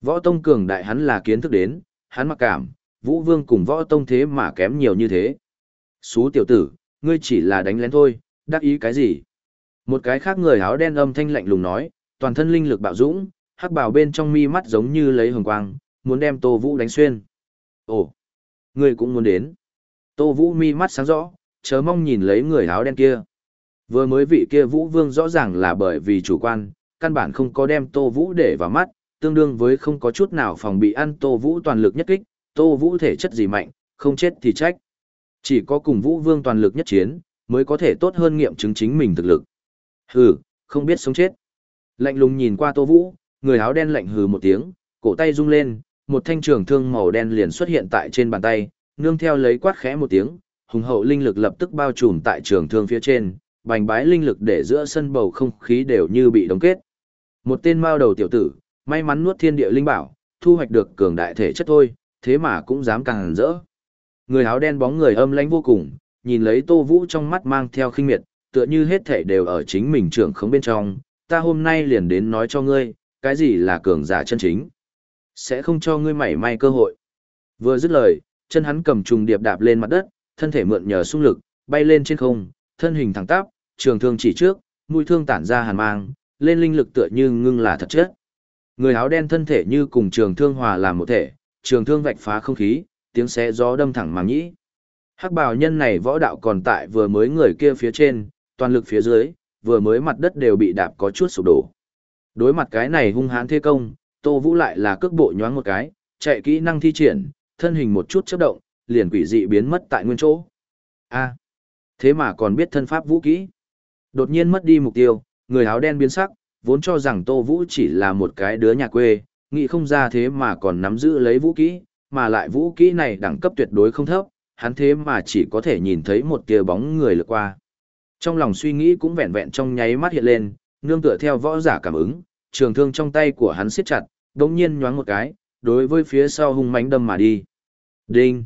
Võ Tông cường đại hắn là kiến thức đến, hắn mặc cảm, Vũ Vương cùng Võ Tông thế mà kém nhiều như thế. Xú tiểu tử, ngươi chỉ là đánh lén thôi, đắc ý cái gì? Một cái khác người áo đen âm thanh lạnh lùng nói, toàn thân linh lực bạo dũng, hắc bào bên trong mi mắt giống như lấy hồng quang, muốn đem Tô Vũ đánh xuyên. Ồ, ngươi cũng muốn đến. Tô Vũ mi mắt sáng rõ, chớ mong nhìn lấy người áo đen kia. Vừa mới vị kia Vũ Vương rõ ràng là bởi vì chủ quan, căn bản không có đem Tô Vũ để vào mắt, tương đương với không có chút nào phòng bị ăn Tô Vũ toàn lực nhất kích, Tô Vũ thể chất gì mạnh, không chết thì trách. Chỉ có cùng Vũ Vương toàn lực nhất chiến, mới có thể tốt hơn nghiệm chứng chính mình thực lực. Hừ, không biết sống chết. Lạnh lùng nhìn qua Tô Vũ, người áo đen lạnh hừ một tiếng, cổ tay rung lên, một thanh trường thương màu đen liền xuất hiện tại trên bàn tay, nương theo lấy quát khẽ một tiếng, hùng hậu linh lực lập tức bao trùm tại trường thương phía trên, bành bái linh lực để giữa sân bầu không khí đều như bị đóng kết. Một tên mao đầu tiểu tử, may mắn nuốt thiên địa linh bảo, thu hoạch được cường đại thể chất thôi, thế mà cũng dám càng rỡ. Người áo đen bóng người âm lãnh vô cùng, nhìn lấy Tô Vũ trong mắt mang theo khinh miệt, tựa như hết thể đều ở chính mình trưởng khống bên trong, ta hôm nay liền đến nói cho ngươi, cái gì là cường giả chân chính. Sẽ không cho ngươi mảy may cơ hội. Vừa dứt lời, chân hắn cầm trùng điệp đạp lên mặt đất, thân thể mượn nhờ xung lực, bay lên trên không, thân hình thẳng tắp, trường thương chỉ trước, mũi thương tản ra hàn mang, lên linh lực tựa như ngưng là thật chất. Người áo đen thân thể như cùng trường thương hòa làm một thể, trường thương vạch phá không khí, tiếng xé gió đâm thẳng màng nhĩ. Hắc bào nhân này võ đạo còn tại vừa mới người kia phía trên, toàn lực phía dưới, vừa mới mặt đất đều bị đạp có chút sụp đổ. Đối mặt cái này hung hãn thế công, Tô Vũ lại là cước bộ nhoáng một cái, chạy kỹ năng thi triển, thân hình một chút chấp động, liền quỷ dị biến mất tại nguyên chỗ. A, thế mà còn biết thân pháp vũ kỹ. Đột nhiên mất đi mục tiêu, người áo đen biến sắc, vốn cho rằng Tô Vũ chỉ là một cái đứa nhà quê, nghĩ không ra thế mà còn nắm giữ lấy vũ kỹ, mà lại vũ kỹ này đẳng cấp tuyệt đối không thấp, hắn thế mà chỉ có thể nhìn thấy một tia bóng người lướt qua. Trong lòng suy nghĩ cũng vẹn vẹn trong nháy mắt hiện lên, nương tựa theo võ giả cảm ứng, trường thương trong tay của hắn siết chặt, đống nhiên nhoáng một cái, đối với phía sau hung mãnh đâm mà đi. Đinh!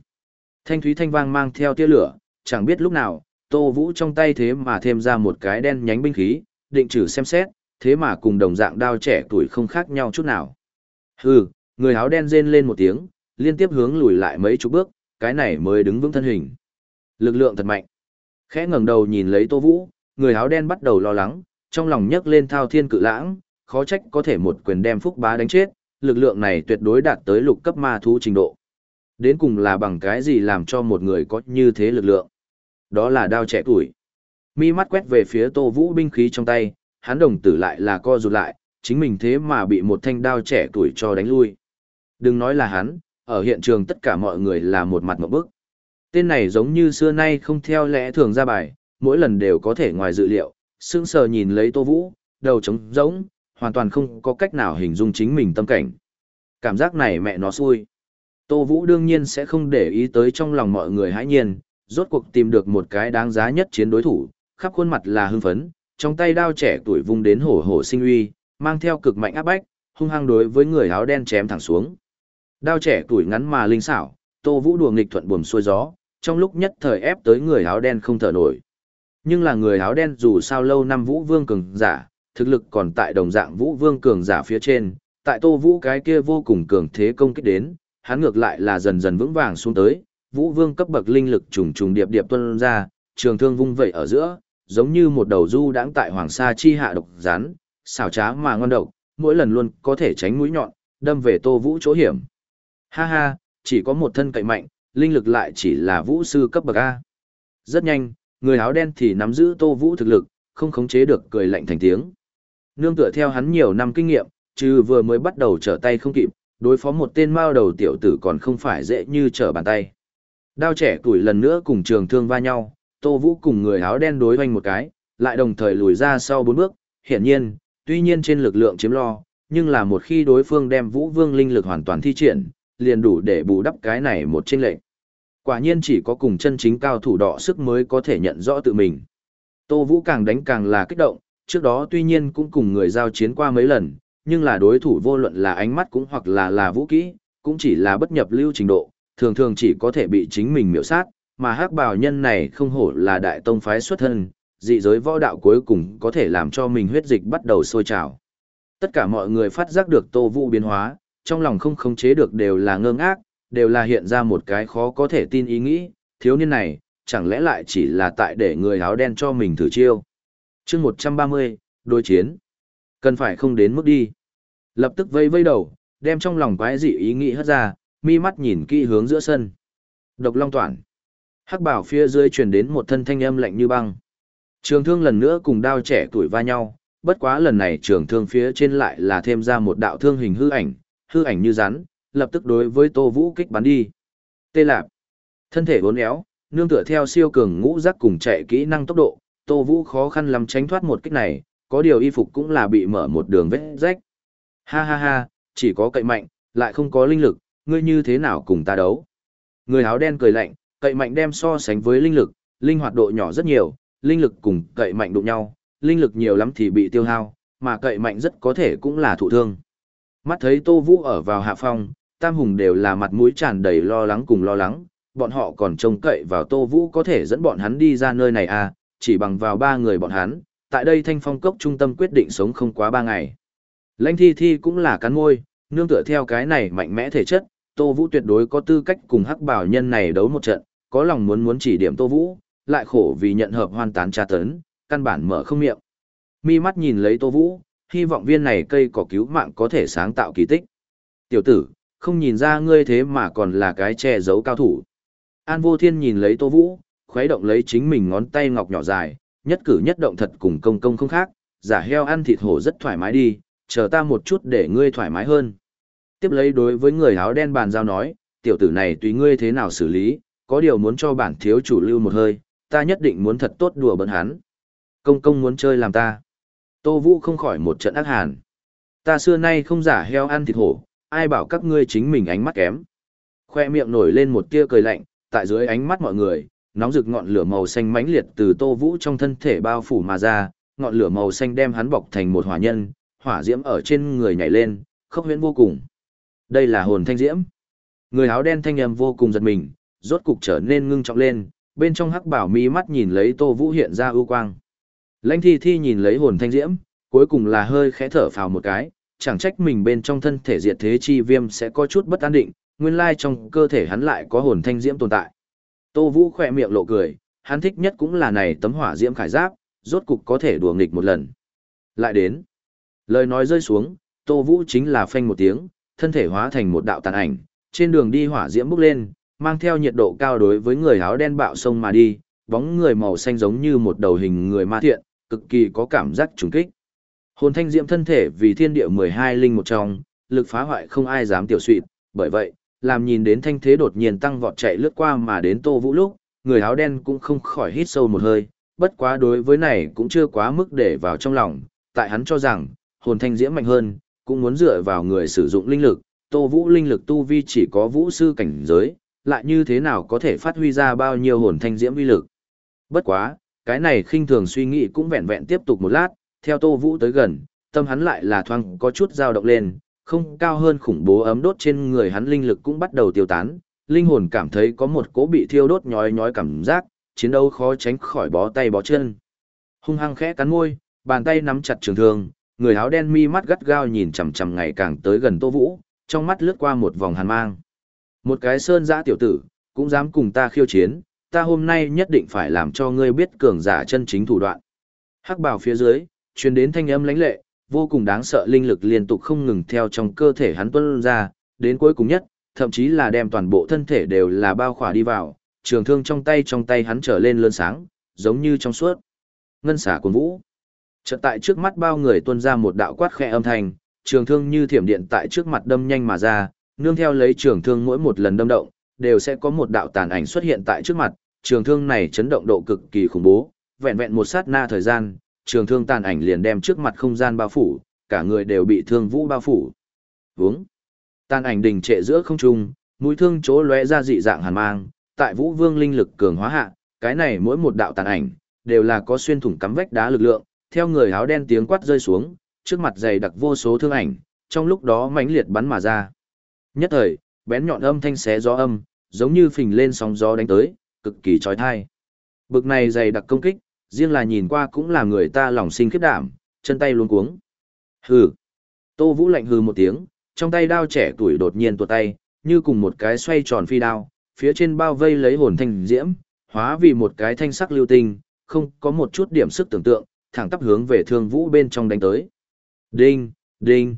Thanh thúy thanh vang mang theo tia lửa, chẳng biết lúc nào, Tô Vũ trong tay thế mà thêm ra một cái đen nhánh binh khí, định trừ xem xét, thế mà cùng đồng dạng đao trẻ tuổi không khác nhau chút nào. Hừ, người áo đen rên lên một tiếng, liên tiếp hướng lùi lại mấy chục bước, cái này mới đứng vững thân hình. Lực lượng thật mạnh. Khẽ ngẩng đầu nhìn lấy Tô Vũ, người áo đen bắt đầu lo lắng, trong lòng nhấc lên thao thiên cự lãng, khó trách có thể một quyền đem phúc bá đánh chết, lực lượng này tuyệt đối đạt tới lục cấp ma thú trình độ. Đến cùng là bằng cái gì làm cho một người có như thế lực lượng? Đó là đao trẻ tuổi. Mi mắt quét về phía Tô Vũ binh khí trong tay, hắn đồng tử lại là co rụt lại, chính mình thế mà bị một thanh đao trẻ tuổi cho đánh lui. Đừng nói là hắn, ở hiện trường tất cả mọi người là một mặt một bức. Tên này giống như xưa nay không theo lẽ thường ra bài, mỗi lần đều có thể ngoài dự liệu, sững sờ nhìn lấy Tô Vũ, đầu trống rỗng, hoàn toàn không có cách nào hình dung chính mình tâm cảnh. Cảm giác này mẹ nó xui. Tô Vũ đương nhiên sẽ không để ý tới trong lòng mọi người hãi nhiên, rốt cuộc tìm được một cái đáng giá nhất chiến đối thủ, khắp khuôn mặt là hưng phấn, trong tay đao trẻ tuổi vung đến hổ hổ sinh uy, mang theo cực mạnh áp bách, hung hăng đối với người áo đen chém thẳng xuống. Đao trẻ tuổi ngắn mà linh xảo, Tô Vũ đùa nghịch thuận buồm xuôi gió, trong lúc nhất thời ép tới người áo đen không thở nổi. Nhưng là người áo đen dù sao lâu năm Vũ Vương cường giả, thực lực còn tại đồng dạng Vũ Vương cường giả phía trên, tại Tô Vũ cái kia vô cùng cường thế công kích đến, hắn ngược lại là dần dần vững vàng xuống tới, Vũ Vương cấp bậc linh lực trùng trùng điệp điệp tuôn ra, trường thương vung vậy ở giữa, giống như một đầu du đãng tại hoàng sa chi hạ độc rắn, xảo trá mà ngon độc, mỗi lần luôn có thể tránh mũi nhọn, đâm về Tô Vũ chỗ hiểm. Ha ha, chỉ có một thân cậy mạnh, linh lực lại chỉ là vũ sư cấp bậc A. Rất nhanh, người áo đen thì nắm giữ Tô Vũ thực lực, không khống chế được cười lạnh thành tiếng. Nương tựa theo hắn nhiều năm kinh nghiệm, trừ vừa mới bắt đầu trở tay không kịp, đối phó một tên mao đầu tiểu tử còn không phải dễ như trở bàn tay. Đao trẻ tuổi lần nữa cùng trường thương va nhau, Tô Vũ cùng người áo đen đối hoành một cái, lại đồng thời lùi ra sau bốn bước, hiển nhiên, tuy nhiên trên lực lượng chiếm lo, nhưng là một khi đối phương đem Vũ Vương linh lực hoàn toàn thi triển, liền đủ để bù đắp cái này một chênh lệnh. Quả nhiên chỉ có cùng chân chính cao thủ đọ sức mới có thể nhận rõ tự mình. Tô Vũ càng đánh càng là kích động, trước đó tuy nhiên cũng cùng người giao chiến qua mấy lần, nhưng là đối thủ vô luận là ánh mắt cũng hoặc là là vũ kỹ, cũng chỉ là bất nhập lưu trình độ, thường thường chỉ có thể bị chính mình miểu sát, mà hắc bào nhân này không hổ là đại tông phái xuất thân, dị giới võ đạo cuối cùng có thể làm cho mình huyết dịch bắt đầu sôi trào. Tất cả mọi người phát giác được Tô Vũ biến hóa, trong lòng không khống chế được đều là ngơ ngác, đều là hiện ra một cái khó có thể tin ý nghĩ, thiếu niên này, chẳng lẽ lại chỉ là tại để người áo đen cho mình thử chiêu. chương 130, đối chiến. Cần phải không đến mức đi. Lập tức vây vây đầu, đem trong lòng quái dị ý nghĩ hất ra, mi mắt nhìn kỹ hướng giữa sân. Độc long toàn. Hắc bảo phía dưới truyền đến một thân thanh âm lạnh như băng. Trường thương lần nữa cùng đao trẻ tuổi va nhau, bất quá lần này trường thương phía trên lại là thêm ra một đạo thương hình hư ảnh, hư ảnh như rắn, lập tức đối với Tô Vũ kích bắn đi. Tê lạp. Thân thể vốn éo, nương tựa theo siêu cường ngũ giác cùng chạy kỹ năng tốc độ, Tô Vũ khó khăn lắm tránh thoát một kích này, có điều y phục cũng là bị mở một đường vết rách. Ha ha ha, chỉ có cậy mạnh, lại không có linh lực, ngươi như thế nào cùng ta đấu? Người áo đen cười lạnh, cậy mạnh đem so sánh với linh lực, linh hoạt độ nhỏ rất nhiều, linh lực cùng cậy mạnh đụng nhau, linh lực nhiều lắm thì bị tiêu hao, mà cậy mạnh rất có thể cũng là thụ thương. Mắt thấy Tô Vũ ở vào hạ phong, Tam Hùng đều là mặt mũi tràn đầy lo lắng cùng lo lắng, bọn họ còn trông cậy vào Tô Vũ có thể dẫn bọn hắn đi ra nơi này à, chỉ bằng vào ba người bọn hắn, tại đây thanh phong cốc trung tâm quyết định sống không quá ba ngày. Lãnh thi thi cũng là cắn môi, nương tựa theo cái này mạnh mẽ thể chất, Tô Vũ tuyệt đối có tư cách cùng hắc bảo nhân này đấu một trận, có lòng muốn muốn chỉ điểm Tô Vũ, lại khổ vì nhận hợp hoàn tán tra tấn, căn bản mở không miệng. Mi mắt nhìn lấy Tô Vũ, hy vọng viên này cây cỏ cứu mạng có thể sáng tạo kỳ tích. Tiểu tử, không nhìn ra ngươi thế mà còn là cái che giấu cao thủ. An vô thiên nhìn lấy Tô Vũ, khuấy động lấy chính mình ngón tay ngọc nhỏ dài, nhất cử nhất động thật cùng công công không khác, giả heo ăn thịt hổ rất thoải mái đi, chờ ta một chút để ngươi thoải mái hơn. Tiếp lấy đối với người áo đen bàn giao nói, tiểu tử này tùy ngươi thế nào xử lý, có điều muốn cho bản thiếu chủ lưu một hơi, ta nhất định muốn thật tốt đùa bận hắn. Công công muốn chơi làm ta. Tô Vũ không khỏi một trận ác hàn. Ta xưa nay không giả heo ăn thịt hổ, ai bảo các ngươi chính mình ánh mắt kém. Khoe miệng nổi lên một tia cười lạnh, tại dưới ánh mắt mọi người, nóng rực ngọn lửa màu xanh mãnh liệt từ Tô Vũ trong thân thể bao phủ mà ra, ngọn lửa màu xanh đem hắn bọc thành một hỏa nhân, hỏa diễm ở trên người nhảy lên, khốc huyễn vô cùng. Đây là hồn thanh diễm. Người áo đen thanh âm vô cùng giật mình, rốt cục trở nên ngưng trọng lên, bên trong hắc bảo mi mắt nhìn lấy Tô Vũ hiện ra ưu quang. Lãnh Thi Thi nhìn lấy hồn thanh diễm, cuối cùng là hơi khẽ thở phào một cái, chẳng trách mình bên trong thân thể diệt thế chi viêm sẽ có chút bất an định, nguyên lai trong cơ thể hắn lại có hồn thanh diễm tồn tại. Tô Vũ khỏe miệng lộ cười, hắn thích nhất cũng là này tấm hỏa diễm khải giáp, rốt cục có thể đùa nghịch một lần. Lại đến. Lời nói rơi xuống, Tô Vũ chính là phanh một tiếng, thân thể hóa thành một đạo tàn ảnh, trên đường đi hỏa diễm bốc lên, mang theo nhiệt độ cao đối với người áo đen bạo sông mà đi, bóng người màu xanh giống như một đầu hình người ma thiện, cực kỳ có cảm giác trùng kích. Hồn thanh diễm thân thể vì thiên địa 12 linh một trong, lực phá hoại không ai dám tiểu suy, bởi vậy, làm nhìn đến thanh thế đột nhiên tăng vọt chạy lướt qua mà đến Tô Vũ lúc, người áo đen cũng không khỏi hít sâu một hơi, bất quá đối với này cũng chưa quá mức để vào trong lòng, tại hắn cho rằng, hồn thanh diễm mạnh hơn, cũng muốn dựa vào người sử dụng linh lực, Tô Vũ linh lực tu vi chỉ có vũ sư cảnh giới, lại như thế nào có thể phát huy ra bao nhiêu hồn thanh diễm uy lực. Bất quá, cái này khinh thường suy nghĩ cũng vẹn vẹn tiếp tục một lát, theo Tô Vũ tới gần, tâm hắn lại là thoang có chút dao động lên, không cao hơn khủng bố ấm đốt trên người hắn linh lực cũng bắt đầu tiêu tán, linh hồn cảm thấy có một cố bị thiêu đốt nhói nhói cảm giác, chiến đấu khó tránh khỏi bó tay bó chân. Hung hăng khẽ cắn môi, bàn tay nắm chặt trường thương, người áo đen mi mắt gắt gao nhìn chằm chằm ngày càng tới gần Tô Vũ, trong mắt lướt qua một vòng hàn mang. Một cái sơn giã tiểu tử, cũng dám cùng ta khiêu chiến, ta hôm nay nhất định phải làm cho ngươi biết cường giả chân chính thủ đoạn. Hắc bào phía dưới, truyền đến thanh âm lãnh lệ, vô cùng đáng sợ linh lực liên tục không ngừng theo trong cơ thể hắn tuôn ra, đến cuối cùng nhất, thậm chí là đem toàn bộ thân thể đều là bao khỏa đi vào, trường thương trong tay trong tay hắn trở lên lơn sáng, giống như trong suốt. Ngân xả cuồng vũ. Chợt tại trước mắt bao người tuôn ra một đạo quát khẽ âm thanh, trường thương như thiểm điện tại trước mặt đâm nhanh mà ra, nương theo lấy trường thương mỗi một lần đâm động, đều sẽ có một đạo tàn ảnh xuất hiện tại trước mặt, trường thương này chấn động độ cực kỳ khủng bố, vẹn vẹn một sát na thời gian, trường thương tàn ảnh liền đem trước mặt không gian bao phủ, cả người đều bị thương vũ bao phủ. hướng Tàn ảnh đình trệ giữa không trung, mũi thương chỗ lóe ra dị dạng hàn mang, tại Vũ Vương linh lực cường hóa hạ, cái này mỗi một đạo tàn ảnh đều là có xuyên thủng cắm vách đá lực lượng, theo người áo đen tiếng quát rơi xuống, trước mặt dày đặc vô số thương ảnh, trong lúc đó mãnh liệt bắn mà ra. Nhất thời, bén nhọn âm thanh xé gió âm, giống như phình lên sóng gió đánh tới, cực kỳ chói tai. Bực này dày đặc công kích, riêng là nhìn qua cũng là người ta lòng sinh khiếp đảm, chân tay luống cuống. Hừ. Tô Vũ lạnh hừ một tiếng, trong tay đao trẻ tuổi đột nhiên tuột tay, như cùng một cái xoay tròn phi đao, phía trên bao vây lấy hồn thanh diễm, hóa vì một cái thanh sắc lưu tinh, không có một chút điểm sức tưởng tượng, thẳng tắp hướng về thương vũ bên trong đánh tới. Đinh, đinh.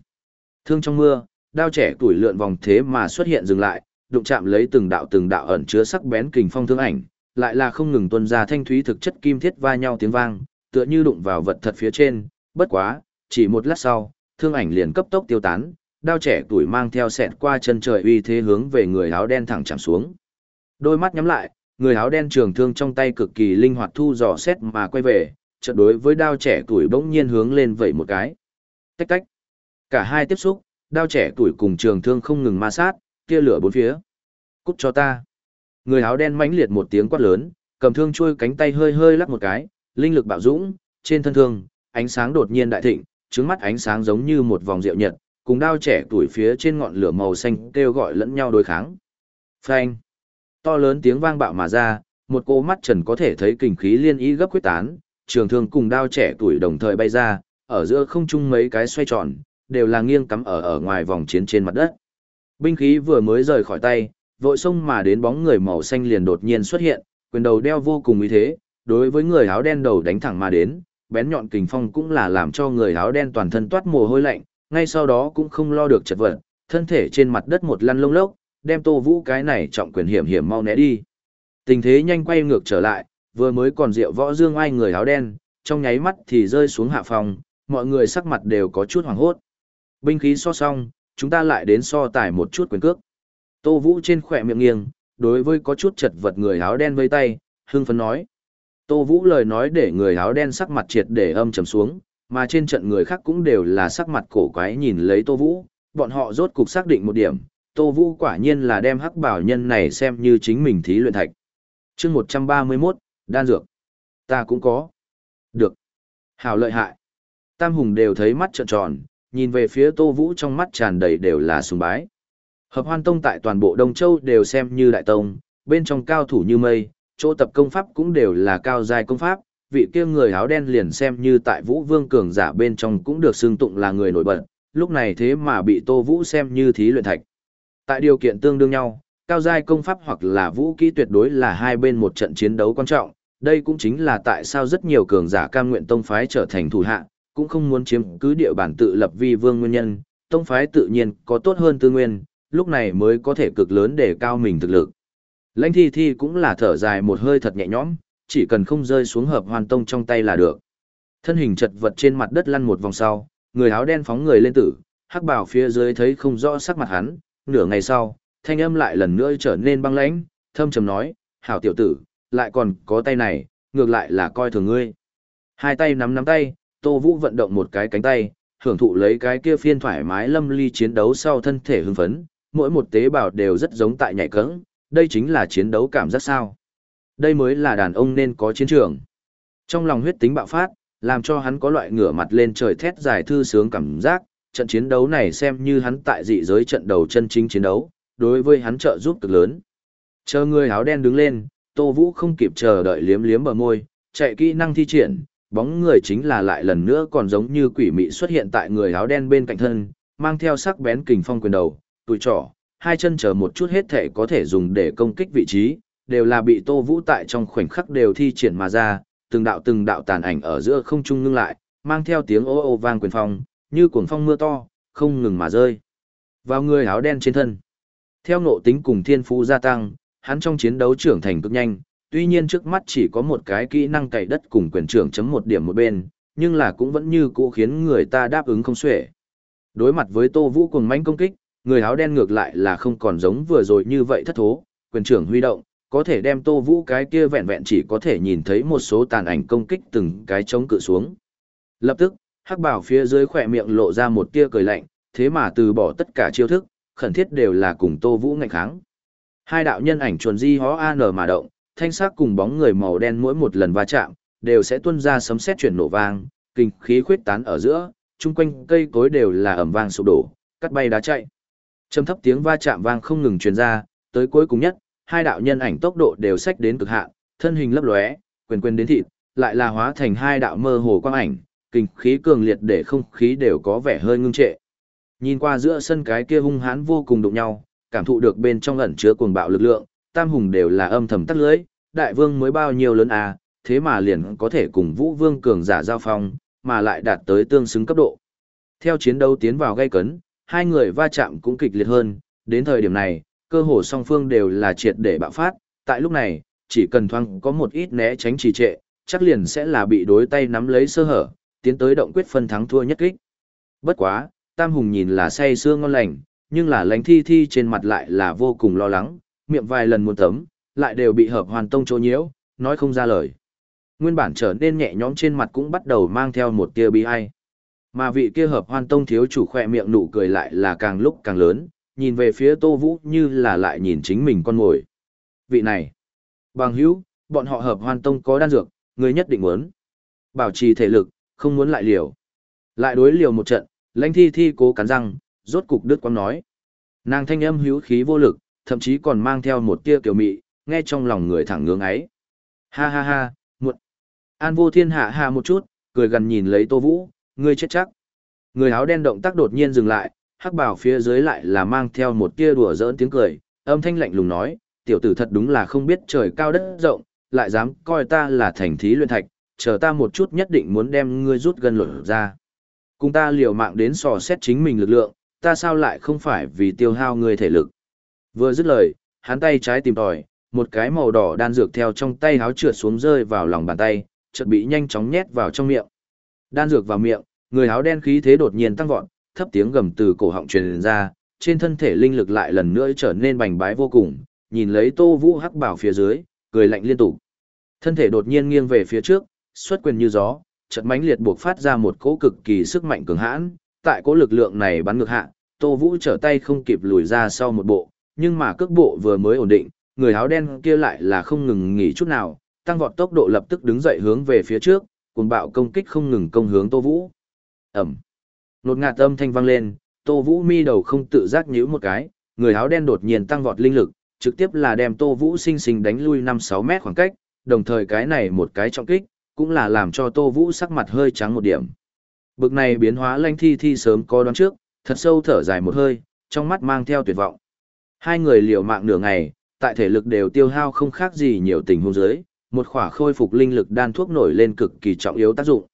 Thương trong mưa, đao trẻ tuổi lượn vòng thế mà xuất hiện dừng lại, đụng chạm lấy từng đạo từng đạo ẩn chứa sắc bén kình phong thương ảnh, lại là không ngừng tuôn ra thanh thúy thực chất kim thiết va nhau tiếng vang, tựa như đụng vào vật thật phía trên, bất quá, chỉ một lát sau, thương ảnh liền cấp tốc tiêu tán, đao trẻ tuổi mang theo sẹt qua chân trời uy thế hướng về người áo đen thẳng chạm xuống. Đôi mắt nhắm lại, người áo đen trường thương trong tay cực kỳ linh hoạt thu dò xét mà quay về, chợt đối với đao trẻ tuổi bỗng nhiên hướng lên vẩy một cái. Tách tách. Cả hai tiếp xúc, đao trẻ tuổi cùng trường thương không ngừng ma sát, tia lửa bốn phía. Cút cho ta. Người áo đen mãnh liệt một tiếng quát lớn, cầm thương chui cánh tay hơi hơi lắc một cái, linh lực bạo dũng, trên thân thương, ánh sáng đột nhiên đại thịnh, trứng mắt ánh sáng giống như một vòng rượu nhật, cùng đao trẻ tuổi phía trên ngọn lửa màu xanh kêu gọi lẫn nhau đối kháng. Phanh! To lớn tiếng vang bạo mà ra, một cô mắt trần có thể thấy kình khí liên ý gấp quyết tán, trường thương cùng đao trẻ tuổi đồng thời bay ra, ở giữa không trung mấy cái xoay tròn, đều là nghiêng cắm ở ở ngoài vòng chiến trên mặt đất. Binh khí vừa mới rời khỏi tay, vội xông mà đến bóng người màu xanh liền đột nhiên xuất hiện, quyền đầu đeo vô cùng uy thế, đối với người áo đen đầu đánh thẳng mà đến, bén nhọn kình phong cũng là làm cho người áo đen toàn thân toát mồ hôi lạnh, ngay sau đó cũng không lo được chật vật, thân thể trên mặt đất một lăn lông lốc, đem Tô Vũ cái này trọng quyền hiểm hiểm mau né đi. Tình thế nhanh quay ngược trở lại, vừa mới còn rượu võ dương ai người áo đen, trong nháy mắt thì rơi xuống hạ phòng, mọi người sắc mặt đều có chút hoảng hốt. Binh khí so xong, chúng ta lại đến so tài một chút quyền cước. Tô Vũ trên khỏe miệng nghiêng, đối với có chút chật vật người áo đen vây tay, hưng phấn nói. Tô Vũ lời nói để người áo đen sắc mặt triệt để âm trầm xuống, mà trên trận người khác cũng đều là sắc mặt cổ quái nhìn lấy Tô Vũ, bọn họ rốt cục xác định một điểm, Tô Vũ quả nhiên là đem hắc bảo nhân này xem như chính mình thí luyện thạch. chương 131, đan dược. Ta cũng có. Được. Hảo lợi hại. Tam Hùng đều thấy mắt trợn tròn, nhìn về phía Tô Vũ trong mắt tràn đầy đều là sùng bái. Hợp hoan tông tại toàn bộ Đông Châu đều xem như đại tông, bên trong cao thủ như mây, chỗ tập công pháp cũng đều là cao dài công pháp, vị kia người áo đen liền xem như tại Vũ Vương cường giả bên trong cũng được xưng tụng là người nổi bật, lúc này thế mà bị Tô Vũ xem như thí luyện thạch. Tại điều kiện tương đương nhau, cao giai công pháp hoặc là vũ kỹ tuyệt đối là hai bên một trận chiến đấu quan trọng, đây cũng chính là tại sao rất nhiều cường giả cam nguyện tông phái trở thành thủ hạ, cũng không muốn chiếm cứ địa bản tự lập vi vương nguyên nhân, tông phái tự nhiên có tốt hơn tư nguyên, lúc này mới có thể cực lớn để cao mình thực lực. Lãnh thi thi cũng là thở dài một hơi thật nhẹ nhõm, chỉ cần không rơi xuống hợp hoàn tông trong tay là được. Thân hình chật vật trên mặt đất lăn một vòng sau, người áo đen phóng người lên tử, hắc bảo phía dưới thấy không rõ sắc mặt hắn, nửa ngày sau, thanh âm lại lần nữa trở nên băng lãnh, thâm trầm nói, hảo tiểu tử, lại còn có tay này, ngược lại là coi thường ngươi. Hai tay nắm nắm tay, Tô Vũ vận động một cái cánh tay, hưởng thụ lấy cái kia phiên thoải mái lâm ly chiến đấu sau thân thể hưng phấn, mỗi một tế bào đều rất giống tại nhảy cẫng, đây chính là chiến đấu cảm giác sao. Đây mới là đàn ông nên có chiến trường. Trong lòng huyết tính bạo phát, làm cho hắn có loại ngửa mặt lên trời thét dài thư sướng cảm giác, trận chiến đấu này xem như hắn tại dị giới trận đầu chân chính chiến đấu, đối với hắn trợ giúp cực lớn. Chờ người áo đen đứng lên, Tô Vũ không kịp chờ đợi liếm liếm bờ môi, chạy kỹ năng thi triển, bóng người chính là lại lần nữa còn giống như quỷ mị xuất hiện tại người áo đen bên cạnh thân, mang theo sắc bén kình phong quyền đầu, tụi trỏ, hai chân chờ một chút hết thể có thể dùng để công kích vị trí, đều là bị Tô Vũ tại trong khoảnh khắc đều thi triển mà ra, từng đạo từng đạo tàn ảnh ở giữa không trung ngưng lại, mang theo tiếng ô ô vang quyền phong, như cuồng phong mưa to, không ngừng mà rơi. Vào người áo đen trên thân. Theo nộ tính cùng thiên phú gia tăng, hắn trong chiến đấu trưởng thành cực nhanh, tuy nhiên trước mắt chỉ có một cái kỹ năng cày đất cùng quyền trưởng chấm một điểm một bên, nhưng là cũng vẫn như cũ khiến người ta đáp ứng không xuể. Đối mặt với Tô Vũ cùng mãnh công kích, người áo đen ngược lại là không còn giống vừa rồi như vậy thất thố, quyền trưởng huy động, có thể đem Tô Vũ cái kia vẹn vẹn chỉ có thể nhìn thấy một số tàn ảnh công kích từng cái chống cự xuống. Lập tức, hắc bảo phía dưới khỏe miệng lộ ra một tia cười lạnh, thế mà từ bỏ tất cả chiêu thức, khẩn thiết đều là cùng Tô Vũ ngạnh kháng. Hai đạo nhân ảnh chuồn di hó an mà động, thanh sắc cùng bóng người màu đen mỗi một lần va chạm, đều sẽ tuôn ra sấm sét chuyển nổ vang, kinh khí khuyết tán ở giữa, chung quanh cây cối đều là ầm vang sụp đổ, cắt bay đá chạy. Trầm thấp tiếng va chạm vang không ngừng truyền ra, tới cuối cùng nhất, hai đạo nhân ảnh tốc độ đều sách đến cực hạn, thân hình lấp lóe, quyền quyền đến thịt, lại là hóa thành hai đạo mơ hồ quang ảnh, kinh khí cường liệt để không khí đều có vẻ hơi ngưng trệ. Nhìn qua giữa sân cái kia hung hãn vô cùng đụng nhau, cảm thụ được bên trong ẩn chứa cuồng bạo lực lượng, tam hùng đều là âm thầm tắt lưới, đại vương mới bao nhiêu lớn à, thế mà liền có thể cùng vũ vương cường giả giao phong, mà lại đạt tới tương xứng cấp độ. Theo chiến đấu tiến vào gây cấn, hai người va chạm cũng kịch liệt hơn, đến thời điểm này, cơ hồ song phương đều là triệt để bạo phát, tại lúc này, chỉ cần thoáng có một ít né tránh trì trệ, chắc liền sẽ là bị đối tay nắm lấy sơ hở, tiến tới động quyết phân thắng thua nhất kích. Bất quá, Tam Hùng nhìn là say sưa ngon lành, nhưng là lánh thi thi trên mặt lại là vô cùng lo lắng, miệng vài lần muốn tấm, lại đều bị hợp hoàn tông chỗ nhiễu, nói không ra lời. Nguyên bản trở nên nhẹ nhõm trên mặt cũng bắt đầu mang theo một tia bi ai. Mà vị kia hợp hoàn tông thiếu chủ khỏe miệng nụ cười lại là càng lúc càng lớn, nhìn về phía Tô Vũ như là lại nhìn chính mình con ngồi. Vị này, bằng hữu, bọn họ hợp hoàn tông có đan dược, người nhất định muốn. Bảo trì thể lực, không muốn lại liều. Lại đối liều một trận, lãnh thi thi cố cắn răng, rốt cục đứt quang nói. Nàng thanh âm hữu khí vô lực, thậm chí còn mang theo một tia kiểu mị, nghe trong lòng người thẳng ngưỡng ấy. Ha ha ha, muộn. An vô thiên hạ hạ một chút, cười gần nhìn lấy tô vũ, ngươi chết chắc. Người áo đen động tác đột nhiên dừng lại, hắc bảo phía dưới lại là mang theo một tia đùa giỡn tiếng cười, âm thanh lạnh lùng nói, tiểu tử thật đúng là không biết trời cao đất rộng, lại dám coi ta là thành thí luyện thạch, chờ ta một chút nhất định muốn đem ngươi rút gần lột ra. Cùng ta liều mạng đến sò xét chính mình lực lượng, ta sao lại không phải vì tiêu hao ngươi thể lực. Vừa dứt lời, hắn tay trái tìm tòi, một cái màu đỏ đan dược theo trong tay háo trượt xuống rơi vào lòng bàn tay, chợt bị nhanh chóng nhét vào trong miệng. Đan dược vào miệng, người áo đen khí thế đột nhiên tăng vọt, thấp tiếng gầm từ cổ họng truyền ra, trên thân thể linh lực lại lần nữa trở nên bành bái vô cùng, nhìn lấy Tô Vũ hắc bảo phía dưới, cười lạnh liên tục. Thân thể đột nhiên nghiêng về phía trước, xuất quyền như gió, chợt mãnh liệt buộc phát ra một cỗ cực kỳ sức mạnh cường hãn, tại cỗ lực lượng này bắn ngược hạ, Tô Vũ trở tay không kịp lùi ra sau một bộ, nhưng mà cước bộ vừa mới ổn định, người áo đen kia lại là không ngừng nghỉ chút nào, tăng vọt tốc độ lập tức đứng dậy hướng về phía trước, cuồng bạo công kích không ngừng công hướng Tô Vũ. Ẩm. Nột ngạt âm thanh vang lên, Tô Vũ mi đầu không tự giác nhíu một cái, người áo đen đột nhiên tăng vọt linh lực, trực tiếp là đem Tô Vũ sinh sinh đánh lui 5-6 mét khoảng cách, đồng thời cái này một cái trọng kích, cũng là làm cho Tô Vũ sắc mặt hơi trắng một điểm. Bực này biến hóa lanh thi thi sớm có đoán trước, thật sâu thở dài một hơi, trong mắt mang theo tuyệt vọng. Hai người liều mạng nửa ngày, tại thể lực đều tiêu hao không khác gì nhiều tình huống dưới, một khỏa khôi phục linh lực đan thuốc nổi lên cực kỳ trọng yếu tác dụng.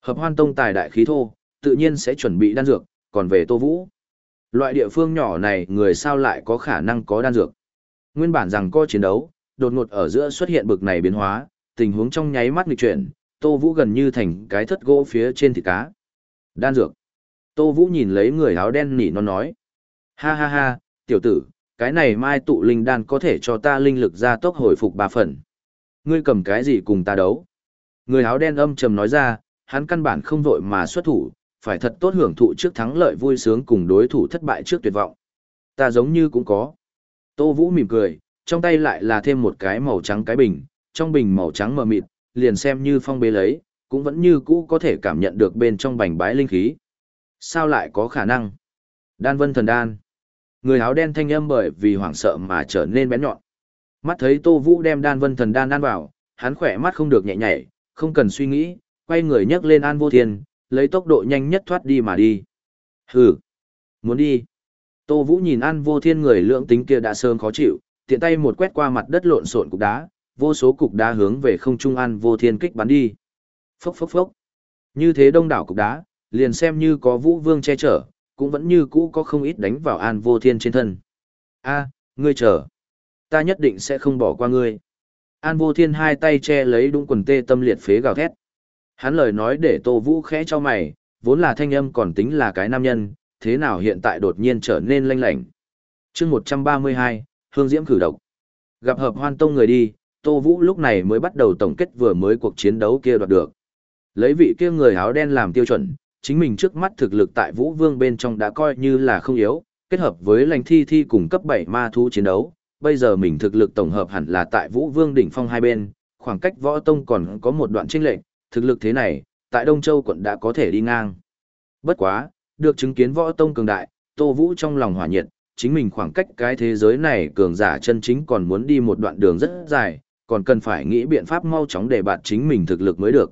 Hợp Hoan Tông tài đại khí thô, tự nhiên sẽ chuẩn bị đan dược, còn về Tô Vũ. Loại địa phương nhỏ này người sao lại có khả năng có đan dược. Nguyên bản rằng có chiến đấu, đột ngột ở giữa xuất hiện bực này biến hóa, tình huống trong nháy mắt nghịch chuyển, Tô Vũ gần như thành cái thất gỗ phía trên thịt cá. Đan dược. Tô Vũ nhìn lấy người áo đen nỉ nó nói. Ha ha ha, tiểu tử, cái này mai tụ linh đan có thể cho ta linh lực ra tốc hồi phục ba phần. Ngươi cầm cái gì cùng ta đấu? Người áo đen âm trầm nói ra, hắn căn bản không vội mà xuất thủ, phải thật tốt hưởng thụ trước thắng lợi vui sướng cùng đối thủ thất bại trước tuyệt vọng. Ta giống như cũng có. Tô Vũ mỉm cười, trong tay lại là thêm một cái màu trắng cái bình, trong bình màu trắng mờ mịt, liền xem như phong bế lấy, cũng vẫn như cũ có thể cảm nhận được bên trong bành bái linh khí. Sao lại có khả năng? Đan vân thần đan. Người áo đen thanh âm bởi vì hoảng sợ mà trở nên bén nhọn. Mắt thấy Tô Vũ đem đan vân thần đan đan vào, hắn khỏe mắt không được nhẹ nhảy, không cần suy nghĩ, quay người nhấc lên an vô thiên, lấy tốc độ nhanh nhất thoát đi mà đi. Hừ, muốn đi. Tô Vũ nhìn an vô thiên người lượng tính kia đã sớm khó chịu, tiện tay một quét qua mặt đất lộn xộn cục đá, vô số cục đá hướng về không trung an vô thiên kích bắn đi. Phốc phốc phốc. Như thế đông đảo cục đá, liền xem như có vũ vương che chở, cũng vẫn như cũ có không ít đánh vào an vô thiên trên thân. a ngươi chờ. Ta nhất định sẽ không bỏ qua ngươi. An vô thiên hai tay che lấy đúng quần tê tâm liệt phế gào thét. Hắn lời nói để tô vũ khẽ cho mày, vốn là thanh âm còn tính là cái nam nhân, thế nào hiện tại đột nhiên trở nên lanh lảnh. chương một trăm ba mươi hai Hương Diễm cử độc. Gặp hợp hoan tông người đi, Tô Vũ lúc này mới bắt đầu tổng kết vừa mới cuộc chiến đấu kia đoạt được. Lấy vị kia người áo đen làm tiêu chuẩn, chính mình trước mắt thực lực tại Vũ Vương bên trong đã coi như là không yếu, kết hợp với lãnh thi thi cùng cấp 7 ma thú chiến đấu, bây giờ mình thực lực tổng hợp hẳn là tại Vũ Vương đỉnh phong hai bên, khoảng cách võ tông còn có một đoạn chênh lệch, thực lực thế này, tại Đông Châu quận đã có thể đi ngang. Bất quá, được chứng kiến võ tông cường đại, Tô Vũ trong lòng hỏa nhiệt, chính mình khoảng cách cái thế giới này cường giả chân chính còn muốn đi một đoạn đường rất dài, còn cần phải nghĩ biện pháp mau chóng để bạt chính mình thực lực mới được.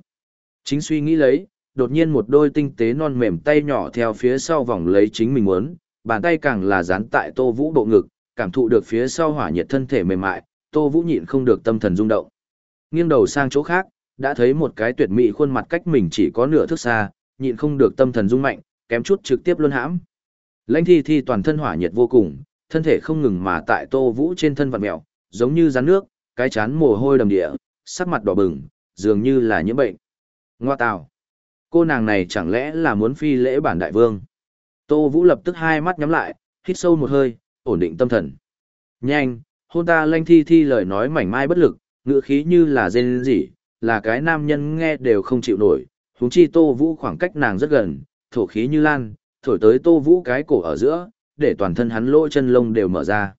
Chính suy nghĩ lấy, đột nhiên một đôi tinh tế non mềm tay nhỏ theo phía sau vòng lấy chính mình muốn, bàn tay càng là dán tại Tô Vũ bộ ngực, cảm thụ được phía sau hỏa nhiệt thân thể mềm mại, Tô Vũ nhịn không được tâm thần rung động. Nghiêng đầu sang chỗ khác, đã thấy một cái tuyệt mỹ khuôn mặt cách mình chỉ có nửa thước xa, nhịn không được tâm thần rung mạnh, kém chút trực tiếp luân hãm. Lãnh Thi Thi toàn thân hỏa nhiệt vô cùng, thân thể không ngừng mà tại Tô Vũ trên thân vặn mèo, giống như rắn nước, cái chán mồ hôi đầm địa, sắc mặt đỏ bừng, dường như là nhiễm bệnh. Ngoa tào. Cô nàng này chẳng lẽ là muốn phi lễ bản đại vương? Tô Vũ lập tức hai mắt nhắm lại, hít sâu một hơi, ổn định tâm thần. Nhanh, hôn ta lanh thi thi lời nói mảnh mai bất lực, ngữ khí như là dên dỉ, là cái nam nhân nghe đều không chịu nổi, huống chi Tô Vũ khoảng cách nàng rất gần, thổ khí như lan, thổi tới Tô Vũ cái cổ ở giữa, để toàn thân hắn lỗ chân lông đều mở ra.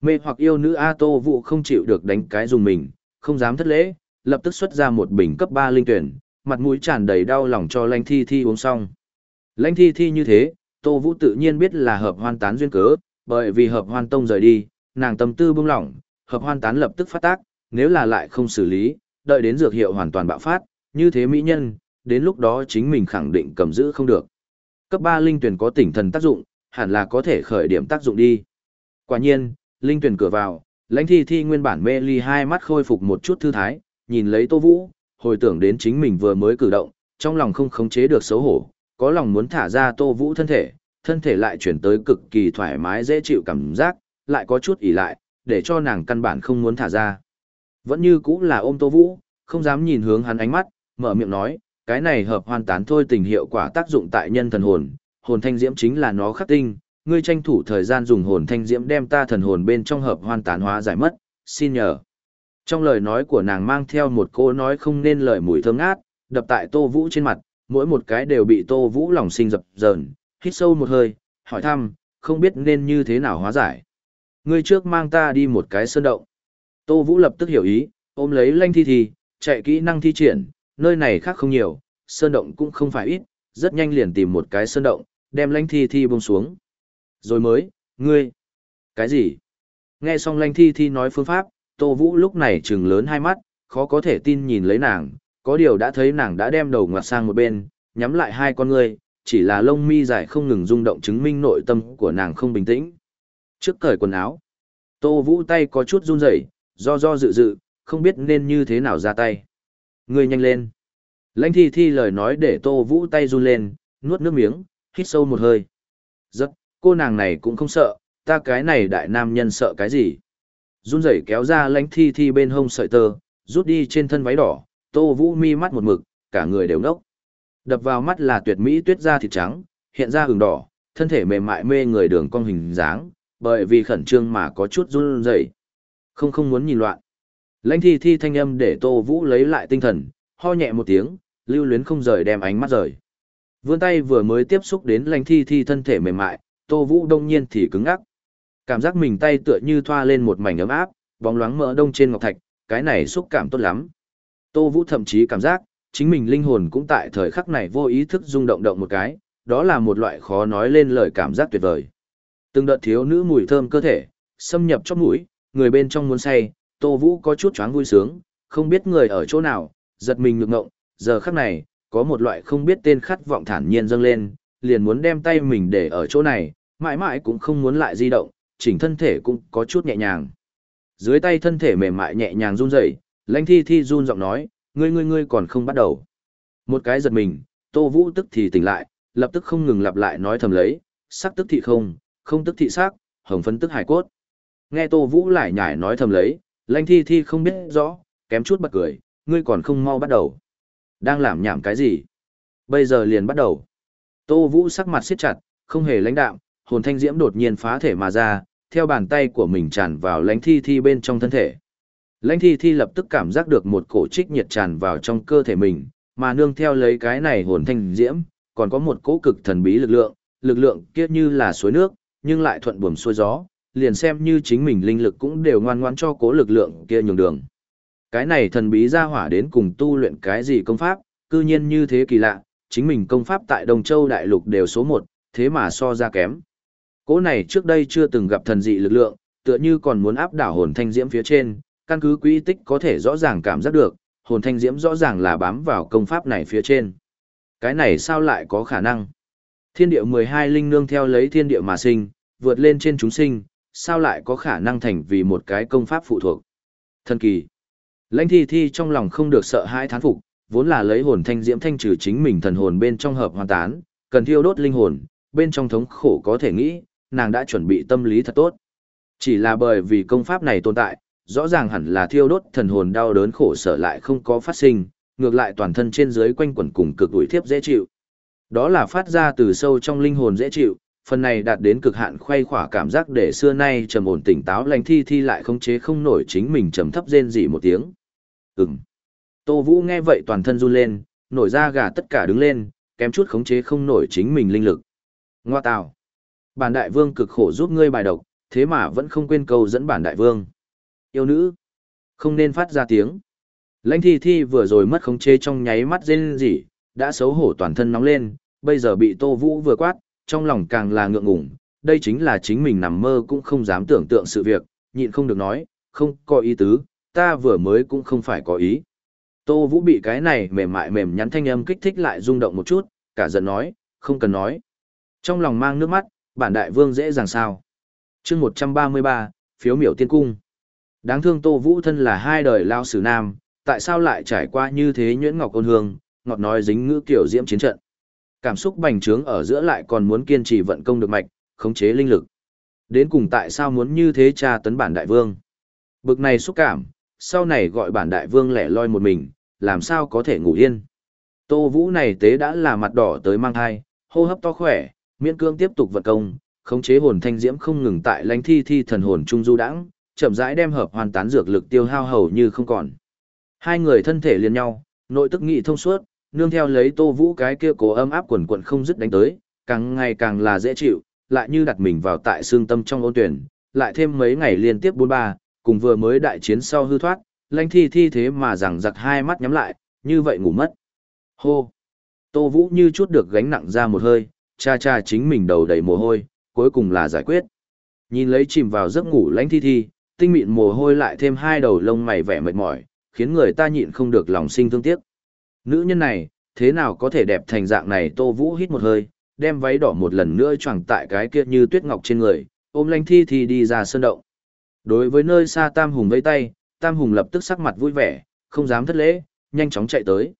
Mê hoặc yêu nữ A Tô Vũ không chịu được đánh cái dùng mình, không dám thất lễ, lập tức xuất ra một bình cấp 3 linh tuyển, mặt mũi tràn đầy đau lòng cho Lãnh Thi Thi uống xong. Lãnh Thi Thi như thế, Tô Vũ tự nhiên biết là hợp hoan tán duyên cớ, bởi vì hợp hoan tông rời đi, nàng tâm tư bông lỏng, hợp hoan tán lập tức phát tác, nếu là lại không xử lý, đợi đến dược hiệu hoàn toàn bạo phát, như thế mỹ nhân, đến lúc đó chính mình khẳng định cầm giữ không được. Cấp 3 linh tuyển có tỉnh thần tác dụng, hẳn là có thể khởi điểm tác dụng đi. Quả nhiên, linh tuyển cửa vào, lãnh thi thi nguyên bản mê ly hai mắt khôi phục một chút thư thái, nhìn lấy Tô Vũ, hồi tưởng đến chính mình vừa mới cử động, trong lòng không khống chế được xấu hổ, có lòng muốn thả ra Tô Vũ thân thể, thân thể lại chuyển tới cực kỳ thoải mái dễ chịu cảm giác, lại có chút ỉ lại, để cho nàng căn bản không muốn thả ra. Vẫn như cũ là ôm Tô Vũ, không dám nhìn hướng hắn ánh mắt, mở miệng nói, cái này hợp hoàn tán thôi tình hiệu quả tác dụng tại nhân thần hồn, hồn thanh diễm chính là nó khắc tinh, ngươi tranh thủ thời gian dùng hồn thanh diễm đem ta thần hồn bên trong hợp hoàn tán hóa giải mất, xin nhờ. Trong lời nói của nàng mang theo một cô nói không nên lời mùi thơm ngát, đập tại Tô Vũ trên mặt, mỗi một cái đều bị Tô Vũ lòng sinh dập dờn, hít sâu một hơi, hỏi thăm, không biết nên như thế nào hóa giải. Ngươi trước mang ta đi một cái sơn động. Tô Vũ lập tức hiểu ý, ôm lấy lanh thi thi, chạy kỹ năng thi triển, nơi này khác không nhiều, sơn động cũng không phải ít, rất nhanh liền tìm một cái sơn động, đem lanh thi thi buông xuống. Rồi mới, ngươi, cái gì? Nghe xong lanh thi thi nói phương pháp, Tô Vũ lúc này trừng lớn hai mắt, khó có thể tin nhìn lấy nàng, có điều đã thấy nàng đã đem đầu ngoặt sang một bên, nhắm lại hai con ngươi, chỉ là lông mi dài không ngừng rung động chứng minh nội tâm của nàng không bình tĩnh. Trước cởi quần áo, Tô Vũ tay có chút run rẩy, do do dự dự, không biết nên như thế nào ra tay. Ngươi nhanh lên. Lãnh thi thi lời nói để Tô Vũ tay run lên, nuốt nước miếng, hít sâu một hơi. Giấc, cô nàng này cũng không sợ, ta cái này đại nam nhân sợ cái gì. Run rẩy kéo ra lãnh thi thi bên hông sợi tơ, rút đi trên thân váy đỏ, Tô Vũ mi mắt một mực, cả người đều nốc. Đập vào mắt là tuyệt mỹ tuyết da thịt trắng, hiện ra hừng đỏ, thân thể mềm mại mê người đường cong hình dáng, bởi vì khẩn trương mà có chút run rẩy. Không không muốn nhìn loạn. Lãnh thi thi thanh âm để Tô Vũ lấy lại tinh thần, ho nhẹ một tiếng, lưu luyến không rời đem ánh mắt rời. Vươn tay vừa mới tiếp xúc đến lãnh thi thi thân thể mềm mại, Tô Vũ đông nhiên thì cứng ngắc. Cảm giác mình tay tựa như thoa lên một mảnh ấm áp, bóng loáng mỡ đông trên ngọc thạch, cái này xúc cảm tốt lắm. Tô Vũ thậm chí cảm giác, chính mình linh hồn cũng tại thời khắc này vô ý thức rung động động một cái, đó là một loại khó nói lên lời cảm giác tuyệt vời. Từng đợt thiếu nữ mùi thơm cơ thể, xâm nhập trong mũi, người bên trong muốn say, Tô Vũ có chút choáng vui sướng, không biết người ở chỗ nào, giật mình ngược ngộng, giờ khắc này, có một loại không biết tên khát vọng thản nhiên dâng lên, liền muốn đem tay mình để ở chỗ này, mãi mãi cũng không muốn lại di động, chỉnh thân thể cũng có chút nhẹ nhàng. Dưới tay thân thể mềm mại nhẹ nhàng run rẩy, Lãnh Thi Thi run giọng nói, ngươi ngươi ngươi còn không bắt đầu. Một cái giật mình, Tô Vũ tức thì tỉnh lại, lập tức không ngừng lặp lại nói thầm lấy, sắc tức thị không, không tức thị sắc, hồng phấn tức hải cốt. Nghe Tô Vũ lại nhải nói thầm lấy, Lãnh Thi Thi không biết rõ, kém chút bật cười, ngươi còn không mau bắt đầu. Đang làm nhảm cái gì? Bây giờ liền bắt đầu. Tô Vũ sắc mặt siết chặt, không hề lãnh đạm, hồn thanh diễm đột nhiên phá thể mà ra, theo bàn tay của mình tràn vào lãnh thi thi bên trong thân thể. Lãnh thi thi lập tức cảm giác được một cổ trích nhiệt tràn vào trong cơ thể mình, mà nương theo lấy cái này hồn thanh diễm, còn có một cỗ cực thần bí lực lượng, lực lượng kia như là suối nước, nhưng lại thuận buồm xuôi gió, liền xem như chính mình linh lực cũng đều ngoan ngoãn cho cố lực lượng kia nhường đường. Cái này thần bí ra hỏa đến cùng tu luyện cái gì công pháp, cư nhiên như thế kỳ lạ, chính mình công pháp tại Đồng Châu Đại Lục đều số một, thế mà so ra kém. Cỗ này trước đây chưa từng gặp thần dị lực lượng, tựa như còn muốn áp đảo hồn thanh diễm phía trên, căn cứ quỹ tích có thể rõ ràng cảm giác được, hồn thanh diễm rõ ràng là bám vào công pháp này phía trên. Cái này sao lại có khả năng? Thiên địa 12 linh nương theo lấy thiên địa mà sinh, vượt lên trên chúng sinh, sao lại có khả năng thành vì một cái công pháp phụ thuộc? Thần kỳ. Lãnh thi thi trong lòng không được sợ hãi thán phục, vốn là lấy hồn thanh diễm thanh trừ chính mình thần hồn bên trong hợp hoàn tán, cần thiêu đốt linh hồn, bên trong thống khổ có thể nghĩ, nàng đã chuẩn bị tâm lý thật tốt. Chỉ là bởi vì công pháp này tồn tại, rõ ràng hẳn là thiêu đốt thần hồn đau đớn khổ sở lại không có phát sinh, ngược lại toàn thân trên dưới quanh quẩn cùng cực đuổi thiếp dễ chịu. Đó là phát ra từ sâu trong linh hồn dễ chịu, phần này đạt đến cực hạn khoay khỏa cảm giác để xưa nay trầm ổn tỉnh táo lành thi thi lại không chế không nổi chính mình trầm thấp rên rỉ một tiếng. Ừm. Tô Vũ nghe vậy toàn thân run lên, nổi ra gà tất cả đứng lên, kém chút khống chế không nổi chính mình linh lực. Ngoa tào. Bản đại vương cực khổ giúp ngươi bài độc, thế mà vẫn không quên câu dẫn bản đại vương. Yêu nữ, không nên phát ra tiếng. Lãnh thi thi vừa rồi mất khống chế trong nháy mắt rên rỉ, đã xấu hổ toàn thân nóng lên, bây giờ bị tô vũ vừa quát, trong lòng càng là ngượng ngủng. Đây chính là chính mình nằm mơ cũng không dám tưởng tượng sự việc, nhịn không được nói, không có ý tứ, ta vừa mới cũng không phải có ý. Tô Vũ bị cái này mềm mại mềm nhắn thanh âm kích thích lại rung động một chút, cả giận nói, không cần nói. Trong lòng mang nước mắt, bản đại vương dễ dàng sao. chương 133, phiếu miểu tiên cung. Đáng thương Tô Vũ thân là hai đời lao sử nam, tại sao lại trải qua như thế nhuyễn ngọc ôn hương, ngọt nói dính ngữ kiểu diễm chiến trận. Cảm xúc bành trướng ở giữa lại còn muốn kiên trì vận công được mạch, khống chế linh lực. Đến cùng tại sao muốn như thế tra tấn bản đại vương. Bực này xúc cảm, sau này gọi bản đại vương lẻ loi một mình, làm sao có thể ngủ yên. Tô Vũ này tế đã là mặt đỏ tới mang thai, hô hấp to khỏe, miễn cương tiếp tục vận công, khống chế hồn thanh diễm không ngừng tại lãnh thi thi thần hồn trung du đãng, chậm rãi đem hợp hoàn tán dược lực tiêu hao hầu như không còn. Hai người thân thể liền nhau, nội tức nghị thông suốt, nương theo lấy Tô Vũ cái kia cố ấm áp quần quần không dứt đánh tới, càng ngày càng là dễ chịu, lại như đặt mình vào tại xương tâm trong ôn tuyển, lại thêm mấy ngày liên tiếp bốn ba, cùng vừa mới đại chiến sau hư thoát, lãnh thi thi thế mà rằng giặc hai mắt nhắm lại, như vậy ngủ mất. Hô! Tô Vũ như chút được gánh nặng ra một hơi, cha cha chính mình đầu đầy mồ hôi, cuối cùng là giải quyết. Nhìn lấy chìm vào giấc ngủ lãnh thi thi, tinh mịn mồ hôi lại thêm hai đầu lông mày vẻ mệt mỏi, khiến người ta nhịn không được lòng sinh thương tiếc. Nữ nhân này, thế nào có thể đẹp thành dạng này Tô Vũ hít một hơi, đem váy đỏ một lần nữa choàng tại cái kia như tuyết ngọc trên người, ôm lãnh thi thi đi ra sân động. Đối với nơi xa Tam Hùng vẫy tay, Tam Hùng lập tức sắc mặt vui vẻ, không dám thất lễ, nhanh chóng chạy tới.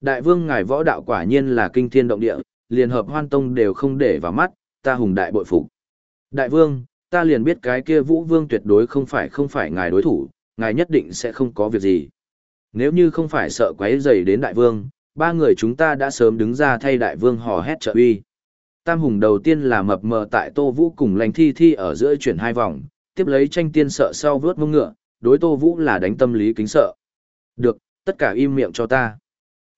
Đại vương ngài võ đạo quả nhiên là kinh thiên động địa, liền hợp hoan tông đều không để vào mắt, ta hùng đại bội phục. Đại vương, ta liền biết cái kia vũ vương tuyệt đối không phải không phải ngài đối thủ, ngài nhất định sẽ không có việc gì. Nếu như không phải sợ quấy rầy đến đại vương, ba người chúng ta đã sớm đứng ra thay đại vương hò hét trợ uy. Tam hùng đầu tiên là mập mờ tại Tô Vũ cùng lành thi thi ở giữa chuyển hai vòng, tiếp lấy tranh tiên sợ sau vớt mông ngựa, đối Tô Vũ là đánh tâm lý kính sợ. Được, tất cả im miệng cho ta.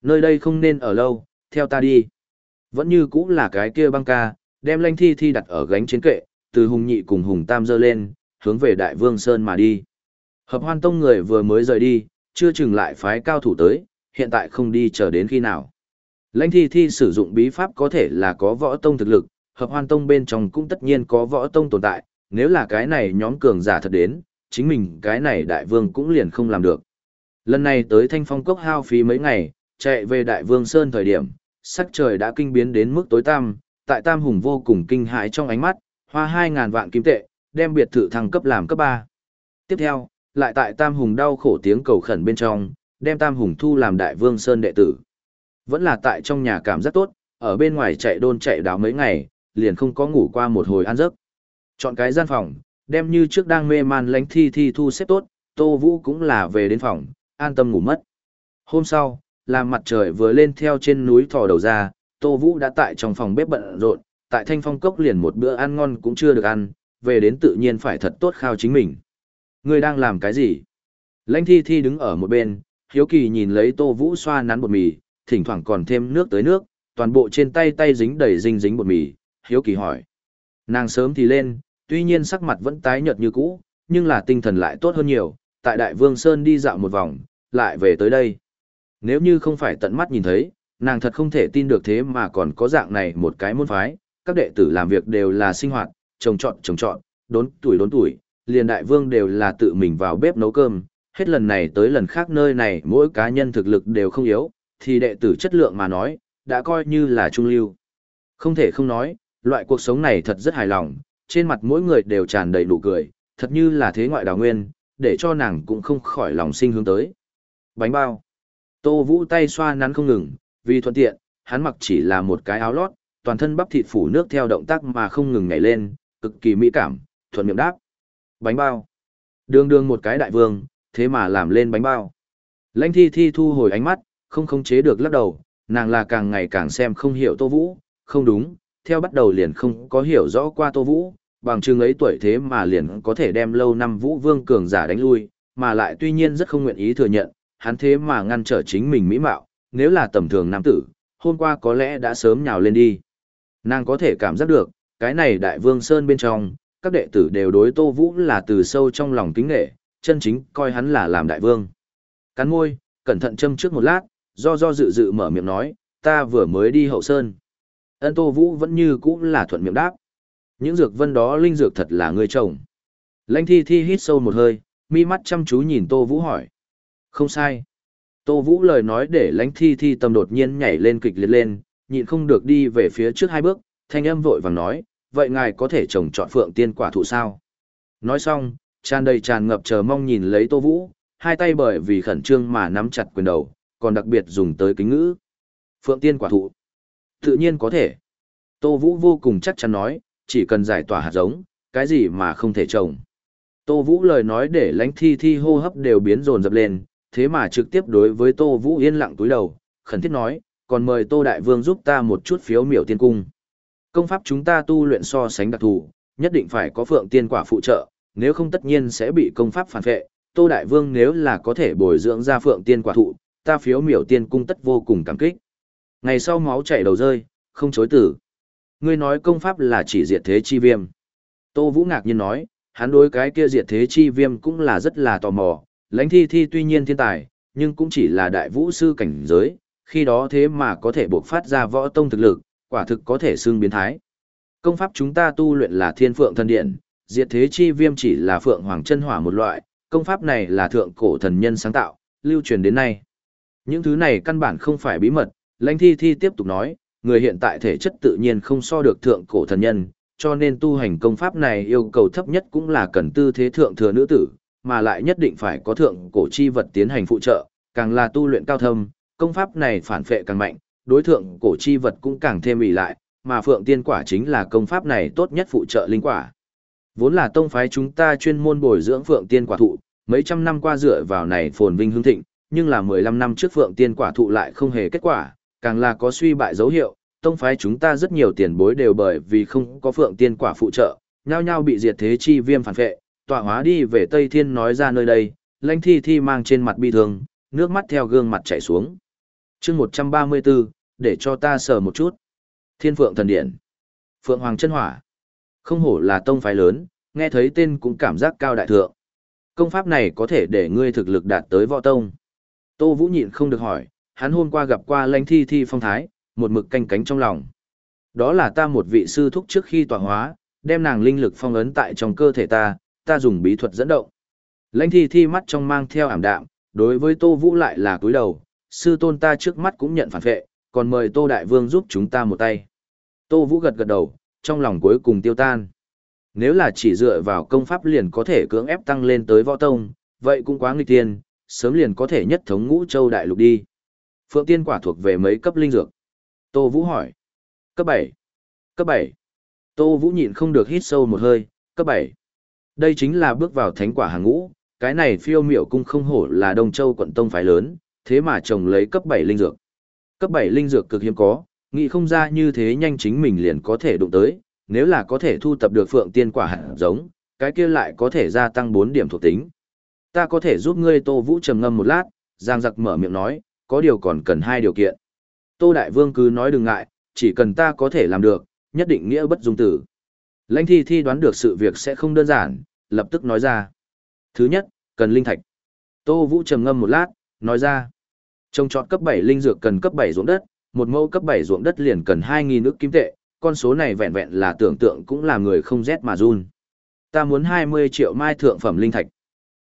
Nơi đây không nên ở lâu, theo ta đi. Vẫn như cũng là cái kia băng ca, đem lanh thi thi đặt ở gánh trên kệ, từ hùng nhị cùng hùng tam dơ lên, hướng về đại vương Sơn mà đi. Hợp hoan tông người vừa mới rời đi, chưa chừng lại phái cao thủ tới, hiện tại không đi chờ đến khi nào. Lãnh thi thi sử dụng bí pháp có thể là có võ tông thực lực, hợp hoan tông bên trong cũng tất nhiên có võ tông tồn tại, nếu là cái này nhóm cường giả thật đến, chính mình cái này đại vương cũng liền không làm được. Lần này tới thanh phong cốc hao phí mấy ngày, chạy về đại vương Sơn thời điểm, sắc trời đã kinh biến đến mức tối tăm, tại tam hùng vô cùng kinh hãi trong ánh mắt, hoa 2000 vạn kim tệ, đem biệt thự thăng cấp làm cấp 3. Tiếp theo, lại tại tam hùng đau khổ tiếng cầu khẩn bên trong, đem tam hùng thu làm đại vương Sơn đệ tử. Vẫn là tại trong nhà cảm giác tốt, ở bên ngoài chạy đôn chạy đáo mấy ngày, liền không có ngủ qua một hồi ăn giấc. Chọn cái gian phòng, đem như trước đang mê man lánh thi thi thu xếp tốt, Tô Vũ cũng là về đến phòng, an tâm ngủ mất. Hôm sau, làm mặt trời vừa lên theo trên núi thò đầu ra, Tô Vũ đã tại trong phòng bếp bận rộn, tại Thanh Phong Cốc liền một bữa ăn ngon cũng chưa được ăn, về đến tự nhiên phải thật tốt khao chính mình. Ngươi đang làm cái gì? Lãnh thi thi đứng ở một bên, hiếu kỳ nhìn lấy Tô Vũ xoa nắn bột mì, thỉnh thoảng còn thêm nước tới nước, toàn bộ trên tay tay dính đầy dinh dính bột mì, hiếu kỳ hỏi. Nàng sớm thì lên, tuy nhiên sắc mặt vẫn tái nhợt như cũ, nhưng là tinh thần lại tốt hơn nhiều, tại Đại Vương Sơn đi dạo một vòng, lại về tới đây. Nếu như không phải tận mắt nhìn thấy, nàng thật không thể tin được thế mà còn có dạng này một cái môn phái, các đệ tử làm việc đều là sinh hoạt, trồng trọt trồng trọt, đốn tuổi đốn tuổi, liền đại vương đều là tự mình vào bếp nấu cơm, hết lần này tới lần khác nơi này mỗi cá nhân thực lực đều không yếu, thì đệ tử chất lượng mà nói, đã coi như là trung lưu. Không thể không nói, loại cuộc sống này thật rất hài lòng, trên mặt mỗi người đều tràn đầy nụ cười, thật như là thế ngoại đào nguyên, để cho nàng cũng không khỏi lòng sinh hướng tới. Bánh bao. Tô Vũ tay xoa nắn không ngừng, vì thuận tiện, hắn mặc chỉ là một cái áo lót, toàn thân bắp thịt phủ nước theo động tác mà không ngừng nhảy lên, cực kỳ mỹ cảm, thuận miệng đáp. Bánh bao. Đường đường một cái đại vương, thế mà làm lên bánh bao. Lãnh thi thi thu hồi ánh mắt, không khống chế được lắc đầu, nàng là càng ngày càng xem không hiểu Tô Vũ, không đúng, theo bắt đầu liền không có hiểu rõ qua Tô Vũ, bằng chừng ấy tuổi thế mà liền có thể đem lâu năm Vũ Vương cường giả đánh lui, mà lại tuy nhiên rất không nguyện ý thừa nhận, hắn thế mà ngăn trở chính mình mỹ mạo, nếu là tầm thường nam tử, hôm qua có lẽ đã sớm nhào lên đi. Nàng có thể cảm giác được, cái này đại vương Sơn bên trong, các đệ tử đều đối Tô Vũ là từ sâu trong lòng kính nghệ, chân chính coi hắn là làm đại vương. Cắn môi, cẩn thận châm trước một lát, do do dự dự mở miệng nói, ta vừa mới đi hậu sơn. Ân Tô Vũ vẫn như cũ là thuận miệng đáp. Những dược vân đó linh dược thật là người chồng. Lãnh thi thi hít sâu một hơi, mi mắt chăm chú nhìn Tô Vũ hỏi. Không sai. Tô Vũ lời nói để lãnh thi thi tâm đột nhiên nhảy lên kịch liệt lên, nhịn không được đi về phía trước hai bước, thanh âm vội vàng nói, vậy ngài có thể trồng chọn phượng tiên quả thụ sao? Nói xong, tràn đầy tràn ngập chờ mong nhìn lấy Tô Vũ, hai tay bởi vì khẩn trương mà nắm chặt quyền đầu, còn đặc biệt dùng tới kính ngữ. Phượng tiên quả thụ. Tự nhiên có thể. Tô Vũ vô cùng chắc chắn nói, chỉ cần giải tỏa hạt giống, cái gì mà không thể trồng. Tô Vũ lời nói để lãnh thi thi hô hấp đều biến rồn dập lên, thế mà trực tiếp đối với Tô Vũ yên lặng túi đầu, khẩn thiết nói, còn mời Tô Đại Vương giúp ta một chút phiếu miểu tiên cung. Công pháp chúng ta tu luyện so sánh đặc thù, nhất định phải có phượng tiên quả phụ trợ, nếu không tất nhiên sẽ bị công pháp phản vệ. Tô Đại Vương nếu là có thể bồi dưỡng ra phượng tiên quả thụ, ta phiếu miểu tiên cung tất vô cùng cảm kích. Ngày sau máu chảy đầu rơi, không chối tử. Ngươi nói công pháp là chỉ diệt thế chi viêm. Tô Vũ ngạc nhiên nói, hắn đối cái kia diệt thế chi viêm cũng là rất là tò mò, lãnh thi thi tuy nhiên thiên tài, nhưng cũng chỉ là đại vũ sư cảnh giới, khi đó thế mà có thể buộc phát ra võ tông thực lực, quả thực có thể xưng biến thái. Công pháp chúng ta tu luyện là thiên phượng thần điện, diệt thế chi viêm chỉ là phượng hoàng chân hỏa một loại, công pháp này là thượng cổ thần nhân sáng tạo, lưu truyền đến nay. Những thứ này căn bản không phải bí mật, lãnh thi thi tiếp tục nói, người hiện tại thể chất tự nhiên không so được thượng cổ thần nhân, cho nên tu hành công pháp này yêu cầu thấp nhất cũng là cần tư thế thượng thừa nữ tử, mà lại nhất định phải có thượng cổ chi vật tiến hành phụ trợ, càng là tu luyện cao thâm, công pháp này phản phệ càng mạnh, đối thượng cổ chi vật cũng càng thêm ủy lại, mà phượng tiên quả chính là công pháp này tốt nhất phụ trợ linh quả. Vốn là tông phái chúng ta chuyên môn bồi dưỡng phượng tiên quả thụ, mấy trăm năm qua dựa vào này phồn vinh hương thịnh, nhưng là 15 năm trước phượng tiên quả thụ lại không hề kết quả, càng là có suy bại dấu hiệu, tông phái chúng ta rất nhiều tiền bối đều bởi vì không có phượng tiên quả phụ trợ, nhao nhao bị diệt thế chi viêm phản vệ, tọa hóa đi về Tây Thiên nói ra nơi đây, lãnh thi thi mang trên mặt bi thương, nước mắt theo gương mặt chảy xuống. chương 134, để cho ta sờ một chút. Thiên Phượng Thần Điện. Phượng Hoàng chân Hỏa. Không hổ là tông phái lớn, nghe thấy tên cũng cảm giác cao đại thượng. Công pháp này có thể để ngươi thực lực đạt tới võ tông. Tô Vũ nhịn không được hỏi, hắn hôm qua gặp qua lãnh thi thi phong thái, một mực canh cánh trong lòng. Đó là ta một vị sư thúc trước khi tọa hóa, đem nàng linh lực phong ấn tại trong cơ thể ta, ta dùng bí thuật dẫn động. Lãnh thi thi mắt trong mang theo ảm đạm, đối với Tô Vũ lại là cúi đầu, sư tôn ta trước mắt cũng nhận phản vệ, còn mời Tô Đại Vương giúp chúng ta một tay. Tô Vũ gật gật đầu, trong lòng cuối cùng tiêu tan. Nếu là chỉ dựa vào công pháp liền có thể cưỡng ép tăng lên tới võ tông, vậy cũng quá nghịch tiên, sớm liền có thể nhất thống ngũ châu đại lục đi. Phượng tiên quả thuộc về mấy cấp linh dược. Tô Vũ hỏi. Cấp 7. Cấp 7. Tô Vũ nhịn không được hít sâu một hơi, cấp 7. Đây chính là bước vào thánh quả hàng ngũ, cái này phiêu miểu cung không hổ là Đông Châu quận tông phái lớn, thế mà trồng lấy cấp 7 linh dược. Cấp 7 linh dược cực hiếm có, nghĩ không ra như thế nhanh chính mình liền có thể đụng tới, nếu là có thể thu tập được phượng tiên quả hạt giống, cái kia lại có thể gia tăng 4 điểm thuộc tính. Ta có thể giúp ngươi Tô Vũ trầm ngâm một lát, Giang Giặc mở miệng nói, có điều còn cần hai điều kiện. Tô Đại Vương cứ nói đừng ngại, chỉ cần ta có thể làm được, nhất định nghĩa bất dung tử. Lãnh thi thi đoán được sự việc sẽ không đơn giản, lập tức nói ra. Thứ nhất, cần linh thạch. Tô Vũ trầm ngâm một lát, nói ra. Trong trọt cấp 7 linh dược cần cấp 7 ruộng đất, một mẫu cấp 7 ruộng đất liền cần 2.000 nước kim tệ, con số này vẹn vẹn là tưởng tượng cũng là người không rét mà run. Ta muốn 20 triệu mai thượng phẩm linh thạch.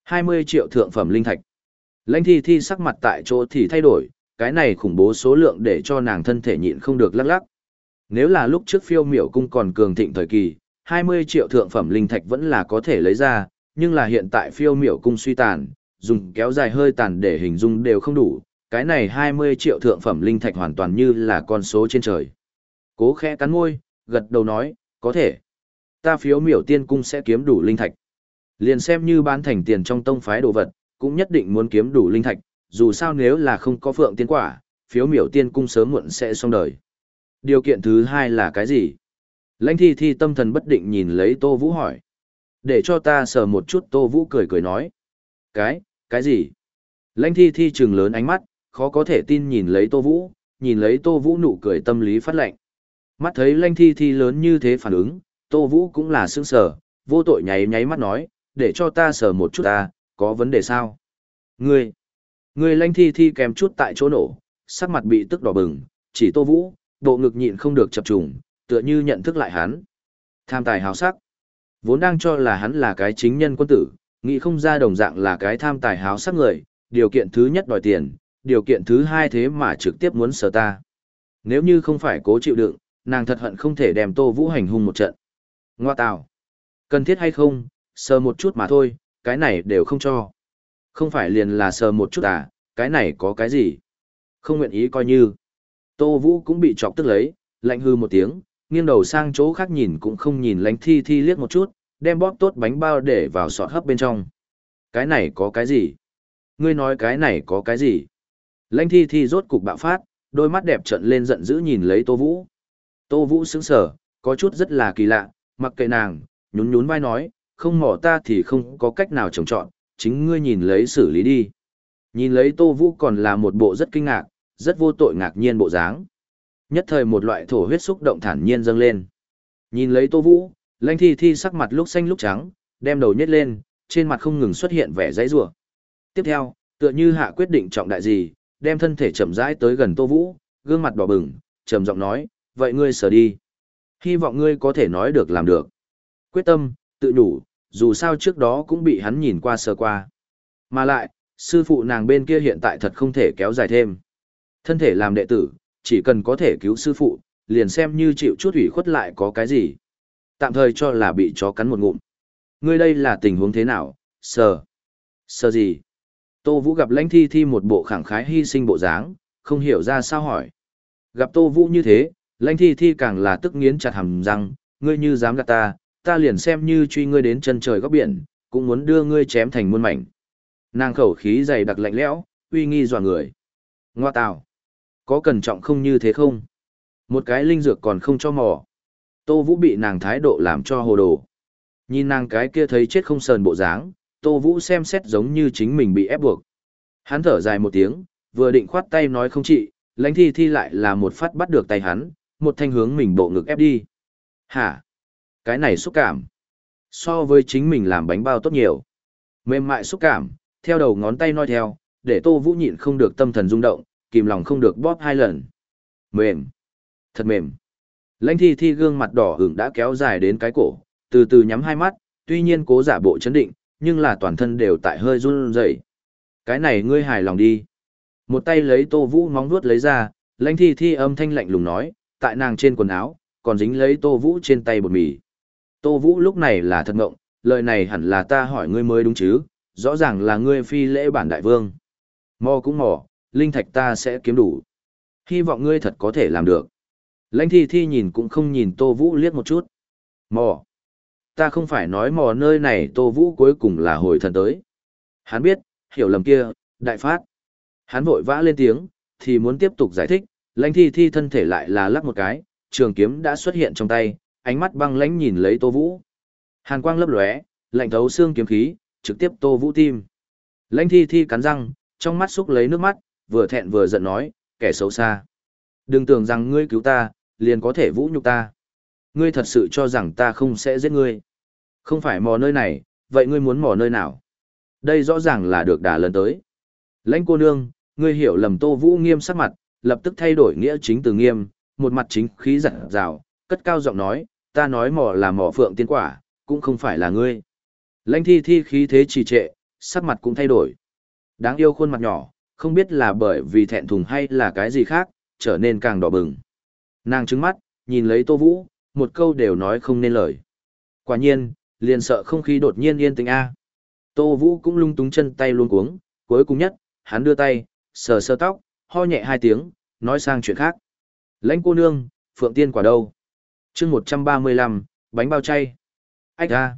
20 triệu thượng phẩm linh thạch. Lãnh thi thi sắc mặt tại chỗ thì thay đổi, cái này khủng bố số lượng để cho nàng thân thể nhịn không được lắc lắc. Nếu là lúc trước phiêu miểu cung còn cường thịnh thời kỳ, 20 triệu thượng phẩm linh thạch vẫn là có thể lấy ra, nhưng là hiện tại phiêu miểu cung suy tàn, dùng kéo dài hơi tàn để hình dung đều không đủ, cái này 20 triệu thượng phẩm linh thạch hoàn toàn như là con số trên trời. Cố khẽ cắn môi, gật đầu nói, có thể. Ta phiếu miểu tiên cung sẽ kiếm đủ linh thạch. Liền xem như bán thành tiền trong tông phái đồ vật, cũng nhất định muốn kiếm đủ linh thạch, dù sao nếu là không có phượng tiên quả, phiếu miểu tiên cung sớm muộn sẽ xong đời. Điều kiện thứ hai là cái gì? Lãnh thi thi tâm thần bất định nhìn lấy Tô Vũ hỏi. Để cho ta sờ một chút Tô Vũ cười cười nói. Cái, cái gì? Lãnh thi thi trừng lớn ánh mắt, khó có thể tin nhìn lấy Tô Vũ, nhìn lấy Tô Vũ nụ cười tâm lý phát lệnh. Mắt thấy lãnh thi thi lớn như thế phản ứng, Tô Vũ cũng là sững sở, vô tội nháy nháy mắt nói, để cho ta sờ một chút ta, có vấn đề sao? Ngươi, ngươi lãnh thi thi kèm chút tại chỗ nổ, sắc mặt bị tức đỏ bừng, chỉ Tô Vũ, bộ ngực nhịn không được chập trùng, tựa như nhận thức lại hắn. Tham tài hào sắc. Vốn đang cho là hắn là cái chính nhân quân tử, nghĩ không ra đồng dạng là cái tham tài háo sắc người, điều kiện thứ nhất đòi tiền, điều kiện thứ hai thế mà trực tiếp muốn sờ ta. Nếu như không phải cố chịu đựng, nàng thật hận không thể đem Tô Vũ hành hung một trận. Ngoa tào. Cần thiết hay không, sờ một chút mà thôi, cái này đều không cho. Không phải liền là sờ một chút à, cái này có cái gì? Không nguyện ý coi như. Tô Vũ cũng bị chọc tức lấy, lạnh hư một tiếng, nghiêng đầu sang chỗ khác nhìn cũng không nhìn lánh thi thi liếc một chút, đem bóp tốt bánh bao để vào sọt hấp bên trong. Cái này có cái gì? Ngươi nói cái này có cái gì? Lánh thi thi rốt cục bạo phát, đôi mắt đẹp trận lên giận dữ nhìn lấy Tô Vũ. Tô Vũ sững sở, có chút rất là kỳ lạ, mặc kệ nàng, nhún nhún vai nói, không mỏ ta thì không có cách nào trồng trọn, chính ngươi nhìn lấy xử lý đi. Nhìn lấy Tô Vũ còn là một bộ rất kinh ngạc, rất vô tội ngạc nhiên bộ dáng. Nhất thời một loại thổ huyết xúc động thản nhiên dâng lên. Nhìn lấy Tô Vũ, Lãnh Thi Thi sắc mặt lúc xanh lúc trắng, đem đầu nhếch lên, trên mặt không ngừng xuất hiện vẻ dãy rủa. Tiếp theo, tựa như hạ quyết định trọng đại gì, đem thân thể chậm rãi tới gần Tô Vũ, gương mặt đỏ bừng, trầm giọng nói, "Vậy ngươi sở đi. Hy vọng ngươi có thể nói được làm được." Quyết tâm, tự nhủ, dù sao trước đó cũng bị hắn nhìn qua sơ qua. Mà lại, sư phụ nàng bên kia hiện tại thật không thể kéo dài thêm. Thân thể làm đệ tử, chỉ cần có thể cứu sư phụ, liền xem như chịu chút ủy khuất lại có cái gì. Tạm thời cho là bị chó cắn một ngụm. Ngươi đây là tình huống thế nào, sờ. Sờ gì? Tô Vũ gặp lãnh thi thi một bộ khẳng khái hy sinh bộ dáng, không hiểu ra sao hỏi. Gặp Tô Vũ như thế, lãnh thi thi càng là tức nghiến chặt hầm răng, ngươi như dám gạt ta, ta liền xem như truy ngươi đến chân trời góc biển, cũng muốn đưa ngươi chém thành muôn mảnh. Nàng khẩu khí dày đặc lạnh lẽo, uy nghi dọa người. Ngoa tào. Có cẩn trọng không như thế không? Một cái linh dược còn không cho mò. Tô Vũ bị nàng thái độ làm cho hồ đồ. Nhìn nàng cái kia thấy chết không sờn bộ dáng, Tô Vũ xem xét giống như chính mình bị ép buộc. Hắn thở dài một tiếng, vừa định khoát tay nói không trị, lãnh thi thi lại là một phát bắt được tay hắn, một thanh hướng mình bộ ngực ép đi. Hả? Cái này xúc cảm. So với chính mình làm bánh bao tốt nhiều. Mềm mại xúc cảm, theo đầu ngón tay nói theo, để Tô Vũ nhịn không được tâm thần rung động, kìm lòng không được bóp hai lần. Mềm. Thật mềm. Lãnh thi thi gương mặt đỏ ửng đã kéo dài đến cái cổ, từ từ nhắm hai mắt, tuy nhiên cố giả bộ chấn định, nhưng là toàn thân đều tại hơi run rẩy. Cái này ngươi hài lòng đi. Một tay lấy Tô Vũ móng vuốt lấy ra, Lãnh Thi Thi âm thanh lạnh lùng nói, tại nàng trên quần áo, còn dính lấy Tô Vũ trên tay bột mì. Tô Vũ lúc này là thật ngộng, lời này hẳn là ta hỏi ngươi mới đúng chứ, rõ ràng là ngươi phi lễ bản đại vương. Mò cũng mò, linh thạch ta sẽ kiếm đủ. Hy vọng ngươi thật có thể làm được. Lãnh thi thi nhìn cũng không nhìn Tô Vũ liếc một chút. Mò. Ta không phải nói mò nơi này Tô Vũ cuối cùng là hồi thần tới. Hắn biết, hiểu lầm kia, đại phát. Hắn vội vã lên tiếng, thì muốn tiếp tục giải thích, lãnh thi thi thân thể lại là lắc một cái, trường kiếm đã xuất hiện trong tay, ánh mắt băng lãnh nhìn lấy Tô Vũ. Hàn quang lấp lóe, lạnh thấu xương kiếm khí, trực tiếp Tô Vũ tim. Lãnh thi thi cắn răng, trong mắt xúc lấy nước mắt, vừa thẹn vừa giận nói, kẻ xấu xa. Đừng tưởng rằng ngươi cứu ta, liền có thể vũ nhục ta. Ngươi thật sự cho rằng ta không sẽ giết ngươi. Không phải mò nơi này, vậy ngươi muốn mò nơi nào? Đây rõ ràng là được đả lần tới. Lãnh cô nương, ngươi hiểu lầm Tô Vũ nghiêm sắc mặt, lập tức thay đổi nghĩa chính từ nghiêm, một mặt chính khí giận rào, cất cao giọng nói, ta nói mò là mò phượng tiên quả, cũng không phải là ngươi. Lãnh thi thi khí thế trì trệ, sắc mặt cũng thay đổi. Đáng yêu khuôn mặt nhỏ, không biết là bởi vì thẹn thùng hay là cái gì khác, trở nên càng đỏ bừng. Nàng trứng mắt, nhìn lấy Tô Vũ, một câu đều nói không nên lời. Quả nhiên, liền sợ không khí đột nhiên yên tĩnh a. Tô Vũ cũng lung túng chân tay luôn cuống, cuối cùng nhất, hắn đưa tay, sờ sờ tóc, ho nhẹ hai tiếng, nói sang chuyện khác. Lãnh cô nương, phượng tiên quả đâu? chương 135, bánh bao chay. Ách ra.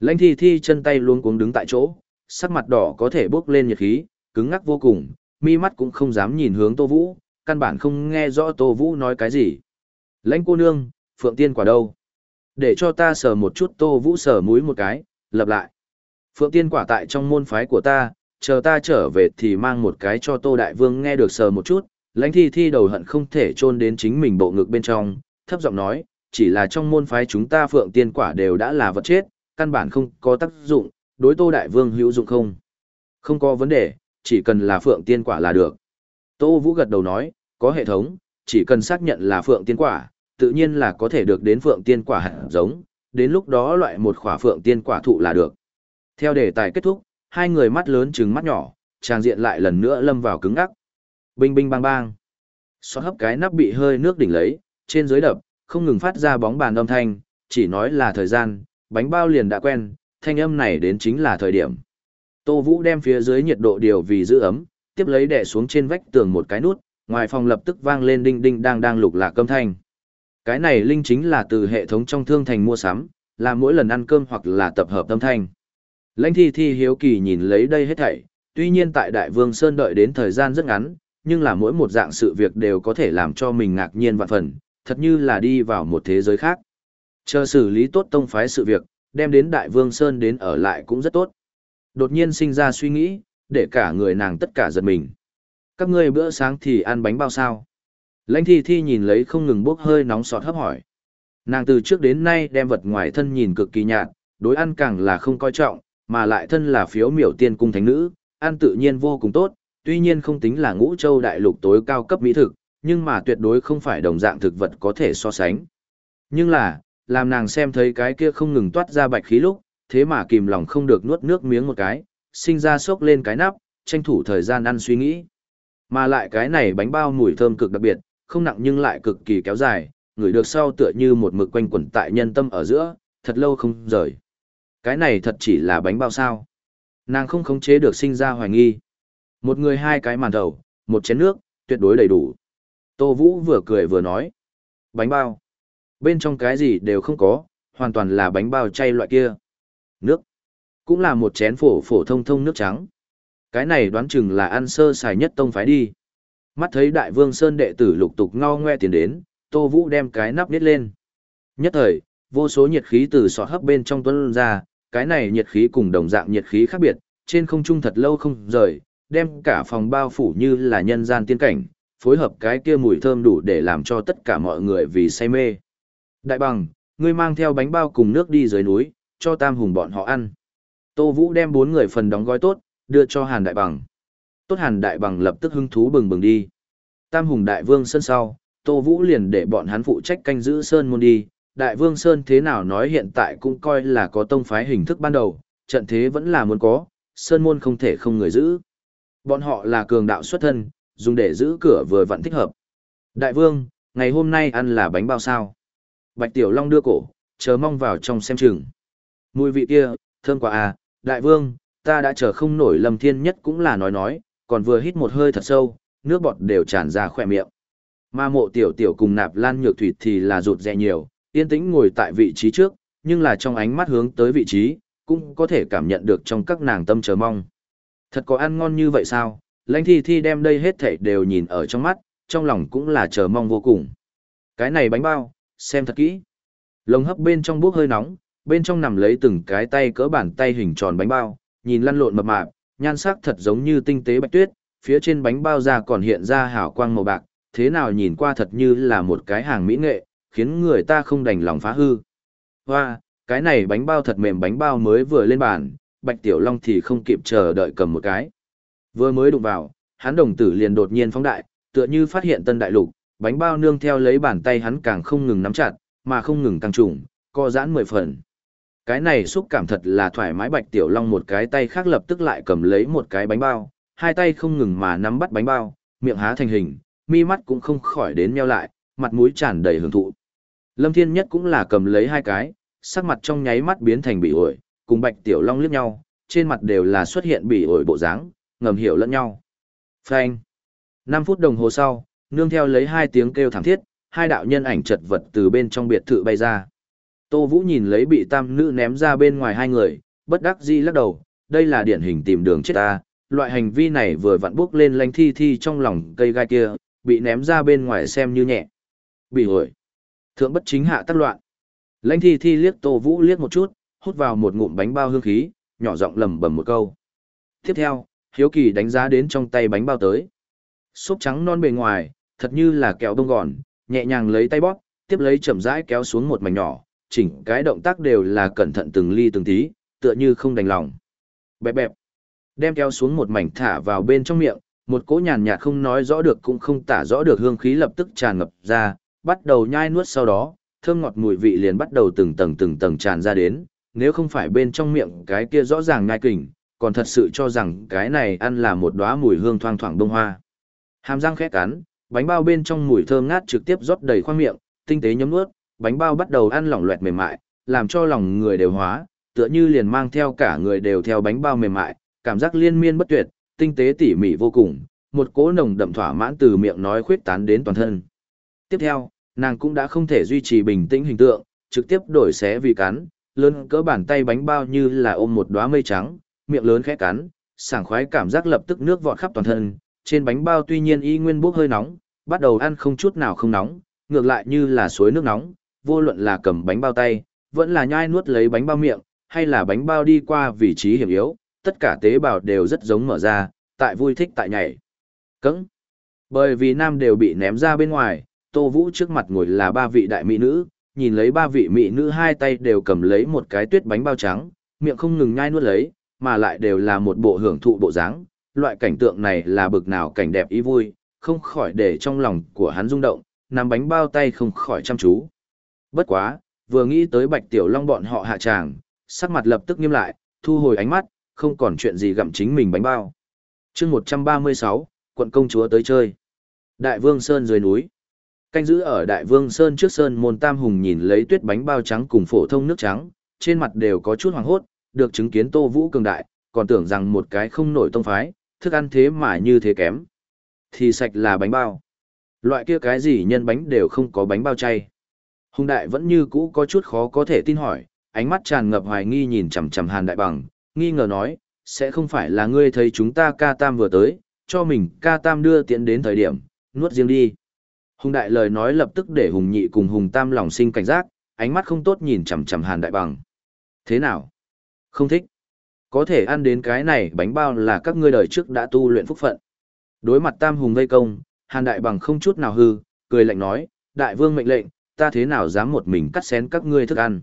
Lãnh thi thi chân tay luôn cuống đứng tại chỗ, sắc mặt đỏ có thể bốc lên nhiệt khí, cứng ngắc vô cùng, mi mắt cũng không dám nhìn hướng Tô Vũ, căn bản không nghe rõ Tô Vũ nói cái gì. Lãnh cô nương, phượng tiên quả đâu? Để cho ta sờ một chút Tô Vũ sờ mũi một cái, lập lại. Phượng tiên quả tại trong môn phái của ta, chờ ta trở về thì mang một cái cho Tô Đại Vương nghe được sờ một chút, lãnh thi thi đầu hận không thể chôn đến chính mình bộ ngực bên trong, thấp giọng nói, chỉ là trong môn phái chúng ta Phượng tiên quả đều đã là vật chết, căn bản không có tác dụng, đối Tô Đại Vương hữu dụng không? Không có vấn đề, chỉ cần là Phượng tiên quả là được. Tô Vũ gật đầu nói, có hệ thống, chỉ cần xác nhận là Phượng tiên quả, tự nhiên là có thể được đến Phượng tiên quả hạt giống, đến lúc đó loại một khỏa Phượng tiên quả thụ là được. Theo đề tài kết thúc, hai người mắt lớn trừng mắt nhỏ, trang diện lại lần nữa lâm vào cứng ngắc. Binh binh bang bang. Xoát hấp cái nắp bị hơi nước đỉnh lấy, trên dưới đập, không ngừng phát ra bóng bàn âm thanh, chỉ nói là thời gian, bánh bao liền đã quen, thanh âm này đến chính là thời điểm. Tô Vũ đem phía dưới nhiệt độ điều vì giữ ấm, tiếp lấy đè xuống trên vách tường một cái nút, ngoài phòng lập tức vang lên đinh đinh đang đang lục lạc câm thanh. Cái này linh chính là từ hệ thống trong thương thành mua sắm, là mỗi lần ăn cơm hoặc là tập hợp âm thanh. Lãnh thi thi hiếu kỳ nhìn lấy đây hết thảy, tuy nhiên tại Đại Vương Sơn đợi đến thời gian rất ngắn, nhưng là mỗi một dạng sự việc đều có thể làm cho mình ngạc nhiên vạn phần, thật như là đi vào một thế giới khác. Chờ xử lý tốt tông phái sự việc, đem đến Đại Vương Sơn đến ở lại cũng rất tốt. Đột nhiên sinh ra suy nghĩ, để cả người nàng tất cả giật mình. Các ngươi bữa sáng thì ăn bánh bao sao? Lãnh thi thi nhìn lấy không ngừng bốc hơi nóng sọt hấp hỏi. Nàng từ trước đến nay đem vật ngoài thân nhìn cực kỳ nhạt, đối ăn càng là không coi trọng, mà lại thân là phiếu miểu tiên cung thánh nữ, ăn tự nhiên vô cùng tốt, tuy nhiên không tính là ngũ châu đại lục tối cao cấp mỹ thực, nhưng mà tuyệt đối không phải đồng dạng thực vật có thể so sánh. Nhưng là, làm nàng xem thấy cái kia không ngừng toát ra bạch khí lúc, thế mà kìm lòng không được nuốt nước miếng một cái, sinh ra sốc lên cái nắp, tranh thủ thời gian ăn suy nghĩ. Mà lại cái này bánh bao mùi thơm cực đặc biệt, không nặng nhưng lại cực kỳ kéo dài, người được sau tựa như một mực quanh quẩn tại nhân tâm ở giữa, thật lâu không rời. Cái này thật chỉ là bánh bao sao. Nàng không khống chế được sinh ra hoài nghi. Một người hai cái màn đầu, một chén nước, tuyệt đối đầy đủ. Tô Vũ vừa cười vừa nói. Bánh bao. Bên trong cái gì đều không có, hoàn toàn là bánh bao chay loại kia. Nước. Cũng là một chén phổ phổ thông thông nước trắng. Cái này đoán chừng là ăn sơ xài nhất tông phái đi. Mắt thấy đại vương Sơn đệ tử lục tục ngao ngoe tiền đến, Tô Vũ đem cái nắp nít lên. Nhất thời, vô số nhiệt khí từ sọt hấp bên trong tuấn ra, cái này nhiệt khí cùng đồng dạng nhiệt khí khác biệt, trên không trung thật lâu không rời, đem cả phòng bao phủ như là nhân gian tiên cảnh, phối hợp cái kia mùi thơm đủ để làm cho tất cả mọi người vì say mê. Đại bằng, ngươi mang theo bánh bao cùng nước đi dưới núi, cho tam hùng bọn họ ăn. Tô Vũ đem bốn người phần đóng gói tốt, đưa cho Hàn Đại Bằng. Tốt Hàn Đại Bằng lập tức hưng thú bừng bừng đi. Tam hùng Đại Vương Sơn sau, Tô Vũ liền để bọn hắn phụ trách canh giữ Sơn môn đi. Đại Vương Sơn thế nào nói hiện tại cũng coi là có tông phái hình thức ban đầu, trận thế vẫn là muốn có, Sơn môn không thể không người giữ. Bọn họ là cường đạo xuất thân, dùng để giữ cửa vừa vặn thích hợp. Đại Vương, ngày hôm nay ăn là bánh bao sao? Bạch Tiểu Long đưa cổ, chờ mong vào trong xem chừng. Mùi vị kia, thơm quá à, Đại Vương, ta đã chờ không nổi Lâm Thiên Nhất cũng là nói nói, còn vừa hít một hơi thật sâu, nước bọt đều tràn ra khỏe miệng. Mà mộ tiểu tiểu cùng nạp lan nhược thủy thì là rụt rè nhiều, yên tĩnh ngồi tại vị trí trước, nhưng là trong ánh mắt hướng tới vị trí, cũng có thể cảm nhận được trong các nàng tâm chờ mong. Thật có ăn ngon như vậy sao? Lãnh thi thi đem đây hết thảy đều nhìn ở trong mắt, trong lòng cũng là chờ mong vô cùng. Cái này bánh bao, xem thật kỹ. Lồng hấp bên trong bốc hơi nóng, bên trong nằm lấy từng cái tay cỡ bàn tay hình tròn bánh bao, nhìn lăn lộn mập mạp, nhan sắc thật giống như tinh tế bạch tuyết, phía trên bánh bao ra còn hiện ra hào quang màu bạc, thế nào nhìn qua thật như là một cái hàng mỹ nghệ, khiến người ta không đành lòng phá hư. Hoa, cái này bánh bao thật mềm bánh bao mới vừa lên bàn, Bạch Tiểu Long thì không kịp chờ đợi cầm một cái. Vừa mới đụng vào, hắn đồng tử liền đột nhiên phóng đại, tựa như phát hiện tân đại lục, bánh bao nương theo lấy bàn tay hắn càng không ngừng nắm chặt, mà không ngừng tăng trùng, co giãn mười phần. Cái này xúc cảm thật là thoải mái Bạch Tiểu Long một cái tay khác lập tức lại cầm lấy một cái bánh bao, hai tay không ngừng mà nắm bắt bánh bao, miệng há thành hình, mi mắt cũng không khỏi đến meo lại, mặt mũi tràn đầy hưởng thụ. Lâm Thiên Nhất cũng là cầm lấy hai cái, sắc mặt trong nháy mắt biến thành bị ổi, cùng Bạch Tiểu Long liếc nhau, trên mặt đều là xuất hiện bị ổi bộ dáng, ngầm hiểu lẫn nhau. Phanh. 5 phút đồng hồ sau, nương theo lấy hai tiếng kêu thảm thiết, hai đạo nhân ảnh chật vật từ bên trong biệt thự bay ra. Tô Vũ nhìn lấy bị tam nữ ném ra bên ngoài hai người, bất đắc dĩ lắc đầu, đây là điển hình tìm đường chết ta, loại hành vi này vừa vặn bước lên lanh thi thi trong lòng cây gai kia, bị ném ra bên ngoài xem như nhẹ. Bị hồi. Thượng bất chính hạ tác loạn. Lãnh thi thi liếc Tô Vũ liếc một chút, hút vào một ngụm bánh bao hương khí, nhỏ giọng lầm bầm một câu. Tiếp theo, Hiếu Kỳ đánh giá đến trong tay bánh bao tới. Xốp trắng non bề ngoài, thật như là kẹo bông gòn, nhẹ nhàng lấy tay bóp, tiếp lấy chậm rãi kéo xuống một mảnh nhỏ, chỉnh cái động tác đều là cẩn thận từng ly từng tí, tựa như không đành lòng. Bẹp bẹp. Đem kéo xuống một mảnh thả vào bên trong miệng, một cỗ nhàn nhạt không nói rõ được cũng không tả rõ được hương khí lập tức tràn ngập ra, bắt đầu nhai nuốt sau đó, thơm ngọt mùi vị liền bắt đầu từng tầng từng tầng tràn ra đến, nếu không phải bên trong miệng cái kia rõ ràng nhai kình, còn thật sự cho rằng cái này ăn là một đóa mùi hương thoang thoảng bông hoa. Hàm răng khẽ cắn, bánh bao bên trong mùi thơm ngát trực tiếp rót đầy khoang miệng, tinh tế nhấm nuốt, bánh bao bắt đầu ăn lỏng loẹt mềm mại, làm cho lòng người đều hóa, tựa như liền mang theo cả người đều theo bánh bao mềm mại, cảm giác liên miên bất tuyệt, tinh tế tỉ mỉ vô cùng, một cỗ nồng đậm thỏa mãn từ miệng nói khuyết tán đến toàn thân. Tiếp theo, nàng cũng đã không thể duy trì bình tĩnh hình tượng, trực tiếp đổi xé vì cắn, lớn cỡ bàn tay bánh bao như là ôm một đóa mây trắng, miệng lớn khẽ cắn, sảng khoái cảm giác lập tức nước vọt khắp toàn thân, trên bánh bao tuy nhiên y nguyên bốc hơi nóng, bắt đầu ăn không chút nào không nóng, ngược lại như là suối nước nóng, vô luận là cầm bánh bao tay, vẫn là nhai nuốt lấy bánh bao miệng, hay là bánh bao đi qua vị trí hiểm yếu, tất cả tế bào đều rất giống mở ra, tại vui thích tại nhảy. Cứng. Bởi vì nam đều bị ném ra bên ngoài, Tô Vũ trước mặt ngồi là ba vị đại mỹ nữ, nhìn lấy ba vị mỹ nữ hai tay đều cầm lấy một cái tuyết bánh bao trắng, miệng không ngừng nhai nuốt lấy, mà lại đều là một bộ hưởng thụ bộ dáng. Loại cảnh tượng này là bực nào cảnh đẹp ý vui, không khỏi để trong lòng của hắn rung động, nắm bánh bao tay không khỏi chăm chú. Bất quá, vừa nghĩ tới Bạch Tiểu Long bọn họ hạ tràng, sắc mặt lập tức nghiêm lại, thu hồi ánh mắt, không còn chuyện gì gặm chính mình bánh bao. chương 136, quận công chúa tới chơi. Đại Vương Sơn dưới núi. Canh giữ ở Đại Vương Sơn trước Sơn môn Tam Hùng nhìn lấy tuyết bánh bao trắng cùng phổ thông nước trắng, trên mặt đều có chút hoàng hốt, được chứng kiến Tô Vũ cường đại, còn tưởng rằng một cái không nổi tông phái, thức ăn thế mà như thế kém. Thì sạch là bánh bao. Loại kia cái gì nhân bánh đều không có bánh bao chay. Hùng đại vẫn như cũ có chút khó có thể tin hỏi, ánh mắt tràn ngập hoài nghi nhìn chằm chằm Hàn Đại Bằng, nghi ngờ nói, sẽ không phải là ngươi thấy chúng ta ca tam vừa tới, cho mình ca tam đưa tiện đến thời điểm, nuốt riêng đi. Hùng đại lời nói lập tức để Hùng nhị cùng Hùng tam lòng sinh cảnh giác, ánh mắt không tốt nhìn chằm chằm Hàn Đại Bằng. Thế nào? Không thích. Có thể ăn đến cái này bánh bao là các ngươi đời trước đã tu luyện phúc phận. Đối mặt tam hùng vây công, Hàn Đại Bằng không chút nào hư, cười lạnh nói, Đại vương mệnh lệnh, ta thế nào dám một mình cắt xén các ngươi thức ăn.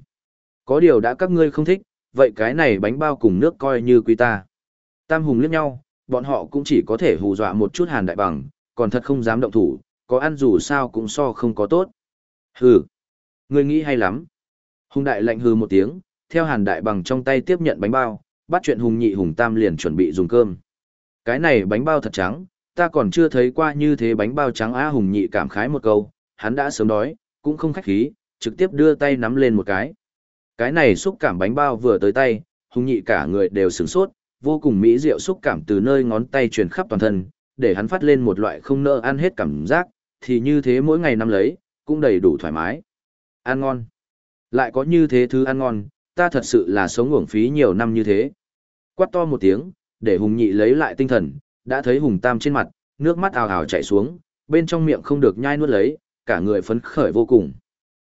Có điều đã các ngươi không thích, vậy cái này bánh bao cùng nước coi như quý ta. Tam hùng liếc nhau, bọn họ cũng chỉ có thể hù dọa một chút Hàn Đại Bằng, còn thật không dám động thủ, có ăn dù sao cũng so không có tốt. Hừ, ngươi nghĩ hay lắm. Hùng Đại lạnh hừ một tiếng, theo Hàn Đại Bằng trong tay tiếp nhận bánh bao, bắt chuyện Hùng Nhị Hùng Tam liền chuẩn bị dùng cơm. Cái này bánh bao thật trắng, ta còn chưa thấy qua như thế bánh bao trắng á Hùng Nhị cảm khái một câu, hắn đã sớm đói, cũng không khách khí, trực tiếp đưa tay nắm lên một cái. Cái này xúc cảm bánh bao vừa tới tay, Hùng Nhị cả người đều sửng sốt, vô cùng mỹ diệu xúc cảm từ nơi ngón tay truyền khắp toàn thân, để hắn phát lên một loại không nỡ ăn hết cảm giác, thì như thế mỗi ngày nắm lấy, cũng đầy đủ thoải mái. Ăn ngon. Lại có như thế thứ ăn ngon, ta thật sự là sống uổng phí nhiều năm như thế. Quát to một tiếng, để Hùng Nhị lấy lại tinh thần, đã thấy Hùng Tam trên mặt, nước mắt ào ào chảy xuống, bên trong miệng không được nhai nuốt lấy, cả người phấn khởi vô cùng.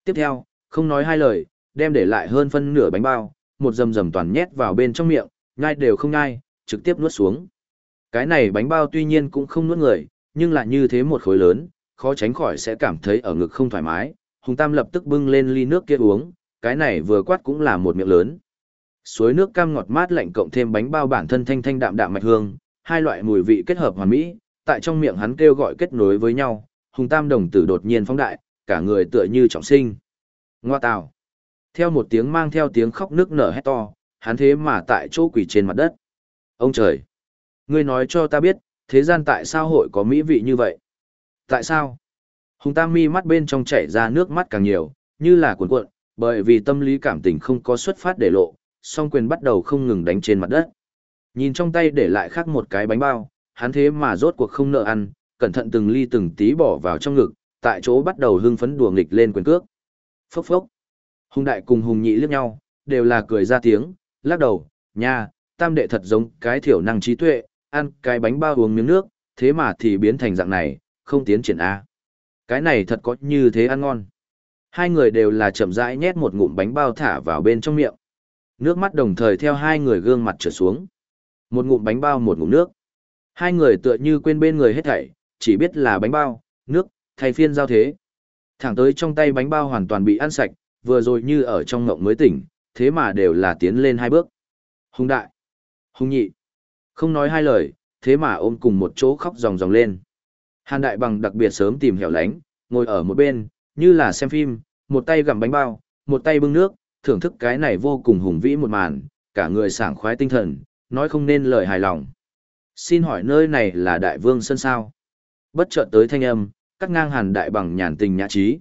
Tiếp theo, không nói hai lời, đem để lại hơn phân nửa bánh bao, một dầm dầm toàn nhét vào bên trong miệng, nhai đều không nhai, trực tiếp nuốt xuống. Cái này bánh bao tuy nhiên cũng không nuốt người, nhưng lại như thế một khối lớn, khó tránh khỏi sẽ cảm thấy ở ngực không thoải mái. Hùng Tam lập tức bưng lên ly nước kia uống, cái này vừa quát cũng là một miệng lớn. Suối nước cam ngọt mát lạnh cộng thêm bánh bao bản thân thanh thanh đạm đạm mạch hương, hai loại mùi vị kết hợp hoàn mỹ, tại trong miệng hắn kêu gọi kết nối với nhau, Hùng Tam đồng tử đột nhiên phóng đại, cả người tựa như trọng sinh. Ngoa tào. Theo một tiếng mang theo tiếng khóc nước nở hét to, hắn thế mà tại chỗ quỳ trên mặt đất. Ông trời! Ngươi nói cho ta biết, thế gian tại sao hội có mỹ vị như vậy? Tại sao? Hùng Tam mi mắt bên trong chảy ra nước mắt càng nhiều, như là cuộn cuộn, bởi vì tâm lý cảm tình không có xuất phát để lộ, song quyền bắt đầu không ngừng đánh trên mặt đất. Nhìn trong tay để lại khác một cái bánh bao, hắn thế mà rốt cuộc không nợ ăn, cẩn thận từng ly từng tí bỏ vào trong ngực, tại chỗ bắt đầu hưng phấn đùa nghịch lên quyền cước. Phốc phốc. Hùng đại cùng hùng nhị liếc nhau, đều là cười ra tiếng, lắc đầu, nha, tam đệ thật giống cái thiểu năng trí tuệ, ăn cái bánh bao uống miếng nước, thế mà thì biến thành dạng này, không tiến triển A. Cái này thật có như thế ăn ngon. Hai người đều là chậm rãi nhét một ngụm bánh bao thả vào bên trong miệng. Nước mắt đồng thời theo hai người gương mặt trở xuống. Một ngụm bánh bao một ngụm nước. Hai người tựa như quên bên người hết thảy, chỉ biết là bánh bao, nước, thay phiên giao thế. Thẳng tới trong tay bánh bao hoàn toàn bị ăn sạch, vừa rồi như ở trong ngộng mới tỉnh, thế mà đều là tiến lên hai bước. Hùng đại, hùng nhị, không nói hai lời, thế mà ôm cùng một chỗ khóc ròng ròng lên. Hàn đại bằng đặc biệt sớm tìm hẻo lánh, ngồi ở một bên, như là xem phim, một tay gặm bánh bao, một tay bưng nước, thưởng thức cái này vô cùng hùng vĩ một màn, cả người sảng khoái tinh thần, nói không nên lời hài lòng. Xin hỏi nơi này là đại vương sân sao? Bất chợt tới thanh âm, cắt ngang hàn đại bằng nhàn tình nhã trí.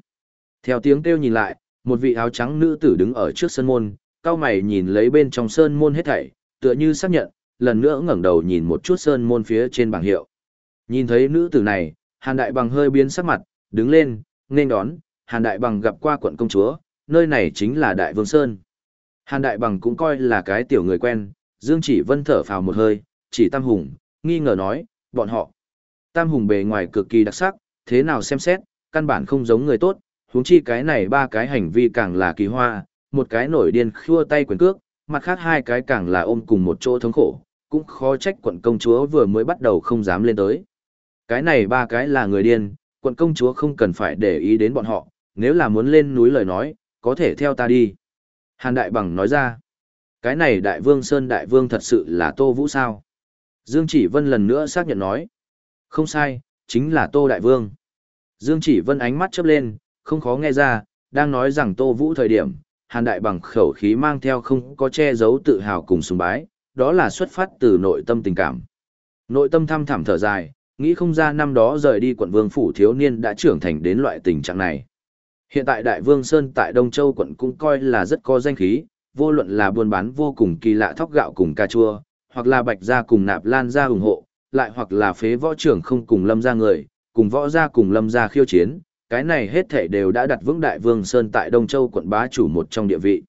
Theo tiếng kêu nhìn lại, một vị áo trắng nữ tử đứng ở trước sân môn, cao mày nhìn lấy bên trong sơn môn hết thảy, tựa như xác nhận, lần nữa ngẩng đầu nhìn một chút sơn môn phía trên bảng hiệu. Nhìn thấy nữ tử này, hàn đại bằng hơi biến sắc mặt, đứng lên, nên đón, hàn đại bằng gặp qua quận công chúa, nơi này chính là đại vương sơn. Hàn đại bằng cũng coi là cái tiểu người quen, Dương chỉ vân thở phào một hơi, chỉ tam hùng, nghi ngờ nói, bọn họ. Tam hùng bề ngoài cực kỳ đặc sắc, thế nào xem xét, căn bản không giống người tốt, huống chi cái này ba cái hành vi càng là kỳ hoa, một cái nổi điên khua tay quyền cước, mặt khác hai cái càng là ôm cùng một chỗ thống khổ, cũng khó trách quận công chúa vừa mới bắt đầu không dám lên tới. Cái này ba cái là người điên, quận công chúa không cần phải để ý đến bọn họ, nếu là muốn lên núi lời nói, có thể theo ta đi. Hàn Đại Bằng nói ra, cái này Đại Vương Sơn Đại Vương thật sự là Tô Vũ sao? Dương Chỉ Vân lần nữa xác nhận nói, không sai, chính là Tô Đại Vương. Dương Chỉ Vân ánh mắt chớp lên, không khó nghe ra, đang nói rằng Tô Vũ thời điểm, Hàn Đại Bằng khẩu khí mang theo không có che giấu tự hào cùng sùng bái, đó là xuất phát từ nội tâm tình cảm. Nội tâm thăm thẳm thở dài, nghĩ không ra năm đó rời đi quận Vương Phủ thiếu niên đã trưởng thành đến loại tình trạng này. Hiện tại Đại Vương Sơn tại Đông Châu quận cũng coi là rất có danh khí, vô luận là buôn bán vô cùng kỳ lạ thóc gạo cùng cà chua, hoặc là bạch gia cùng nạp lan gia ủng hộ, lại hoặc là phế võ trưởng không cùng lâm gia người, cùng võ gia cùng lâm gia khiêu chiến, cái này hết thể đều đã đặt vững Đại Vương Sơn tại Đông Châu quận bá chủ một trong địa vị.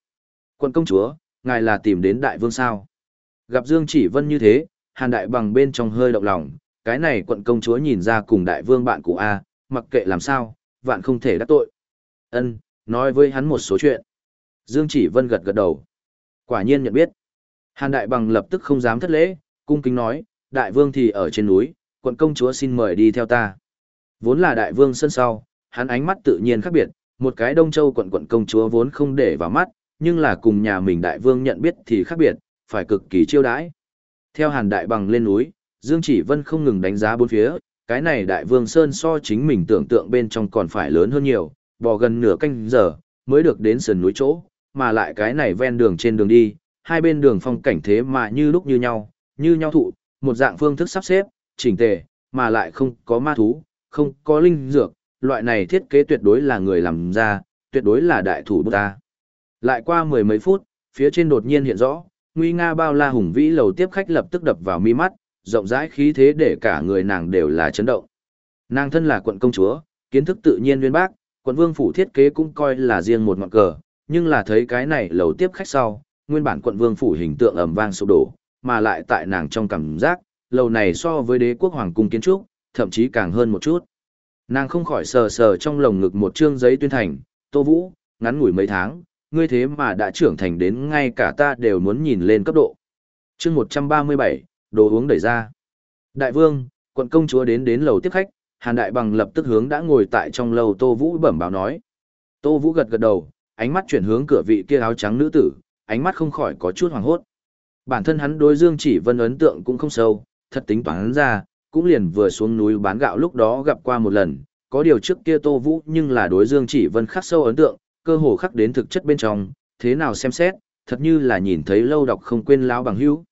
Quận công chúa, ngài là tìm đến Đại Vương sao? Gặp Dương Chỉ Vân như thế, Hàn Đại bằng bên trong hơi động lòng, cái này quận công chúa nhìn ra cùng Đại Vương bạn của A, mặc kệ làm sao, vạn không thể đắc tội. Ân, nói với hắn một số chuyện. Dương Chỉ Vân gật gật đầu. Quả nhiên nhận biết. Hàn Đại bằng lập tức không dám thất lễ, cung kính nói, Đại Vương thì ở trên núi, quận công chúa xin mời đi theo ta. Vốn là Đại Vương sân sau, hắn ánh mắt tự nhiên khác biệt, một cái Đông Châu quận quận công chúa vốn không để vào mắt, nhưng là cùng nhà mình đại vương nhận biết thì khác biệt, phải cực kỳ chiêu đãi. Theo Hàn Đại Bằng lên núi, Dương Chỉ Vân không ngừng đánh giá bốn phía, cái này Đại Vương Sơn so chính mình tưởng tượng bên trong còn phải lớn hơn nhiều, bò gần nửa canh giờ, mới được đến sườn núi chỗ, mà lại cái này ven đường trên đường đi, hai bên đường phong cảnh thế mà như lúc như nhau, như nhau thụ, một dạng phương thức sắp xếp, chỉnh tề, mà lại không có ma thú, không có linh dược, loại này thiết kế tuyệt đối là người làm ra, tuyệt đối là đại thủ bút ta. Lại qua mười mấy phút, phía trên đột nhiên hiện rõ, nguy nga bao la hùng vĩ lầu tiếp khách lập tức đập vào mi mắt, rộng rãi khí thế để cả người nàng đều là chấn động. Nàng thân là quận công chúa, kiến thức tự nhiên uyên bác, quận vương phủ thiết kế cũng coi là riêng một ngọn cờ, nhưng là thấy cái này lầu tiếp khách sau, nguyên bản quận vương phủ hình tượng ầm vang sụp đổ, mà lại tại nàng trong cảm giác, lầu này so với đế quốc hoàng cung kiến trúc, thậm chí càng hơn một chút. Nàng không khỏi sờ sờ trong lồng ngực một chương giấy tuyên thành, Tô Vũ, ngắn ngủi mấy tháng, ngươi thế mà đã trưởng thành đến ngay cả ta đều muốn nhìn lên cấp độ. chương 137, đồ uống đẩy ra. Đại vương, quận công chúa đến đến lầu tiếp khách, Hàn Đại Bằng lập tức hướng đã ngồi tại trong lầu Tô Vũ bẩm báo nói. Tô Vũ gật gật đầu, ánh mắt chuyển hướng cửa vị kia áo trắng nữ tử, ánh mắt không khỏi có chút hoàng hốt. Bản thân hắn đối Dương Chỉ Vân ấn tượng cũng không sâu, thật tính toán ra, cũng liền vừa xuống núi bán gạo lúc đó gặp qua một lần, có điều trước kia Tô Vũ nhưng là đối Dương Chỉ Vân khắc sâu ấn tượng, cơ hồ khắc đến thực chất bên trong, thế nào xem xét, thật như là nhìn thấy lâu đọc không quên lão bằng hữu.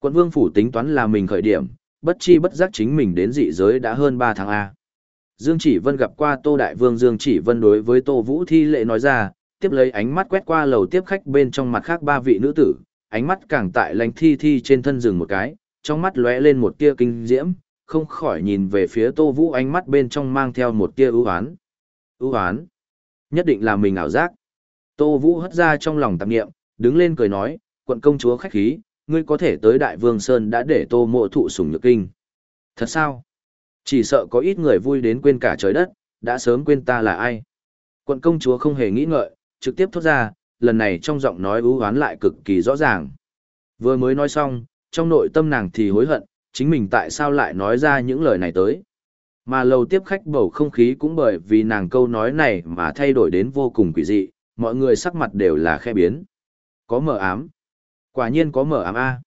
Quận Vương phủ tính toán là mình khởi điểm, bất chi bất giác chính mình đến dị giới đã hơn 3 tháng a. Dương Chỉ Vân gặp qua Tô Đại Vương Dương Chỉ Vân đối với Tô Vũ thi lệ nói ra, tiếp lấy ánh mắt quét qua lầu tiếp khách bên trong mặt khác ba vị nữ tử, ánh mắt càng tại lãnh thi thi trên thân rừng một cái, trong mắt lóe lên một tia kinh diễm, không khỏi nhìn về phía Tô Vũ ánh mắt bên trong mang theo một tia ưu hoán. Ưu hoán? Nhất định là mình ảo giác. Tô Vũ hất ra trong lòng tạp nghiệm, đứng lên cười nói, quận công chúa khách khí, ngươi có thể tới Đại Vương Sơn đã để Tô mộ thụ sủng nhược kinh. Thật sao? Chỉ sợ có ít người vui đến quên cả trời đất, đã sớm quên ta là ai. Quận công chúa không hề nghĩ ngợi, trực tiếp thốt ra, lần này trong giọng nói ưu hoán lại cực kỳ rõ ràng. Vừa mới nói xong, trong nội tâm nàng thì hối hận, chính mình tại sao lại nói ra những lời này tới. Mà lầu tiếp khách bầu không khí cũng bởi vì nàng câu nói này mà thay đổi đến vô cùng quỷ dị, mọi người sắc mặt đều là khe biến. Có mở ám. Quả nhiên có mở ám A.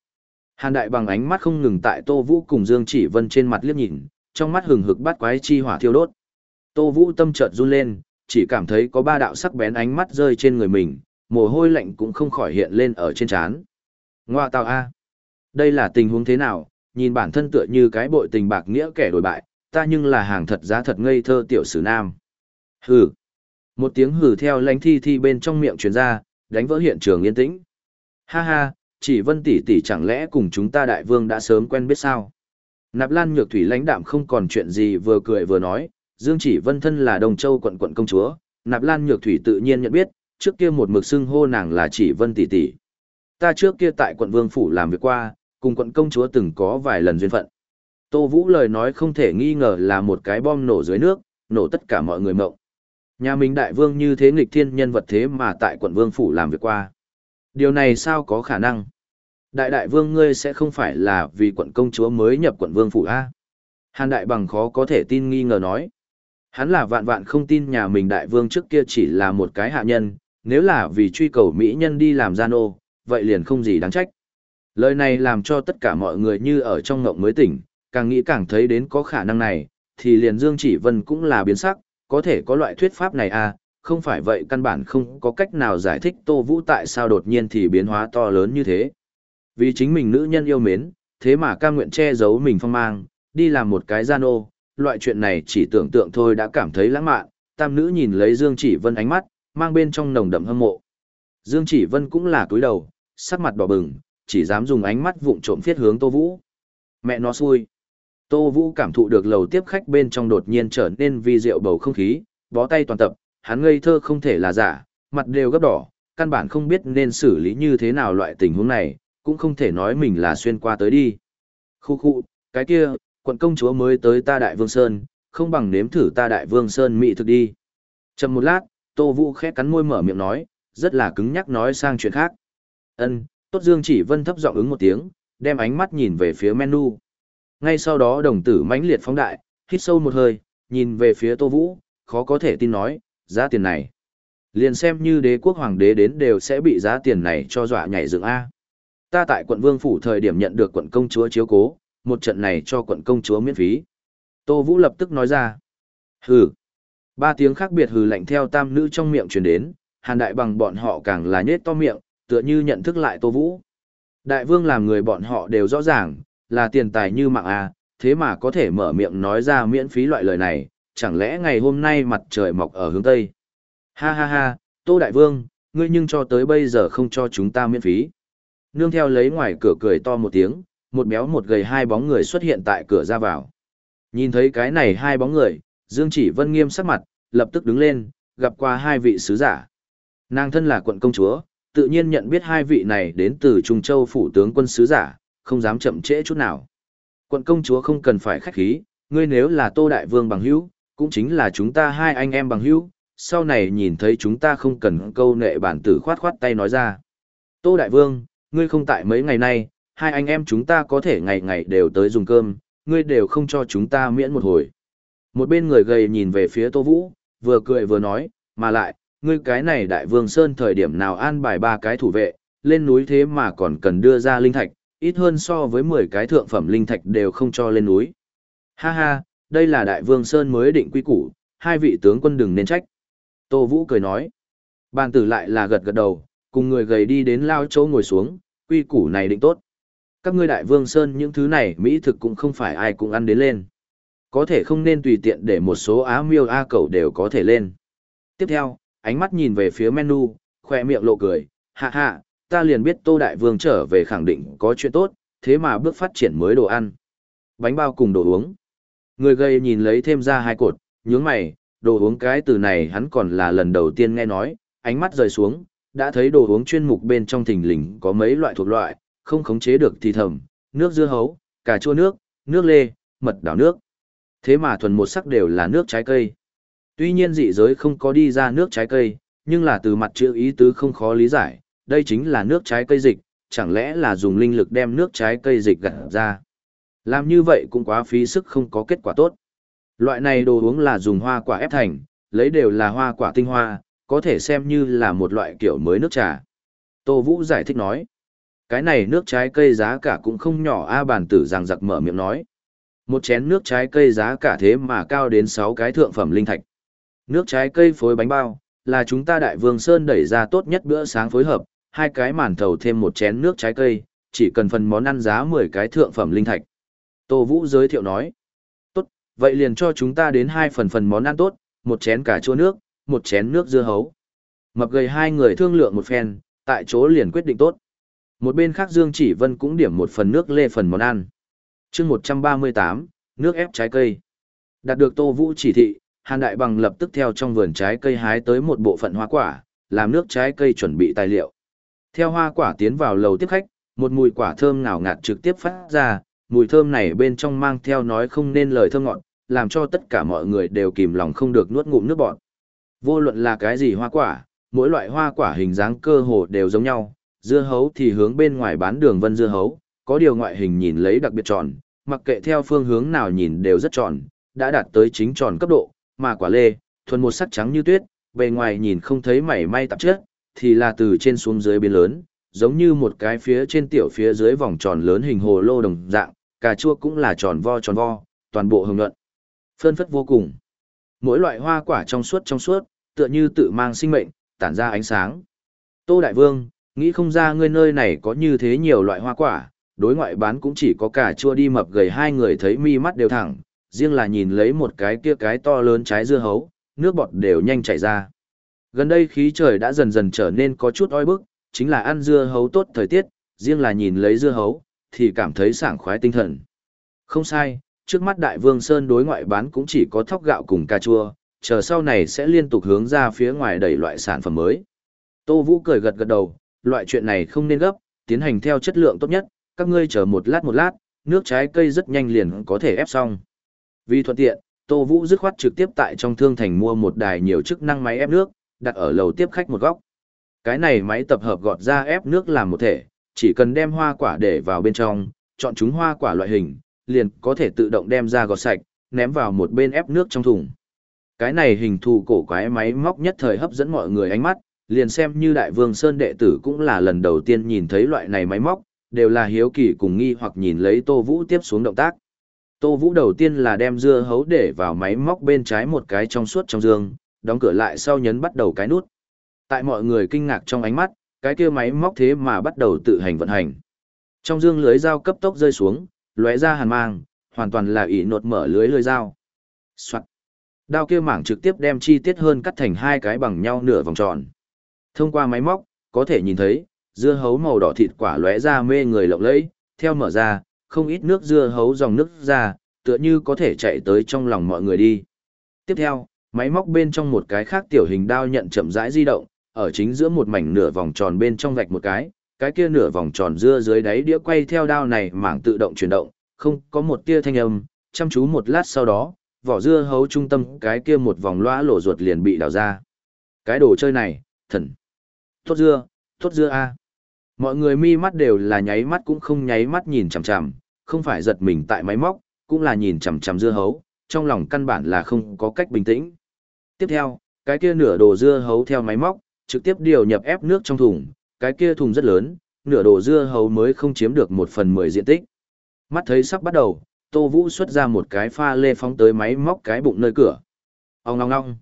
Hàn đại bằng ánh mắt không ngừng tại Tô Vũ cùng Dương Chỉ Vân trên mặt liếc nhìn, trong mắt hừng hực bắt quái chi hỏa thiêu đốt. Tô Vũ tâm chợt run lên, chỉ cảm thấy có ba đạo sắc bén ánh mắt rơi trên người mình, mồ hôi lạnh cũng không khỏi hiện lên ở trên trán. Ngoa tào A. Đây là tình huống thế nào, nhìn bản thân tựa như cái bội tình bạc nghĩa kẻ đổi bại, ta nhưng là hàng thật giá thật ngây thơ tiểu sử nam. Hừ. Một tiếng hừ theo lánh thi thi bên trong miệng truyền ra, đánh vỡ hiện trường yên tĩnh. Ha ha, chỉ vân tỷ tỷ chẳng lẽ cùng chúng ta đại vương đã sớm quen biết sao? Nạp Lan Nhược Thủy lãnh đạm không còn chuyện gì vừa cười vừa nói, Dương Chỉ Vân thân là Đồng Châu quận quận công chúa, Nạp Lan Nhược Thủy tự nhiên nhận biết, trước kia một mực xưng hô nàng là Chỉ Vân tỷ tỷ. Ta trước kia tại quận Vương phủ làm việc qua, cùng quận công chúa từng có vài lần duyên phận. Tô Vũ lời nói không thể nghi ngờ là một cái bom nổ dưới nước, nổ tất cả mọi người mộng. Nhà mình đại vương như thế nghịch thiên nhân vật thế mà tại quận vương phủ làm việc qua. Điều này sao có khả năng? Đại đại vương ngươi sẽ không phải là vì quận công chúa mới nhập quận vương phủ A. Hàn Đại Bằng khó có thể tin nghi ngờ nói. Hắn là vạn vạn không tin nhà mình đại vương trước kia chỉ là một cái hạ nhân, nếu là vì truy cầu mỹ nhân đi làm gian ô, vậy liền không gì đáng trách. Lời này làm cho tất cả mọi người như ở trong ngộng mới tỉnh, càng nghĩ càng thấy đến có khả năng này, thì liền Dương Chỉ Vân cũng là biến sắc, có thể có loại thuyết pháp này à, không phải vậy căn bản không có cách nào giải thích Tô Vũ tại sao đột nhiên thì biến hóa to lớn như thế. Vì chính mình nữ nhân yêu mến, thế mà cam nguyện che giấu mình phong mang, đi làm một cái gian ô, loại chuyện này chỉ tưởng tượng thôi đã cảm thấy lãng mạn, tam nữ nhìn lấy Dương Chỉ Vân ánh mắt, mang bên trong nồng đậm hâm mộ. Dương Chỉ Vân cũng là túi đầu, sắc mặt đỏ bừng, chỉ dám dùng ánh mắt vụng trộm phiết hướng Tô Vũ. Mẹ nó xui. Tô Vũ cảm thụ được lầu tiếp khách bên trong đột nhiên trở nên vi diệu bầu không khí, bó tay toàn tập, hắn ngây thơ không thể là giả, mặt đều gấp đỏ, căn bản không biết nên xử lý như thế nào loại tình huống này, cũng không thể nói mình là xuyên qua tới đi. Khu khu, cái kia, quận công chúa mới tới ta Đại Vương Sơn, không bằng nếm thử ta Đại Vương Sơn mị thực đi. Chầm một lát, Tô Vũ khẽ cắn môi mở miệng nói, rất là cứng nhắc nói sang chuyện khác. Ân, Tốt Dương Chỉ Vân thấp giọng ứng một tiếng, đem ánh mắt nhìn về phía menu. Ngay sau đó đồng tử mãnh liệt phóng đại, hít sâu một hơi, nhìn về phía Tô Vũ, khó có thể tin nói, giá tiền này. Liền xem như đế quốc hoàng đế đến đều sẽ bị giá tiền này cho dọa nhảy dựng A. Ta tại quận Vương Phủ thời điểm nhận được quận công chúa chiếu cố, một trận này cho quận công chúa miễn phí. Tô Vũ lập tức nói ra. Hừ. Ba tiếng khác biệt hừ lạnh theo tam nữ trong miệng truyền đến, hàn đại bằng bọn họ càng là nhết to miệng, tựa như nhận thức lại Tô Vũ. Đại vương làm người bọn họ đều rõ ràng, là tiền tài như mạng A, thế mà có thể mở miệng nói ra miễn phí loại lời này, chẳng lẽ ngày hôm nay mặt trời mọc ở hướng Tây. Ha ha ha, Tô Đại Vương, ngươi nhưng cho tới bây giờ không cho chúng ta miễn phí. Nương theo lấy ngoài cửa cười to một tiếng, một béo một gầy hai bóng người xuất hiện tại cửa ra vào. Nhìn thấy cái này hai bóng người, Dương Chỉ Vân nghiêm sắc mặt, lập tức đứng lên, gặp qua hai vị sứ giả. Nàng thân là quận công chúa, tự nhiên nhận biết hai vị này đến từ Trung Châu phủ tướng quân sứ giả, không dám chậm trễ chút nào. Quận công chúa không cần phải khách khí, ngươi nếu là Tô Đại Vương bằng hữu, cũng chính là chúng ta hai anh em bằng hữu, sau này nhìn thấy chúng ta không cần câu nệ bản tử khoát khoát tay nói ra. Tô Đại Vương, ngươi không tại mấy ngày nay, hai anh em chúng ta có thể ngày ngày đều tới dùng cơm, ngươi đều không cho chúng ta miễn một hồi. Một bên người gầy nhìn về phía Tô Vũ, vừa cười vừa nói, mà lại, ngươi cái này Đại Vương Sơn thời điểm nào an bài ba cái thủ vệ, lên núi thế mà còn cần đưa ra linh thạch, ít hơn so với 10 cái thượng phẩm linh thạch đều không cho lên núi. Ha ha, đây là Đại Vương Sơn mới định quy củ, hai vị tướng quân đừng nên trách. Tô Vũ cười nói. Bàn tử lại là gật gật đầu, cùng người gầy đi đến lao chỗ ngồi xuống, quy củ này định tốt. Các ngươi Đại Vương Sơn những thứ này Mỹ thực cũng không phải ai cũng ăn đến lên. Có thể không nên tùy tiện để một số á miêu a cầu đều có thể lên. Tiếp theo, ánh mắt nhìn về phía menu, khoe miệng lộ cười, hạ hạ, ta liền biết Tô Đại Vương trở về khẳng định có chuyện tốt, thế mà bước phát triển mới đồ ăn. Bánh bao cùng đồ uống. Người gây nhìn lấy thêm ra hai cột, nhướng mày, đồ uống cái từ này hắn còn là lần đầu tiên nghe nói, ánh mắt rời xuống, đã thấy đồ uống chuyên mục bên trong thình lình có mấy loại thuộc loại, không khống chế được thì thầm, nước dưa hấu, cà chua nước, nước lê, mật đảo nước. Thế mà thuần một sắc đều là nước trái cây. Tuy nhiên dị giới không có đi ra nước trái cây, nhưng là từ mặt chữ ý tứ không khó lý giải, đây chính là nước trái cây dịch, chẳng lẽ là dùng linh lực đem nước trái cây dịch gặt ra. Làm như vậy cũng quá phí sức không có kết quả tốt. Loại này đồ uống là dùng hoa quả ép thành, lấy đều là hoa quả tinh hoa, có thể xem như là một loại kiểu mới nước trà. Tô Vũ giải thích nói, cái này nước trái cây giá cả cũng không nhỏ A bản tử ràng giặc mở miệng nói. Một chén nước trái cây giá cả thế mà cao đến 6 cái thượng phẩm linh thạch. Nước trái cây phối bánh bao, là chúng ta đại vương Sơn đẩy ra tốt nhất bữa sáng phối hợp, hai cái màn thầu thêm một chén nước trái cây, chỉ cần phần món ăn giá 10 cái thượng phẩm linh thạch. Tô Vũ giới thiệu nói, tốt, vậy liền cho chúng ta đến hai phần phần món ăn tốt, một chén cà chua nước, một chén nước dưa hấu. Mập gầy hai người thương lượng một phen, tại chỗ liền quyết định tốt. Một bên khác Dương Chỉ Vân cũng điểm một phần nước lê phần món ăn chương 138, nước ép trái cây. Đạt được Tô Vũ chỉ thị, Hàn Đại Bằng lập tức theo trong vườn trái cây hái tới một bộ phận hoa quả, làm nước trái cây chuẩn bị tài liệu. Theo hoa quả tiến vào lầu tiếp khách, một mùi quả thơm ngào ngạt trực tiếp phát ra, mùi thơm này bên trong mang theo nói không nên lời thơm ngọt, làm cho tất cả mọi người đều kìm lòng không được nuốt ngụm nước bọt. Vô luận là cái gì hoa quả, mỗi loại hoa quả hình dáng cơ hồ đều giống nhau, dưa hấu thì hướng bên ngoài bán đường vân dưa hấu, có điều ngoại hình nhìn lấy đặc biệt tròn, mặc kệ theo phương hướng nào nhìn đều rất tròn, đã đạt tới chính tròn cấp độ, mà quả lê, thuần một sắc trắng như tuyết, bề ngoài nhìn không thấy mảy may tạp chất, thì là từ trên xuống dưới biến lớn, giống như một cái phía trên tiểu phía dưới vòng tròn lớn hình hồ lô đồng dạng, cà chua cũng là tròn vo tròn vo, toàn bộ hồng nhuận. Phơn phất vô cùng. Mỗi loại hoa quả trong suốt trong suốt, tựa như tự mang sinh mệnh, tản ra ánh sáng. Tô Đại Vương, nghĩ không ra ngươi nơi này có như thế nhiều loại hoa quả, đối ngoại bán cũng chỉ có cà chua đi mập gầy hai người thấy mi mắt đều thẳng, riêng là nhìn lấy một cái kia cái to lớn trái dưa hấu, nước bọt đều nhanh chảy ra. Gần đây khí trời đã dần dần trở nên có chút oi bức, chính là ăn dưa hấu tốt thời tiết, riêng là nhìn lấy dưa hấu, thì cảm thấy sảng khoái tinh thần. Không sai, trước mắt Đại Vương Sơn đối ngoại bán cũng chỉ có thóc gạo cùng cà chua, chờ sau này sẽ liên tục hướng ra phía ngoài đẩy loại sản phẩm mới. Tô Vũ cười gật gật đầu, loại chuyện này không nên gấp, tiến hành theo chất lượng tốt nhất, các ngươi chờ một lát một lát, nước trái cây rất nhanh liền có thể ép xong. Vì thuận tiện, Tô Vũ dứt khoát trực tiếp tại trong thương thành mua một đài nhiều chức năng máy ép nước, đặt ở lầu tiếp khách một góc. Cái này máy tập hợp gọt ra ép nước làm một thể, chỉ cần đem hoa quả để vào bên trong, chọn chúng hoa quả loại hình, liền có thể tự động đem ra gọt sạch, ném vào một bên ép nước trong thùng. Cái này hình thù cổ quái máy móc nhất thời hấp dẫn mọi người ánh mắt, liền xem như đại vương Sơn đệ tử cũng là lần đầu tiên nhìn thấy loại này máy móc, đều là hiếu kỳ cùng nghi hoặc nhìn lấy Tô Vũ tiếp xuống động tác. Tô Vũ đầu tiên là đem dưa hấu để vào máy móc bên trái một cái trong suốt trong dương, đóng cửa lại sau nhấn bắt đầu cái nút. Tại mọi người kinh ngạc trong ánh mắt, cái kia máy móc thế mà bắt đầu tự hành vận hành. Trong dương lưới dao cấp tốc rơi xuống, lóe ra hàn mang, hoàn toàn là ỷ nột mở lưới lưới dao. Soạn. Đao kia mảng trực tiếp đem chi tiết hơn cắt thành hai cái bằng nhau nửa vòng tròn. Thông qua máy móc, có thể nhìn thấy, dưa hấu màu đỏ thịt quả lóe ra mê người lộng lẫy, theo mở ra, không ít nước dưa hấu dòng nước ra, tựa như có thể chạy tới trong lòng mọi người đi. Tiếp theo, máy móc bên trong một cái khác tiểu hình đao nhận chậm rãi di động, ở chính giữa một mảnh nửa vòng tròn bên trong vạch một cái, cái kia nửa vòng tròn dưa dưới đáy đĩa quay theo đao này mảng tự động chuyển động, không có một tia thanh âm, chăm chú một lát sau đó, vỏ dưa hấu trung tâm cái kia một vòng loa lổ ruột liền bị đào ra. Cái đồ chơi này, thần. Tốt dưa, tốt dưa a. Mọi người mi mắt đều là nháy mắt cũng không nháy mắt nhìn chằm chằm, không phải giật mình tại máy móc, cũng là nhìn chằm chằm dưa hấu, trong lòng căn bản là không có cách bình tĩnh. Tiếp theo, cái kia nửa đồ dưa hấu theo máy móc, trực tiếp điều nhập ép nước trong thùng, cái kia thùng rất lớn, nửa đồ dưa hấu mới không chiếm được một phần mười diện tích. Mắt thấy sắp bắt đầu, Tô Vũ xuất ra một cái pha lê phóng tới máy móc cái bụng nơi cửa. Ông ngong ngong.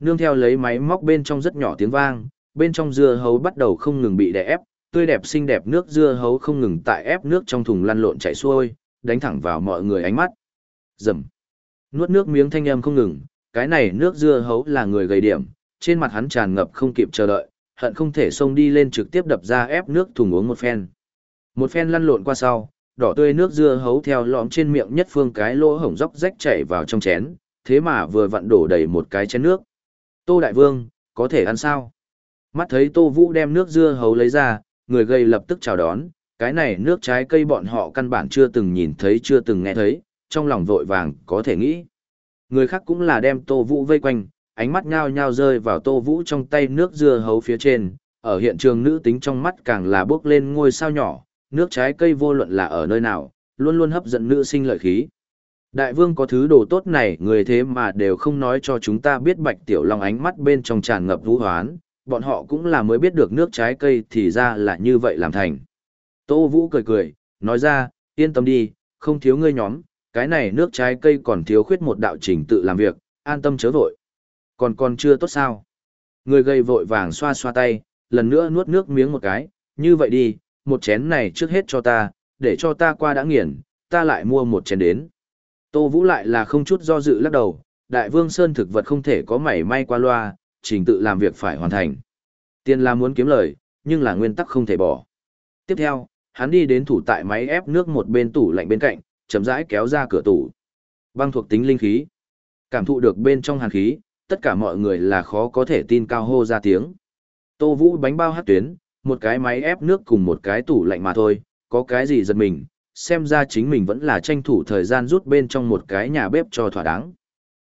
Nương theo lấy máy móc bên trong rất nhỏ tiếng vang, bên trong dưa hấu bắt đầu không ngừng bị đè ép, tươi đẹp xinh đẹp nước dưa hấu không ngừng tại ép nước trong thùng lăn lộn chảy xuôi, đánh thẳng vào mọi người ánh mắt. Rầm. Nuốt nước miếng thanh âm không ngừng, cái này nước dưa hấu là người gầy điểm, trên mặt hắn tràn ngập không kịp chờ đợi, hận không thể xông đi lên trực tiếp đập ra ép nước thùng uống một phen. Một phen lăn lộn qua sau, đỏ tươi nước dưa hấu theo lõm trên miệng nhất phương cái lỗ hổng róc rách chảy vào trong chén, thế mà vừa vặn đổ đầy một cái chén nước. Tô Đại Vương, có thể ăn sao? Mắt thấy Tô Vũ đem nước dưa hấu lấy ra, người gây lập tức chào đón, cái này nước trái cây bọn họ căn bản chưa từng nhìn thấy chưa từng nghe thấy, trong lòng vội vàng có thể nghĩ. Người khác cũng là đem Tô Vũ vây quanh, ánh mắt nhao nhao rơi vào Tô Vũ trong tay nước dưa hấu phía trên, ở hiện trường nữ tính trong mắt càng là bước lên ngôi sao nhỏ, nước trái cây vô luận là ở nơi nào, luôn luôn hấp dẫn nữ sinh lợi khí. Đại vương có thứ đồ tốt này người thế mà đều không nói cho chúng ta biết bạch tiểu long ánh mắt bên trong tràn ngập vũ hoán, bọn họ cũng là mới biết được nước trái cây thì ra là như vậy làm thành. Tô Vũ cười cười, nói ra, yên tâm đi, không thiếu ngươi nhóm, cái này nước trái cây còn thiếu khuyết một đạo trình tự làm việc, an tâm chớ vội. Còn còn chưa tốt sao? Người gây vội vàng xoa xoa tay, lần nữa nuốt nước miếng một cái, như vậy đi, một chén này trước hết cho ta, để cho ta qua đã nghiền, ta lại mua một chén đến. Tô Vũ lại là không chút do dự lắc đầu, Đại Vương Sơn thực vật không thể có mảy may qua loa, trình tự làm việc phải hoàn thành. Tiền là muốn kiếm lời, nhưng là nguyên tắc không thể bỏ. Tiếp theo, hắn đi đến thủ tại máy ép nước một bên tủ lạnh bên cạnh, chậm rãi kéo ra cửa tủ. Băng thuộc tính linh khí. Cảm thụ được bên trong hàn khí, tất cả mọi người là khó có thể tin cao hô ra tiếng. Tô Vũ bánh bao hát tuyến, một cái máy ép nước cùng một cái tủ lạnh mà thôi, có cái gì giật mình, xem ra chính mình vẫn là tranh thủ thời gian rút bên trong một cái nhà bếp cho thỏa đáng.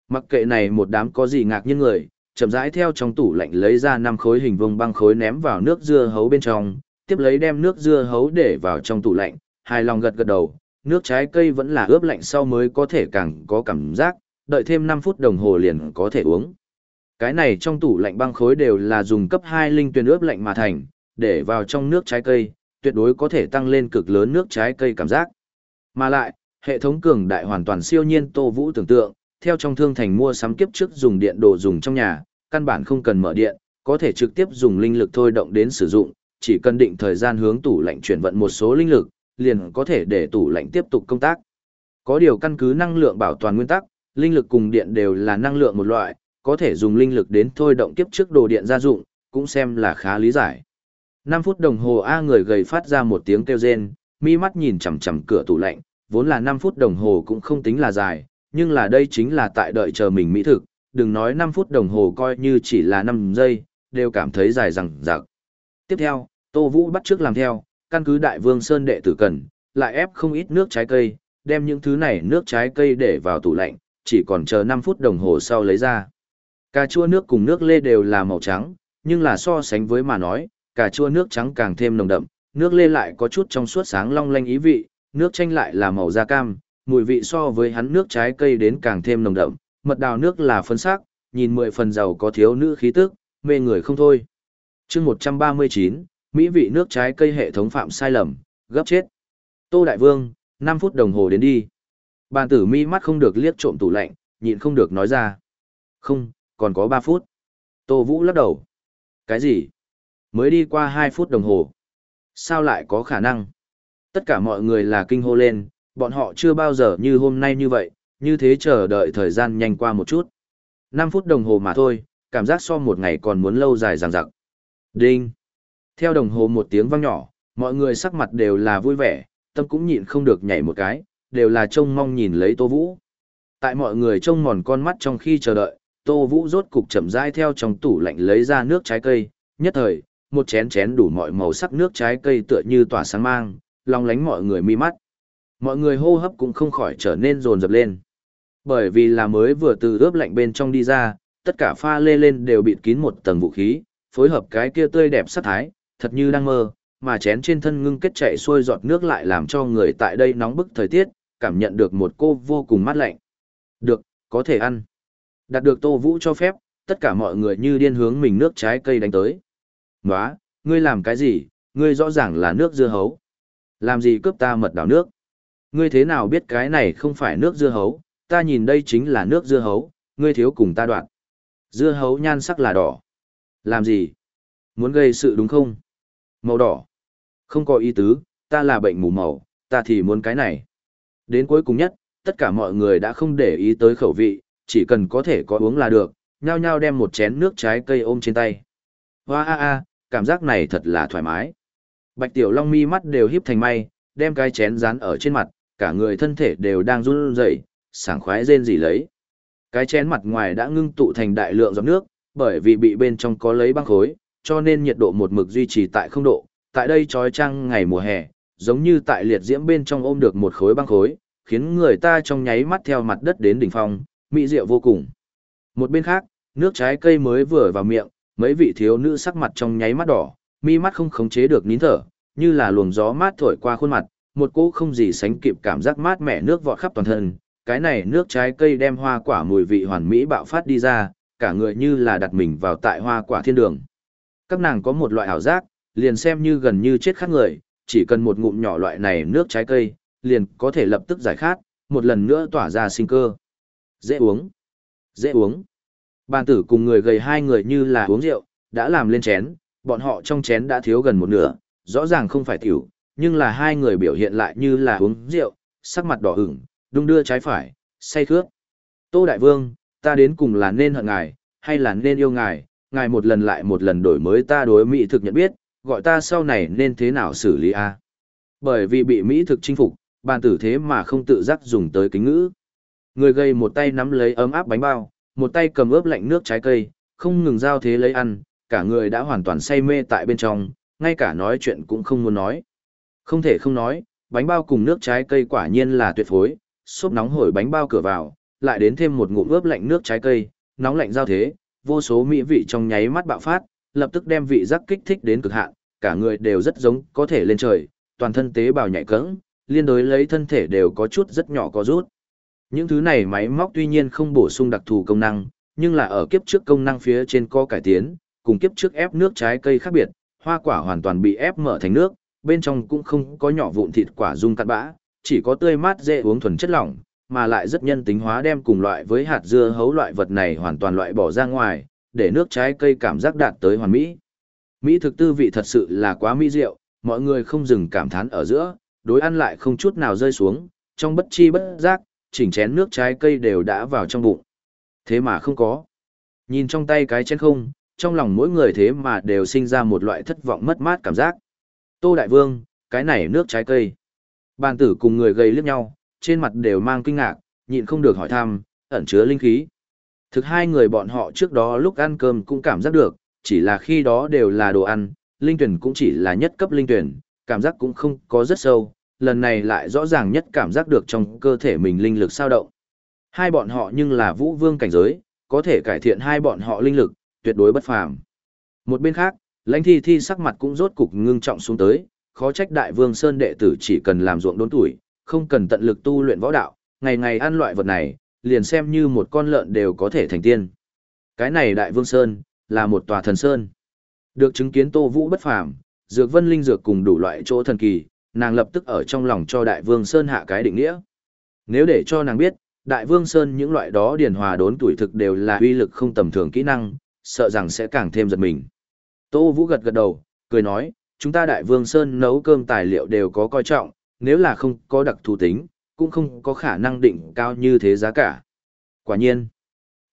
Mặc kệ này một đám có gì ngạc nhiên người, chậm rãi theo trong tủ lạnh lấy ra năm khối hình vuông băng khối ném vào nước dưa hấu bên trong, tiếp lấy đem nước dưa hấu để vào trong tủ lạnh, hài lòng gật gật đầu, nước trái cây vẫn là ướp lạnh sau mới có thể càng có cảm giác, đợi thêm 5 phút đồng hồ liền có thể uống. Cái này trong tủ lạnh băng khối đều là dùng cấp 2 linh tuyển ướp lạnh mà thành, để vào trong nước trái cây, tuyệt đối có thể tăng lên cực lớn nước trái cây cảm giác. Mà lại, hệ thống cường đại hoàn toàn siêu nhiên Tô Vũ tưởng tượng, theo trong thương thành mua sắm kiếp trước dùng điện đồ dùng trong nhà, căn bản không cần mở điện, có thể trực tiếp dùng linh lực thôi động đến sử dụng, chỉ cần định thời gian hướng tủ lạnh chuyển vận một số linh lực, liền có thể để tủ lạnh tiếp tục công tác. Có điều căn cứ năng lượng bảo toàn nguyên tắc, linh lực cùng điện đều là năng lượng một loại, có thể dùng linh lực đến thôi động kiếp trước đồ điện gia dụng, cũng xem là khá lý giải. 5 phút đồng hồ A người gầy phát ra một tiếng kêu rên, mi mắt nhìn chằm chằm cửa tủ lạnh, vốn là 5 phút đồng hồ cũng không tính là dài, nhưng là đây chính là tại đợi chờ mình mỹ thực, đừng nói 5 phút đồng hồ coi như chỉ là 5 giây, đều cảm thấy dài rằng rạc. Tiếp theo, Tô Vũ bắt trước làm theo, căn cứ Đại Vương Sơn đệ tử cần, lại ép không ít nước trái cây, đem những thứ này nước trái cây để vào tủ lạnh, chỉ còn chờ 5 phút đồng hồ sau lấy ra. Cà chua nước cùng nước lê đều là màu trắng, nhưng là so sánh với mà nói, cà chua nước trắng càng thêm nồng đậm, nước lê lại có chút trong suốt sáng long lanh ý vị, nước chanh lại là màu da cam, mùi vị so với hắn nước trái cây đến càng thêm nồng đậm, mật đào nước là phấn sắc, nhìn mười phần giàu có thiếu nữ khí tức, mê người không thôi. chương 139, Mỹ vị nước trái cây hệ thống phạm sai lầm, gấp chết. Tô Đại Vương, 5 phút đồng hồ đến đi. Bàn tử mi mắt không được liếc trộm tủ lạnh, nhịn không được nói ra. Không, còn có 3 phút. Tô Vũ lắc đầu. Cái gì? Mới đi qua 2 phút đồng hồ. Sao lại có khả năng? Tất cả mọi người là kinh hô lên, bọn họ chưa bao giờ như hôm nay như vậy, như thế chờ đợi thời gian nhanh qua một chút. 5 phút đồng hồ mà thôi, cảm giác so một ngày còn muốn lâu dài dằng dặc. Đinh! Theo đồng hồ một tiếng vang nhỏ, mọi người sắc mặt đều là vui vẻ, tâm cũng nhịn không được nhảy một cái, đều là trông mong nhìn lấy Tô Vũ. Tại mọi người trông mòn con mắt trong khi chờ đợi, Tô Vũ rốt cục chậm rãi theo trong tủ lạnh lấy ra nước trái cây, nhất thời, một chén chén đủ mọi màu sắc nước trái cây tựa như tỏa sáng mang, long lánh mọi người mi mắt. Mọi người hô hấp cũng không khỏi trở nên rồn rập lên. Bởi vì là mới vừa từ ướp lạnh bên trong đi ra, tất cả pha lê lên đều bịt kín một tầng vũ khí, phối hợp cái kia tươi đẹp sắc thái, thật như đang mơ, mà chén trên thân ngưng kết chạy xuôi giọt nước lại làm cho người tại đây nóng bức thời tiết, cảm nhận được một cô vô cùng mát lạnh. Được, có thể ăn. Đạt được Tô Vũ cho phép, tất cả mọi người như điên hướng mình nước trái cây đánh tới. Nóa, ngươi làm cái gì, ngươi rõ ràng là nước dưa hấu. Làm gì cướp ta mật đảo nước? Ngươi thế nào biết cái này không phải nước dưa hấu, ta nhìn đây chính là nước dưa hấu, ngươi thiếu cùng ta đoạn. Dưa hấu nhan sắc là đỏ. Làm gì? Muốn gây sự đúng không? Màu đỏ. Không có ý tứ, ta là bệnh mù màu, ta thì muốn cái này. Đến cuối cùng nhất, tất cả mọi người đã không để ý tới khẩu vị, chỉ cần có thể có uống là được, nhao nhao đem một chén nước trái cây ôm trên tay. Hoa a a, cảm giác này thật là thoải mái. Bạch Tiểu Long mi mắt đều híp thành may, đem cái chén dán ở trên mặt, cả người thân thể đều đang run rẩy, sảng khoái rên rỉ lấy. Cái chén mặt ngoài đã ngưng tụ thành đại lượng giọt nước, bởi vì bị bên trong có lấy băng khối, cho nên nhiệt độ một mực duy trì tại không độ. Tại đây trói trăng ngày mùa hè, giống như tại liệt diễm bên trong ôm được một khối băng khối, khiến người ta trong nháy mắt theo mặt đất đến đỉnh phong, mỹ diệu vô cùng. Một bên khác, nước trái cây mới vừa vào miệng, mấy vị thiếu nữ sắc mặt trong nháy mắt đỏ, mi mắt không khống chế được nín thở, như là luồng gió mát thổi qua khuôn mặt, một cỗ không gì sánh kịp cảm giác mát mẻ nước vọt khắp toàn thân. Cái này nước trái cây đem hoa quả mùi vị hoàn mỹ bạo phát đi ra, cả người như là đặt mình vào tại hoa quả thiên đường. Các nàng có một loại ảo giác, liền xem như gần như chết khát người, chỉ cần một ngụm nhỏ loại này nước trái cây, liền có thể lập tức giải khát, một lần nữa tỏa ra sinh cơ. Dễ uống. Dễ uống. Bàn tử cùng người gầy hai người như là uống rượu, đã làm lên chén, bọn họ trong chén đã thiếu gần một nửa, rõ ràng không phải tiểu, nhưng là hai người biểu hiện lại như là uống rượu, sắc mặt đỏ ửng, đung đưa trái phải, say khước. Tô Đại Vương, ta đến cùng là nên hận ngài, hay là nên yêu ngài, ngài một lần lại một lần đổi mới ta đối Mỹ thực nhận biết, gọi ta sau này nên thế nào xử lý a? Bởi vì bị Mỹ thực chinh phục, bàn tử thế mà không tự giác dùng tới kính ngữ. Người gây một tay nắm lấy ấm áp bánh bao, một tay cầm ướp lạnh nước trái cây, không ngừng giao thế lấy ăn, cả người đã hoàn toàn say mê tại bên trong, ngay cả nói chuyện cũng không muốn nói. Không thể không nói, bánh bao cùng nước trái cây quả nhiên là tuyệt phối, xốp nóng hổi bánh bao cửa vào, lại đến thêm một ngụm ướp lạnh nước trái cây, nóng lạnh giao thế, vô số mỹ vị trong nháy mắt bạo phát, lập tức đem vị giác kích thích đến cực hạn, cả người đều rất giống có thể lên trời, toàn thân tế bào nhạy cẫng, liên đối lấy thân thể đều có chút rất nhỏ có rút. Những thứ này máy móc tuy nhiên không bổ sung đặc thù công năng, nhưng là ở kiếp trước công năng phía trên có cải tiến, cùng kiếp trước ép nước trái cây khác biệt, hoa quả hoàn toàn bị ép mở thành nước, bên trong cũng không có nhỏ vụn thịt quả dung cặn bã, chỉ có tươi mát dễ uống thuần chất lỏng, mà lại rất nhân tính hóa đem cùng loại với hạt dưa hấu loại vật này hoàn toàn loại bỏ ra ngoài, để nước trái cây cảm giác đạt tới hoàn mỹ. Mỹ thực tư vị thật sự là quá mỹ diệu, mọi người không dừng cảm thán ở giữa, đối ăn lại không chút nào rơi xuống, trong bất chi bất giác, chỉnh chén nước trái cây đều đã vào trong bụng. Thế mà không có. Nhìn trong tay cái chén không, trong lòng mỗi người thế mà đều sinh ra một loại thất vọng mất mát cảm giác. Tô Đại Vương, cái này nước trái cây. Bàn tử cùng người gầy liếc nhau, trên mặt đều mang kinh ngạc, nhịn không được hỏi thăm, ẩn chứa linh khí. Thực hai người bọn họ trước đó lúc ăn cơm cũng cảm giác được, chỉ là khi đó đều là đồ ăn, linh tuyển cũng chỉ là nhất cấp linh tuyển, cảm giác cũng không có rất sâu, lần này lại rõ ràng nhất cảm giác được trong cơ thể mình linh lực sao động. Hai bọn họ nhưng là vũ vương cảnh giới, có thể cải thiện hai bọn họ linh lực, tuyệt đối bất phàm. Một bên khác, lãnh thi thi sắc mặt cũng rốt cục ngưng trọng xuống tới, khó trách đại vương sơn đệ tử chỉ cần làm ruộng đốn tuổi, không cần tận lực tu luyện võ đạo, ngày ngày ăn loại vật này, liền xem như một con lợn đều có thể thành tiên. Cái này đại vương sơn, là một tòa thần sơn. Được chứng kiến Tô Vũ bất phàm, dược vân linh dược cùng đủ loại chỗ thần kỳ, nàng lập tức ở trong lòng cho Đại Vương Sơn hạ cái định nghĩa. Nếu để cho nàng biết, Đại Vương Sơn những loại đó điển hòa đốn tuổi thực đều là uy lực không tầm thường kỹ năng, sợ rằng sẽ càng thêm giật mình. Tô Vũ gật gật đầu, cười nói, chúng ta Đại Vương Sơn nấu cơm tài liệu đều có coi trọng, nếu là không có đặc thù tính, cũng không có khả năng định cao như thế giá cả. Quả nhiên,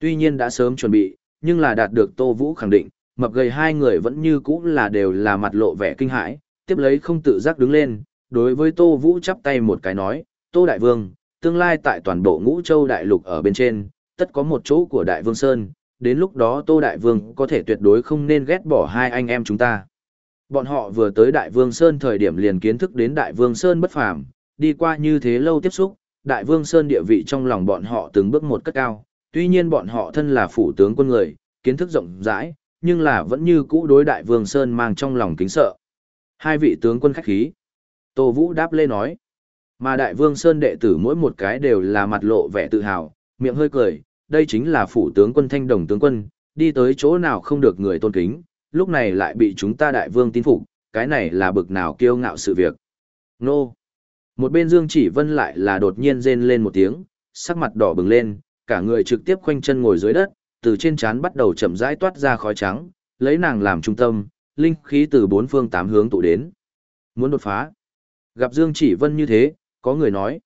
tuy nhiên đã sớm chuẩn bị, nhưng là đạt được Tô Vũ khẳng định, mập gầy hai người vẫn như cũ là đều là mặt lộ vẻ kinh hãi, tiếp lấy không tự giác đứng lên, đối với Tô Vũ chắp tay một cái nói, Tô Đại Vương, tương lai tại toàn bộ ngũ châu đại lục ở bên trên, tất có một chỗ của Đại Vương Sơn, đến lúc đó Tô Đại Vương có thể tuyệt đối không nên ghét bỏ hai anh em chúng ta. Bọn họ vừa tới Đại Vương Sơn thời điểm liền kiến thức đến Đại Vương Sơn bất phàm, đi qua như thế lâu tiếp xúc, Đại Vương Sơn địa vị trong lòng bọn họ từng bước một cất cao, tuy nhiên bọn họ thân là phủ tướng quân người, kiến thức rộng rãi, nhưng là vẫn như cũ đối Đại Vương Sơn mang trong lòng kính sợ. Hai vị tướng quân khách khí. Tô Vũ đáp lê nói. Mà Đại Vương Sơn đệ tử mỗi một cái đều là mặt lộ vẻ tự hào, miệng hơi cười, đây chính là phủ tướng quân thanh đồng tướng quân, đi tới chỗ nào không được người tôn kính, lúc này lại bị chúng ta Đại Vương tin phục, cái này là bực nào kiêu ngạo sự việc. Nô! Một bên Dương Chỉ Vân lại là đột nhiên rên lên một tiếng, sắc mặt đỏ bừng lên, cả người trực tiếp khoanh chân ngồi dưới đất, từ trên trán bắt đầu chậm rãi toát ra khói trắng, lấy nàng làm trung tâm, linh khí từ bốn phương tám hướng tụ đến. Muốn đột phá. Gặp Dương Chỉ Vân như thế, có người nói.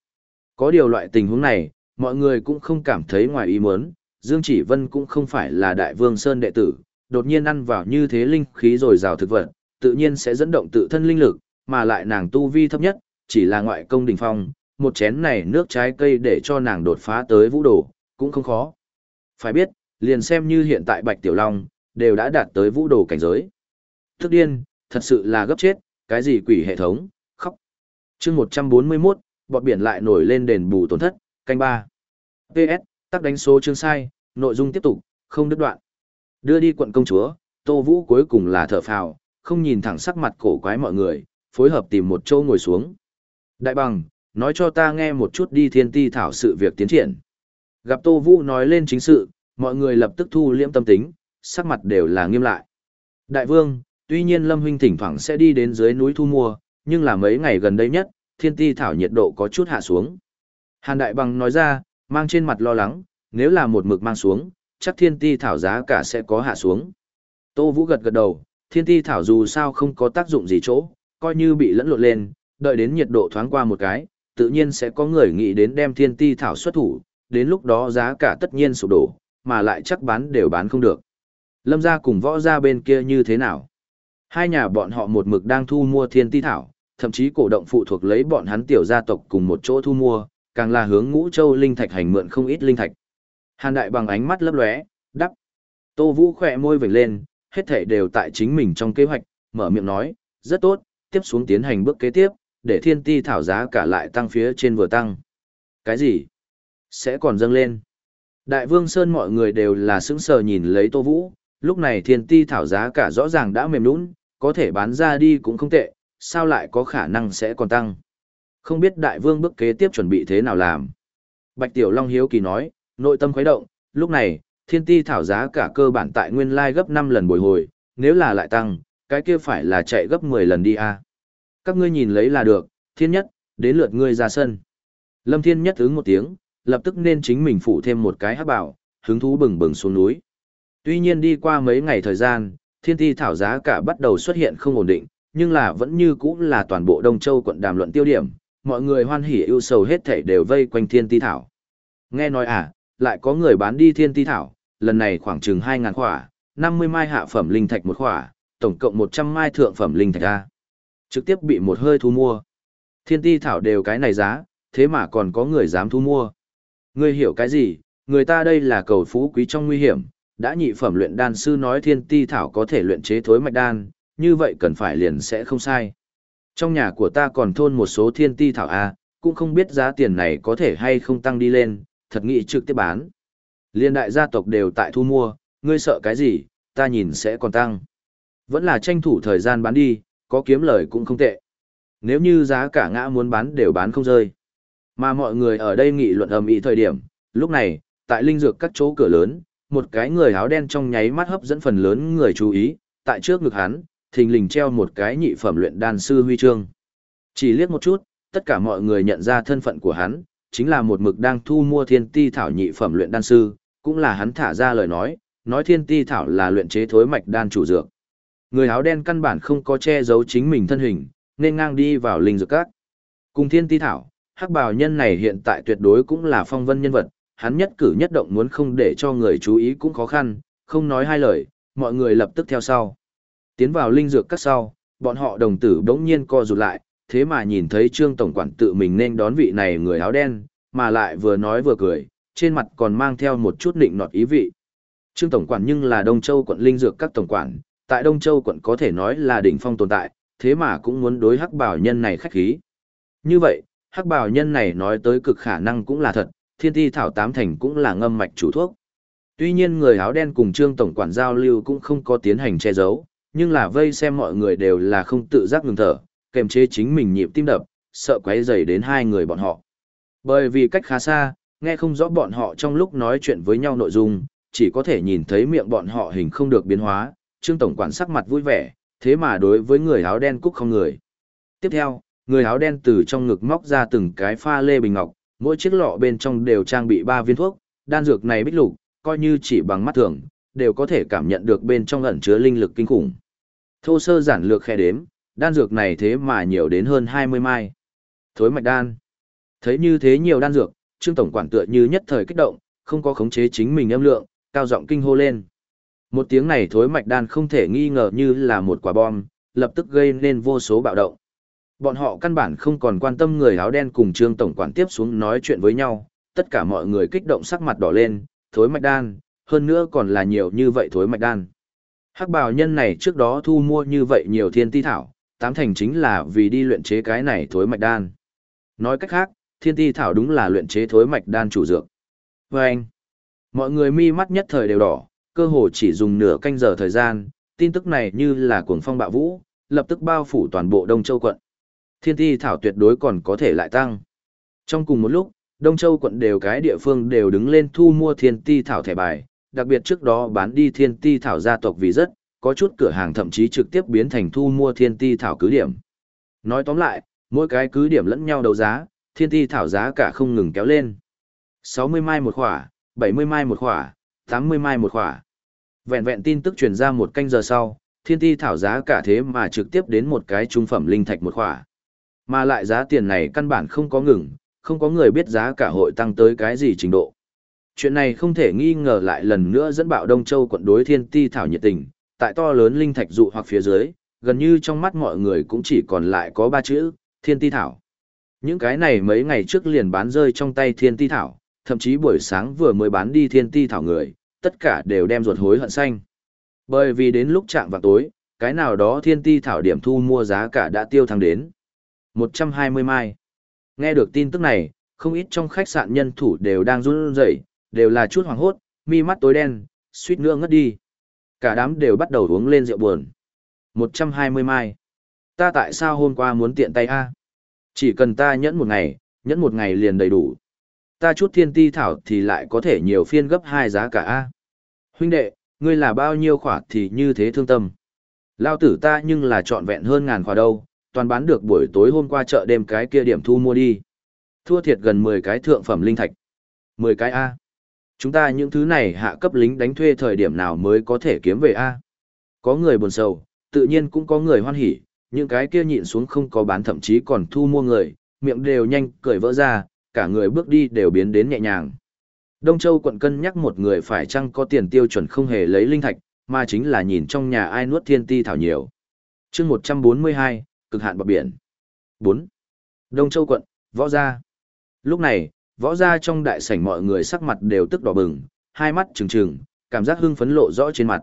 Có điều loại tình huống này, mọi người cũng không cảm thấy ngoài ý muốn, Dương Chỉ Vân cũng không phải là đại vương Sơn đệ tử, đột nhiên ăn vào như thế linh khí rồi rào thực vật, tự nhiên sẽ dẫn động tự thân linh lực, mà lại nàng tu vi thấp nhất, chỉ là ngoại công đỉnh phong, một chén này nước trái cây để cho nàng đột phá tới vũ đồ, cũng không khó. Phải biết, liền xem như hiện tại Bạch Tiểu Long, đều đã đạt tới vũ đồ cảnh giới. Thức điên, thật sự là gấp chết, cái gì quỷ hệ thống, khóc. chương 141, bọt biển lại nổi lên đền bù tổn thất, canh ba PS, tắc đánh số chương sai, nội dung tiếp tục, không đứt đoạn. Đưa đi quận công chúa, Tô Vũ cuối cùng là thở phào, không nhìn thẳng sắc mặt cổ quái mọi người, phối hợp tìm một chỗ ngồi xuống. Đại bằng, nói cho ta nghe một chút đi thiên ti thảo sự việc tiến triển. Gặp Tô Vũ nói lên chính sự, mọi người lập tức thu liễm tâm tính, sắc mặt đều là nghiêm lại. Đại vương, tuy nhiên Lâm Huynh thỉnh thoảng sẽ đi đến dưới núi thu mua, nhưng là mấy ngày gần đây nhất, thiên ti thảo nhiệt độ có chút hạ xuống. Hàn Đại Bằng nói ra, mang trên mặt lo lắng, nếu là một mực mang xuống, chắc thiên ti thảo giá cả sẽ có hạ xuống. Tô Vũ gật gật đầu, thiên ti thảo dù sao không có tác dụng gì chỗ, coi như bị lẫn lộn lên, đợi đến nhiệt độ thoáng qua một cái, tự nhiên sẽ có người nghĩ đến đem thiên ti thảo xuất thủ, đến lúc đó giá cả tất nhiên sụp đổ, mà lại chắc bán đều bán không được. Lâm gia cùng võ gia bên kia như thế nào? Hai nhà bọn họ một mực đang thu mua thiên ti thảo, thậm chí cổ động phụ thuộc lấy bọn hắn tiểu gia tộc cùng một chỗ thu mua, càng là hướng ngũ châu linh thạch hành mượn không ít linh thạch. Hàn đại bằng ánh mắt lấp lóe, đắp. Tô Vũ khỏe môi vểnh lên, hết thảy đều tại chính mình trong kế hoạch, mở miệng nói, rất tốt, tiếp xuống tiến hành bước kế tiếp, để thiên ti thảo giá cả lại tăng phía trên vừa tăng. Cái gì? Sẽ còn dâng lên. Đại vương Sơn mọi người đều là sững sờ nhìn lấy Tô Vũ, lúc này thiên ti thảo giá cả rõ ràng đã mềm nũng, có thể bán ra đi cũng không tệ, sao lại có khả năng sẽ còn tăng. Không biết đại vương bước kế tiếp chuẩn bị thế nào làm. Bạch Tiểu Long hiếu kỳ nói, nội tâm khuấy động, lúc này, thiên ti thảo giá cả cơ bản tại nguyên lai gấp 5 lần bồi hồi, nếu là lại tăng, cái kia phải là chạy gấp 10 lần đi a. Các ngươi nhìn lấy là được, thiên nhất, đến lượt ngươi ra sân. Lâm Thiên nhất ứng một tiếng, lập tức nên chính mình phụ thêm một cái hát bảo, hứng thú bừng bừng xuống núi. Tuy nhiên đi qua mấy ngày thời gian, thiên ti thảo giá cả bắt đầu xuất hiện không ổn định, nhưng là vẫn như cũ là toàn bộ Đông Châu quận đàm luận tiêu điểm, mọi người hoan hỉ ưu sầu hết thảy đều vây quanh thiên ti thảo. Nghe nói à, lại có người bán đi thiên ti thảo, lần này khoảng chừng 2.000 khỏa, 50 mai hạ phẩm linh thạch một khỏa, tổng cộng 100 mai thượng phẩm linh thạch ra. Trực tiếp bị một hơi thu mua. Thiên ti thảo đều cái này giá, thế mà còn có người dám thu mua. Ngươi hiểu cái gì, người ta đây là cầu phú quý trong nguy hiểm, đã nhị phẩm luyện đan sư nói thiên ti thảo có thể luyện chế thối mạch đan, như vậy cần phải liền sẽ không sai. Trong nhà của ta còn thôn một số thiên ti thảo A, cũng không biết giá tiền này có thể hay không tăng đi lên, thật nghĩ trực tiếp bán. Liên đại gia tộc đều tại thu mua, ngươi sợ cái gì, ta nhìn sẽ còn tăng. Vẫn là tranh thủ thời gian bán đi, có kiếm lời cũng không tệ. Nếu như giá cả ngã muốn bán đều bán không rơi. Mà mọi người ở đây nghị luận ầm ĩ thời điểm, lúc này, tại linh dược các chỗ cửa lớn, một cái người áo đen trong nháy mắt hấp dẫn phần lớn người chú ý, tại trước ngực hắn, thình lình treo một cái nhị phẩm luyện đan sư huy chương. Chỉ liếc một chút, tất cả mọi người nhận ra thân phận của hắn, chính là một mực đang thu mua thiên ti thảo nhị phẩm luyện đan sư, cũng là hắn thả ra lời nói, nói thiên ti thảo là luyện chế thối mạch đan chủ dược. Người áo đen căn bản không có che giấu chính mình thân hình, nên ngang đi vào linh dược các. Cùng thiên ti thảo, hắc bào nhân này hiện tại tuyệt đối cũng là phong vân nhân vật, hắn nhất cử nhất động muốn không để cho người chú ý cũng khó khăn, không nói hai lời, mọi người lập tức theo sau. Tiến vào linh dược các sau, bọn họ đồng tử đống nhiên co rụt lại, thế mà nhìn thấy trương tổng quản tự mình nên đón vị này người áo đen, mà lại vừa nói vừa cười, trên mặt còn mang theo một chút nịnh nọt ý vị. Trương tổng quản nhưng là Đông Châu quận linh dược các tổng quản, tại Đông Châu quận có thể nói là đỉnh phong tồn tại, thế mà cũng muốn đối hắc bảo nhân này khách khí. Như vậy, hắc bảo nhân này nói tới cực khả năng cũng là thật, thiên ti thảo tám thành cũng là ngâm mạch chủ thuốc. Tuy nhiên người áo đen cùng trương tổng quản giao lưu cũng không có tiến hành che giấu, nhưng là vây xem mọi người đều là không tự giác ngừng thở, kềm chế chính mình nhịp tim đập, sợ quấy rầy đến hai người bọn họ. Bởi vì cách khá xa, nghe không rõ bọn họ trong lúc nói chuyện với nhau nội dung, chỉ có thể nhìn thấy miệng bọn họ hình không được biến hóa, Trương Tổng quản sắc mặt vui vẻ, thế mà đối với người áo đen cúc không người. Tiếp theo, người áo đen từ trong ngực móc ra từng cái pha lê bình ngọc, mỗi chiếc lọ bên trong đều trang bị ba viên thuốc, đan dược này bích lục, coi như chỉ bằng mắt thường, đều có thể cảm nhận được bên trong ẩn chứa linh lực kinh khủng. Thô sơ giản lược khe đếm, đan dược này thế mà nhiều đến hơn 20 mai. Thối mạch đan. Thấy như thế nhiều đan dược, Trương Tổng quản tựa như nhất thời kích động, không có khống chế chính mình âm lượng, cao giọng kinh hô lên. Một tiếng này thối mạch đan không thể nghi ngờ như là một quả bom, lập tức gây nên vô số bạo động. Bọn họ căn bản không còn quan tâm người áo đen cùng Trương Tổng quản tiếp xuống nói chuyện với nhau, tất cả mọi người kích động sắc mặt đỏ lên, thối mạch đan, hơn nữa còn là nhiều như vậy thối mạch đan. Hắc bào nhân này trước đó thu mua như vậy nhiều thiên ti thảo, tám thành chính là vì đi luyện chế cái này thối mạch đan. Nói cách khác, thiên ti thảo đúng là luyện chế thối mạch đan chủ dược. Và anh, mọi người mi mắt nhất thời đều đỏ, cơ hồ chỉ dùng nửa canh giờ thời gian, tin tức này như là cuồng phong bạo vũ, lập tức bao phủ toàn bộ Đông Châu quận. Thiên ti thảo tuyệt đối còn có thể lại tăng. Trong cùng một lúc, Đông Châu quận đều cái địa phương đều đứng lên thu mua thiên ti thảo thẻ bài, đặc biệt trước đó bán đi thiên ti thảo gia tộc vì rất, có chút cửa hàng thậm chí trực tiếp biến thành thu mua thiên ti thảo cứ điểm. Nói tóm lại, mỗi cái cứ điểm lẫn nhau đấu giá, thiên ti thảo giá cả không ngừng kéo lên. 60 mai một khỏa, 70 mai một khỏa, 80 mai một khỏa. Vẹn vẹn tin tức truyền ra một canh giờ sau, thiên ti thảo giá cả thế mà trực tiếp đến một cái trung phẩm linh thạch một khỏa. Mà lại giá tiền này căn bản không có ngừng, không có người biết giá cả hội tăng tới cái gì trình độ. Chuyện này không thể nghi ngờ lại lần nữa dẫn bạo Đông Châu quận đối thiên ti thảo nhiệt tình, tại to lớn linh thạch dụ hoặc phía dưới, gần như trong mắt mọi người cũng chỉ còn lại có ba chữ, thiên ti thảo. Những cái này mấy ngày trước liền bán rơi trong tay thiên ti thảo, thậm chí buổi sáng vừa mới bán đi thiên ti thảo người, tất cả đều đem ruột hối hận xanh. Bởi vì đến lúc chạm vào tối, cái nào đó thiên ti thảo điểm thu mua giá cả đã tiêu thăng đến. 120 mai. Nghe được tin tức này, không ít trong khách sạn nhân thủ đều đang run rẩy, đều là chút hoàng hốt, mi mắt tối đen, suýt nữa ngất đi. Cả đám đều bắt đầu uống lên rượu buồn. 120 mai. Ta tại sao hôm qua muốn tiện tay a? Chỉ cần ta nhẫn một ngày, nhẫn một ngày liền đầy đủ. Ta chút thiên ti thảo thì lại có thể nhiều phiên gấp hai giá cả A. Huynh đệ, ngươi là bao nhiêu khỏa thì như thế thương tâm. Lao tử ta nhưng là trọn vẹn hơn ngàn khỏa đâu, toàn bán được buổi tối hôm qua chợ đêm cái kia điểm thu mua đi. Thua thiệt gần 10 cái thượng phẩm linh thạch. 10 cái A. Chúng ta những thứ này hạ cấp lính đánh thuê thời điểm nào mới có thể kiếm về A. Có người buồn sầu, tự nhiên cũng có người hoan hỉ, những cái kia nhịn xuống không có bán thậm chí còn thu mua người, miệng đều nhanh cười vỡ ra, cả người bước đi đều biến đến nhẹ nhàng. Đông Châu quận cân nhắc một người phải chăng có tiền tiêu chuẩn không hề lấy linh thạch, mà chính là nhìn trong nhà ai nuốt thiên ti thảo nhiều. chương 142, cực hạn bờ biển. 4. Đông Châu quận, võ gia. Lúc này, võ gia trong đại sảnh mọi người sắc mặt đều tức đỏ bừng, hai mắt trừng trừng, cảm giác hưng phấn lộ rõ trên mặt.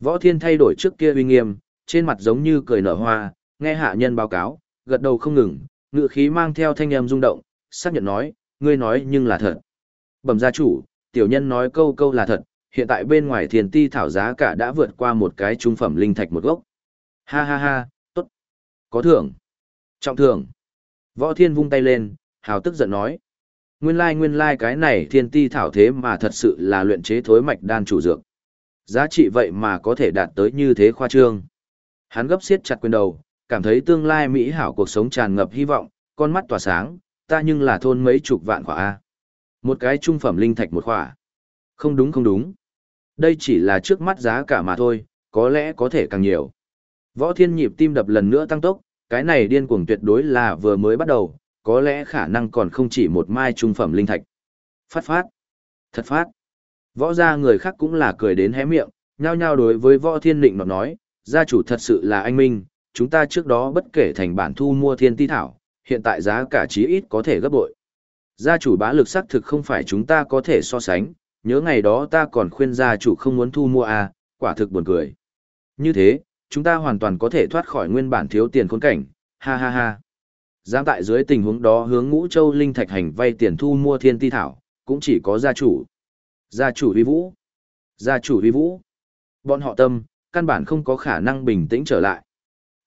Võ thiên thay đổi trước kia uy nghiêm, trên mặt giống như cười nở hoa, nghe hạ nhân báo cáo, gật đầu không ngừng, ngựa khí mang theo thanh âm rung động, xác nhận nói, ngươi nói nhưng là thật. Bẩm gia chủ, tiểu nhân nói câu câu là thật, hiện tại bên ngoài thiền ti thảo giá cả đã vượt qua một cái trung phẩm linh thạch một gốc. Ha ha ha, tốt. Có thưởng. Trọng thưởng. Võ thiên vung tay lên, hào tức giận nói. Nguyên lai like, nguyên lai like cái này thiên ti thảo thế mà thật sự là luyện chế thối mạch đan chủ dược. Giá trị vậy mà có thể đạt tới như thế khoa trương. Hắn gấp siết chặt quyền đầu, cảm thấy tương lai mỹ hảo cuộc sống tràn ngập hy vọng, con mắt tỏa sáng, ta nhưng là thôn mấy chục vạn khỏa A. Một cái trung phẩm linh thạch một khỏa. Không đúng không đúng. Đây chỉ là trước mắt giá cả mà thôi, có lẽ có thể càng nhiều. Võ thiên nhịp tim đập lần nữa tăng tốc, cái này điên cuồng tuyệt đối là vừa mới bắt đầu, có lẽ khả năng còn không chỉ một mai trung phẩm linh thạch. Phát phát. Thật phát. Võ gia người khác cũng là cười đến hé miệng, nhao nhao đối với võ thiên định nọt nói, gia chủ thật sự là anh Minh, chúng ta trước đó bất kể thành bản thu mua thiên ti thảo, hiện tại giá cả chí ít có thể gấp bội. Gia chủ bá lực xác thực không phải chúng ta có thể so sánh, nhớ ngày đó ta còn khuyên gia chủ không muốn thu mua à, quả thực buồn cười. Như thế, chúng ta hoàn toàn có thể thoát khỏi nguyên bản thiếu tiền khốn cảnh, ha ha ha. Giang tại dưới tình huống đó hướng ngũ châu linh thạch hành vay tiền thu mua thiên ti thảo, cũng chỉ có gia chủ. Gia chủ vi vũ. Gia chủ vi vũ. Bọn họ tâm, căn bản không có khả năng bình tĩnh trở lại.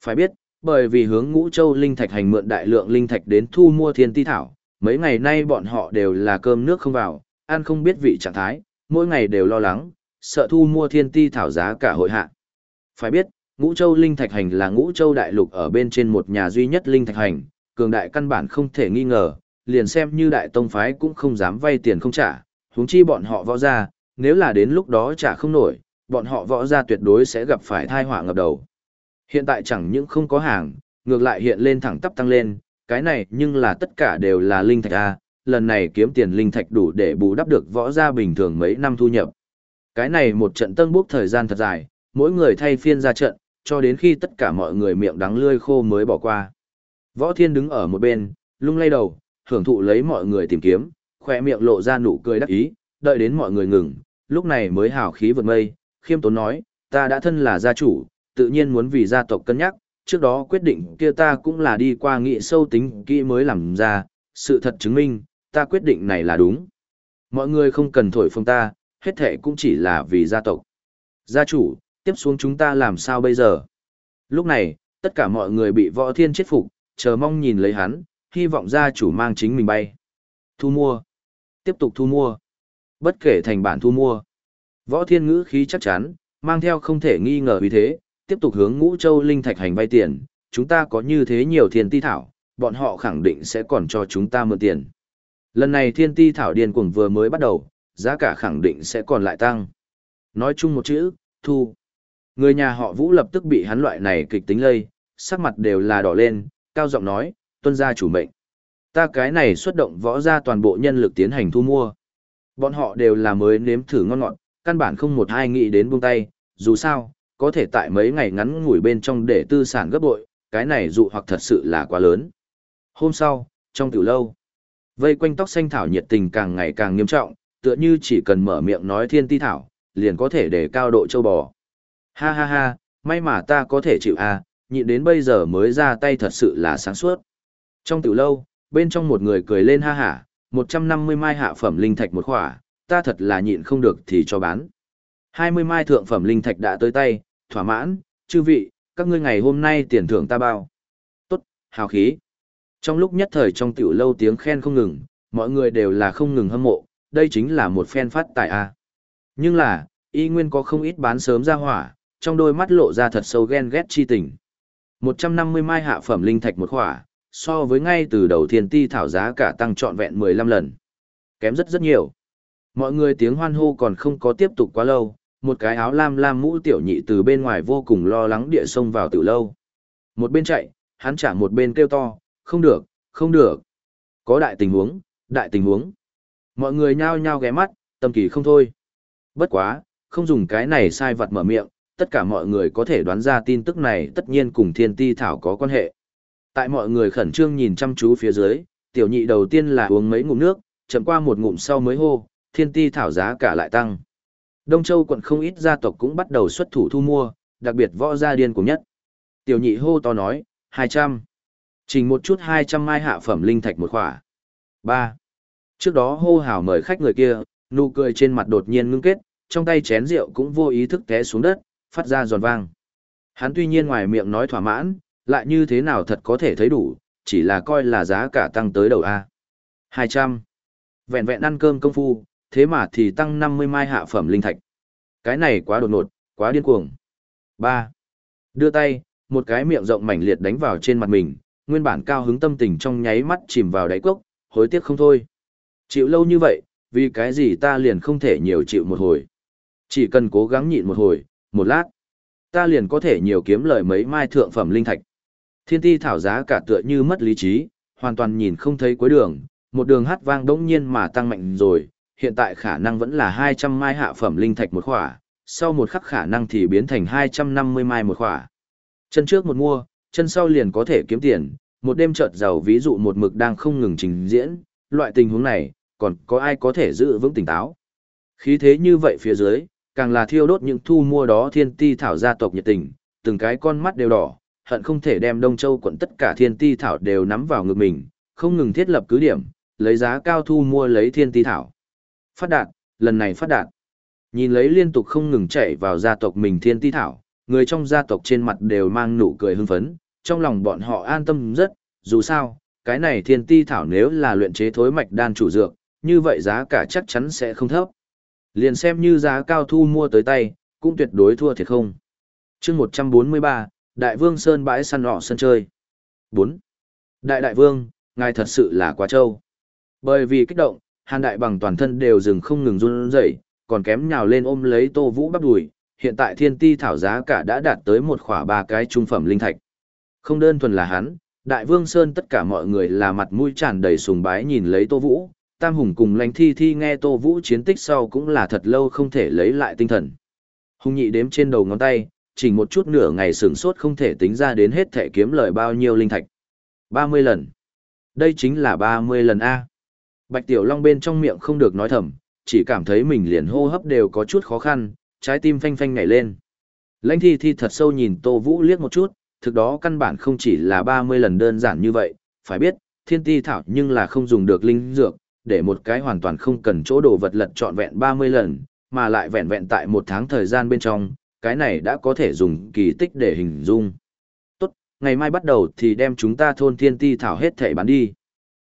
Phải biết, bởi vì hướng ngũ châu linh thạch hành mượn đại lượng linh thạch đến thu mua thiên ti thảo, mấy ngày nay bọn họ đều là cơm nước không vào, ăn không biết vị trạng thái, mỗi ngày đều lo lắng, sợ thu mua thiên ti thảo giá cả hội hạ. Phải biết, ngũ châu linh thạch hành là ngũ châu đại lục ở bên trên một nhà duy nhất linh thạch hành, cường đại căn bản không thể nghi ngờ, liền xem như đại tông phái cũng không dám vay tiền không trả, huống chi bọn họ võ ra, nếu là đến lúc đó trả không nổi, bọn họ võ ra tuyệt đối sẽ gặp phải thai họa ngập đầu. Hiện tại chẳng những không có hàng, ngược lại hiện lên thẳng tắp tăng lên, cái này nhưng là tất cả đều là linh thạch A, lần này kiếm tiền linh thạch đủ để bù đắp được võ gia bình thường mấy năm thu nhập. Cái này một trận tân bốc thời gian thật dài, mỗi người thay phiên ra trận, cho đến khi tất cả mọi người miệng đắng lươi khô mới bỏ qua. Võ Thiên đứng ở một bên, lung lay đầu, hưởng thụ lấy mọi người tìm kiếm, khỏe miệng lộ ra nụ cười đắc ý, đợi đến mọi người ngừng, lúc này mới hào khí vượt mây, khiêm tốn nói, ta đã thân là gia chủ, tự nhiên muốn vì gia tộc cân nhắc, trước đó quyết định kia ta cũng là đi qua nghị sâu tính kỹ mới làm ra, sự thật chứng minh, ta quyết định này là đúng. Mọi người không cần thổi phồng ta, hết thể cũng chỉ là vì gia tộc. Gia chủ, tiếp xuống chúng ta làm sao bây giờ? Lúc này, tất cả mọi người bị võ thiên chết phục, chờ mong nhìn lấy hắn, hy vọng gia chủ mang chính mình bay. Thu mua. Tiếp tục thu mua. Bất kể thành bản thu mua. Võ thiên ngữ khí chắc chắn, mang theo không thể nghi ngờ vì thế, tiếp tục hướng ngũ châu linh thạch hành vay tiền, chúng ta có như thế nhiều thiên ti thảo, bọn họ khẳng định sẽ còn cho chúng ta mượn tiền. Lần này thiên ti thảo điên cuồng vừa mới bắt đầu, giá cả khẳng định sẽ còn lại tăng. Nói chung một chữ, thu. Người nhà họ Vũ lập tức bị hắn loại này kịch tính lây, sắc mặt đều là đỏ lên, cao giọng nói, tuân gia chủ mệnh. Ta cái này xuất động võ gia toàn bộ nhân lực tiến hành thu mua. Bọn họ đều là mới nếm thử ngon ngọt, căn bản không một ai nghĩ đến buông tay, dù sao, có thể tại mấy ngày ngắn ngủi bên trong để tư sản gấp bội, cái này dụ hoặc thật sự là quá lớn. Hôm sau, trong tiểu lâu, vây quanh tóc xanh thảo nhiệt tình càng ngày càng nghiêm trọng, tựa như chỉ cần mở miệng nói thiên ti thảo, liền có thể để cao độ châu bò. Ha ha ha, may mà ta có thể chịu à, nhịn đến bây giờ mới ra tay thật sự là sáng suốt. Trong tiểu lâu, bên trong một người cười lên ha hả, 150 mai hạ phẩm linh thạch một khỏa, ta thật là nhịn không được thì cho bán. 20 mai thượng phẩm linh thạch đã tới tay, thỏa mãn, chư vị, các ngươi ngày hôm nay tiền thưởng ta bao. Tốt, hào khí. Trong lúc nhất thời trong tiểu lâu tiếng khen không ngừng, mọi người đều là không ngừng hâm mộ, đây chính là một phen phát tài a. Nhưng là, y nguyên có không ít bán sớm ra hỏa, trong đôi mắt lộ ra thật sâu ghen ghét chi tình. 150 mai hạ phẩm linh thạch một khỏa, so với ngay từ đầu thiên ti thảo giá cả tăng trọn vẹn 15 lần. Kém rất rất nhiều. Mọi người tiếng hoan hô còn không có tiếp tục quá lâu, một cái áo lam lam mũ tiểu nhị từ bên ngoài vô cùng lo lắng địa xông vào tiểu lâu. Một bên chạy, hắn trả một bên kêu to, không được, không được. Có đại tình huống, đại tình huống. Mọi người nhao nhao ghé mắt, tâm kỳ không thôi. Bất quá, không dùng cái này sai vật mở miệng, tất cả mọi người có thể đoán ra tin tức này tất nhiên cùng thiên ti thảo có quan hệ. Tại mọi người khẩn trương nhìn chăm chú phía dưới, tiểu nhị đầu tiên là uống mấy ngụm nước, chậm qua một ngụm sau mới hô, thiên ti thảo giá cả lại tăng. Đông Châu quận không ít gia tộc cũng bắt đầu xuất thủ thu mua, đặc biệt võ gia điên cùng nhất. Tiểu nhị hô to nói, 200. Trình một chút 200 mai hạ phẩm linh thạch một khỏa. 3. Trước đó hô hào mời khách người kia, nụ cười trên mặt đột nhiên ngưng kết, trong tay chén rượu cũng vô ý thức té xuống đất, phát ra giòn vang. Hắn tuy nhiên ngoài miệng nói thỏa mãn, lại như thế nào thật có thể thấy đủ, chỉ là coi là giá cả tăng tới đầu A. 200. Vẹn vẹn ăn cơm công phu, thế mà thì tăng 50 mai hạ phẩm linh thạch. Cái này quá đột ngột, quá điên cuồng. 3. Đưa tay, một cái miệng rộng mảnh liệt đánh vào trên mặt mình, nguyên bản cao hứng tâm tình trong nháy mắt chìm vào đáy cốc, hối tiếc không thôi. Chịu lâu như vậy, vì cái gì ta liền không thể nhiều chịu một hồi. Chỉ cần cố gắng nhịn một hồi, một lát, ta liền có thể nhiều kiếm lời mấy mai thượng phẩm linh thạch. Thiên ti thảo giá cả tựa như mất lý trí, hoàn toàn nhìn không thấy cuối đường, một đường hát vang đống nhiên mà tăng mạnh rồi, hiện tại khả năng vẫn là 200 mai hạ phẩm linh thạch một khỏa, sau một khắc khả năng thì biến thành 250 mai một khỏa. Chân trước một mua, chân sau liền có thể kiếm tiền, một đêm chợt giàu ví dụ một mực đang không ngừng trình diễn, loại tình huống này, còn có ai có thể giữ vững tỉnh táo. Khí thế như vậy phía dưới, càng là thiêu đốt những thu mua đó thiên ti thảo gia tộc nhiệt tình, từng cái con mắt đều đỏ, hận không thể đem Đông Châu quận tất cả thiên ti thảo đều nắm vào ngực mình, không ngừng thiết lập cứ điểm, lấy giá cao thu mua lấy thiên ti thảo. Phát đạt, lần này phát đạt. Nhìn lấy liên tục không ngừng chạy vào gia tộc mình thiên ti thảo, người trong gia tộc trên mặt đều mang nụ cười hưng phấn, trong lòng bọn họ an tâm rất, dù sao, cái này thiên ti thảo nếu là luyện chế thối mạch đan chủ dược, như vậy giá cả chắc chắn sẽ không thấp. Liền xem như giá cao thu mua tới tay, cũng tuyệt đối thua thiệt không. chương 143, Đại Vương Sơn bãi săn nọ sân chơi. 4. Đại Đại Vương, ngài thật sự là quá trâu. Bởi vì kích động, Hàn Đại bằng toàn thân đều dừng không ngừng run rẩy, còn kém nhào lên ôm lấy Tô Vũ bắp đùi, hiện tại thiên ti thảo giá cả đã đạt tới một khỏa ba cái trung phẩm linh thạch. Không đơn thuần là hắn, Đại Vương Sơn tất cả mọi người là mặt mũi tràn đầy sùng bái nhìn lấy Tô Vũ, Tam Hùng cùng lãnh thi thi nghe Tô Vũ chiến tích sau cũng là thật lâu không thể lấy lại tinh thần. Hùng nhị đếm trên đầu ngón tay, chỉ một chút nửa ngày sửng sốt không thể tính ra đến hết thể kiếm lời bao nhiêu linh thạch. 30 lần. Đây chính là 30 lần A. Bạch Tiểu Long bên trong miệng không được nói thầm, chỉ cảm thấy mình liền hô hấp đều có chút khó khăn, trái tim phanh phanh nhảy lên. Lãnh thi thi thật sâu nhìn Tô Vũ liếc một chút, thực đó căn bản không chỉ là 30 lần đơn giản như vậy, phải biết, thiên ti thảo nhưng là không dùng được linh dược, để một cái hoàn toàn không cần chỗ đồ vật lật trọn vẹn 30 lần, mà lại vẹn vẹn tại một tháng thời gian bên trong, cái này đã có thể dùng kỳ tích để hình dung. Tốt, ngày mai bắt đầu thì đem chúng ta thôn thiên ti thảo hết thể bán đi.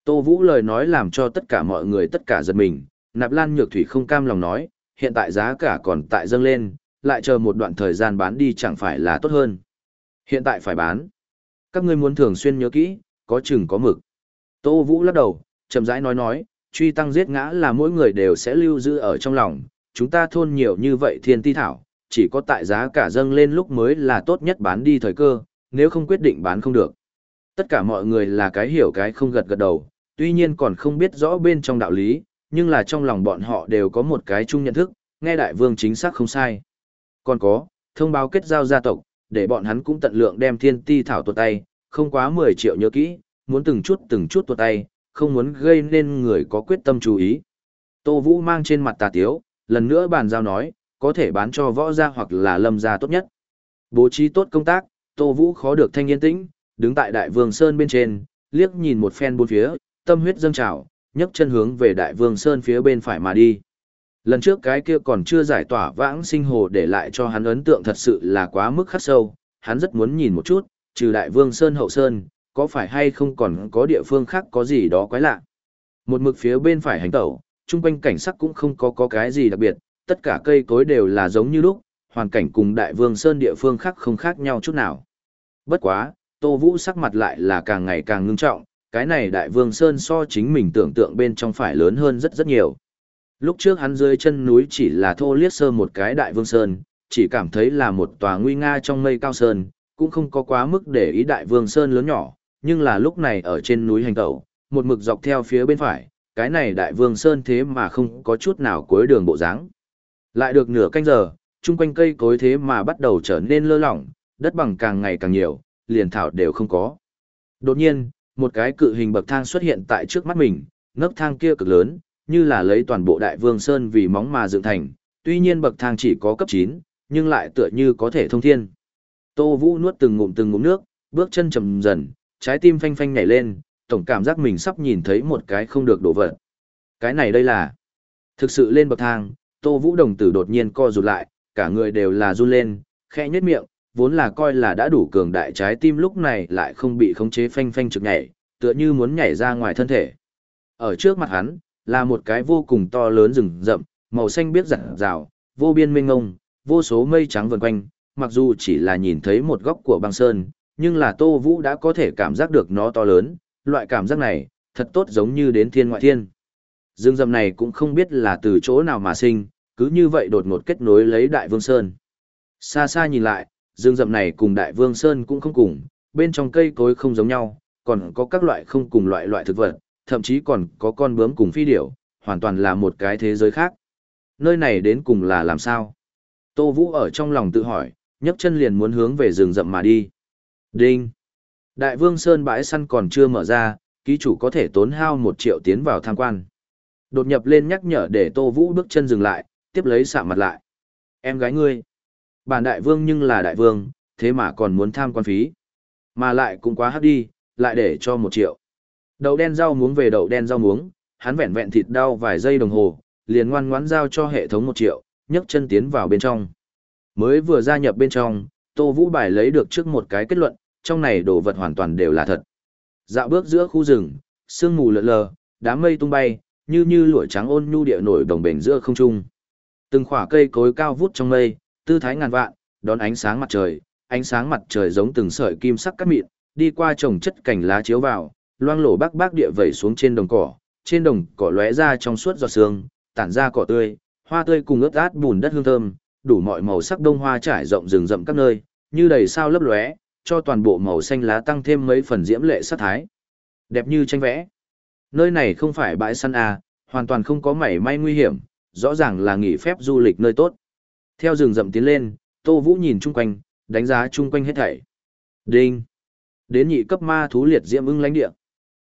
Tô Vũ lời nói làm cho tất cả mọi người tất cả giật mình, nạp lan nhược thủy không cam lòng nói, hiện tại giá cả còn tại dâng lên, lại chờ một đoạn thời gian bán đi chẳng phải là tốt hơn. Hiện tại phải bán. Các ngươi muốn thường xuyên nhớ kỹ, có chừng có mực. Tô Vũ lắc đầu, chậm rãi nói nói, truy tăng giết ngã là mỗi người đều sẽ lưu giữ ở trong lòng, chúng ta thôn nhiều như vậy thiên ti thảo, chỉ có tại giá cả dâng lên lúc mới là tốt nhất bán đi thời cơ, nếu không quyết định bán không được. Tất cả mọi người là cái hiểu cái không gật gật đầu, tuy nhiên còn không biết rõ bên trong đạo lý, nhưng là trong lòng bọn họ đều có một cái chung nhận thức, nghe đại vương chính xác không sai. Còn có, thông báo kết giao gia tộc, để bọn hắn cũng tận lượng đem thiên ti thảo tuột tay, không quá 10 triệu nhớ kỹ, muốn từng chút từng chút tuột tay, không muốn gây nên người có quyết tâm chú ý. Tô Vũ mang trên mặt tà tiếu, lần nữa bàn giao nói, có thể bán cho võ gia hoặc là lâm gia tốt nhất. Bố trí tốt công tác, Tô Vũ khó được thanh yên tĩnh, đứng tại Đại Vương Sơn bên trên, liếc nhìn một phen bốn phía, tâm huyết dâng trào, nhấc chân hướng về Đại Vương Sơn phía bên phải mà đi. Lần trước cái kia còn chưa giải tỏa vãng sinh hồ để lại cho hắn ấn tượng thật sự là quá mức khắc sâu, hắn rất muốn nhìn một chút, trừ Đại Vương Sơn hậu Sơn, có phải hay không còn có địa phương khác có gì đó quái lạ. Một mực phía bên phải hành tẩu, chung quanh cảnh sắc cũng không có có cái gì đặc biệt, tất cả cây cối đều là giống như lúc, hoàn cảnh cùng đại vương sơn địa phương khác không khác nhau chút nào. Bất quá, Tô Vũ sắc mặt lại là càng ngày càng ngưng trọng, cái này đại vương sơn so chính mình tưởng tượng bên trong phải lớn hơn rất rất nhiều. Lúc trước hắn dưới chân núi chỉ là thô liết sơ một cái đại vương sơn, chỉ cảm thấy là một tòa nguy nga trong mây cao sơn, cũng không có quá mức để ý đại vương sơn lớn nhỏ, nhưng là lúc này ở trên núi hành tẩu, một mực dọc theo phía bên phải, cái này đại vương sơn thế mà không có chút nào cuối đường bộ dáng. Lại được nửa canh giờ, chung quanh cây cối thế mà bắt đầu trở nên lơ lỏng, đất bằng càng ngày càng nhiều, liền thảo đều không có. Đột nhiên, một cái cự hình bậc thang xuất hiện tại trước mắt mình, nấc thang kia cực lớn, như là lấy toàn bộ đại vương sơn vì móng mà dựng thành, tuy nhiên bậc thang chỉ có cấp 9, nhưng lại tựa như có thể thông thiên. Tô Vũ nuốt từng ngụm từng ngụm nước, bước chân chậm dần, trái tim phanh phanh nhảy lên, tổng cảm giác mình sắp nhìn thấy một cái không được đổ vật. Cái này đây là... Thực sự lên bậc thang, Tô Vũ đồng tử đột nhiên co rụt lại, cả người đều là run lên, khẽ nhếch miệng, vốn là coi là đã đủ cường đại trái tim lúc này lại không bị khống chế phanh phanh trực nhảy, tựa như muốn nhảy ra ngoài thân thể. Ở trước mặt hắn, là một cái vô cùng to lớn rừng rậm, màu xanh biếc rạng rào, vô biên mênh ngông, vô số mây trắng vần quanh, mặc dù chỉ là nhìn thấy một góc của băng sơn, nhưng là Tô Vũ đã có thể cảm giác được nó to lớn, loại cảm giác này, thật tốt giống như đến thiên ngoại thiên. Dương dầm này cũng không biết là từ chỗ nào mà sinh, cứ như vậy đột ngột kết nối lấy Đại Vương Sơn. Xa xa nhìn lại, dương dầm này cùng Đại Vương Sơn cũng không cùng, bên trong cây cối không giống nhau, còn có các loại không cùng loại loại thực vật, thậm chí còn có con bướm cùng phi điểu, hoàn toàn là một cái thế giới khác. Nơi này đến cùng là làm sao? Tô Vũ ở trong lòng tự hỏi, nhấc chân liền muốn hướng về rừng rậm mà đi. Đinh! Đại Vương Sơn bãi săn còn chưa mở ra, ký chủ có thể tốn hao một triệu tiến vào tham quan. Đột nhập lên nhắc nhở để Tô Vũ bước chân dừng lại, tiếp lấy sạm mặt lại. Em gái ngươi. Bản đại vương nhưng là đại vương, thế mà còn muốn tham quan phí. Mà lại cũng quá hấp đi, lại để cho một triệu. Đậu đen rau muống về đậu đen rau muống, hắn vẹn vẹn thịt đau vài giây đồng hồ, liền ngoan ngoãn giao cho hệ thống một triệu, nhấc chân tiến vào bên trong. Mới vừa gia nhập bên trong, Tô Vũ Bài lấy được trước một cái kết luận, trong này đồ vật hoàn toàn đều là thật. Dạo bước giữa khu rừng, sương mù lợn lờ, đám mây tung bay, như như lụa trắng ôn nhu địa nổi đồng bền giữa không trung. Từng khỏa cây cối cao vút trong mây, tư thái ngàn vạn, đón ánh sáng mặt trời, ánh sáng mặt trời giống từng sợi kim sắc cắt mịn, đi qua trồng chất cảnh lá chiếu vào, loang lổ bác bác địa vẩy xuống trên đồng cỏ, trên đồng cỏ lóe ra trong suốt giọt sương, tản ra cỏ tươi, hoa tươi cùng ướt át bùn đất hương thơm, đủ mọi màu sắc đông hoa trải rộng rừng rậm các nơi, như đầy sao lấp lóe, cho toàn bộ màu xanh lá tăng thêm mấy phần diễm lệ sắc thái. Đẹp như tranh vẽ. Nơi này không phải bãi săn à, hoàn toàn không có mảy may nguy hiểm, rõ ràng là nghỉ phép du lịch nơi tốt. Theo rừng rậm tiến lên, Tô Vũ nhìn chung quanh, đánh giá chung quanh hết thảy. Đinh. Đến nhị cấp ma thú liệt diễm ưng lãnh địa.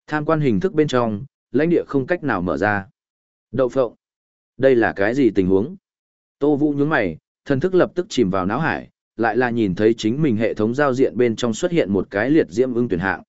Tham quan hình thức bên trong, lãnh địa không cách nào mở ra. Đậu phộng. Đây là cái gì tình huống? Tô Vũ nhướng mày, thần thức lập tức chìm vào não hải, lại là nhìn thấy chính mình hệ thống giao diện bên trong xuất hiện một cái liệt diễm ưng tuyển hạng.